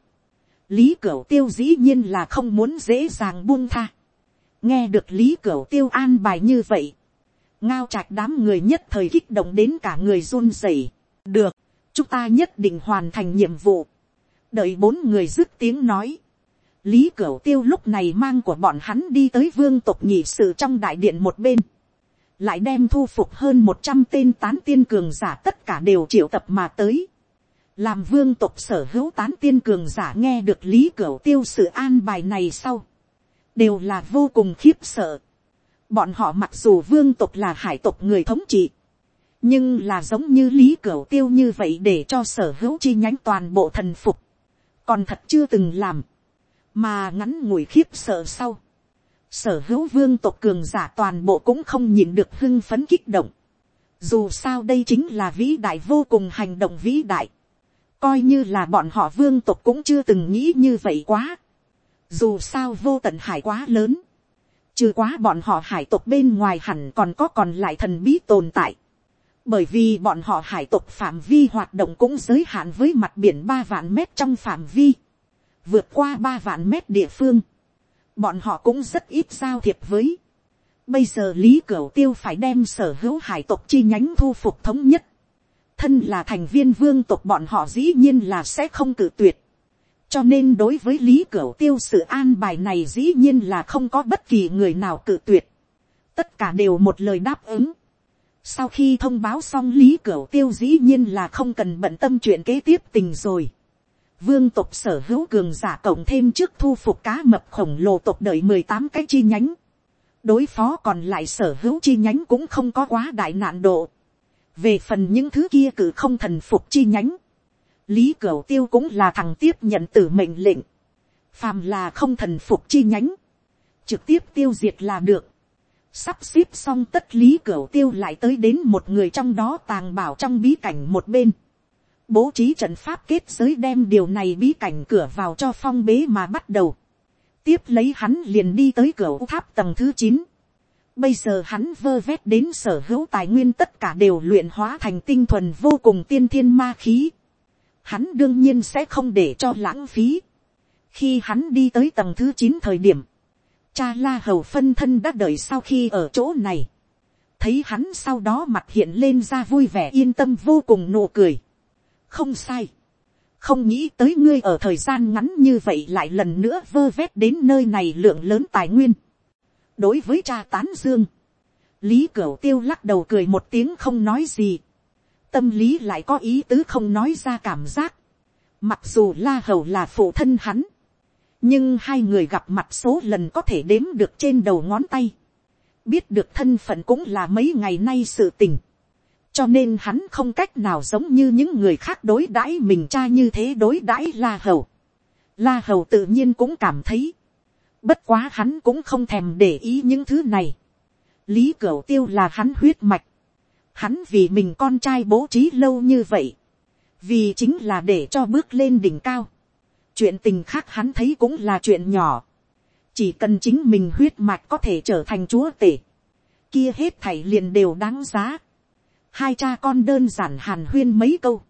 Lý Cửu Tiêu dĩ nhiên là không muốn dễ dàng buông tha. Nghe được Lý Cửu Tiêu an bài như vậy. Ngao trạch đám người nhất thời kích động đến cả người run rẩy. Được, chúng ta nhất định hoàn thành nhiệm vụ. Đợi bốn người dứt tiếng nói. Lý Cửu Tiêu lúc này mang của bọn hắn đi tới vương tộc nhị sự trong đại điện một bên. Lại đem thu phục hơn một trăm tên tán tiên cường giả tất cả đều triệu tập mà tới. Làm vương tộc sở hữu tán tiên cường giả nghe được Lý Cửu Tiêu sự an bài này sau. Đều là vô cùng khiếp sợ. Bọn họ mặc dù vương tộc là hải tộc người thống trị. Nhưng là giống như Lý Cửu Tiêu như vậy để cho sở hữu chi nhánh toàn bộ thần phục. Còn thật chưa từng làm. Mà ngắn ngủi khiếp sợ sau, sở hữu vương tộc cường giả toàn bộ cũng không nhìn được hưng phấn kích động, dù sao đây chính là vĩ đại vô cùng hành động vĩ đại, coi như là bọn họ vương tộc cũng chưa từng nghĩ như vậy quá, dù sao vô tận hải quá lớn, trừ quá bọn họ hải tộc bên ngoài hẳn còn có còn lại thần bí tồn tại, bởi vì bọn họ hải tộc phạm vi hoạt động cũng giới hạn với mặt biển ba vạn mét trong phạm vi, vượt qua ba vạn mét địa phương, bọn họ cũng rất ít giao thiệp với. Bây giờ lý cửu tiêu phải đem sở hữu hải tộc chi nhánh thu phục thống nhất. Thân là thành viên vương tộc bọn họ dĩ nhiên là sẽ không cử tuyệt. Cho nên đối với lý cửu tiêu sự an bài này dĩ nhiên là không có bất kỳ người nào cử tuyệt. Tất cả đều một lời đáp ứng. Sau khi thông báo xong lý cửu tiêu dĩ nhiên là không cần bận tâm chuyện kế tiếp tình rồi vương tộc sở hữu cường giả cộng thêm trước thu phục cá mập khổng lồ tộc đợi mười tám cái chi nhánh. đối phó còn lại sở hữu chi nhánh cũng không có quá đại nạn độ. về phần những thứ kia cử không thần phục chi nhánh. lý cửu tiêu cũng là thằng tiếp nhận tử mệnh lệnh. phàm là không thần phục chi nhánh. trực tiếp tiêu diệt là được sắp xếp xong tất lý cửu tiêu lại tới đến một người trong đó tàng bảo trong bí cảnh một bên bố trí trận pháp kết giới đem điều này bí cảnh cửa vào cho phong bế mà bắt đầu. tiếp lấy hắn liền đi tới cửa tháp tầng thứ chín. bây giờ hắn vơ vét đến sở hữu tài nguyên tất cả đều luyện hóa thành tinh thuần vô cùng tiên thiên ma khí. hắn đương nhiên sẽ không để cho lãng phí. khi hắn đi tới tầng thứ chín thời điểm, cha la hầu phân thân đã đợi sau khi ở chỗ này. thấy hắn sau đó mặt hiện lên ra vui vẻ yên tâm vô cùng nụ cười không sai. không nghĩ tới ngươi ở thời gian ngắn như vậy lại lần nữa vơ vét đến nơi này lượng lớn tài nguyên. đối với cha tán dương, lý cửu tiêu lắc đầu cười một tiếng không nói gì. tâm lý lại có ý tứ không nói ra cảm giác. mặc dù la hầu là phụ thân hắn, nhưng hai người gặp mặt số lần có thể đếm được trên đầu ngón tay. biết được thân phận cũng là mấy ngày nay sự tình cho nên hắn không cách nào giống như những người khác đối đãi mình cha như thế đối đãi la hầu. La hầu tự nhiên cũng cảm thấy, bất quá hắn cũng không thèm để ý những thứ này. lý cửu tiêu là hắn huyết mạch, hắn vì mình con trai bố trí lâu như vậy, vì chính là để cho bước lên đỉnh cao chuyện tình khác hắn thấy cũng là chuyện nhỏ, chỉ cần chính mình huyết mạch có thể trở thành chúa tể, kia hết thảy liền đều đáng giá. Hai cha con đơn giản hàn huyên mấy câu,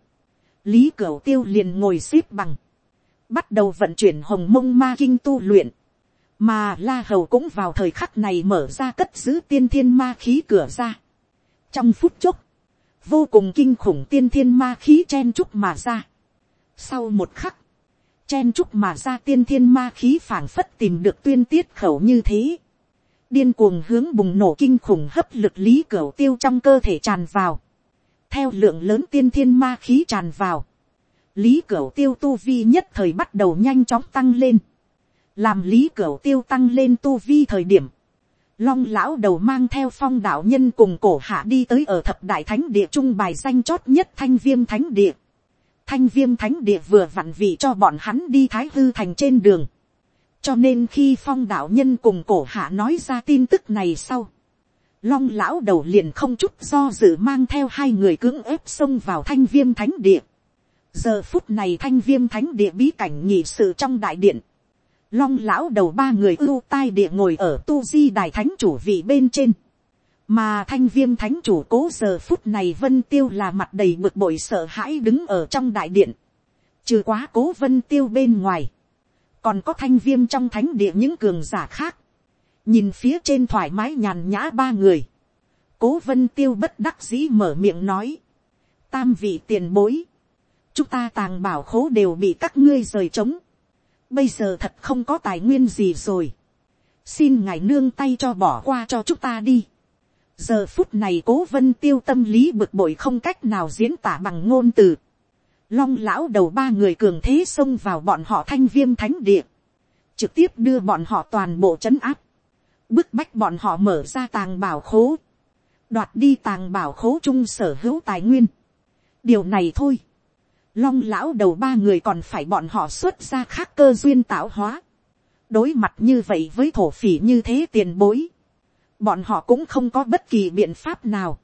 lý cửu tiêu liền ngồi x ế p bằng, bắt đầu vận chuyển hồng mông ma kinh tu luyện, mà la hầu cũng vào thời khắc này mở ra cất giữ tiên thiên ma khí cửa ra. trong phút chốc, vô cùng kinh khủng tiên thiên ma khí chen chúc mà ra. sau một khắc, chen chúc mà ra tiên thiên ma khí phảng phất tìm được tuyên tiết khẩu như thế điên cuồng hướng bùng nổ kinh khủng hấp lực lý cửa tiêu trong cơ thể tràn vào. Theo lượng lớn tiên thiên ma khí tràn vào. lý cửu tiêu tu vi nhất thời bắt đầu nhanh chóng tăng lên, làm lý cửu tiêu tăng lên tu vi thời điểm, long lão đầu mang theo phong đạo nhân cùng cổ hạ đi tới ở thập đại thánh địa trung bài danh chót nhất thanh viêm thánh địa. Thanh viêm thánh địa vừa vặn vị cho bọn hắn đi thái hư thành trên đường. cho nên khi phong đạo nhân cùng cổ hạ nói ra tin tức này sau, long lão đầu liền không chút do dự mang theo hai người cưỡng ép xông vào thanh viêm thánh địa. giờ phút này thanh viêm thánh địa bí cảnh nhị sự trong đại điện long lão đầu ba người ưu tai địa ngồi ở tu di đài thánh chủ vị bên trên mà thanh viêm thánh chủ cố giờ phút này vân tiêu là mặt đầy bực bội sợ hãi đứng ở trong đại điện. trừ quá cố vân tiêu bên ngoài. còn có thanh viêm trong thánh địa những cường giả khác. nhìn phía trên thoải mái nhàn nhã ba người. cố vân tiêu bất đắc dĩ mở miệng nói. tam vị tiền bối. chúng ta tàng bảo khố đều bị các ngươi rời trống bây giờ thật không có tài nguyên gì rồi. xin ngài nương tay cho bỏ qua cho chúng ta đi giờ phút này cố vân tiêu tâm lý bực bội không cách nào diễn tả bằng ngôn từ. long lão đầu ba người cường thế xông vào bọn họ thanh viêm thánh địa. trực tiếp đưa bọn họ toàn bộ c h ấ n áp. bức bách bọn họ mở ra tàng bảo khố. đoạt đi tàng bảo khố chung sở hữu tài nguyên. điều này thôi long lão đầu ba người còn phải bọn họ xuất ra khác cơ duyên tạo hóa. đối mặt như vậy với thổ phỉ như thế tiền bối, bọn họ cũng không có bất kỳ biện pháp nào.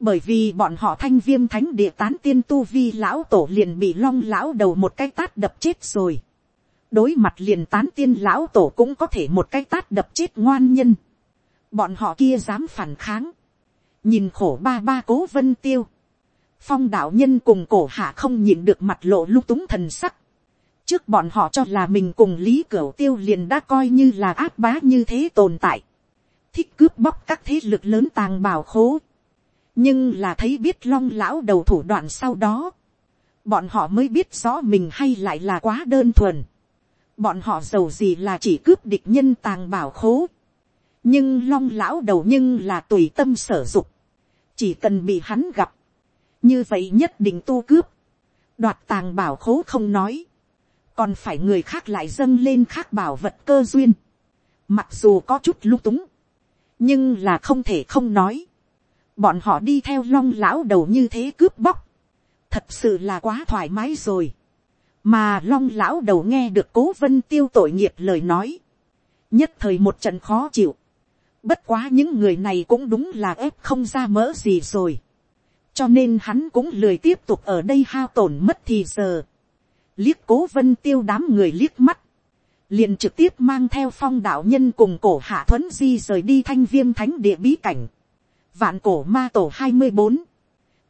bởi vì bọn họ thanh viêm thánh địa tán tiên tu vi lão tổ liền bị long lão đầu một cái tát đập chết rồi. đối mặt liền tán tiên lão tổ cũng có thể một cái tát đập chết ngoan nhân. bọn họ kia dám phản kháng. nhìn khổ ba ba cố vân tiêu phong đạo nhân cùng cổ hạ không nhìn được mặt lộ lung túng thần sắc. trước bọn họ cho là mình cùng lý cửu tiêu liền đã coi như là áp bá như thế tồn tại thích cướp bóc các thế lực lớn tàng bảo khố. nhưng là thấy biết long lão đầu thủ đoạn sau đó. bọn họ mới biết rõ mình hay lại là quá đơn thuần. bọn họ giàu gì là chỉ cướp địch nhân tàng bảo khố. nhưng long lão đầu nhưng là tùy tâm sở dục. chỉ cần bị hắn gặp như vậy nhất định tu cướp, đoạt tàng bảo khố không nói, còn phải người khác lại dâng lên khác bảo vật cơ duyên, mặc dù có chút lung túng, nhưng là không thể không nói, bọn họ đi theo long lão đầu như thế cướp bóc, thật sự là quá thoải mái rồi, mà long lão đầu nghe được cố vân tiêu tội nghiệp lời nói, nhất thời một trận khó chịu, bất quá những người này cũng đúng là ép không ra mỡ gì rồi, cho nên hắn cũng lười tiếp tục ở đây hao tổn mất thì giờ. liếc cố vân tiêu đám người liếc mắt, liền trực tiếp mang theo phong đạo nhân cùng cổ hạ thuấn di rời đi thanh viêm thánh địa bí cảnh. vạn cổ ma tổ hai mươi bốn,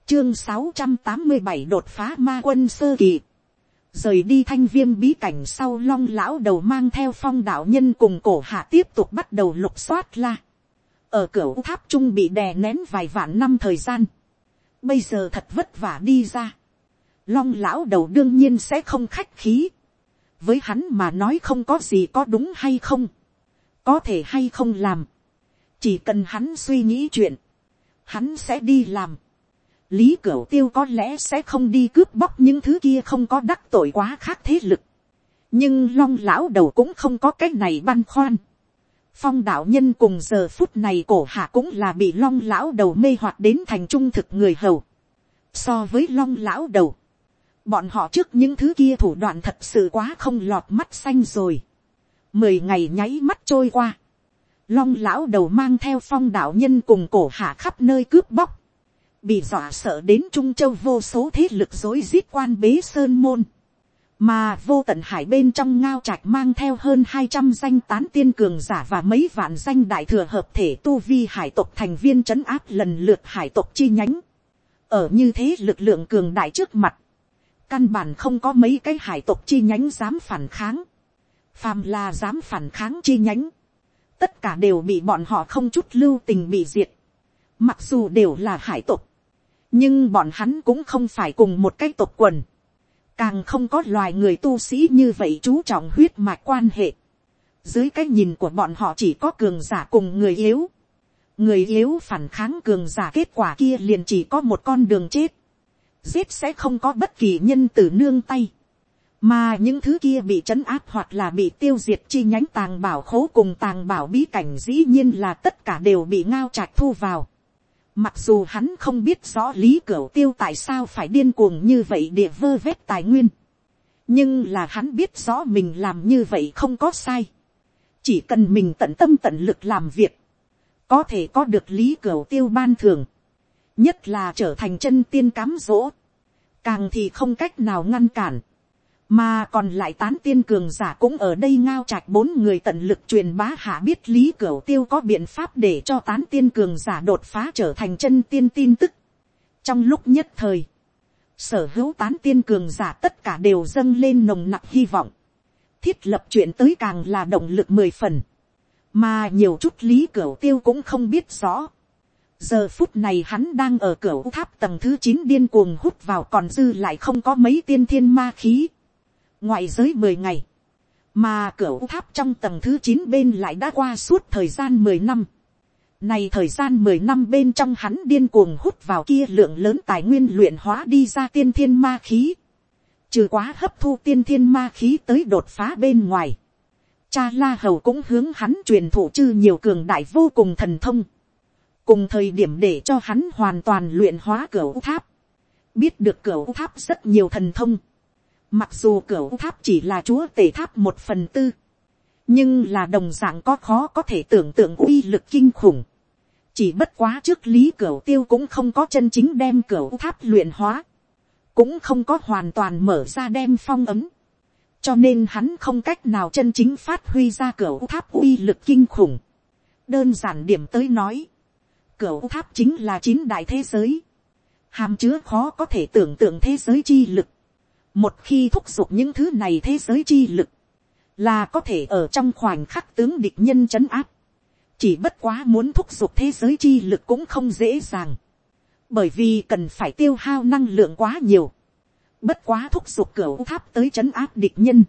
chương sáu trăm tám mươi bảy đột phá ma quân sơ kỳ. rời đi thanh viêm bí cảnh sau long lão đầu mang theo phong đạo nhân cùng cổ hạ tiếp tục bắt đầu lục soát la. ở cửa tháp trung bị đè nén vài vạn năm thời gian bây giờ thật vất vả đi ra. Long lão đầu đương nhiên sẽ không khách khí. Với hắn mà nói không có gì có đúng hay không. Có thể hay không làm. Chỉ cần hắn suy nghĩ chuyện. Hắn sẽ đi làm. Lý Cửu Tiêu có lẽ sẽ không đi cướp bóc những thứ kia không có đắc tội quá khác thế lực. Nhưng long lão đầu cũng không có cái này băn khoăn phong đạo nhân cùng giờ phút này cổ hạ cũng là bị long lão đầu mê hoặc đến thành trung thực người hầu. So với long lão đầu, bọn họ trước những thứ kia thủ đoạn thật sự quá không lọt mắt xanh rồi. Mười ngày nháy mắt trôi qua. Long lão đầu mang theo phong đạo nhân cùng cổ hạ khắp nơi cướp bóc. Bị dọa sợ đến Trung Châu vô số thế lực dối giết quan bế sơn môn mà vô tận hải bên trong ngao trạch mang theo hơn hai trăm danh tán tiên cường giả và mấy vạn danh đại thừa hợp thể tu vi hải tộc thành viên trấn áp lần lượt hải tộc chi nhánh. ở như thế lực lượng cường đại trước mặt, căn bản không có mấy cái hải tộc chi nhánh dám phản kháng, phàm là dám phản kháng chi nhánh, tất cả đều bị bọn họ không chút lưu tình bị diệt, mặc dù đều là hải tộc, nhưng bọn hắn cũng không phải cùng một cái tộc quần, càng không có loài người tu sĩ như vậy chú trọng huyết mạch quan hệ. dưới cái nhìn của bọn họ chỉ có cường giả cùng người yếu. người yếu phản kháng cường giả kết quả kia liền chỉ có một con đường chết giết sẽ không có bất kỳ nhân tử nương tay, mà những thứ kia bị trấn áp hoặc là bị tiêu diệt chi nhánh tàng bảo khố cùng tàng bảo bí cảnh dĩ nhiên là tất cả đều bị ngao trạch thu vào. Mặc dù hắn không biết rõ lý cửa tiêu tại sao phải điên cuồng như vậy để vơ vét tài nguyên. Nhưng là hắn biết rõ mình làm như vậy không có sai. Chỉ cần mình tận tâm tận lực làm việc. Có thể có được lý cửa tiêu ban thường. Nhất là trở thành chân tiên cám dỗ. Càng thì không cách nào ngăn cản mà còn lại tán tiên cường giả cũng ở đây ngao trạch bốn người tận lực truyền bá hạ biết lý cửu tiêu có biện pháp để cho tán tiên cường giả đột phá trở thành chân tiên tin tức. trong lúc nhất thời, sở hữu tán tiên cường giả tất cả đều dâng lên nồng nặc hy vọng, thiết lập chuyện tới càng là động lực mười phần, mà nhiều chút lý cửu tiêu cũng không biết rõ giờ phút này hắn đang ở cửa tháp tầng thứ chín điên cuồng hút vào còn dư lại không có mấy tiên thiên ma khí ngoại giới mười ngày, mà cửa tháp trong tầng thứ chín bên lại đã qua suốt thời gian mười năm. Này thời gian mười năm bên trong hắn điên cuồng hút vào kia lượng lớn tài nguyên luyện hóa đi ra tiên thiên ma khí. Trừ quá hấp thu tiên thiên ma khí tới đột phá bên ngoài. Cha La Hầu cũng hướng hắn truyền thụ chư nhiều cường đại vô cùng thần thông. Cùng thời điểm để cho hắn hoàn toàn luyện hóa cửa tháp. Biết được cửa tháp rất nhiều thần thông Mặc dù cửa tháp chỉ là chúa tể tháp một phần tư. Nhưng là đồng dạng có khó có thể tưởng tượng uy lực kinh khủng. Chỉ bất quá trước lý cửa tiêu cũng không có chân chính đem cửa tháp luyện hóa. Cũng không có hoàn toàn mở ra đem phong ấm. Cho nên hắn không cách nào chân chính phát huy ra cửa tháp uy lực kinh khủng. Đơn giản điểm tới nói. Cửa tháp chính là chín đại thế giới. Hàm chứa khó có thể tưởng tượng thế giới chi lực một khi thúc giục những thứ này thế giới chi lực, là có thể ở trong khoảnh khắc tướng địch nhân chấn áp. chỉ bất quá muốn thúc giục thế giới chi lực cũng không dễ dàng, bởi vì cần phải tiêu hao năng lượng quá nhiều, bất quá thúc giục cửa tháp tới chấn áp địch nhân,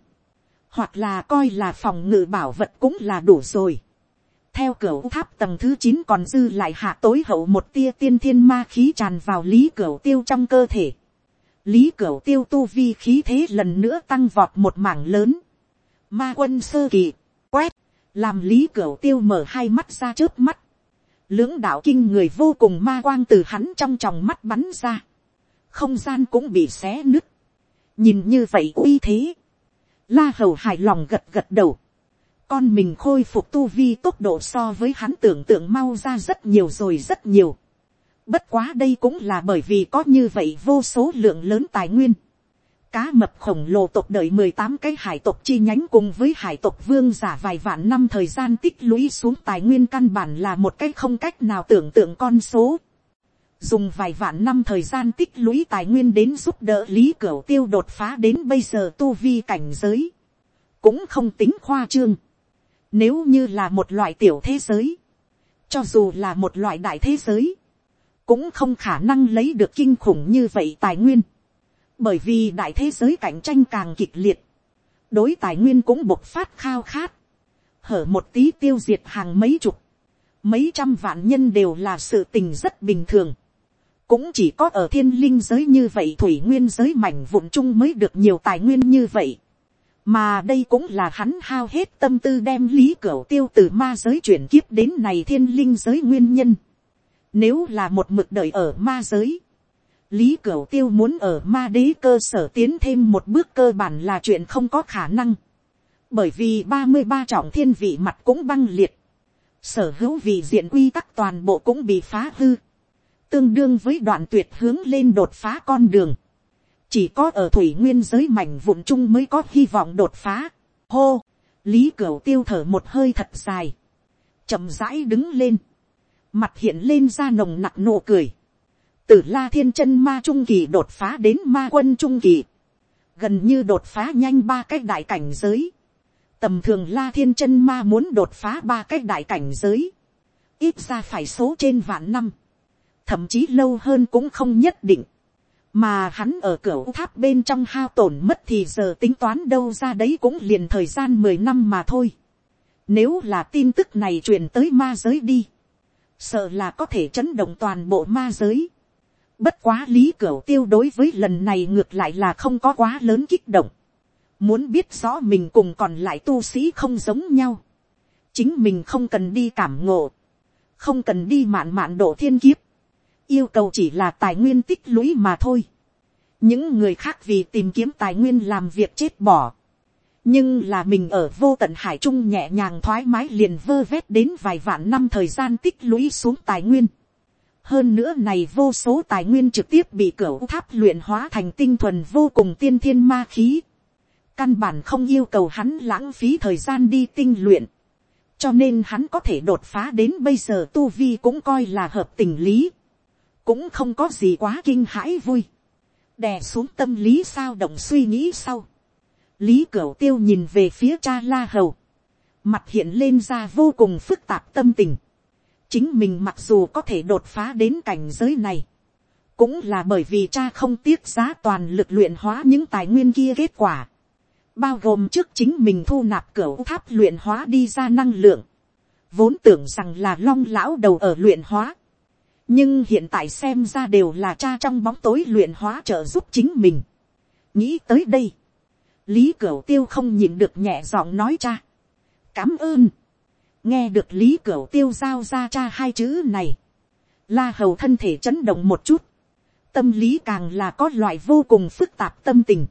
hoặc là coi là phòng ngự bảo vật cũng là đủ rồi theo cửa tháp tầng thứ chín còn dư lại hạ tối hậu một tia tiên thiên ma khí tràn vào lý cửa tiêu trong cơ thể lý cửu tiêu tu vi khí thế lần nữa tăng vọt một mảng lớn. ma quân sơ kỳ, quét, làm lý cửu tiêu mở hai mắt ra trước mắt. lưỡng đạo kinh người vô cùng ma quang từ hắn trong tròng mắt bắn ra. không gian cũng bị xé nứt. nhìn như vậy uy thế. la hầu hài lòng gật gật đầu con mình khôi phục tu vi tốc độ so với hắn tưởng tượng mau ra rất nhiều rồi rất nhiều Bất quá đây cũng là bởi vì có như vậy vô số lượng lớn tài nguyên. Cá mập khổng lồ tộc đợi mười tám cái hải tộc chi nhánh cùng với hải tộc vương giả vài vạn năm thời gian tích lũy xuống tài nguyên căn bản là một cái không cách nào tưởng tượng con số. Dùng vài vạn năm thời gian tích lũy tài nguyên đến giúp đỡ Lý Cửu Tiêu đột phá đến bây giờ tu vi cảnh giới. Cũng không tính khoa trương. Nếu như là một loại tiểu thế giới. Cho dù là một loại đại thế giới cũng không khả năng lấy được kinh khủng như vậy tài nguyên, bởi vì đại thế giới cạnh tranh càng kịch liệt, đối tài nguyên cũng bộc phát khao khát, hở một tí tiêu diệt hàng mấy chục, mấy trăm vạn nhân đều là sự tình rất bình thường, cũng chỉ có ở thiên linh giới như vậy thủy nguyên giới mảnh vụn chung mới được nhiều tài nguyên như vậy, mà đây cũng là hắn hao hết tâm tư đem lý cửa tiêu từ ma giới chuyển kiếp đến này thiên linh giới nguyên nhân. Nếu là một mực đời ở ma giới. Lý Cửu Tiêu muốn ở ma đế cơ sở tiến thêm một bước cơ bản là chuyện không có khả năng. Bởi vì ba mươi ba trọng thiên vị mặt cũng băng liệt. Sở hữu vị diện quy tắc toàn bộ cũng bị phá hư. Tương đương với đoạn tuyệt hướng lên đột phá con đường. Chỉ có ở thủy nguyên giới mảnh vụn chung mới có hy vọng đột phá. Hô! Lý Cửu Tiêu thở một hơi thật dài. chậm rãi đứng lên. Mặt hiện lên ra nồng nặc nụ cười, từ la thiên chân ma trung kỳ đột phá đến ma quân trung kỳ, gần như đột phá nhanh ba cái đại cảnh giới, tầm thường la thiên chân ma muốn đột phá ba cái đại cảnh giới, ít ra phải số trên vạn năm, thậm chí lâu hơn cũng không nhất định, mà hắn ở cửa tháp bên trong hao tổn mất thì giờ tính toán đâu ra đấy cũng liền thời gian mười năm mà thôi. Nếu là tin tức này truyền tới ma giới đi, sợ là có thể chấn động toàn bộ ma giới. Bất quá lý cửa tiêu đối với lần này ngược lại là không có quá lớn kích động. Muốn biết rõ mình cùng còn lại tu sĩ không giống nhau. Chính mình không cần đi cảm ngộ. Không cần đi mạn mạn độ thiên kiếp. Yêu cầu chỉ là tài nguyên tích lũy mà thôi. Những người khác vì tìm kiếm tài nguyên làm việc chết bỏ. Nhưng là mình ở vô tận hải trung nhẹ nhàng thoải mái liền vơ vét đến vài vạn năm thời gian tích lũy xuống tài nguyên hơn nữa này vô số tài nguyên trực tiếp bị cửa tháp luyện hóa thành tinh thuần vô cùng tiên thiên ma khí. Căn bản không yêu cầu hắn lãng phí thời gian đi tinh luyện. Cho nên hắn có thể đột phá đến bây giờ tu vi cũng coi là hợp tình lý. Cũng không có gì quá kinh hãi vui. Đè xuống tâm lý sao động suy nghĩ sau. Lý Cửu Tiêu nhìn về phía cha La Hầu. Mặt hiện lên ra vô cùng phức tạp tâm tình chính mình mặc dù có thể đột phá đến cảnh giới này, cũng là bởi vì cha không tiếc giá toàn lực luyện hóa những tài nguyên kia kết quả, bao gồm trước chính mình thu nạp cửa tháp luyện hóa đi ra năng lượng, vốn tưởng rằng là long lão đầu ở luyện hóa, nhưng hiện tại xem ra đều là cha trong bóng tối luyện hóa trợ giúp chính mình. nghĩ tới đây, lý cửu tiêu không nhìn được nhẹ giọng nói cha, cảm ơn, nghe được lý cửu tiêu giao ra cha hai chữ này, la hầu thân thể chấn động một chút, tâm lý càng là có loại vô cùng phức tạp tâm tình.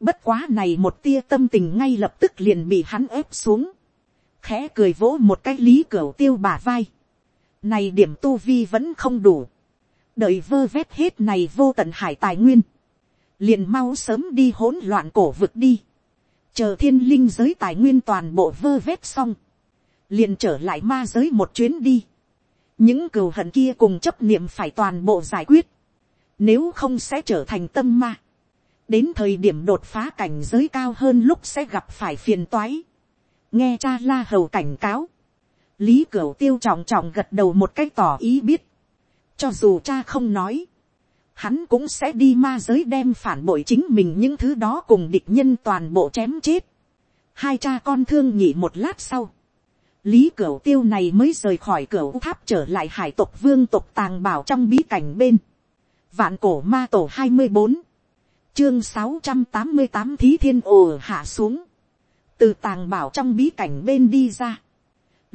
Bất quá này một tia tâm tình ngay lập tức liền bị hắn ép xuống, khẽ cười vỗ một cái lý cửu tiêu bả vai. Này điểm tu vi vẫn không đủ, đợi vơ vét hết này vô tận hải tài nguyên, liền mau sớm đi hỗn loạn cổ vực đi, chờ thiên linh giới tài nguyên toàn bộ vơ vét xong, liền trở lại ma giới một chuyến đi. những cừu hận kia cùng chấp niệm phải toàn bộ giải quyết, nếu không sẽ trở thành tâm ma. đến thời điểm đột phá cảnh giới cao hơn lúc sẽ gặp phải phiền toái. nghe cha la hầu cảnh cáo, lý cửu tiêu trọng trọng gật đầu một cách tỏ ý biết, cho dù cha không nói, hắn cũng sẽ đi ma giới đem phản bội chính mình những thứ đó cùng địch nhân toàn bộ chém chết. hai cha con thương nhị một lát sau, lý cửu tiêu này mới rời khỏi cửa tháp trở lại hải tộc vương tộc tàng bảo trong bí cảnh bên. vạn cổ ma tổ hai mươi bốn, chương sáu trăm tám mươi tám thí thiên ồ hạ xuống, từ tàng bảo trong bí cảnh bên đi ra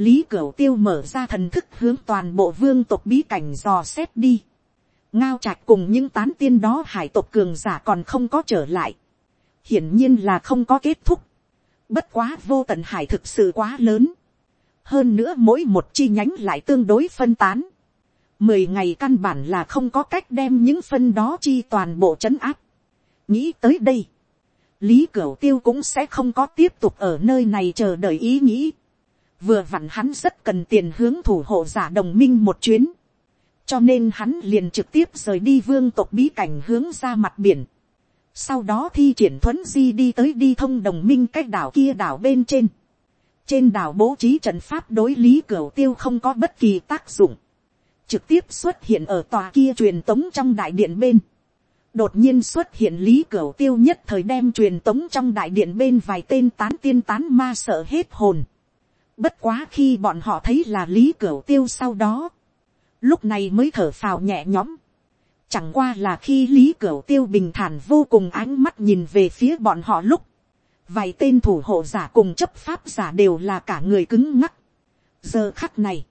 lý cửu tiêu mở ra thần thức hướng toàn bộ vương tộc bí cảnh dò xét đi. ngao trạch cùng những tán tiên đó hải tộc cường giả còn không có trở lại. hiển nhiên là không có kết thúc. bất quá vô tận hải thực sự quá lớn hơn nữa mỗi một chi nhánh lại tương đối phân tán. mười ngày căn bản là không có cách đem những phân đó chi toàn bộ c h ấ n áp. nghĩ tới đây, lý cửu tiêu cũng sẽ không có tiếp tục ở nơi này chờ đợi ý nghĩ vừa vặn hắn rất cần tiền hướng thủ hộ giả đồng minh một chuyến. cho nên hắn liền trực tiếp rời đi vương tộc bí cảnh hướng ra mặt biển. sau đó thi triển thuấn di đi tới đi thông đồng minh cách đảo kia đảo bên trên trên đảo bố trí trận pháp đối lý cửa tiêu không có bất kỳ tác dụng, trực tiếp xuất hiện ở tòa kia truyền tống trong đại điện bên, đột nhiên xuất hiện lý cửa tiêu nhất thời đem truyền tống trong đại điện bên vài tên tán tiên tán ma sợ hết hồn, bất quá khi bọn họ thấy là lý Cửu tiêu sau đó, lúc này mới thở phào nhẹ nhõm, chẳng qua là khi lý Cửu tiêu bình thản vô cùng ánh mắt nhìn về phía bọn họ lúc, vài tên thủ hộ giả cùng chấp pháp giả đều là cả người cứng ngắc. giờ khắc này,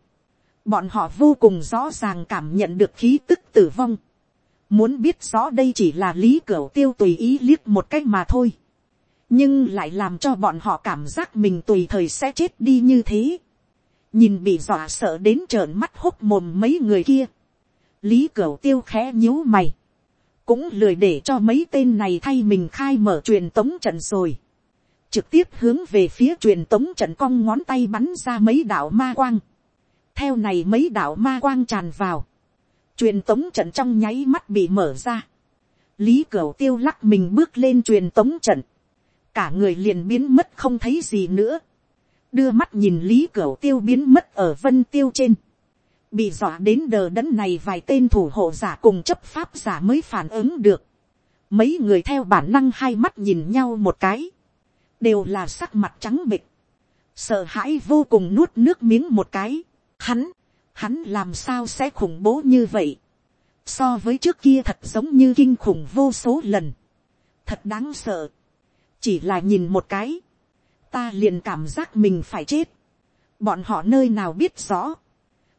bọn họ vô cùng rõ ràng cảm nhận được khí tức tử vong. muốn biết rõ đây chỉ là lý cửu tiêu tùy ý liếc một cách mà thôi nhưng lại làm cho bọn họ cảm giác mình tùy thời sẽ chết đi như thế. nhìn bị dọa sợ đến trợn mắt hốc mồm mấy người kia. lý cửu tiêu khẽ nhíu mày. cũng lười để cho mấy tên này thay mình khai mở truyền tống trận rồi trực tiếp hướng về phía truyền tống trận cong ngón tay bắn ra mấy đạo ma quang. theo này mấy đạo ma quang tràn vào, truyền tống trận trong nháy mắt bị mở ra. lý cửu tiêu lắc mình bước lên truyền tống trận, cả người liền biến mất không thấy gì nữa. đưa mắt nhìn lý cửa tiêu biến mất ở vân tiêu trên. bị dọa đến đờ đẫn này vài tên thủ hộ giả cùng chấp pháp giả mới phản ứng được. mấy người theo bản năng hai mắt nhìn nhau một cái đều là sắc mặt trắng bịch, sợ hãi vô cùng nuốt nước miếng một cái, hắn, hắn làm sao sẽ khủng bố như vậy, so với trước kia thật giống như kinh khủng vô số lần, thật đáng sợ, chỉ là nhìn một cái, ta liền cảm giác mình phải chết, bọn họ nơi nào biết rõ,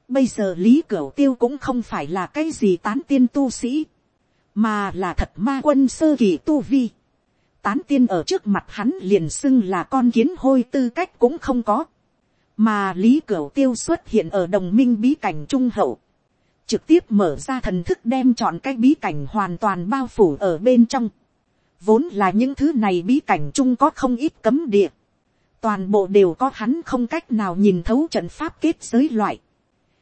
bây giờ lý cửu tiêu cũng không phải là cái gì tán tiên tu sĩ, mà là thật ma quân sơ kỳ tu vi, tán tiên ở trước mặt hắn liền xưng là con kiến hôi tư cách cũng không có, mà lý cửu tiêu xuất hiện ở đồng minh bí cảnh trung hậu, trực tiếp mở ra thần thức đem chọn cái bí cảnh hoàn toàn bao phủ ở bên trong. Vốn là những thứ này bí cảnh chung có không ít cấm địa. Toàn bộ đều có hắn không cách nào nhìn thấu trận pháp kết giới loại.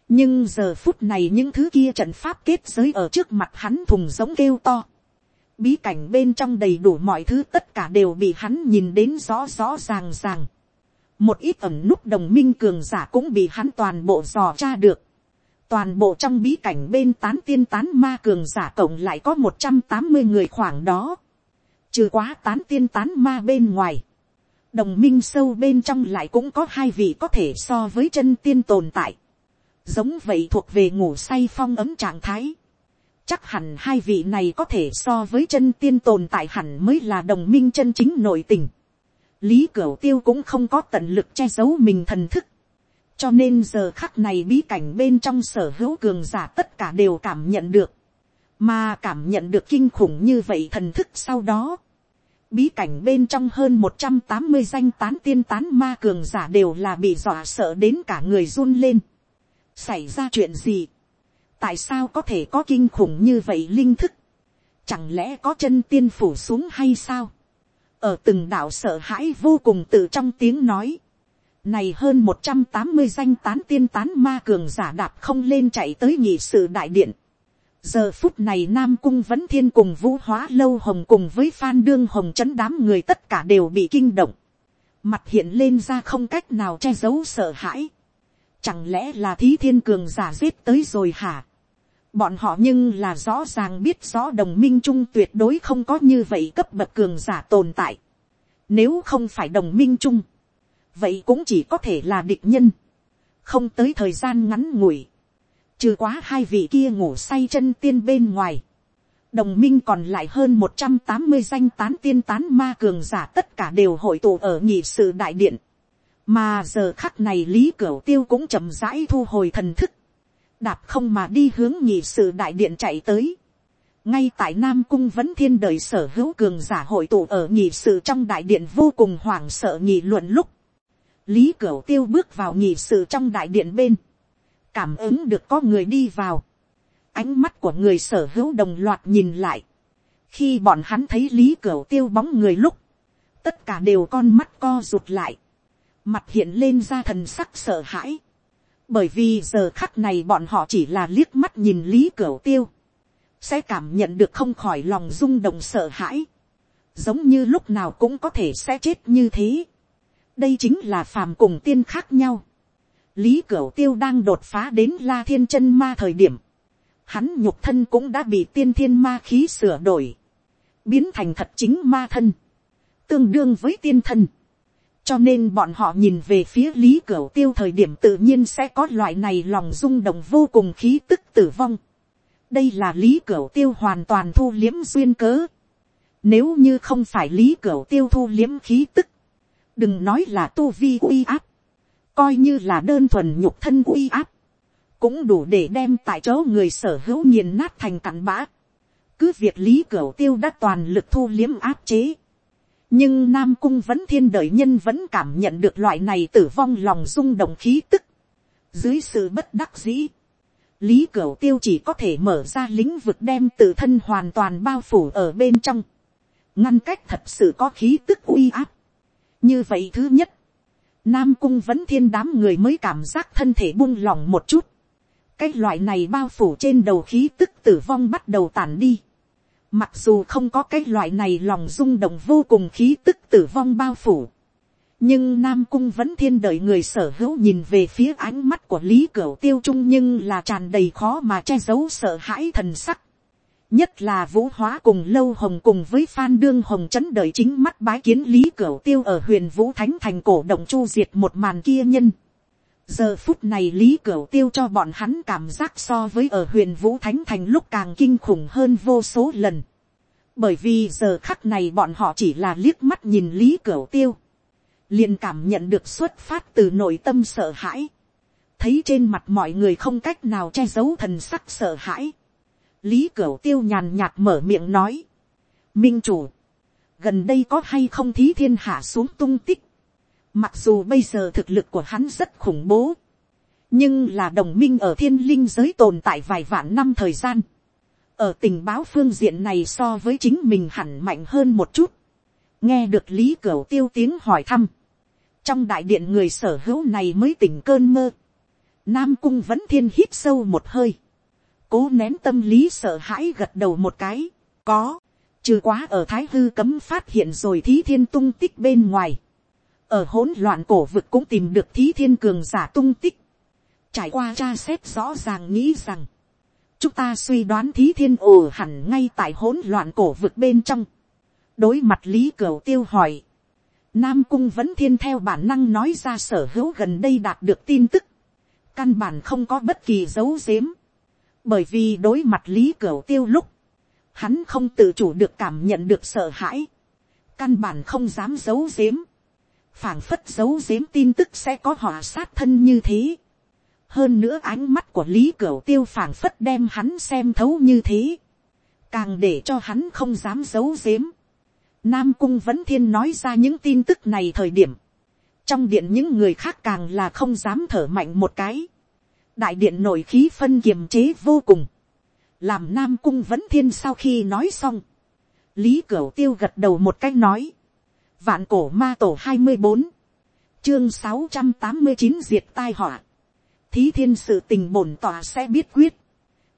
Nhưng giờ phút này những thứ kia trận pháp kết giới ở trước mặt hắn thùng giống kêu to. Bí cảnh bên trong đầy đủ mọi thứ tất cả đều bị hắn nhìn đến rõ rõ ràng ràng. Một ít ẩn nút đồng minh cường giả cũng bị hắn toàn bộ dò tra được toàn bộ trong bí cảnh bên tán tiên tán ma cường giả cộng lại có một trăm tám mươi người khoảng đó, trừ quá tán tiên tán ma bên ngoài, đồng minh sâu bên trong lại cũng có hai vị có thể so với chân tiên tồn tại, giống vậy thuộc về ngủ say phong ấm trạng thái, chắc hẳn hai vị này có thể so với chân tiên tồn tại hẳn mới là đồng minh chân chính nội tình. lý cửu tiêu cũng không có tận lực che giấu mình thần thức, cho nên giờ khắc này bí cảnh bên trong sở hữu cường giả tất cả đều cảm nhận được, mà cảm nhận được kinh khủng như vậy thần thức sau đó, bí cảnh bên trong hơn một trăm tám mươi danh tán tiên tán ma cường giả đều là bị dọa sợ đến cả người run lên. xảy ra chuyện gì, tại sao có thể có kinh khủng như vậy linh thức, chẳng lẽ có chân tiên phủ xuống hay sao, ở từng đạo sợ hãi vô cùng từ trong tiếng nói, này hơn một trăm tám mươi danh tán tiên tán ma cường giả đạp không lên chạy tới nhị sự đại điện. Giờ phút này Nam Cung vẫn thiên cùng vũ hóa lâu hồng cùng với Phan Đương Hồng chấn đám người tất cả đều bị kinh động. Mặt hiện lên ra không cách nào che giấu sợ hãi. Chẳng lẽ là thí thiên cường giả giết tới rồi hả? Bọn họ nhưng là rõ ràng biết rõ đồng minh chung tuyệt đối không có như vậy cấp bậc cường giả tồn tại. Nếu không phải đồng minh chung vậy cũng chỉ có thể là địch nhân, không tới thời gian ngắn ngủi, trừ quá hai vị kia ngủ say chân tiên bên ngoài, đồng minh còn lại hơn một trăm tám mươi danh tán tiên tán ma cường giả tất cả đều hội tụ ở nhị sự đại điện, mà giờ khắc này lý cửu tiêu cũng chậm rãi thu hồi thần thức, đạp không mà đi hướng nhị sự đại điện chạy tới, ngay tại nam cung vẫn thiên đời sở hữu cường giả hội tụ ở nhị sự trong đại điện vô cùng hoảng sợ nhị luận lúc, lý cửu tiêu bước vào nhị sự trong đại điện bên, cảm ứng được có người đi vào, ánh mắt của người sở hữu đồng loạt nhìn lại, khi bọn hắn thấy lý cửu tiêu bóng người lúc, tất cả đều con mắt co rụt lại, mặt hiện lên ra thần sắc sợ hãi, bởi vì giờ khắc này bọn họ chỉ là liếc mắt nhìn lý cửu tiêu, sẽ cảm nhận được không khỏi lòng rung động sợ hãi, giống như lúc nào cũng có thể sẽ chết như thế. Đây chính là phàm cùng tiên khác nhau lý cửu tiêu đang đột phá đến la thiên chân ma thời điểm, hắn nhục thân cũng đã bị tiên thiên ma khí sửa đổi, biến thành thật chính ma thân, tương đương với tiên thân. cho nên bọn họ nhìn về phía lý cửu tiêu thời điểm tự nhiên sẽ có loại này lòng rung động vô cùng khí tức tử vong. đây là lý cửu tiêu hoàn toàn thu liếm duyên cớ. nếu như không phải lý cửu tiêu thu liếm khí tức, đừng nói là tu vi uy áp, coi như là đơn thuần nhục thân uy áp, cũng đủ để đem tại chỗ người sở hữu nghiền nát thành cặn bã. cứ việc lý cửu tiêu đã toàn lực thu liếm áp chế. nhưng nam cung vẫn thiên đời nhân vẫn cảm nhận được loại này tử vong lòng rung động khí tức. dưới sự bất đắc dĩ, lý cửu tiêu chỉ có thể mở ra lĩnh vực đem tự thân hoàn toàn bao phủ ở bên trong. ngăn cách thật sự có khí tức uy áp như vậy thứ nhất, nam cung vẫn thiên đám người mới cảm giác thân thể buông lỏng một chút. cái loại này bao phủ trên đầu khí tức tử vong bắt đầu tản đi. mặc dù không có cái loại này lòng rung động vô cùng khí tức tử vong bao phủ. nhưng nam cung vẫn thiên đợi người sở hữu nhìn về phía ánh mắt của lý cửu tiêu trung nhưng là tràn đầy khó mà che giấu sợ hãi thần sắc nhất là vũ hóa cùng lâu hồng cùng với phan đương hồng chấn đời chính mắt bái kiến lý cửu tiêu ở huyền vũ thánh thành cổ động chu diệt một màn kia nhân. giờ phút này lý cửu tiêu cho bọn hắn cảm giác so với ở huyền vũ thánh thành lúc càng kinh khủng hơn vô số lần. bởi vì giờ khắc này bọn họ chỉ là liếc mắt nhìn lý cửu tiêu. liền cảm nhận được xuất phát từ nội tâm sợ hãi. thấy trên mặt mọi người không cách nào che giấu thần sắc sợ hãi lý cửu tiêu nhàn nhạt mở miệng nói. minh chủ, gần đây có hay không thí thiên hạ xuống tung tích Mặc dù bây giờ thực lực của hắn rất khủng bố. Nhưng là đồng minh ở thiên linh giới tồn tại vài vạn năm thời gian. Ở tình báo phương diện này so với chính mình hẳn mạnh hơn một chút. Nghe được Lý Cửu tiêu tiếng hỏi thăm. Trong đại điện người sở hữu này mới tỉnh cơn mơ. Nam cung vẫn thiên hít sâu một hơi. Cố nén tâm lý sợ hãi gật đầu một cái. Có. Trừ quá ở Thái Hư cấm phát hiện rồi thí thiên tung tích bên ngoài ở hỗn loạn cổ vực cũng tìm được thí thiên cường giả tung tích, trải qua tra xét rõ ràng nghĩ rằng, chúng ta suy đoán thí thiên ồ hẳn ngay tại hỗn loạn cổ vực bên trong, đối mặt lý cửu tiêu hỏi, nam cung vẫn thiên theo bản năng nói ra sở hữu gần đây đạt được tin tức, căn bản không có bất kỳ dấu dếm, bởi vì đối mặt lý cửa tiêu lúc, hắn không tự chủ được cảm nhận được sợ hãi, căn bản không dám giấu giếm, phảng phất giấu giếm tin tức sẽ có họ sát thân như thế. hơn nữa ánh mắt của lý cửa tiêu phảng phất đem hắn xem thấu như thế. càng để cho hắn không dám giấu giếm. nam cung vẫn thiên nói ra những tin tức này thời điểm. trong điện những người khác càng là không dám thở mạnh một cái đại điện nội khí phân kiềm chế vô cùng. làm nam cung vẫn thiên sau khi nói xong. lý cửu tiêu gật đầu một cách nói, Vạn cổ ma tổ hai mươi bốn, Chương sáu trăm tám mươi chín diệt tai họa. Thí thiên sự tình bổn tòa sẽ biết quyết.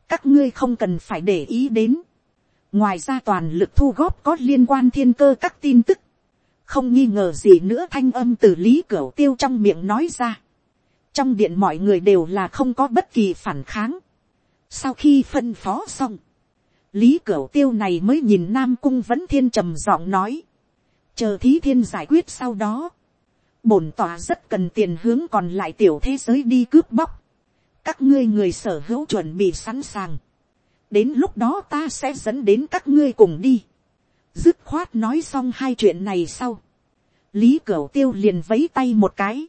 Các ngươi không cần phải để ý đến. Ngoài ra toàn lực thu góp có liên quan thiên cơ các tin tức. Không nghi ngờ gì nữa thanh âm từ lý cửu tiêu trong miệng nói ra. Trong điện mọi người đều là không có bất kỳ phản kháng. Sau khi phân phó xong. Lý cửu tiêu này mới nhìn Nam Cung vẫn thiên trầm giọng nói. Chờ thí thiên giải quyết sau đó, bổn tòa rất cần tiền hướng còn lại tiểu thế giới đi cướp bóc, các ngươi người sở hữu chuẩn bị sẵn sàng, đến lúc đó ta sẽ dẫn đến các ngươi cùng đi, dứt khoát nói xong hai chuyện này sau, lý cửu tiêu liền vấy tay một cái,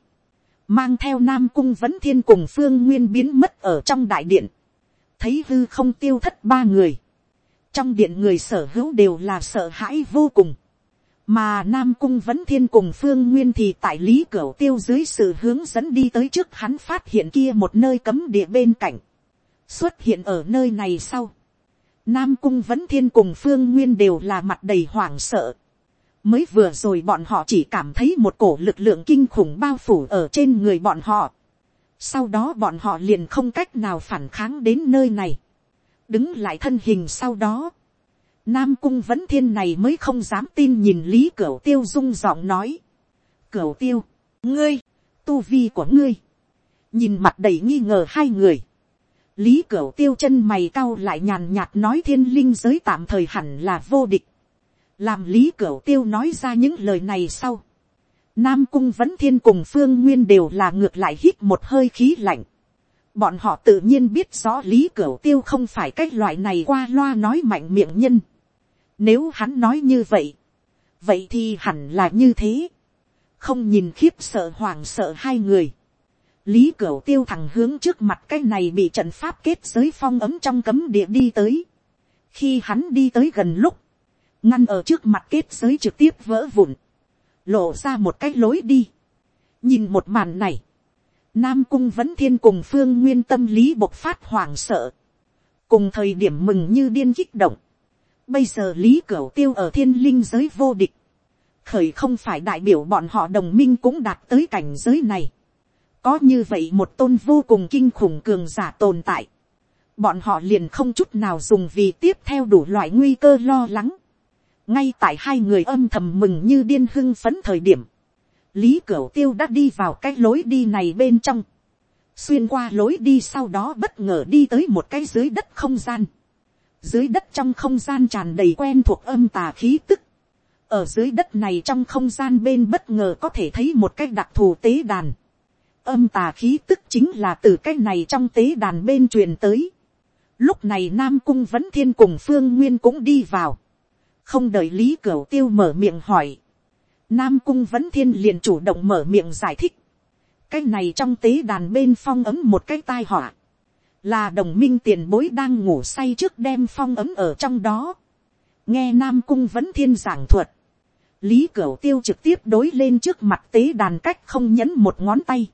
mang theo nam cung vẫn thiên cùng phương nguyên biến mất ở trong đại điện, thấy hư không tiêu thất ba người, trong điện người sở hữu đều là sợ hãi vô cùng, mà nam cung vẫn thiên cùng phương nguyên thì tại lý cửa tiêu dưới sự hướng dẫn đi tới trước hắn phát hiện kia một nơi cấm địa bên cạnh, xuất hiện ở nơi này sau. Nam cung vẫn thiên cùng phương nguyên đều là mặt đầy hoảng sợ mới vừa rồi bọn họ chỉ cảm thấy một cổ lực lượng kinh khủng bao phủ ở trên người bọn họ. sau đó bọn họ liền không cách nào phản kháng đến nơi này. đứng lại thân hình sau đó Nam cung vẫn thiên này mới không dám tin nhìn Lý Cửu Tiêu rung giọng nói. Cửu Tiêu, ngươi, tu vi của ngươi. Nhìn mặt đầy nghi ngờ hai người. Lý Cửu Tiêu chân mày cau lại nhàn nhạt nói thiên linh giới tạm thời hẳn là vô địch. Làm Lý Cửu Tiêu nói ra những lời này sau. Nam cung vẫn thiên cùng phương nguyên đều là ngược lại hít một hơi khí lạnh. Bọn họ tự nhiên biết rõ Lý Cửu Tiêu không phải cái loại này qua loa nói mạnh miệng nhân nếu hắn nói như vậy, vậy thì hẳn là như thế. Không nhìn khiếp sợ hoảng sợ hai người. Lý Cửu tiêu thẳng hướng trước mặt cái này bị trận pháp kết giới phong ấm trong cấm địa đi tới. Khi hắn đi tới gần lúc, ngăn ở trước mặt kết giới trực tiếp vỡ vụn, lộ ra một cái lối đi. Nhìn một màn này, Nam Cung vẫn thiên cùng phương nguyên tâm lý bộc phát hoảng sợ. Cùng thời điểm mừng như điên kích động. Bây giờ Lý Cửu Tiêu ở thiên linh giới vô địch. Khởi không phải đại biểu bọn họ đồng minh cũng đạt tới cảnh giới này. Có như vậy một tôn vô cùng kinh khủng cường giả tồn tại. Bọn họ liền không chút nào dùng vì tiếp theo đủ loại nguy cơ lo lắng. Ngay tại hai người âm thầm mừng như điên hưng phấn thời điểm. Lý Cửu Tiêu đã đi vào cái lối đi này bên trong. Xuyên qua lối đi sau đó bất ngờ đi tới một cái dưới đất không gian dưới đất trong không gian tràn đầy quen thuộc âm tà khí tức. Ở dưới đất này trong không gian bên bất ngờ có thể thấy một cái đặc thù tế đàn. âm tà khí tức chính là từ cái này trong tế đàn bên truyền tới. Lúc này Nam Cung vẫn Thiên cùng Phương Nguyên cũng đi vào. Không đợi Lý Cửu Tiêu mở miệng hỏi. Nam Cung vẫn Thiên liền chủ động mở miệng giải thích. Cái này trong tế đàn bên phong ấm một cái tai họa. Là đồng minh tiền bối đang ngủ say trước đem phong ấm ở trong đó. Nghe Nam Cung vẫn Thiên giảng thuật. Lý Cửu Tiêu trực tiếp đối lên trước mặt tế đàn cách không nhấn một ngón tay.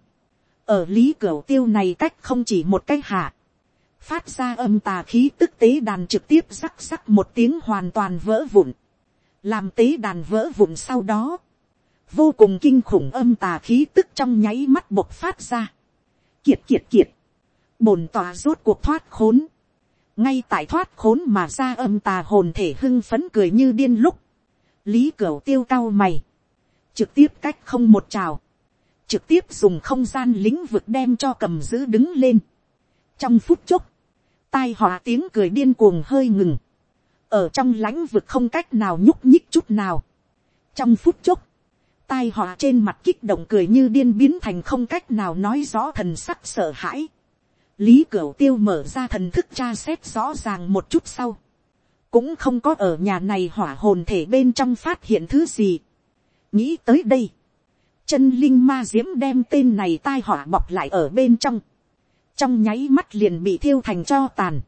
Ở Lý Cửu Tiêu này cách không chỉ một cái hạ phát ra âm tà khí tức tế đàn trực tiếp rắc rắc một tiếng hoàn toàn vỡ vụn, làm tế đàn vỡ vụn sau đó, vô cùng kinh khủng âm tà khí tức trong nháy mắt bộc phát ra, kiệt kiệt kiệt, bồn tòa rốt cuộc thoát khốn, ngay tại thoát khốn mà ra âm tà hồn thể hưng phấn cười như điên lúc, lý cửu tiêu cao mày, trực tiếp cách không một trào, trực tiếp dùng không gian lĩnh vực đem cho cầm giữ đứng lên, trong phút chốc, tai họa tiếng cười điên cuồng hơi ngừng, ở trong lãnh vực không cách nào nhúc nhích chút nào. trong phút chốc, tai họa trên mặt kích động cười như điên biến thành không cách nào nói rõ thần sắc sợ hãi. lý cửu tiêu mở ra thần thức tra xét rõ ràng một chút sau, cũng không có ở nhà này hỏa hồn thể bên trong phát hiện thứ gì. nghĩ tới đây, chân linh ma diễm đem tên này tai họa bọc lại ở bên trong trong nháy mắt liền bị thiêu thành cho tàn.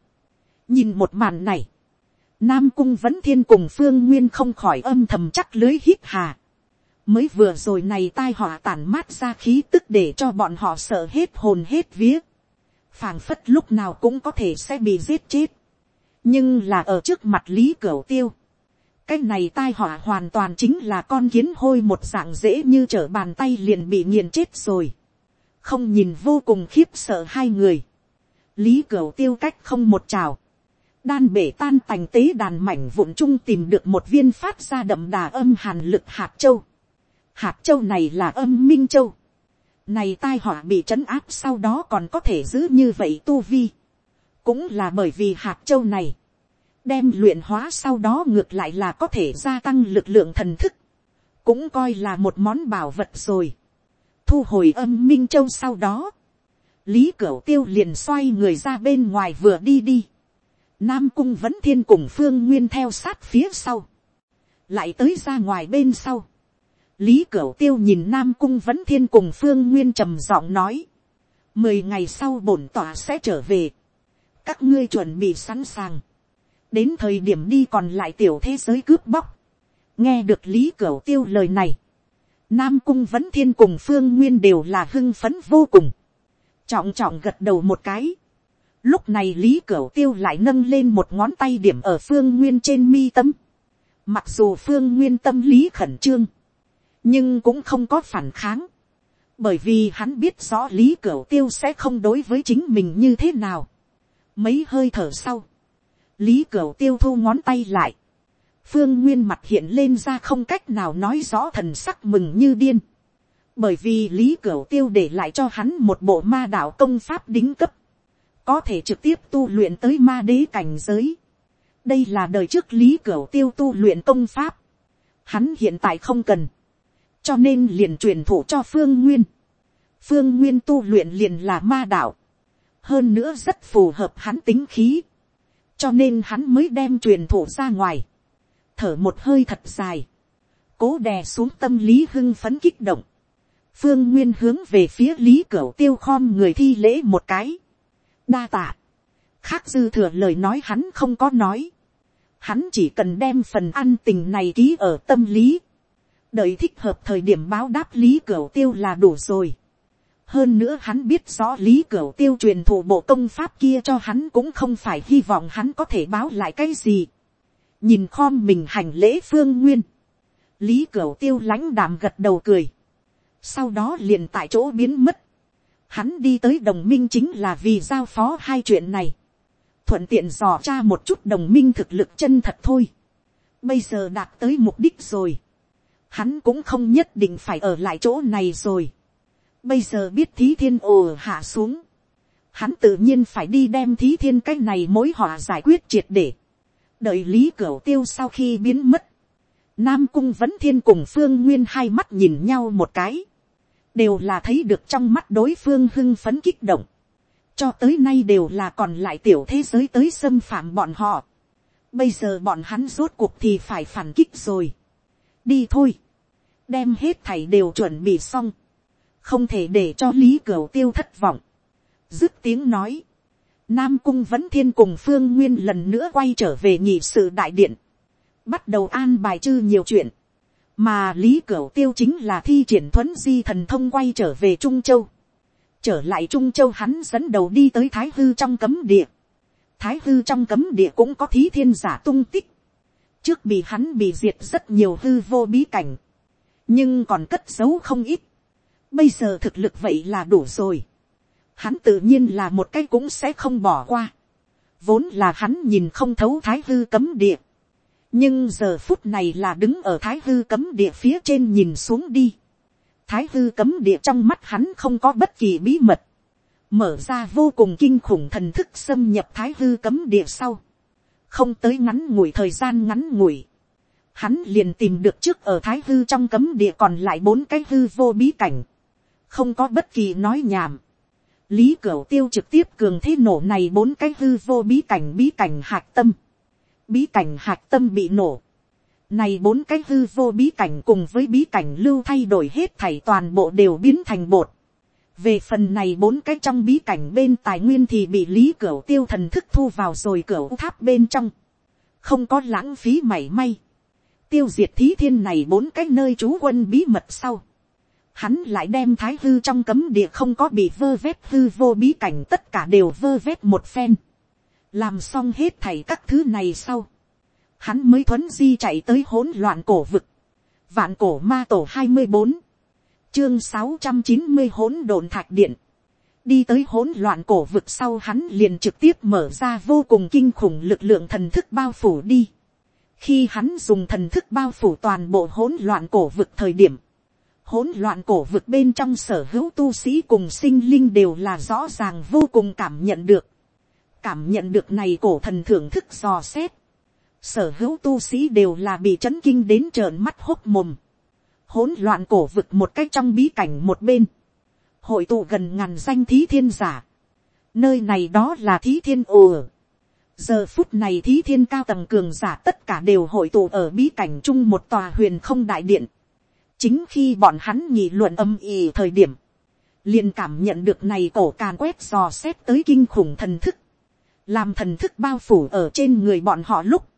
nhìn một màn này, nam cung vẫn thiên cùng phương nguyên không khỏi âm thầm chắc lưới hít hà. mới vừa rồi này tai họa tàn mát ra khí tức để cho bọn họ sợ hết hồn hết vía. phảng phất lúc nào cũng có thể sẽ bị giết chết. nhưng là ở trước mặt lý cửa tiêu. cái này tai họa hoàn toàn chính là con kiến hôi một dạng dễ như trở bàn tay liền bị nghiền chết rồi không nhìn vô cùng khiếp sợ hai người, lý cửu tiêu cách không một trào, đan bể tan tành tế đàn mảnh vụn chung tìm được một viên phát ra đậm đà âm hàn lực hạt châu. hạt châu này là âm minh châu. này tai họa bị trấn áp sau đó còn có thể giữ như vậy tu vi. cũng là bởi vì hạt châu này, đem luyện hóa sau đó ngược lại là có thể gia tăng lực lượng thần thức. cũng coi là một món bảo vật rồi thu hồi âm minh châu sau đó, lý cửu tiêu liền xoay người ra bên ngoài vừa đi đi, nam cung vẫn thiên cùng phương nguyên theo sát phía sau, lại tới ra ngoài bên sau, lý cửu tiêu nhìn nam cung vẫn thiên cùng phương nguyên trầm giọng nói, mười ngày sau bổn tỏa sẽ trở về, các ngươi chuẩn bị sẵn sàng, đến thời điểm đi còn lại tiểu thế giới cướp bóc, nghe được lý cửu tiêu lời này, Nam cung vẫn thiên cùng phương nguyên đều là hưng phấn vô cùng. Trọng trọng gật đầu một cái. Lúc này Lý Cửu Tiêu lại nâng lên một ngón tay điểm ở phương nguyên trên mi tâm. Mặc dù phương nguyên tâm lý khẩn trương. Nhưng cũng không có phản kháng. Bởi vì hắn biết rõ Lý Cửu Tiêu sẽ không đối với chính mình như thế nào. Mấy hơi thở sau. Lý Cửu Tiêu thu ngón tay lại phương nguyên mặt hiện lên ra không cách nào nói rõ thần sắc mừng như điên. bởi vì lý cửu tiêu để lại cho hắn một bộ ma đạo công pháp đính cấp, có thể trực tiếp tu luyện tới ma đế cảnh giới. đây là đời trước lý cửu tiêu tu luyện công pháp. hắn hiện tại không cần, cho nên liền truyền thụ cho phương nguyên. phương nguyên tu luyện liền là ma đạo, hơn nữa rất phù hợp hắn tính khí, cho nên hắn mới đem truyền thụ ra ngoài thở một hơi thật dài, cố đè xuống tâm lý hưng phấn kích động, phương nguyên hướng về phía lý cửu tiêu khom người thi lễ một cái, đa tạ, khác dư thừa lời nói hắn không có nói, hắn chỉ cần đem phần ăn tình này ký ở tâm lý, đợi thích hợp thời điểm báo đáp lý cửu tiêu là đủ rồi. hơn nữa hắn biết rõ lý cửu tiêu truyền thụ bộ công pháp kia cho hắn cũng không phải hy vọng hắn có thể báo lại cái gì nhìn khom mình hành lễ phương nguyên, lý cửu tiêu lãnh đàm gật đầu cười, sau đó liền tại chỗ biến mất, hắn đi tới đồng minh chính là vì giao phó hai chuyện này, thuận tiện dò tra một chút đồng minh thực lực chân thật thôi, bây giờ đạt tới mục đích rồi, hắn cũng không nhất định phải ở lại chỗ này rồi, bây giờ biết thí thiên ồ hạ xuống, hắn tự nhiên phải đi đem thí thiên cái này mối họa giải quyết triệt để đợi lý cửu tiêu sau khi biến mất, nam cung vẫn thiên cùng phương nguyên hai mắt nhìn nhau một cái, đều là thấy được trong mắt đối phương hưng phấn kích động, cho tới nay đều là còn lại tiểu thế giới tới xâm phạm bọn họ. Bây giờ bọn hắn rốt cuộc thì phải phản kích rồi. đi thôi, đem hết thảy đều chuẩn bị xong, không thể để cho lý cửu tiêu thất vọng. dứt tiếng nói, nam cung vẫn thiên cùng phương nguyên lần nữa quay trở về nhị sự đại điện, bắt đầu an bài chư nhiều chuyện, mà lý cửu tiêu chính là thi triển thuấn di thần thông quay trở về trung châu, trở lại trung châu hắn dẫn đầu đi tới thái hư trong cấm địa, thái hư trong cấm địa cũng có thí thiên giả tung tích, trước bị hắn bị diệt rất nhiều hư vô bí cảnh, nhưng còn cất giấu không ít, bây giờ thực lực vậy là đủ rồi, hắn tự nhiên là một cái cũng sẽ không bỏ qua, vốn là hắn nhìn không thấu thái hư cấm địa, nhưng giờ phút này là đứng ở thái hư cấm địa phía trên nhìn xuống đi, thái hư cấm địa trong mắt hắn không có bất kỳ bí mật, mở ra vô cùng kinh khủng thần thức xâm nhập thái hư cấm địa sau, không tới ngắn ngủi thời gian ngắn ngủi, hắn liền tìm được trước ở thái hư trong cấm địa còn lại bốn cái hư vô bí cảnh, không có bất kỳ nói nhảm, lý cửu tiêu trực tiếp cường thế nổ này bốn cái hư vô bí cảnh bí cảnh hạc tâm, bí cảnh hạc tâm bị nổ, này bốn cái hư vô bí cảnh cùng với bí cảnh lưu thay đổi hết thảy toàn bộ đều biến thành bột. Về phần này bốn cái trong bí cảnh bên tài nguyên thì bị lý cửu tiêu thần thức thu vào rồi cửu tháp bên trong. Không có lãng phí mảy may. Tiêu diệt thí thiên này bốn cái nơi trú quân bí mật sau. Hắn lại đem thái hư trong cấm địa không có bị vơ vét hư vô bí cảnh tất cả đều vơ vét một phen. Làm xong hết thảy các thứ này sau hắn mới thuấn di chạy tới hỗn loạn cổ vực, vạn cổ ma tổ hai mươi bốn, chương sáu trăm chín mươi hỗn độn thạch điện, đi tới hỗn loạn cổ vực sau hắn liền trực tiếp mở ra vô cùng kinh khủng lực lượng thần thức bao phủ đi. khi hắn dùng thần thức bao phủ toàn bộ hỗn loạn cổ vực thời điểm, hỗn loạn cổ vực bên trong sở hữu tu sĩ cùng sinh linh đều là rõ ràng vô cùng cảm nhận được. cảm nhận được này cổ thần thưởng thức dò xét. Sở hữu tu sĩ đều là bị chấn kinh đến trợn mắt hốc mồm, hỗn loạn cổ vực một cách trong bí cảnh một bên, hội tụ gần ngàn danh thí thiên giả, nơi này đó là thí thiên ồ giờ phút này thí thiên cao tầng cường giả tất cả đều hội tụ ở bí cảnh chung một tòa huyền không đại điện, chính khi bọn hắn nhị luận âm ỉ thời điểm, liền cảm nhận được này cổ càn quét dò xét tới kinh khủng thần thức, làm thần thức bao phủ ở trên người bọn họ lúc,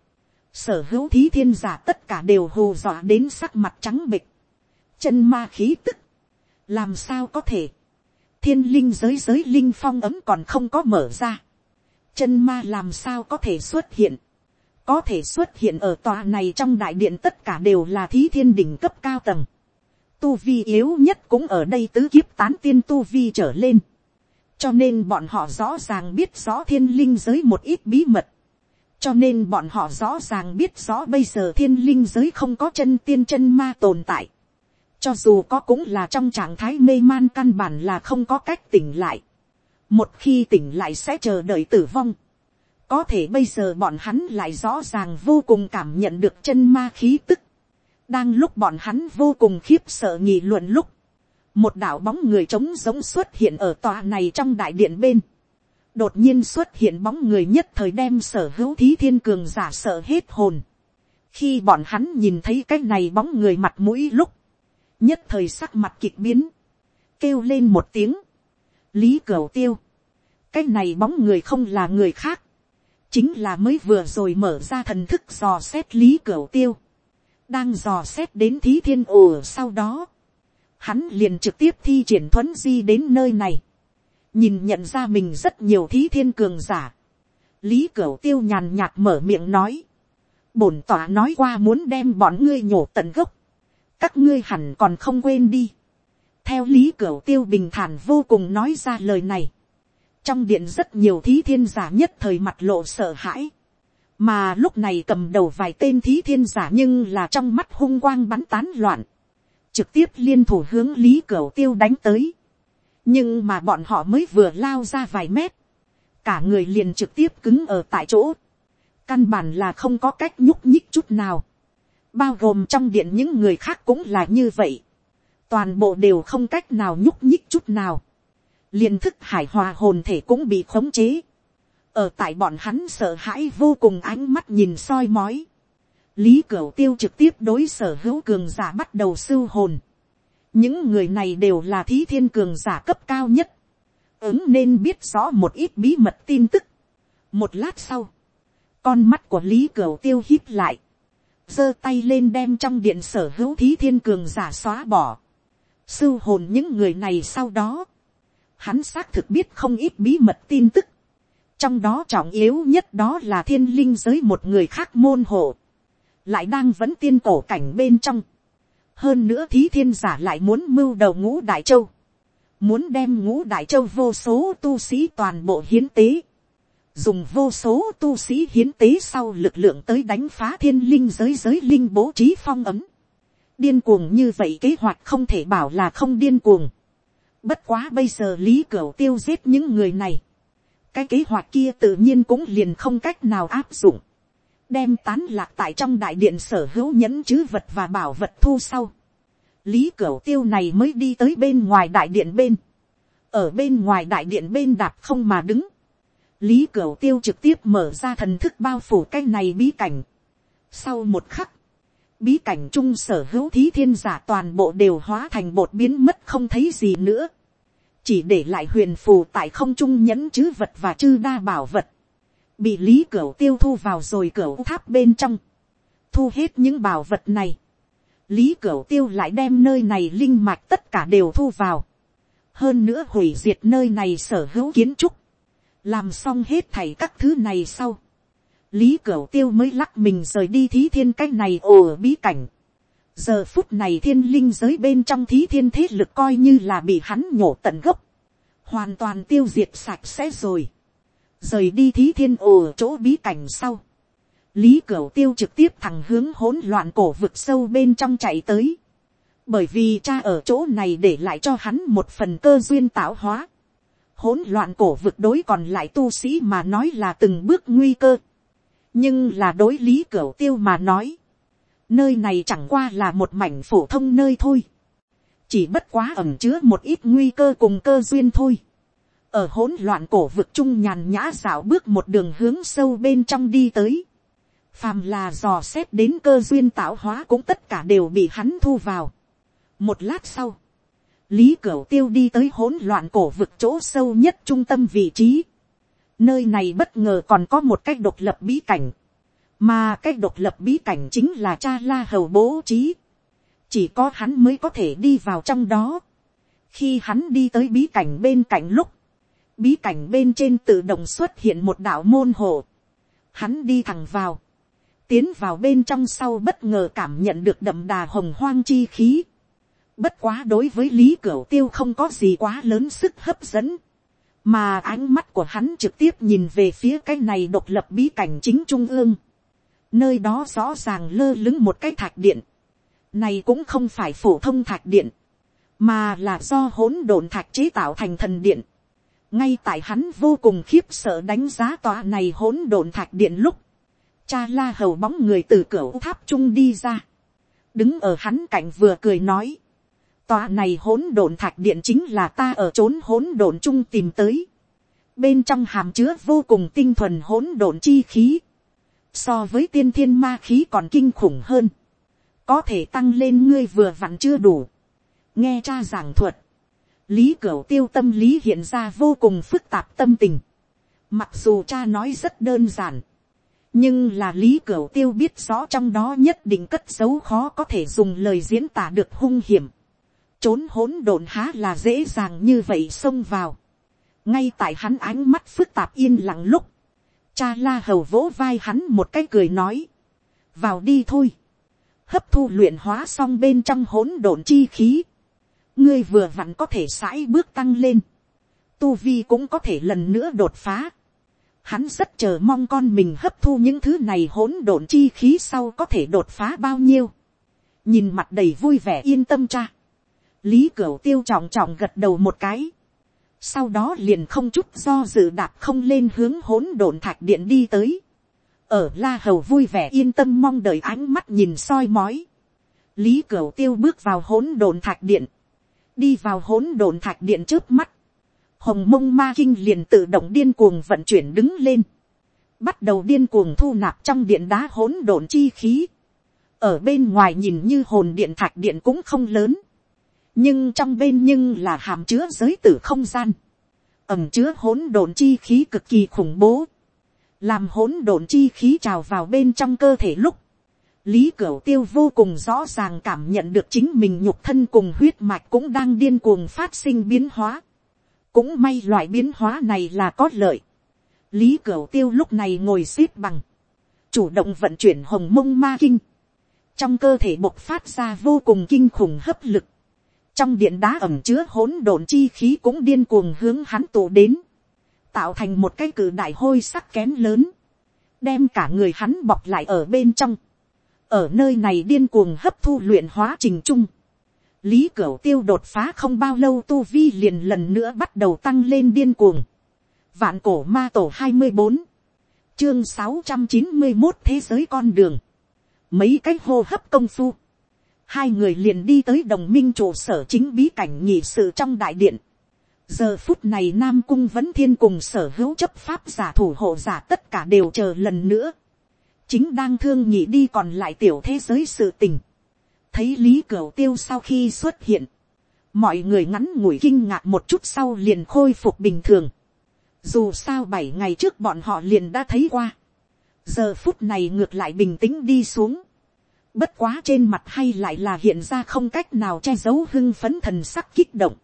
sở hữu thí thiên giả tất cả đều hù dọa đến sắc mặt trắng bịch, chân ma khí tức, làm sao có thể, thiên linh giới giới linh phong ấm còn không có mở ra, chân ma làm sao có thể xuất hiện, có thể xuất hiện ở tòa này trong đại điện tất cả đều là thí thiên đỉnh cấp cao tầng, tu vi yếu nhất cũng ở đây tứ kiếp tán tiên tu vi trở lên, cho nên bọn họ rõ ràng biết rõ thiên linh giới một ít bí mật, cho nên bọn họ rõ ràng biết rõ bây giờ thiên linh giới không có chân tiên chân ma tồn tại. cho dù có cũng là trong trạng thái mê man căn bản là không có cách tỉnh lại. một khi tỉnh lại sẽ chờ đợi tử vong. có thể bây giờ bọn hắn lại rõ ràng vô cùng cảm nhận được chân ma khí tức đang lúc bọn hắn vô cùng khiếp sợ nghị luận lúc, một đạo bóng người trống giống xuất hiện ở tòa này trong đại điện bên. Đột nhiên xuất hiện bóng người nhất thời đem sở hữu thí thiên cường giả sợ hết hồn. khi bọn hắn nhìn thấy cái này bóng người mặt mũi lúc, nhất thời sắc mặt kịch biến, kêu lên một tiếng, lý cửu tiêu, cái này bóng người không là người khác, chính là mới vừa rồi mở ra thần thức dò xét lý cửu tiêu, đang dò xét đến thí thiên ồ sau đó, hắn liền trực tiếp thi triển thuấn di đến nơi này, nhìn nhận ra mình rất nhiều thí thiên cường giả, lý cửu tiêu nhàn nhạt mở miệng nói, bổn tỏa nói qua muốn đem bọn ngươi nhổ tận gốc, các ngươi hẳn còn không quên đi. theo lý cửu tiêu bình thản vô cùng nói ra lời này, trong điện rất nhiều thí thiên giả nhất thời mặt lộ sợ hãi, mà lúc này cầm đầu vài tên thí thiên giả nhưng là trong mắt hung quang bắn tán loạn, trực tiếp liên thủ hướng lý cửu tiêu đánh tới. Nhưng mà bọn họ mới vừa lao ra vài mét, cả người liền trực tiếp cứng ở tại chỗ, căn bản là không có cách nhúc nhích chút nào, bao gồm trong điện những người khác cũng là như vậy, toàn bộ đều không cách nào nhúc nhích chút nào, liền thức hải hòa hồn thể cũng bị khống chế, ở tại bọn hắn sợ hãi vô cùng ánh mắt nhìn soi mói, lý cửu tiêu trực tiếp đối sở hữu cường giả bắt đầu sưu hồn, những người này đều là thí thiên cường giả cấp cao nhất, ứng nên biết rõ một ít bí mật tin tức. một lát sau, con mắt của lý cửu tiêu hít lại, giơ tay lên đem trong điện sở hữu thí thiên cường giả xóa bỏ, sưu hồn những người này sau đó, hắn xác thực biết không ít bí mật tin tức, trong đó trọng yếu nhất đó là thiên linh giới một người khác môn hộ, lại đang vẫn tiên cổ cảnh bên trong, hơn nữa thí thiên giả lại muốn mưu đầu ngũ đại châu, muốn đem ngũ đại châu vô số tu sĩ toàn bộ hiến tế, dùng vô số tu sĩ hiến tế sau lực lượng tới đánh phá thiên linh giới giới linh bố trí phong ấm. điên cuồng như vậy kế hoạch không thể bảo là không điên cuồng. bất quá bây giờ lý cửu tiêu giết những người này cái kế hoạch kia tự nhiên cũng liền không cách nào áp dụng. đem tán lạc tại trong đại điện sở hữu nhẫn chứ vật và bảo vật thu sau. lý cửu tiêu này mới đi tới bên ngoài đại điện bên. ở bên ngoài đại điện bên đạp không mà đứng lý cửu tiêu trực tiếp mở ra thần thức bao phủ cái này bí cảnh. sau một khắc, bí cảnh trung sở hữu thí thiên giả toàn bộ đều hóa thành bột biến mất không thấy gì nữa chỉ để lại huyền phù tại không trung nhẫn chứ vật và chư đa bảo vật. bị lý cửa tiêu thu vào rồi cửa tháp bên trong. thu hết những bảo vật này. lý cửa tiêu lại đem nơi này linh mạch tất cả đều thu vào. hơn nữa hủy diệt nơi này sở hữu kiến trúc làm xong hết thảy các thứ này sau, lý cửa tiêu mới lắc mình rời đi thí thiên cái này ồ bí cảnh giờ phút này thiên linh giới bên trong thí thiên thế lực coi như là bị hắn nhổ tận gốc, hoàn toàn tiêu diệt sạch sẽ rồi. rời đi thí thiên ồ chỗ bí cảnh sau, lý cửu tiêu trực tiếp thẳng hướng hỗn loạn cổ vực sâu bên trong chạy tới. bởi vì cha ở chỗ này để lại cho hắn một phần cơ duyên tạo hóa hỗn loạn cổ vực đối còn lại tu sĩ mà nói là từng bước nguy cơ. nhưng là đối lý cửu tiêu mà nói nơi này chẳng qua là một mảnh phổ thông nơi thôi. chỉ bất quá ẩm chứa một ít nguy cơ cùng cơ duyên thôi. ở hỗn loạn cổ vực trung nhàn nhã dạo bước một đường hướng sâu bên trong đi tới. phàm là dò xét đến cơ duyên tạo hóa cũng tất cả đều bị hắn thu vào. một lát sau, lý cửu tiêu đi tới hỗn loạn cổ vực chỗ sâu nhất trung tâm vị trí. nơi này bất ngờ còn có một cách độc lập bí cảnh mà cách độc lập bí cảnh chính là cha la hầu bố trí. chỉ có hắn mới có thể đi vào trong đó. khi hắn đi tới bí cảnh bên cạnh lúc, bí cảnh bên trên tự động xuất hiện một đạo môn hộ. hắn đi thẳng vào. tiến vào bên trong sau bất ngờ cảm nhận được đậm đà hồng hoang chi khí Bất quá đối với Lý Cửu Tiêu không có gì quá lớn sức hấp dẫn. Mà ánh mắt của hắn trực tiếp nhìn về phía cái này độc lập bí cảnh chính trung ương. Nơi đó rõ ràng lơ lứng một cái thạch điện. Này cũng không phải phổ thông thạch điện. Mà là do hỗn độn thạch chế tạo thành thần điện. Ngay tại hắn vô cùng khiếp sợ đánh giá tòa này hỗn độn thạch điện lúc. Cha la hầu bóng người từ cửa tháp trung đi ra. Đứng ở hắn cạnh vừa cười nói, Tòa này hỗn độn thạch điện chính là ta ở trốn hỗn độn chung tìm tới. Bên trong hàm chứa vô cùng tinh thuần hỗn độn chi khí. So với tiên thiên ma khí còn kinh khủng hơn. Có thể tăng lên ngươi vừa vặn chưa đủ. Nghe cha giảng thuật. Lý Cửu tiêu tâm lý hiện ra vô cùng phức tạp tâm tình. Mặc dù cha nói rất đơn giản. Nhưng là Lý Cửu tiêu biết rõ trong đó nhất định cất dấu khó có thể dùng lời diễn tả được hung hiểm trốn hỗn độn há là dễ dàng như vậy xông vào. ngay tại hắn ánh mắt phức tạp yên lặng lúc, cha la hầu vỗ vai hắn một cái cười nói, vào đi thôi, hấp thu luyện hóa xong bên trong hỗn độn chi khí, ngươi vừa vặn có thể sãi bước tăng lên, tu vi cũng có thể lần nữa đột phá. Hắn rất chờ mong con mình hấp thu những thứ này hỗn độn chi khí sau có thể đột phá bao nhiêu. nhìn mặt đầy vui vẻ yên tâm cha lý cửu tiêu trọng trọng gật đầu một cái sau đó liền không chút do dự đạp không lên hướng hỗn độn thạch điện đi tới. ở la hầu vui vẻ yên tâm mong đợi ánh mắt nhìn soi mói. lý cửu tiêu bước vào hỗn độn thạch điện. đi vào hỗn độn thạch điện trước mắt, hồng mông ma kinh liền tự động điên cuồng vận chuyển đứng lên, bắt đầu điên cuồng thu nạp trong điện đá hỗn độn chi khí, ở bên ngoài nhìn như hồn điện thạch điện cũng không lớn, nhưng trong bên nhưng là hàm chứa giới tử không gian, ẩm chứa hỗn độn chi khí cực kỳ khủng bố, làm hỗn độn chi khí trào vào bên trong cơ thể lúc, lý cửu tiêu vô cùng rõ ràng cảm nhận được chính mình nhục thân cùng huyết mạch cũng đang điên cuồng phát sinh biến hóa. cũng may loại biến hóa này là có lợi. lý cửu tiêu lúc này ngồi x ế p bằng, chủ động vận chuyển hồng mông ma kinh, trong cơ thể bộc phát ra vô cùng kinh khủng hấp lực, trong điện đá ẩm chứa hỗn độn chi khí cũng điên cuồng hướng hắn tụ đến, tạo thành một cái cử đại hôi sắc kén lớn, đem cả người hắn bọc lại ở bên trong, ở nơi này điên cuồng hấp thu luyện hóa trình chung, lý cửu tiêu đột phá không bao lâu tu vi liền lần nữa bắt đầu tăng lên điên cuồng, vạn cổ ma tổ hai mươi bốn, chương sáu trăm chín mươi một thế giới con đường, mấy cái hô hấp công phu, hai người liền đi tới đồng minh trụ sở chính bí cảnh nhị sự trong đại điện. giờ phút này nam cung vẫn thiên cùng sở hữu chấp pháp giả thủ hộ giả tất cả đều chờ lần nữa. chính đang thương nhị đi còn lại tiểu thế giới sự tình. thấy lý cửu tiêu sau khi xuất hiện, mọi người ngắn ngủi kinh ngạc một chút sau liền khôi phục bình thường. dù sao bảy ngày trước bọn họ liền đã thấy qua. giờ phút này ngược lại bình tĩnh đi xuống Bất quá trên mặt hay lại là hiện ra không cách nào che giấu hưng phấn thần sắc kích động.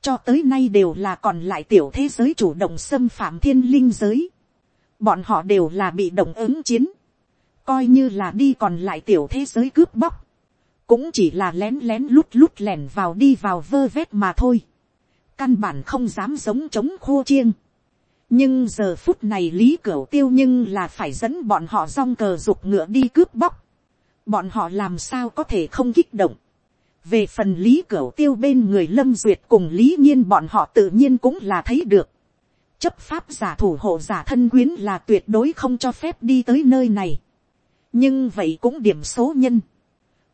Cho tới nay đều là còn lại tiểu thế giới chủ động xâm phạm thiên linh giới. Bọn họ đều là bị động ứng chiến. Coi như là đi còn lại tiểu thế giới cướp bóc. Cũng chỉ là lén lén lút lút lẻn vào đi vào vơ vét mà thôi. Căn bản không dám giống chống khô chiêng. Nhưng giờ phút này lý cửu tiêu nhưng là phải dẫn bọn họ rong cờ dục ngựa đi cướp bóc bọn họ làm sao có thể không kích động. về phần lý cửa tiêu bên người lâm duyệt cùng lý nhiên bọn họ tự nhiên cũng là thấy được. chấp pháp giả thủ hộ giả thân quyến là tuyệt đối không cho phép đi tới nơi này. nhưng vậy cũng điểm số nhân.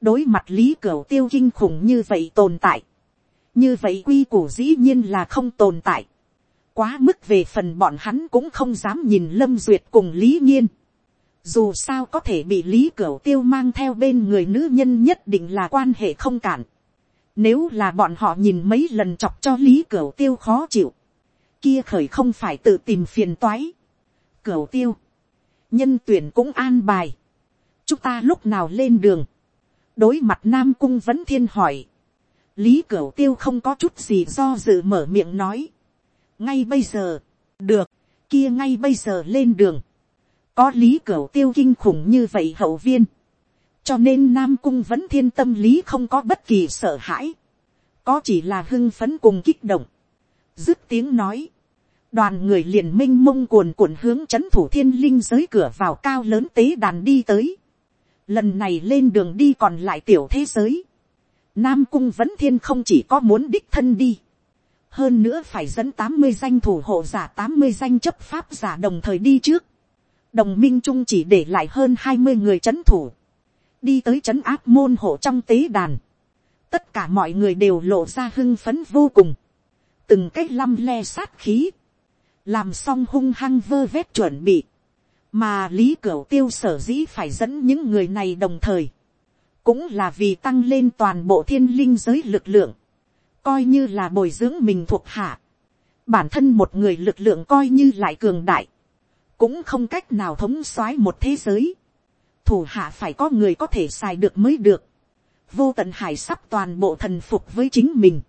đối mặt lý cửa tiêu kinh khủng như vậy tồn tại. như vậy quy củ dĩ nhiên là không tồn tại. quá mức về phần bọn hắn cũng không dám nhìn lâm duyệt cùng lý nhiên dù sao có thể bị lý cửu tiêu mang theo bên người nữ nhân nhất định là quan hệ không cản. Nếu là bọn họ nhìn mấy lần chọc cho lý cửu tiêu khó chịu. Kia khởi không phải tự tìm phiền toái. Cửu tiêu. Nhân tuyển cũng an bài. Chúng ta lúc nào lên đường. Đối mặt Nam Cung vẫn thiên hỏi. Lý cửu tiêu không có chút gì do dự mở miệng nói. Ngay bây giờ. Được. Kia ngay bây giờ lên đường có lý cửa tiêu kinh khủng như vậy hậu viên, cho nên nam cung vẫn thiên tâm lý không có bất kỳ sợ hãi, có chỉ là hưng phấn cùng kích động, dứt tiếng nói, đoàn người liền m i n h mông cuồn cuộn hướng c h ấ n thủ thiên linh giới cửa vào cao lớn tế đàn đi tới, lần này lên đường đi còn lại tiểu thế giới, nam cung vẫn thiên không chỉ có muốn đích thân đi, hơn nữa phải dẫn tám mươi danh thủ hộ giả tám mươi danh chấp pháp giả đồng thời đi trước, đồng minh trung chỉ để lại hơn hai mươi người c h ấ n thủ, đi tới c h ấ n áp môn hộ trong tế đàn, tất cả mọi người đều lộ ra hưng phấn vô cùng, từng cách lăm le sát khí, làm xong hung hăng vơ vét chuẩn bị, mà lý cửu tiêu sở dĩ phải dẫn những người này đồng thời, cũng là vì tăng lên toàn bộ thiên linh giới lực lượng, coi như là bồi dưỡng mình thuộc hạ, bản thân một người lực lượng coi như lại cường đại, cũng không cách nào thống soái một thế giới, thủ hạ phải có người có thể xài được mới được, vô tận hải sắp toàn bộ thần phục với chính mình,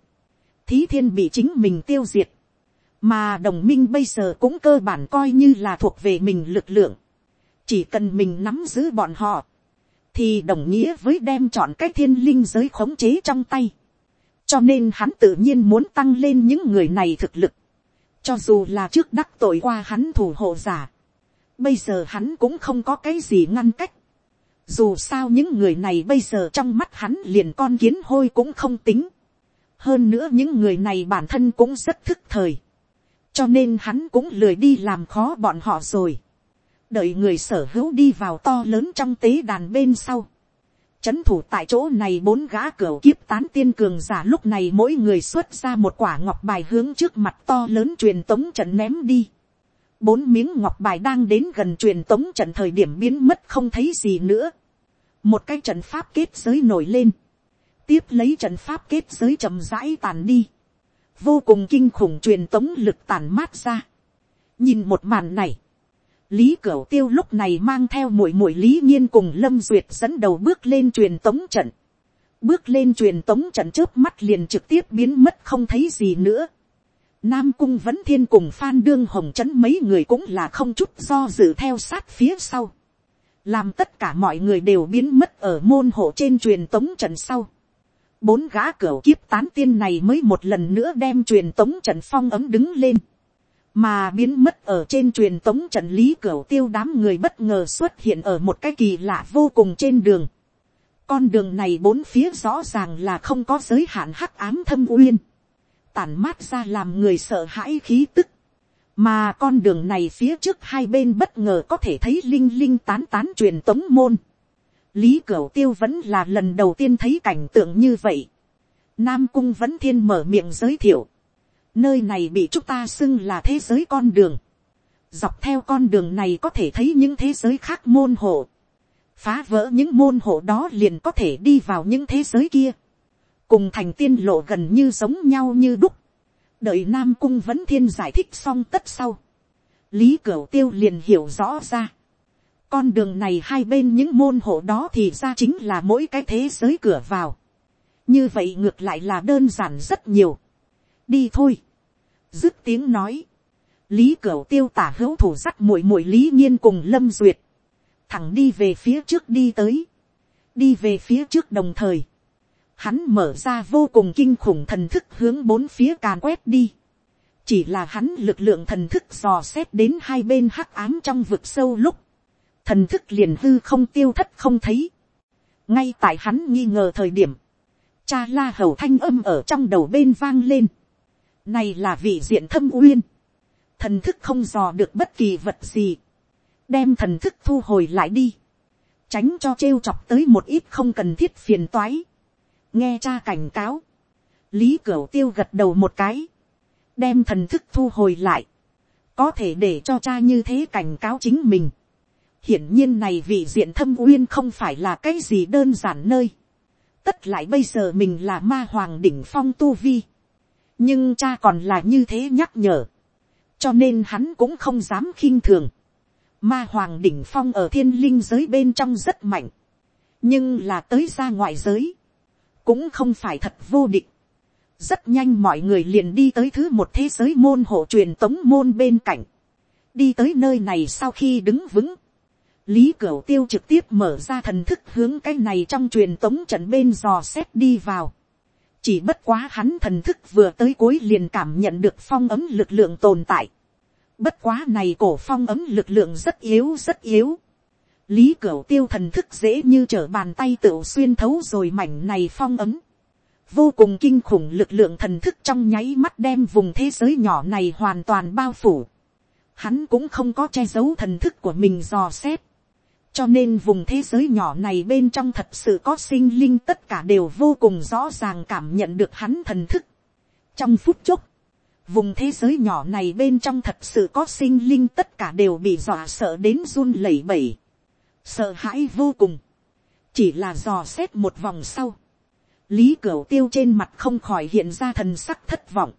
thí thiên bị chính mình tiêu diệt, mà đồng minh bây giờ cũng cơ bản coi như là thuộc về mình lực lượng, chỉ cần mình nắm giữ bọn họ, thì đồng nghĩa với đem chọn cái thiên linh giới khống chế trong tay, cho nên hắn tự nhiên muốn tăng lên những người này thực lực, cho dù là trước đắc tội qua hắn thủ hộ giả, Bây giờ hắn cũng không có cái gì ngăn cách. Dù sao những người này bây giờ trong mắt hắn liền con kiến hôi cũng không tính. Hơn nữa những người này bản thân cũng rất thức thời. Cho nên hắn cũng lười đi làm khó bọn họ rồi. Đợi người sở hữu đi vào to lớn trong tế đàn bên sau. Chấn thủ tại chỗ này bốn gã cửa kiếp tán tiên cường giả lúc này mỗi người xuất ra một quả ngọc bài hướng trước mặt to lớn truyền tống trận ném đi. Bốn miếng ngọc bài đang đến gần truyền tống trận thời điểm biến mất không thấy gì nữa. Một cái trận pháp kết giới nổi lên. Tiếp lấy trận pháp kết giới chậm rãi tàn đi. Vô cùng kinh khủng truyền tống lực tàn mát ra. Nhìn một màn này Lý Cửu Tiêu lúc này mang theo muội muội Lý Nhiên cùng Lâm Duyệt dẫn đầu bước lên truyền tống trận. Bước lên truyền tống trận trước mắt liền trực tiếp biến mất không thấy gì nữa. Nam Cung Vấn Thiên cùng Phan Đương Hồng Trấn mấy người cũng là không chút do dự theo sát phía sau. Làm tất cả mọi người đều biến mất ở môn hộ trên truyền tống trận sau. Bốn gã cửa kiếp tán tiên này mới một lần nữa đem truyền tống trận phong ấm đứng lên mà biến mất ở trên truyền tống trận lý cửa tiêu đám người bất ngờ xuất hiện ở một cái kỳ lạ vô cùng trên đường. Con đường này bốn phía rõ ràng là không có giới hạn hắc ám thâm uyên. Tản mát ra làm người sợ hãi khí tức. Mà con đường này phía trước hai bên bất ngờ có thể thấy linh linh tán tán truyền tống môn. Lý Cửu Tiêu vẫn là lần đầu tiên thấy cảnh tượng như vậy. Nam Cung vẫn thiên mở miệng giới thiệu Nơi này bị chúng ta xưng là thế giới con đường. Dọc theo con đường này có thể thấy những thế giới khác môn hộ. Phá vỡ những môn hộ đó liền có thể đi vào những thế giới kia. Cùng thành tiên lộ gần như giống nhau như đúc. Đợi Nam Cung vẫn Thiên giải thích xong tất sau. Lý Cửu Tiêu liền hiểu rõ ra. Con đường này hai bên những môn hộ đó thì ra chính là mỗi cái thế giới cửa vào. Như vậy ngược lại là đơn giản rất nhiều đi thôi. dứt tiếng nói. lý cửu tiêu tả hữu thủ sắc muội muội lý nhiên cùng lâm duyệt. thẳng đi về phía trước đi tới. đi về phía trước đồng thời hắn mở ra vô cùng kinh khủng thần thức hướng bốn phía càn quét đi. chỉ là hắn lực lượng thần thức dò xét đến hai bên hắc ám trong vực sâu lúc. thần thức liền hư không tiêu thất không thấy. ngay tại hắn nghi ngờ thời điểm cha la hầu thanh âm ở trong đầu bên vang lên. Này là vị diện thâm uyên. Thần thức không dò được bất kỳ vật gì. Đem thần thức thu hồi lại đi. Tránh cho trêu chọc tới một ít không cần thiết phiền toái. Nghe cha cảnh cáo. Lý Cửu Tiêu gật đầu một cái. Đem thần thức thu hồi lại. Có thể để cho cha như thế cảnh cáo chính mình. Hiển nhiên này vị diện thâm uyên không phải là cái gì đơn giản nơi. Tất lại bây giờ mình là ma hoàng đỉnh phong tu vi nhưng cha còn là như thế nhắc nhở, cho nên hắn cũng không dám khinh thường. Ma hoàng đỉnh phong ở thiên linh giới bên trong rất mạnh, nhưng là tới ra ngoại giới, cũng không phải thật vô địch. rất nhanh mọi người liền đi tới thứ một thế giới môn hộ truyền tống môn bên cạnh, đi tới nơi này sau khi đứng vững, lý cửu tiêu trực tiếp mở ra thần thức hướng cái này trong truyền tống trận bên dò xét đi vào chỉ bất quá hắn thần thức vừa tới cuối liền cảm nhận được phong ấm lực lượng tồn tại. bất quá này cổ phong ấm lực lượng rất yếu rất yếu lý cửu tiêu thần thức dễ như trở bàn tay tự xuyên thấu rồi mảnh này phong ấm. vô cùng kinh khủng lực lượng thần thức trong nháy mắt đem vùng thế giới nhỏ này hoàn toàn bao phủ. hắn cũng không có che giấu thần thức của mình dò xét cho nên vùng thế giới nhỏ này bên trong thật sự có sinh linh tất cả đều vô cùng rõ ràng cảm nhận được hắn thần thức. trong phút chốc, vùng thế giới nhỏ này bên trong thật sự có sinh linh tất cả đều bị dọa sợ đến run lẩy bẩy sợ hãi vô cùng. chỉ là dò xét một vòng sau. lý cửu tiêu trên mặt không khỏi hiện ra thần sắc thất vọng.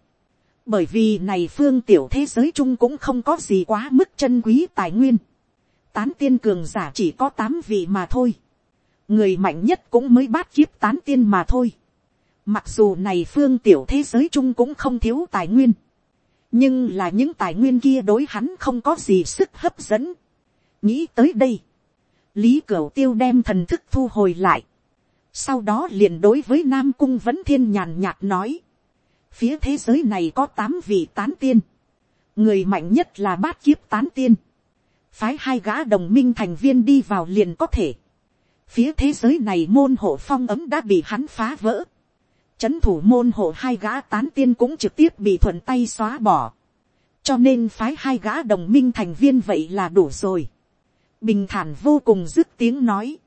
bởi vì này phương tiểu thế giới chung cũng không có gì quá mức chân quý tài nguyên tán tiên cường giả chỉ có tám vị mà thôi. người mạnh nhất cũng mới bát kiếp tán tiên mà thôi. mặc dù này phương tiểu thế giới chung cũng không thiếu tài nguyên. nhưng là những tài nguyên kia đối hắn không có gì sức hấp dẫn. nghĩ tới đây lý cửu tiêu đem thần thức thu hồi lại. sau đó liền đối với nam cung vẫn thiên nhàn nhạt nói. phía thế giới này có tám vị tán tiên. người mạnh nhất là bát kiếp tán tiên phái hai gã đồng minh thành viên đi vào liền có thể. phía thế giới này môn hộ phong ấm đã bị hắn phá vỡ. chấn thủ môn hộ hai gã tán tiên cũng trực tiếp bị thuận tay xóa bỏ. cho nên phái hai gã đồng minh thành viên vậy là đủ rồi bình thản vô cùng dứt tiếng nói.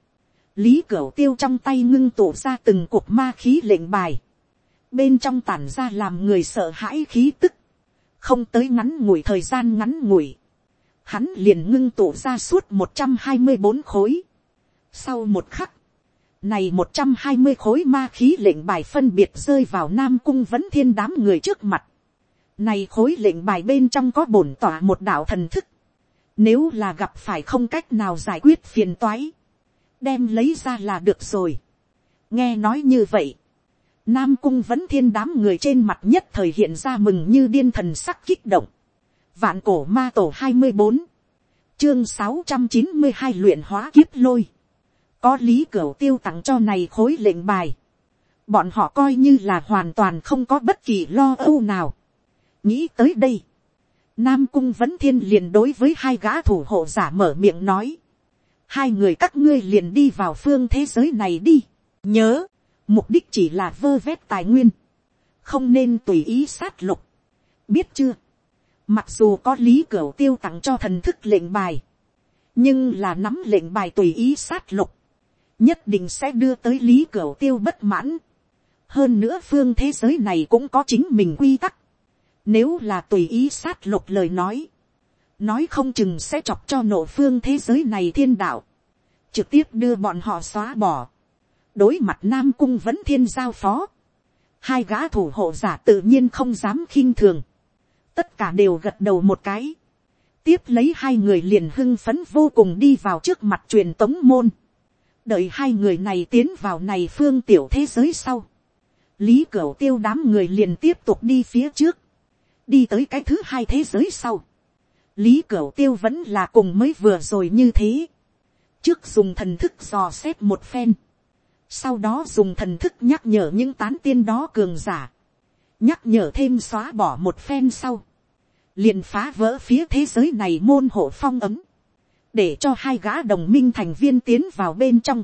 lý cửu tiêu trong tay ngưng tụ ra từng cuộc ma khí lệnh bài, bên trong tản ra làm người sợ hãi khí tức, không tới ngắn ngủi thời gian ngắn ngủi, hắn liền ngưng tụ ra suốt một trăm hai mươi bốn khối. Sau một khắc, này một trăm hai mươi khối ma khí lệnh bài phân biệt rơi vào Nam Cung vẫn thiên đám người trước mặt. Này khối lệnh bài bên trong có bổn tỏa một đạo thần thức. Nếu là gặp phải không cách nào giải quyết phiền toái. Đem lấy ra là được rồi. Nghe nói như vậy. Nam Cung vẫn thiên đám người trên mặt nhất thời hiện ra mừng như điên thần sắc kích động. Vạn cổ ma tổ hai mươi bốn Chương sáu trăm chín mươi hai luyện hóa kiếp lôi có lý cửa tiêu tặng cho này khối lệnh bài, bọn họ coi như là hoàn toàn không có bất kỳ lo âu nào. nghĩ tới đây, nam cung vẫn thiên liền đối với hai gã thủ hộ giả mở miệng nói, hai người các ngươi liền đi vào phương thế giới này đi, nhớ, mục đích chỉ là vơ vét tài nguyên, không nên tùy ý sát lục, biết chưa, mặc dù có lý cửa tiêu tặng cho thần thức lệnh bài, nhưng là nắm lệnh bài tùy ý sát lục, nhất định sẽ đưa tới lý cửa tiêu bất mãn. hơn nữa phương thế giới này cũng có chính mình quy tắc nếu là tùy ý sát lục lời nói, nói không chừng sẽ chọc cho nổ phương thế giới này thiên đạo, trực tiếp đưa bọn họ xóa bỏ. đối mặt nam cung vẫn thiên giao phó, hai gã thủ hộ giả tự nhiên không dám khinh thường, tất cả đều gật đầu một cái, tiếp lấy hai người liền hưng phấn vô cùng đi vào trước mặt truyền tống môn. Đợi hai người này tiến vào này phương tiểu thế giới sau, lý cửu tiêu đám người liền tiếp tục đi phía trước, đi tới cái thứ hai thế giới sau, lý cửu tiêu vẫn là cùng mới vừa rồi như thế, trước dùng thần thức dò xét một phen, sau đó dùng thần thức nhắc nhở những tán tiên đó cường giả, nhắc nhở thêm xóa bỏ một phen sau, liền phá vỡ phía thế giới này môn hộ phong ấm, để cho hai gã đồng minh thành viên tiến vào bên trong.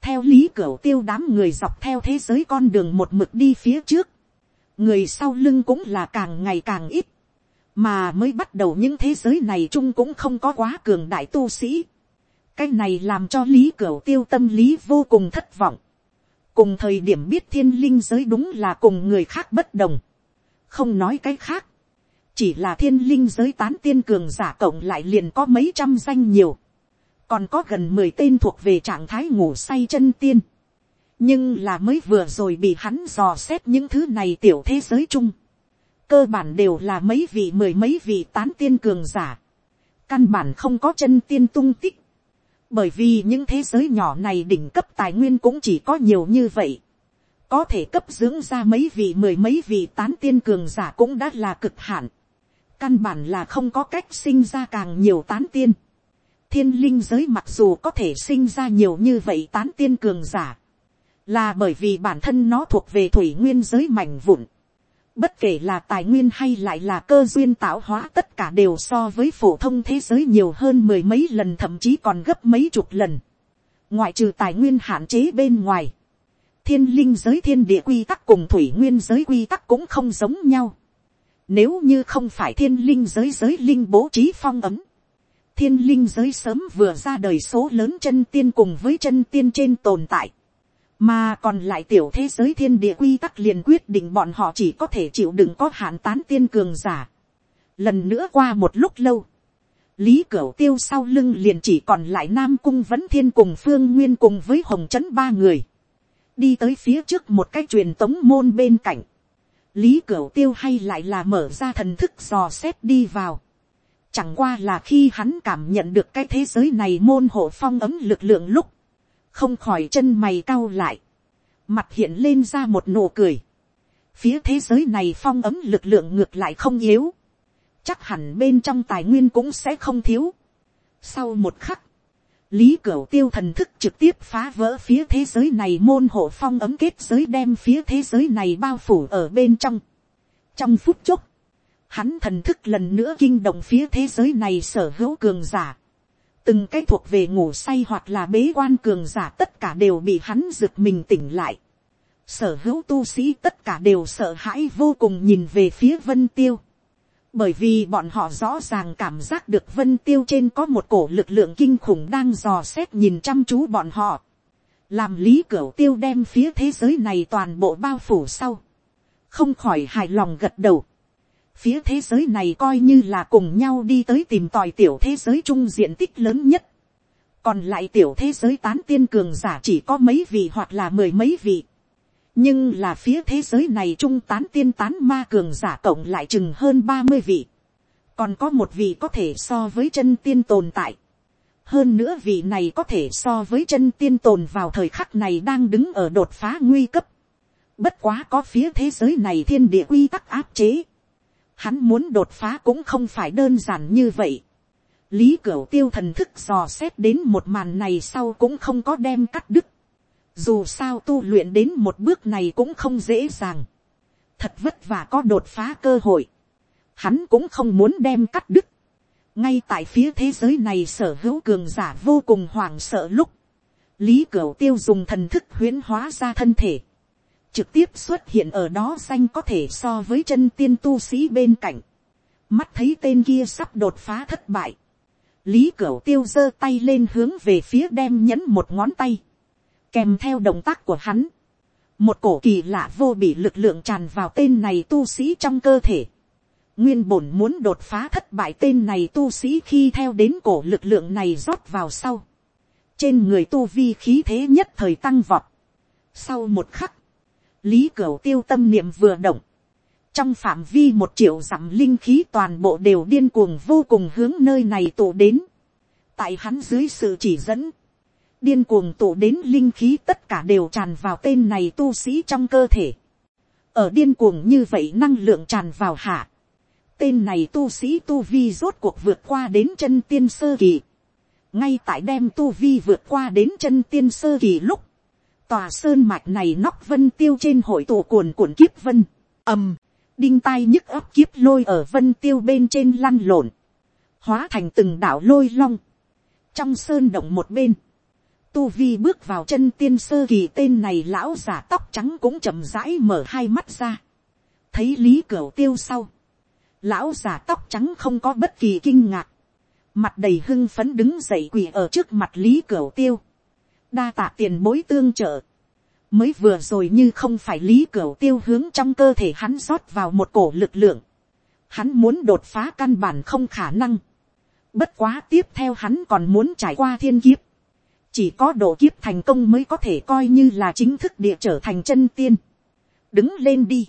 theo lý Cửu tiêu đám người dọc theo thế giới con đường một mực đi phía trước người sau lưng cũng là càng ngày càng ít. mà mới bắt đầu những thế giới này chung cũng không có quá cường đại tu sĩ. cái này làm cho lý Cửu tiêu tâm lý vô cùng thất vọng. cùng thời điểm biết thiên linh giới đúng là cùng người khác bất đồng. không nói cái khác chỉ là thiên linh giới tán tiên cường giả cộng lại liền có mấy trăm danh nhiều, còn có gần mười tên thuộc về trạng thái ngủ say chân tiên, nhưng là mới vừa rồi bị hắn dò xét những thứ này tiểu thế giới chung, cơ bản đều là mấy vị mười mấy vị tán tiên cường giả, căn bản không có chân tiên tung tích, bởi vì những thế giới nhỏ này đỉnh cấp tài nguyên cũng chỉ có nhiều như vậy, có thể cấp dưỡng ra mấy vị mười mấy vị tán tiên cường giả cũng đã là cực hạn. Căn bản là không có cách sinh ra càng nhiều tán tiên. thiên linh giới mặc dù có thể sinh ra nhiều như vậy tán tiên cường giả, là bởi vì bản thân nó thuộc về thủy nguyên giới mảnh vụn. bất kể là tài nguyên hay lại là cơ duyên tạo hóa tất cả đều so với phổ thông thế giới nhiều hơn mười mấy lần thậm chí còn gấp mấy chục lần. ngoại trừ tài nguyên hạn chế bên ngoài, thiên linh giới thiên địa quy tắc cùng thủy nguyên giới quy tắc cũng không giống nhau nếu như không phải thiên linh giới giới linh bố trí phong ấm. Thiên linh giới sớm vừa ra đời số lớn chân tiên cùng với chân tiên trên tồn tại. Mà còn lại tiểu thế giới thiên địa quy tắc liền quyết định bọn họ chỉ có thể chịu đựng có hạn tán tiên cường giả. Lần nữa qua một lúc lâu. Lý Cửu Tiêu sau lưng liền chỉ còn lại Nam Cung Vẫn Thiên cùng Phương Nguyên cùng với Hồng Trấn ba người. Đi tới phía trước một cái truyền tống môn bên cạnh lý cửu tiêu hay lại là mở ra thần thức dò xét đi vào. Chẳng qua là khi hắn cảm nhận được cái thế giới này môn hộ phong ấm lực lượng lúc, không khỏi chân mày cau lại, mặt hiện lên ra một nụ cười. Phía thế giới này phong ấm lực lượng ngược lại không yếu, chắc hẳn bên trong tài nguyên cũng sẽ không thiếu. Sau một khắc, lý cửu tiêu thần thức trực tiếp phá vỡ phía thế giới này môn hộ phong ấm kết giới đem phía thế giới này bao phủ ở bên trong. trong phút chốc, hắn thần thức lần nữa kinh động phía thế giới này sở hữu cường giả từng cái thuộc về ngủ say hoặc là bế quan cường giả tất cả đều bị hắn giựt mình tỉnh lại. sở hữu tu sĩ tất cả đều sợ hãi vô cùng nhìn về phía vân tiêu bởi vì bọn họ rõ ràng cảm giác được vân tiêu trên có một cổ lực lượng kinh khủng đang dò xét nhìn chăm chú bọn họ. làm lý cửu tiêu đem phía thế giới này toàn bộ bao phủ sau, không khỏi hài lòng gật đầu phía thế giới này coi như là cùng nhau đi tới tìm tòi tiểu thế giới chung diện tích lớn nhất. còn lại tiểu thế giới tán tiên cường giả chỉ có mấy vị hoặc là mười mấy vị. nhưng là phía thế giới này trung tán tiên tán ma cường giả cộng lại chừng hơn ba mươi vị. còn có một vị có thể so với chân tiên tồn tại hơn nữa vị này có thể so với chân tiên tồn vào thời khắc này đang đứng ở đột phá nguy cấp. Bất quá có phía thế giới này thiên địa quy tắc áp chế. Hắn muốn đột phá cũng không phải đơn giản như vậy. Lý Cửu tiêu thần thức dò xét đến một màn này sau cũng không có đem cắt đứt. Dù sao tu luyện đến một bước này cũng không dễ dàng. Thật vất vả có đột phá cơ hội. Hắn cũng không muốn đem cắt đứt ngay tại phía thế giới này sở hữu cường giả vô cùng hoảng sợ lúc, lý cửu tiêu dùng thần thức huyến hóa ra thân thể, trực tiếp xuất hiện ở đó xanh có thể so với chân tiên tu sĩ bên cạnh, mắt thấy tên kia sắp đột phá thất bại, lý cửu tiêu giơ tay lên hướng về phía đem nhấn một ngón tay, kèm theo động tác của hắn, một cổ kỳ lạ vô bị lực lượng tràn vào tên này tu sĩ trong cơ thể, Nguyên bổn muốn đột phá thất bại tên này tu sĩ khi theo đến cổ lực lượng này rót vào sau. Trên người tu vi khí thế nhất thời tăng vọt. Sau một khắc, Lý Cửu tiêu tâm niệm vừa động. Trong phạm vi một triệu dặm linh khí toàn bộ đều điên cuồng vô cùng hướng nơi này tụ đến. Tại hắn dưới sự chỉ dẫn. Điên cuồng tụ đến linh khí tất cả đều tràn vào tên này tu sĩ trong cơ thể. Ở điên cuồng như vậy năng lượng tràn vào hạ tên này tu sĩ tu vi rốt cuộc vượt qua đến chân tiên sơ kỳ. ngay tại đem tu vi vượt qua đến chân tiên sơ kỳ lúc, tòa sơn mạch này nóc vân tiêu trên hội tụ cuồn cuộn kiếp vân, ầm, đinh tai nhức ấp kiếp lôi ở vân tiêu bên trên lăn lộn, hóa thành từng đảo lôi long, trong sơn động một bên, tu vi bước vào chân tiên sơ kỳ tên này lão giả tóc trắng cũng chậm rãi mở hai mắt ra, thấy lý cửa tiêu sau, lão giả tóc trắng không có bất kỳ kinh ngạc, mặt đầy hưng phấn đứng dậy quỳ ở trước mặt lý cửa tiêu, đa tạ tiền bối tương trợ, mới vừa rồi như không phải lý cửu tiêu hướng trong cơ thể hắn rót vào một cổ lực lượng, hắn muốn đột phá căn bản không khả năng, bất quá tiếp theo hắn còn muốn trải qua thiên kiếp, chỉ có độ kiếp thành công mới có thể coi như là chính thức địa trở thành chân tiên, đứng lên đi,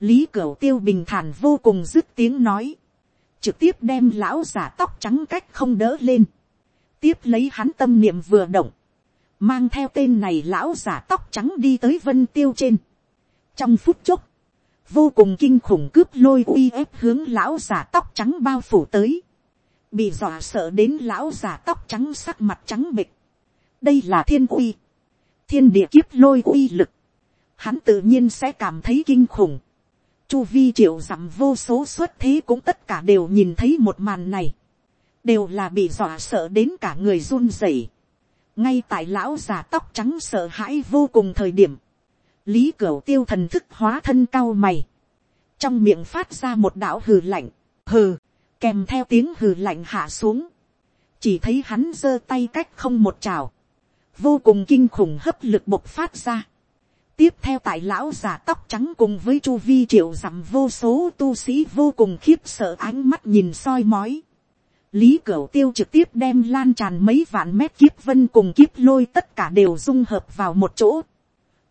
lý cửu tiêu bình thản vô cùng dứt tiếng nói, trực tiếp đem lão giả tóc trắng cách không đỡ lên, tiếp lấy hắn tâm niệm vừa động, mang theo tên này lão giả tóc trắng đi tới vân tiêu trên. trong phút chốc, vô cùng kinh khủng cướp lôi uy ép hướng lão giả tóc trắng bao phủ tới, bị dọa sợ đến lão giả tóc trắng sắc mặt trắng bịch. đây là thiên uy, thiên địa kiếp lôi uy lực, hắn tự nhiên sẽ cảm thấy kinh khủng chu vi triệu dặm vô số xuất thế cũng tất cả đều nhìn thấy một màn này, đều là bị dọa sợ đến cả người run rẩy ngay tại lão già tóc trắng sợ hãi vô cùng thời điểm, lý cửu tiêu thần thức hóa thân cao mày, trong miệng phát ra một đạo hừ lạnh, hừ, kèm theo tiếng hừ lạnh hạ xuống, chỉ thấy hắn giơ tay cách không một trào, vô cùng kinh khủng hấp lực bộc phát ra, tiếp theo tại lão già tóc trắng cùng với chu vi triệu dặm vô số tu sĩ vô cùng khiếp sợ ánh mắt nhìn soi mói lý cửu tiêu trực tiếp đem lan tràn mấy vạn mét kiếp vân cùng kiếp lôi tất cả đều dung hợp vào một chỗ.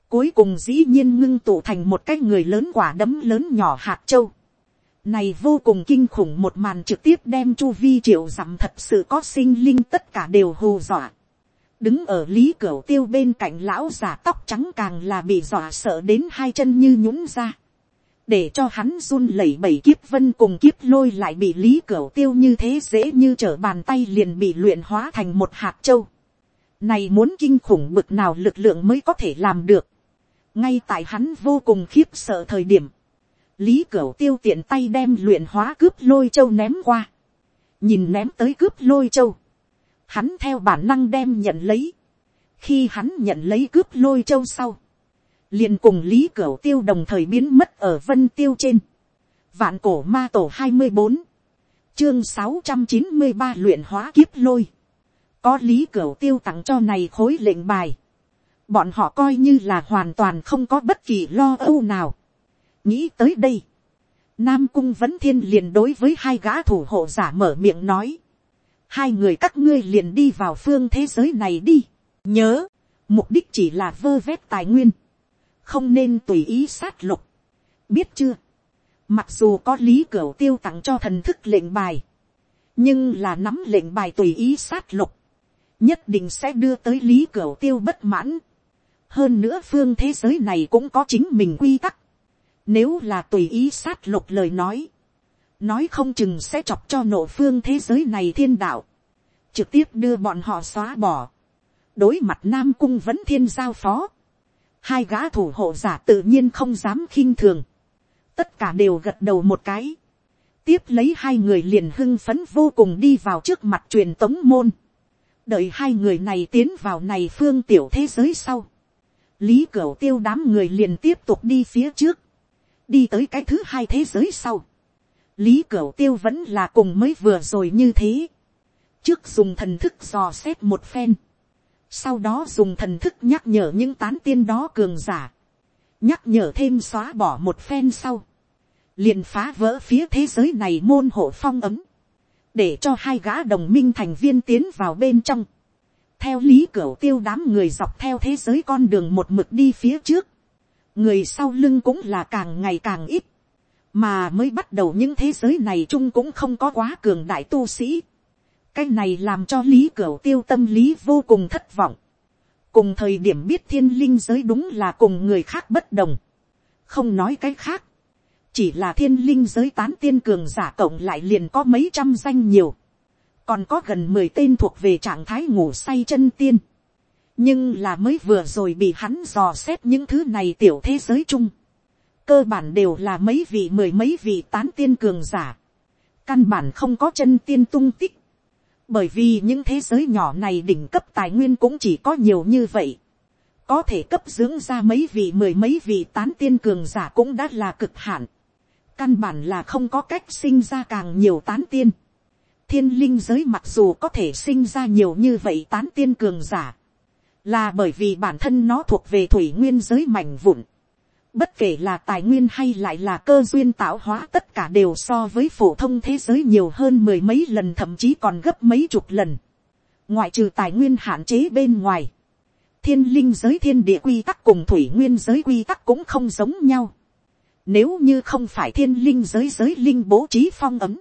cuối cùng dĩ nhiên ngưng tụ thành một cái người lớn quả đấm lớn nhỏ hạt châu. này vô cùng kinh khủng một màn trực tiếp đem chu vi triệu dặm thật sự có sinh linh tất cả đều hù dọa đứng ở lý Cửu tiêu bên cạnh lão giả tóc trắng càng là bị dọa sợ đến hai chân như nhũng ra để cho hắn run lẩy bẩy kiếp vân cùng kiếp lôi lại bị lý cửa tiêu như thế dễ như trở bàn tay liền bị luyện hóa thành một hạt châu. này muốn kinh khủng bực nào lực lượng mới có thể làm được. ngay tại hắn vô cùng khiếp sợ thời điểm, lý cửa tiêu tiện tay đem luyện hóa cướp lôi châu ném qua. nhìn ném tới cướp lôi châu hắn theo bản năng đem nhận lấy. khi hắn nhận lấy cướp lôi châu sau, liền cùng lý cửu tiêu đồng thời biến mất ở vân tiêu trên. vạn cổ ma tổ hai mươi bốn, chương sáu trăm chín mươi ba luyện hóa kiếp lôi. có lý cửu tiêu tặng cho này khối lệnh bài. bọn họ coi như là hoàn toàn không có bất kỳ lo âu nào. nghĩ tới đây, nam cung vẫn thiên liền đối với hai gã thủ hộ giả mở miệng nói, hai người các ngươi liền đi vào phương thế giới này đi, nhớ, mục đích chỉ là vơ vét tài nguyên, không nên tùy ý sát lục, biết chưa, mặc dù có lý cửa tiêu tặng cho thần thức lệnh bài, nhưng là nắm lệnh bài tùy ý sát lục, nhất định sẽ đưa tới lý cửa tiêu bất mãn. hơn nữa phương thế giới này cũng có chính mình quy tắc. nếu là tùy ý sát lục lời nói, nói không chừng sẽ chọc cho nộ phương thế giới này thiên đạo, trực tiếp đưa bọn họ xóa bỏ. đối mặt nam cung vẫn thiên giao phó, hai gã thủ hộ giả tự nhiên không dám khinh thường, tất cả đều gật đầu một cái, tiếp lấy hai người liền hưng phấn vô cùng đi vào trước mặt truyền tống môn, đợi hai người này tiến vào này phương tiểu thế giới sau, lý cửu tiêu đám người liền tiếp tục đi phía trước, đi tới cái thứ hai thế giới sau, lý cửu tiêu vẫn là cùng mới vừa rồi như thế, trước dùng thần thức dò xét một phen, sau đó dùng thần thức nhắc nhở những tán tiên đó cường giả, nhắc nhở thêm xóa bỏ một phen sau, liền phá vỡ phía thế giới này môn hộ phong ấm, để cho hai gã đồng minh thành viên tiến vào bên trong. theo lý cửa tiêu đám người dọc theo thế giới con đường một mực đi phía trước, người sau lưng cũng là càng ngày càng ít, mà mới bắt đầu những thế giới này chung cũng không có quá cường đại tu sĩ cái này làm cho lý cửu tiêu tâm lý vô cùng thất vọng. cùng thời điểm biết thiên linh giới đúng là cùng người khác bất đồng. không nói cái khác, chỉ là thiên linh giới tán tiên cường giả cộng lại liền có mấy trăm danh nhiều, còn có gần mười tên thuộc về trạng thái ngủ say chân tiên, nhưng là mới vừa rồi bị hắn dò xét những thứ này tiểu thế giới chung, cơ bản đều là mấy vị mười mấy vị tán tiên cường giả, căn bản không có chân tiên tung tích, bởi vì những thế giới nhỏ này đỉnh cấp tài nguyên cũng chỉ có nhiều như vậy, có thể cấp dưỡng ra mấy vị mười mấy vị tán tiên cường giả cũng đã là cực hạn căn bản là không có cách sinh ra càng nhiều tán tiên. thiên linh giới mặc dù có thể sinh ra nhiều như vậy tán tiên cường giả, là bởi vì bản thân nó thuộc về thủy nguyên giới mảnh vụn bất kể là tài nguyên hay lại là cơ duyên tạo hóa tất cả đều so với phổ thông thế giới nhiều hơn mười mấy lần thậm chí còn gấp mấy chục lần. ngoại trừ tài nguyên hạn chế bên ngoài, thiên linh giới thiên địa quy tắc cùng thủy nguyên giới quy tắc cũng không giống nhau nếu như không phải thiên linh giới giới linh bố trí phong ấm.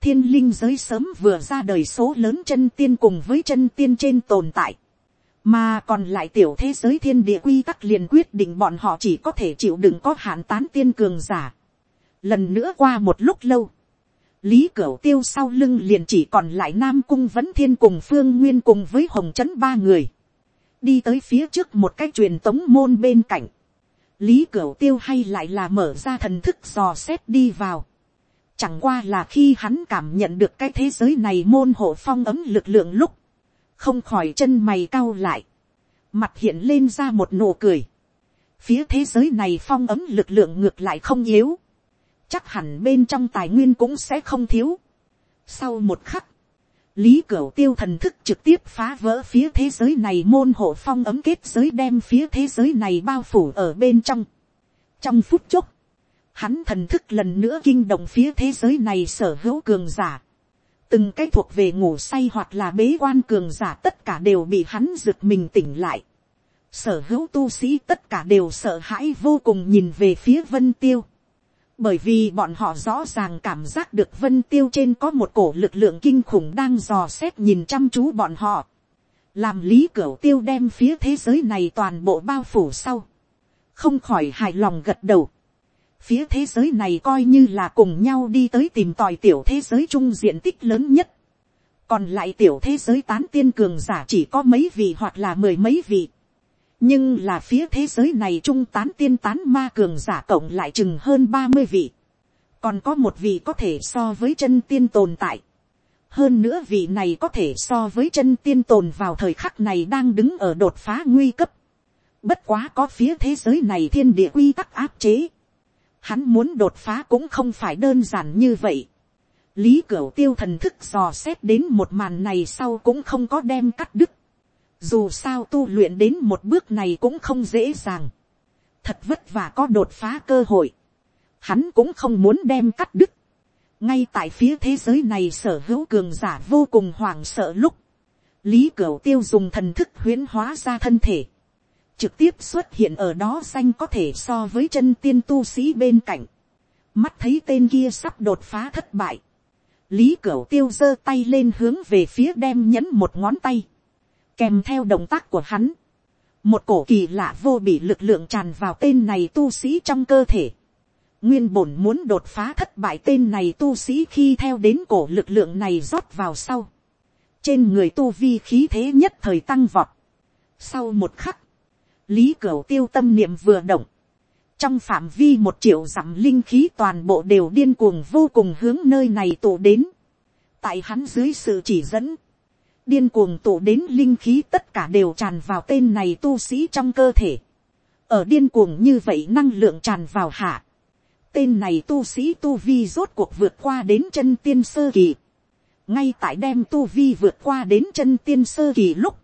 Thiên linh giới sớm vừa ra đời số lớn chân tiên cùng với chân tiên trên tồn tại. Mà còn lại tiểu thế giới thiên địa quy tắc liền quyết định bọn họ chỉ có thể chịu đựng có hạn tán tiên cường giả. Lần nữa qua một lúc lâu. Lý Cửu Tiêu sau lưng liền chỉ còn lại Nam Cung Vấn Thiên cùng Phương Nguyên cùng với Hồng Trấn ba người. Đi tới phía trước một cái truyền tống môn bên cạnh lý cửu tiêu hay lại là mở ra thần thức dò xét đi vào. Chẳng qua là khi hắn cảm nhận được cái thế giới này môn hộ phong ấm lực lượng lúc, không khỏi chân mày cau lại, mặt hiện lên ra một nụ cười. Phía thế giới này phong ấm lực lượng ngược lại không yếu, chắc hẳn bên trong tài nguyên cũng sẽ không thiếu. Sau một khắc, lý cửu tiêu thần thức trực tiếp phá vỡ phía thế giới này môn hộ phong ấm kết giới đem phía thế giới này bao phủ ở bên trong. trong phút chốc, hắn thần thức lần nữa kinh động phía thế giới này sở hữu cường giả từng cái thuộc về ngủ say hoặc là bế quan cường giả tất cả đều bị hắn giựt mình tỉnh lại. sở hữu tu sĩ tất cả đều sợ hãi vô cùng nhìn về phía vân tiêu bởi vì bọn họ rõ ràng cảm giác được vân tiêu trên có một cổ lực lượng kinh khủng đang dò xét nhìn chăm chú bọn họ, làm lý cửu tiêu đem phía thế giới này toàn bộ bao phủ sau, không khỏi hài lòng gật đầu phía thế giới này coi như là cùng nhau đi tới tìm tòi tiểu thế giới chung diện tích lớn nhất, còn lại tiểu thế giới tán tiên cường giả chỉ có mấy vị hoặc là mười mấy vị. Nhưng là phía thế giới này trung tán tiên tán ma cường giả cộng lại chừng hơn ba mươi vị, còn có một vị có thể so với chân tiên tồn tại, hơn nữa vị này có thể so với chân tiên tồn vào thời khắc này đang đứng ở đột phá nguy cấp, bất quá có phía thế giới này thiên địa quy tắc áp chế, hắn muốn đột phá cũng không phải đơn giản như vậy, lý cửu tiêu thần thức dò xét đến một màn này sau cũng không có đem cắt đứt, Dù sao tu luyện đến một bước này cũng không dễ dàng. Thật vất vả có đột phá cơ hội. Hắn cũng không muốn đem cắt đứt. Ngay tại phía thế giới này sở hữu cường giả vô cùng hoảng sợ lúc. Lý Cửu Tiêu dùng thần thức huyến hóa ra thân thể. Trực tiếp xuất hiện ở đó xanh có thể so với chân tiên tu sĩ bên cạnh. Mắt thấy tên kia sắp đột phá thất bại. Lý Cửu Tiêu giơ tay lên hướng về phía đem nhấn một ngón tay. Kèm theo động tác của hắn. Một cổ kỳ lạ vô bị lực lượng tràn vào tên này tu sĩ trong cơ thể. Nguyên bổn muốn đột phá thất bại tên này tu sĩ khi theo đến cổ lực lượng này rót vào sau. Trên người tu vi khí thế nhất thời tăng vọt. Sau một khắc. Lý Cửu Tiêu tâm niệm vừa động trong phạm vi một triệu dặm linh khí toàn bộ đều điên cuồng vô cùng hướng nơi này tụ đến. tại hắn dưới sự chỉ dẫn, điên cuồng tụ đến linh khí tất cả đều tràn vào tên này tu sĩ trong cơ thể. ở điên cuồng như vậy năng lượng tràn vào hạ. tên này tu sĩ tu vi rốt cuộc vượt qua đến chân tiên sơ kỳ. ngay tại đem tu vi vượt qua đến chân tiên sơ kỳ lúc,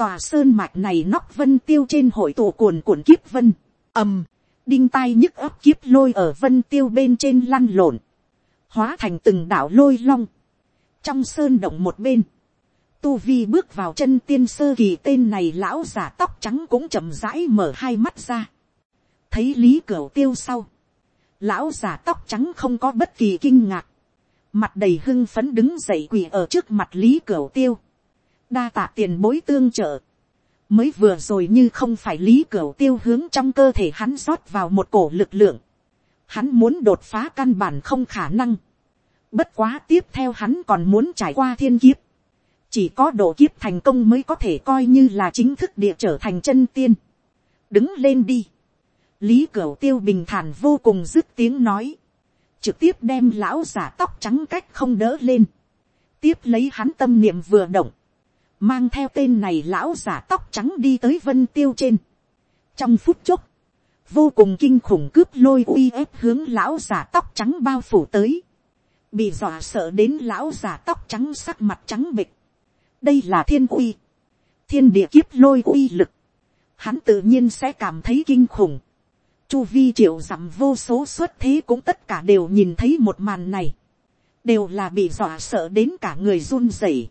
tòa sơn mạch này nóc vân tiêu trên hội tụ cuồn cuộn kiếp vân, ầm, đinh tai nhức ấp kiếp lôi ở vân tiêu bên trên lăn lộn, hóa thành từng đảo lôi long, trong sơn động một bên, tu vi bước vào chân tiên sơ kỳ tên này lão giả tóc trắng cũng chậm rãi mở hai mắt ra, thấy lý cửa tiêu sau, lão giả tóc trắng không có bất kỳ kinh ngạc, mặt đầy hưng phấn đứng dậy quỳ ở trước mặt lý cửa tiêu, đa tạ tiền bối tương trợ, mới vừa rồi như không phải lý cửa tiêu hướng trong cơ thể hắn rót vào một cổ lực lượng. Hắn muốn đột phá căn bản không khả năng. Bất quá tiếp theo hắn còn muốn trải qua thiên kiếp. Chỉ có độ kiếp thành công mới có thể coi như là chính thức địa trở thành chân tiên. Đứng lên đi. Lý Cửu Tiêu bình thản vô cùng dứt tiếng nói. Trực tiếp đem lão giả tóc trắng cách không đỡ lên. Tiếp lấy hắn tâm niệm vừa động mang theo tên này lão giả tóc trắng đi tới vân tiêu trên. trong phút chốc, vô cùng kinh khủng cướp lôi uy ép hướng lão giả tóc trắng bao phủ tới. bị dọa sợ đến lão giả tóc trắng sắc mặt trắng bịch. đây là thiên uy, thiên địa kiếp lôi uy lực. hắn tự nhiên sẽ cảm thấy kinh khủng. chu vi triệu dặm vô số xuất thế cũng tất cả đều nhìn thấy một màn này. đều là bị dọa sợ đến cả người run rẩy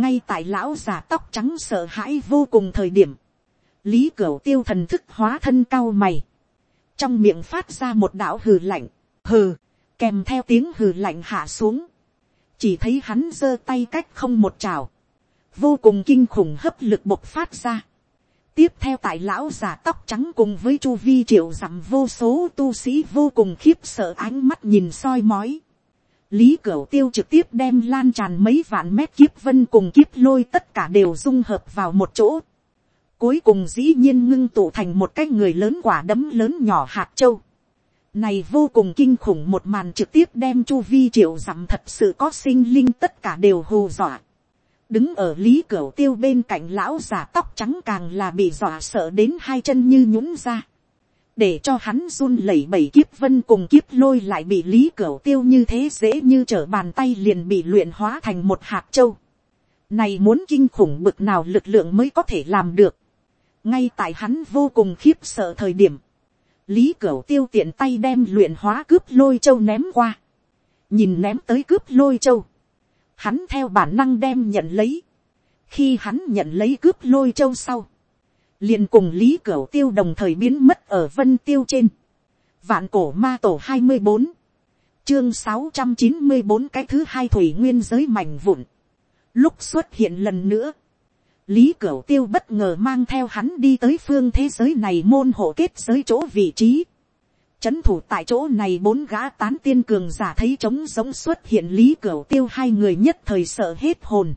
ngay tại lão già tóc trắng sợ hãi vô cùng thời điểm, lý cửu tiêu thần thức hóa thân cao mày, trong miệng phát ra một đạo hừ lạnh, hừ, kèm theo tiếng hừ lạnh hạ xuống, chỉ thấy hắn giơ tay cách không một trào, vô cùng kinh khủng hấp lực bộc phát ra. tiếp theo tại lão già tóc trắng cùng với chu vi triệu dặm vô số tu sĩ vô cùng khiếp sợ ánh mắt nhìn soi mói. Lý Cửu Tiêu trực tiếp đem lan tràn mấy vạn mét kiếp vân cùng kiếp lôi tất cả đều dung hợp vào một chỗ. Cuối cùng dĩ nhiên ngưng tụ thành một cái người lớn quả đấm lớn nhỏ hạt châu. Này vô cùng kinh khủng một màn trực tiếp đem chu vi triệu dặm thật sự có sinh linh tất cả đều hù dọa. Đứng ở Lý Cửu Tiêu bên cạnh lão giả tóc trắng càng là bị dọa sợ đến hai chân như nhũng ra để cho hắn run lẩy bẩy kiếp vân cùng kiếp lôi lại bị lý cửa tiêu như thế dễ như trở bàn tay liền bị luyện hóa thành một hạt châu. Này muốn kinh khủng bực nào lực lượng mới có thể làm được. Ngay tại hắn vô cùng khiếp sợ thời điểm. Lý Cửu tiêu tiện tay đem luyện hóa cướp lôi châu ném qua. Nhìn ném tới cướp lôi châu. Hắn theo bản năng đem nhận lấy. Khi hắn nhận lấy cướp lôi châu sau liền cùng lý cửu tiêu đồng thời biến mất ở vân tiêu trên. vạn cổ ma tổ hai mươi bốn, chương sáu trăm chín mươi bốn cái thứ hai thủy nguyên giới mảnh vụn. lúc xuất hiện lần nữa, lý cửu tiêu bất ngờ mang theo hắn đi tới phương thế giới này môn hộ kết giới chỗ vị trí. chấn thủ tại chỗ này bốn gã tán tiên cường giả thấy trống giống xuất hiện lý cửu tiêu hai người nhất thời sợ hết hồn.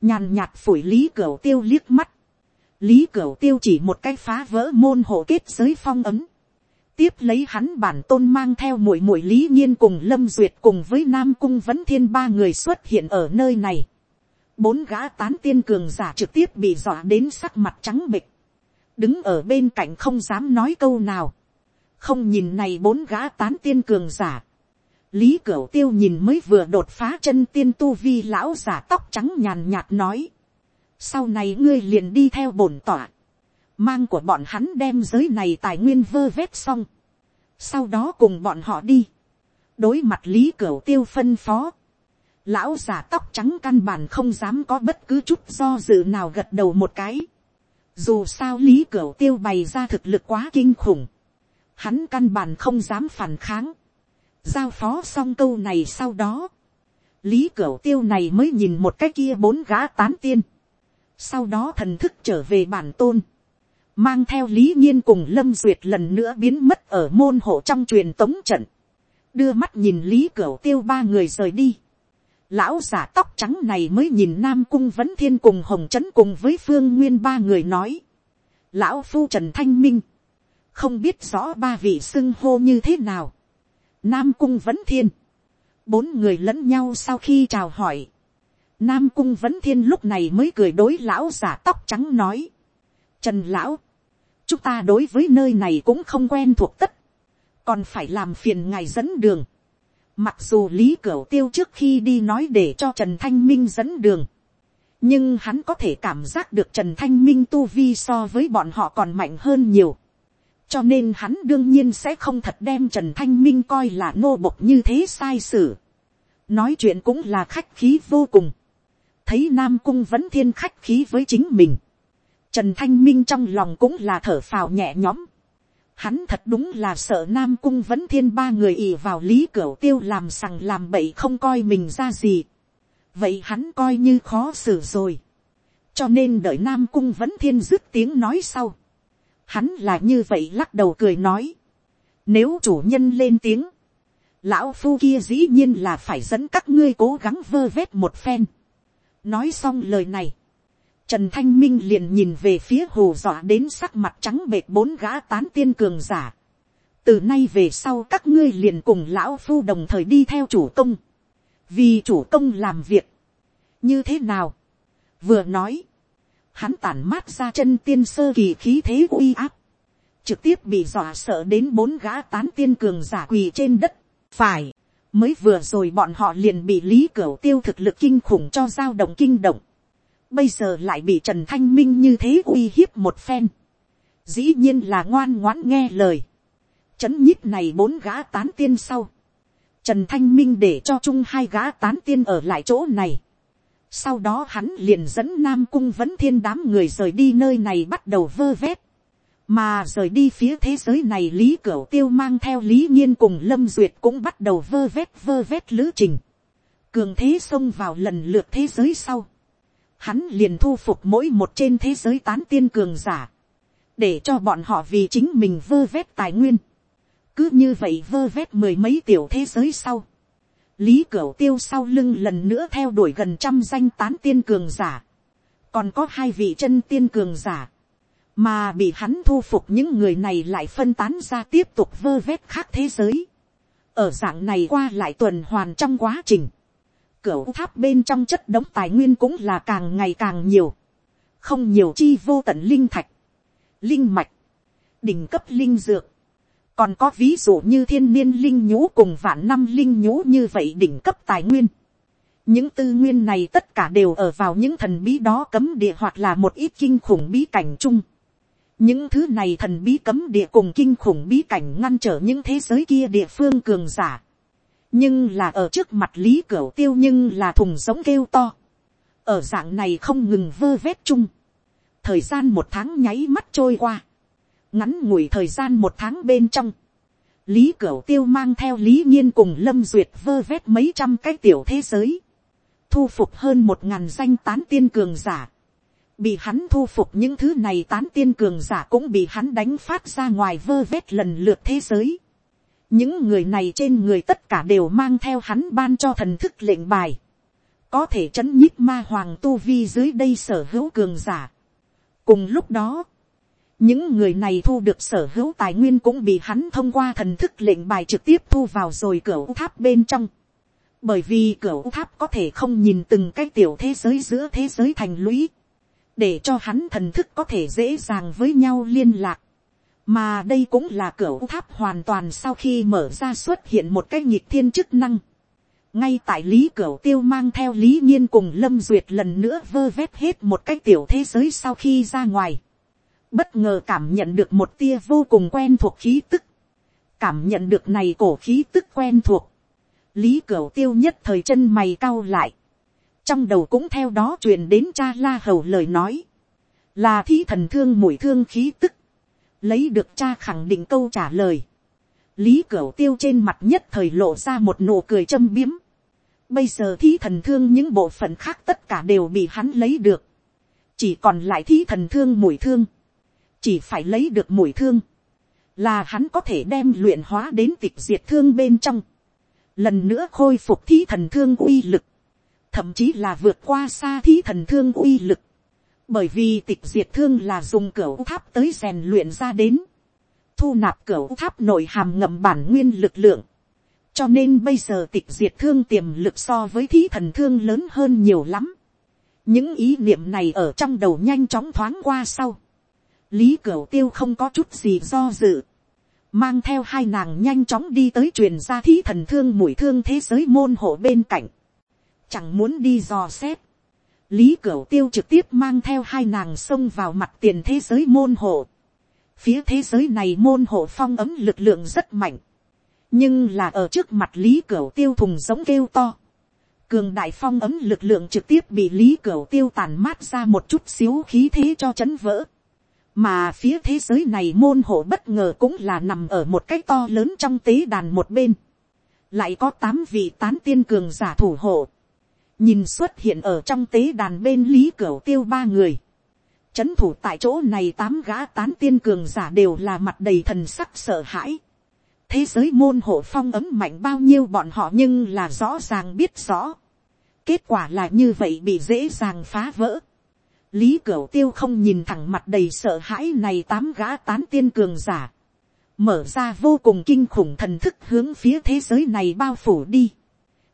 nhàn nhạt phủi lý cửu tiêu liếc mắt lý cửu tiêu chỉ một cái phá vỡ môn hộ kết giới phong ấm. tiếp lấy hắn bản tôn mang theo muội muội lý nhiên cùng lâm duyệt cùng với nam cung vấn thiên ba người xuất hiện ở nơi này. bốn gã tán tiên cường giả trực tiếp bị dọa đến sắc mặt trắng bịch. đứng ở bên cạnh không dám nói câu nào. không nhìn này bốn gã tán tiên cường giả. lý cửu tiêu nhìn mới vừa đột phá chân tiên tu vi lão giả tóc trắng nhàn nhạt nói sau này ngươi liền đi theo bổn tỏa, mang của bọn hắn đem giới này tài nguyên vơ vét xong, sau đó cùng bọn họ đi, đối mặt lý cửu tiêu phân phó, lão già tóc trắng căn bản không dám có bất cứ chút do dự nào gật đầu một cái, dù sao lý cửu tiêu bày ra thực lực quá kinh khủng, hắn căn bản không dám phản kháng, giao phó xong câu này sau đó, lý cửu tiêu này mới nhìn một cái kia bốn gã tán tiên, sau đó thần thức trở về bản tôn, mang theo lý nhiên cùng lâm duyệt lần nữa biến mất ở môn hộ trong truyền tống trận, đưa mắt nhìn lý cửu tiêu ba người rời đi, lão giả tóc trắng này mới nhìn nam cung vấn thiên cùng hồng trấn cùng với phương nguyên ba người nói, lão phu trần thanh minh, không biết rõ ba vị xưng hô như thế nào, nam cung vấn thiên, bốn người lẫn nhau sau khi chào hỏi, nam cung vẫn thiên lúc này mới cười đối lão giả tóc trắng nói, trần lão, chúng ta đối với nơi này cũng không quen thuộc tất, còn phải làm phiền ngài dẫn đường, Mặc dù Lý Cửu Tiêu trước khi đi nói để cho Trần Thanh Minh dẫn đường. Nhưng hắn có thể cảm giác được Trần Thanh Minh tu vi so với bọn họ còn mạnh hơn nhiều. Cho nên hắn đương nhiên sẽ không thật đem Trần Thanh Minh coi là nô bộc như thế sai sử. Nói chuyện cũng là khách khí vô cùng. Thấy Nam Cung vẫn thiên khách khí với chính mình. Trần Thanh Minh trong lòng cũng là thở phào nhẹ nhõm. Hắn thật đúng là sợ Nam Cung vẫn thiên ba người ỉ vào lý cửa tiêu làm sằng làm bậy không coi mình ra gì. Vậy hắn coi như khó xử rồi. Cho nên đợi Nam Cung vẫn thiên dứt tiếng nói sau. Hắn là như vậy lắc đầu cười nói. Nếu chủ nhân lên tiếng. Lão phu kia dĩ nhiên là phải dẫn các ngươi cố gắng vơ vét một phen. Nói xong lời này Trần Thanh Minh liền nhìn về phía hồ dọa đến sắc mặt trắng bệt bốn gã tán tiên cường giả. Từ nay về sau các ngươi liền cùng lão phu đồng thời đi theo chủ công. Vì chủ công làm việc. Như thế nào? Vừa nói. Hắn tản mát ra chân tiên sơ kỳ khí thế uy áp. Trực tiếp bị dọa sợ đến bốn gã tán tiên cường giả quỳ trên đất. Phải. Mới vừa rồi bọn họ liền bị lý cửu tiêu thực lực kinh khủng cho dao động kinh động. Bây giờ lại bị trần thanh minh như thế uy hiếp một phen, dĩ nhiên là ngoan ngoãn nghe lời, chấn nhíp này bốn gã tán tiên sau, trần thanh minh để cho chung hai gã tán tiên ở lại chỗ này, sau đó hắn liền dẫn nam cung vấn thiên đám người rời đi nơi này bắt đầu vơ vét, mà rời đi phía thế giới này lý cửu tiêu mang theo lý nhiên cùng lâm duyệt cũng bắt đầu vơ vét vơ vét lữ trình, cường thế xông vào lần lượt thế giới sau, hắn liền thu phục mỗi một trên thế giới tán tiên cường giả, để cho bọn họ vì chính mình vơ vét tài nguyên. cứ như vậy vơ vét mười mấy tiểu thế giới sau. lý cửu tiêu sau lưng lần nữa theo đuổi gần trăm danh tán tiên cường giả. còn có hai vị chân tiên cường giả mà bị hắn thu phục những người này lại phân tán ra tiếp tục vơ vét khác thế giới. ở dạng này qua lại tuần hoàn trong quá trình cửa tháp bên trong chất đống tài nguyên cũng là càng ngày càng nhiều. Không nhiều chi vô tận linh thạch, linh mạch, đỉnh cấp linh dược. Còn có ví dụ như thiên niên linh nhũ cùng vạn năm linh nhũ như vậy đỉnh cấp tài nguyên. Những tư nguyên này tất cả đều ở vào những thần bí đó cấm địa hoặc là một ít kinh khủng bí cảnh chung. Những thứ này thần bí cấm địa cùng kinh khủng bí cảnh ngăn trở những thế giới kia địa phương cường giả nhưng là ở trước mặt lý cửu tiêu nhưng là thùng giống kêu to. ở dạng này không ngừng vơ vét chung. thời gian một tháng nháy mắt trôi qua. ngắn ngủi thời gian một tháng bên trong. lý cửu tiêu mang theo lý nhiên cùng lâm duyệt vơ vét mấy trăm cái tiểu thế giới. thu phục hơn một ngàn danh tán tiên cường giả bị hắn thu phục những thứ này tán tiên cường giả cũng bị hắn đánh phát ra ngoài vơ vét lần lượt thế giới những người này trên người tất cả đều mang theo hắn ban cho thần thức lệnh bài, có thể chấn nhích ma hoàng tu vi dưới đây sở hữu cường giả. cùng lúc đó, những người này thu được sở hữu tài nguyên cũng bị hắn thông qua thần thức lệnh bài trực tiếp thu vào rồi cửa tháp bên trong. bởi vì cửa tháp có thể không nhìn từng cái tiểu thế giới giữa thế giới thành lũy, để cho hắn thần thức có thể dễ dàng với nhau liên lạc. Mà đây cũng là cửa tháp hoàn toàn sau khi mở ra xuất hiện một cái nhịp thiên chức năng. ngay tại lý cửa tiêu mang theo lý nhiên cùng lâm duyệt lần nữa vơ vét hết một cái tiểu thế giới sau khi ra ngoài, bất ngờ cảm nhận được một tia vô cùng quen thuộc khí tức, cảm nhận được này cổ khí tức quen thuộc, lý cửa tiêu nhất thời chân mày cau lại, trong đầu cũng theo đó truyền đến cha la hầu lời nói, là thi thần thương mùi thương khí tức, lấy được cha khẳng định câu trả lời, lý cửu tiêu trên mặt nhất thời lộ ra một nụ cười châm biếm, bây giờ thi thần thương những bộ phận khác tất cả đều bị hắn lấy được, chỉ còn lại thi thần thương mùi thương, chỉ phải lấy được mùi thương, là hắn có thể đem luyện hóa đến tịch diệt thương bên trong, lần nữa khôi phục thi thần thương uy lực, thậm chí là vượt qua xa thí thần thương uy lực, bởi vì tịch diệt thương là dùng cửa tháp tới rèn luyện ra đến, thu nạp cửa tháp nội hàm ngậm bản nguyên lực lượng, cho nên bây giờ tịch diệt thương tiềm lực so với thí thần thương lớn hơn nhiều lắm. những ý niệm này ở trong đầu nhanh chóng thoáng qua sau. lý cửu tiêu không có chút gì do dự. mang theo hai nàng nhanh chóng đi tới truyền ra thí thần thương mùi thương thế giới môn hộ bên cạnh chẳng muốn đi dò xét. lý cửu tiêu trực tiếp mang theo hai nàng xông vào mặt tiền thế giới môn hộ. phía thế giới này môn hộ phong ấm lực lượng rất mạnh nhưng là ở trước mặt lý cửu tiêu thùng giống kêu to. cường đại phong ấm lực lượng trực tiếp bị lý cửu tiêu tàn mát ra một chút xíu khí thế cho chấn vỡ. mà phía thế giới này môn hộ bất ngờ cũng là nằm ở một cái to lớn trong tế đàn một bên. lại có tám vị tán tiên cường giả thủ hộ nhìn xuất hiện ở trong tế đàn bên lý cửu tiêu ba người. chấn thủ tại chỗ này tám gã tán tiên cường giả đều là mặt đầy thần sắc sợ hãi thế giới môn hộ phong ấm mạnh bao nhiêu bọn họ nhưng là rõ ràng biết rõ. kết quả là như vậy bị dễ dàng phá vỡ. lý cửu tiêu không nhìn thẳng mặt đầy sợ hãi này tám gã tán tiên cường giả. mở ra vô cùng kinh khủng thần thức hướng phía thế giới này bao phủ đi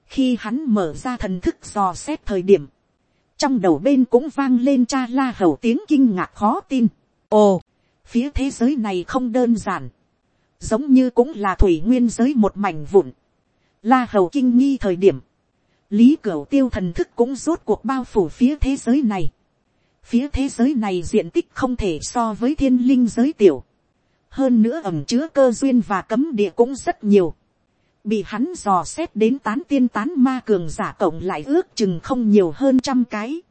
khi hắn mở ra thần thức dò xét thời điểm, trong đầu bên cũng vang lên cha la hầu tiếng kinh ngạc khó tin. ồ, phía thế giới này không đơn giản giống như cũng là thủy nguyên giới một mảnh vụn. La hầu kinh nghi thời điểm, lý cửu tiêu thần thức cũng rốt cuộc bao phủ phía thế giới này. Phía thế giới này diện tích không thể so với thiên linh giới tiểu. Hơn nữa ẩm chứa cơ duyên và cấm địa cũng rất nhiều. Bị hắn dò xét đến tán tiên tán ma cường giả cộng lại ước chừng không nhiều hơn trăm cái.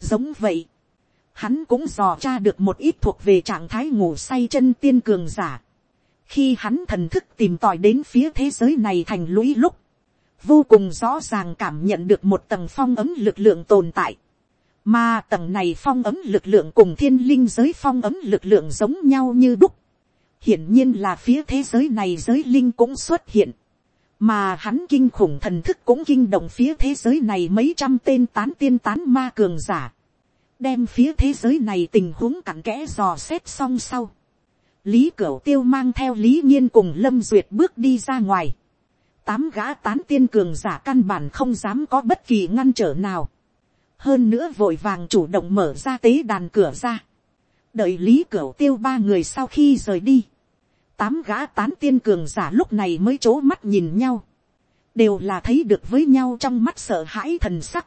Giống vậy, hắn cũng dò tra được một ít thuộc về trạng thái ngủ say chân tiên cường giả khi hắn thần thức tìm tòi đến phía thế giới này thành lũy lúc, vô cùng rõ ràng cảm nhận được một tầng phong ấm lực lượng tồn tại. Mà tầng này phong ấm lực lượng cùng thiên linh giới phong ấm lực lượng giống nhau như đúc. Hiển nhiên là phía thế giới này giới linh cũng xuất hiện. Mà hắn kinh khủng thần thức cũng kinh động phía thế giới này mấy trăm tên tán tiên tán ma cường giả. Đem phía thế giới này tình huống cặn kẽ dò xét xong sau lý cửu tiêu mang theo lý nhiên cùng lâm duyệt bước đi ra ngoài. tám gã tán tiên cường giả căn bản không dám có bất kỳ ngăn trở nào. hơn nữa vội vàng chủ động mở ra tế đàn cửa ra. đợi lý cửu tiêu ba người sau khi rời đi tám gã tán tiên cường giả lúc này mới c mắt nhìn nhau. đều là thấy được với nhau trong mắt sợ hãi thần sắc.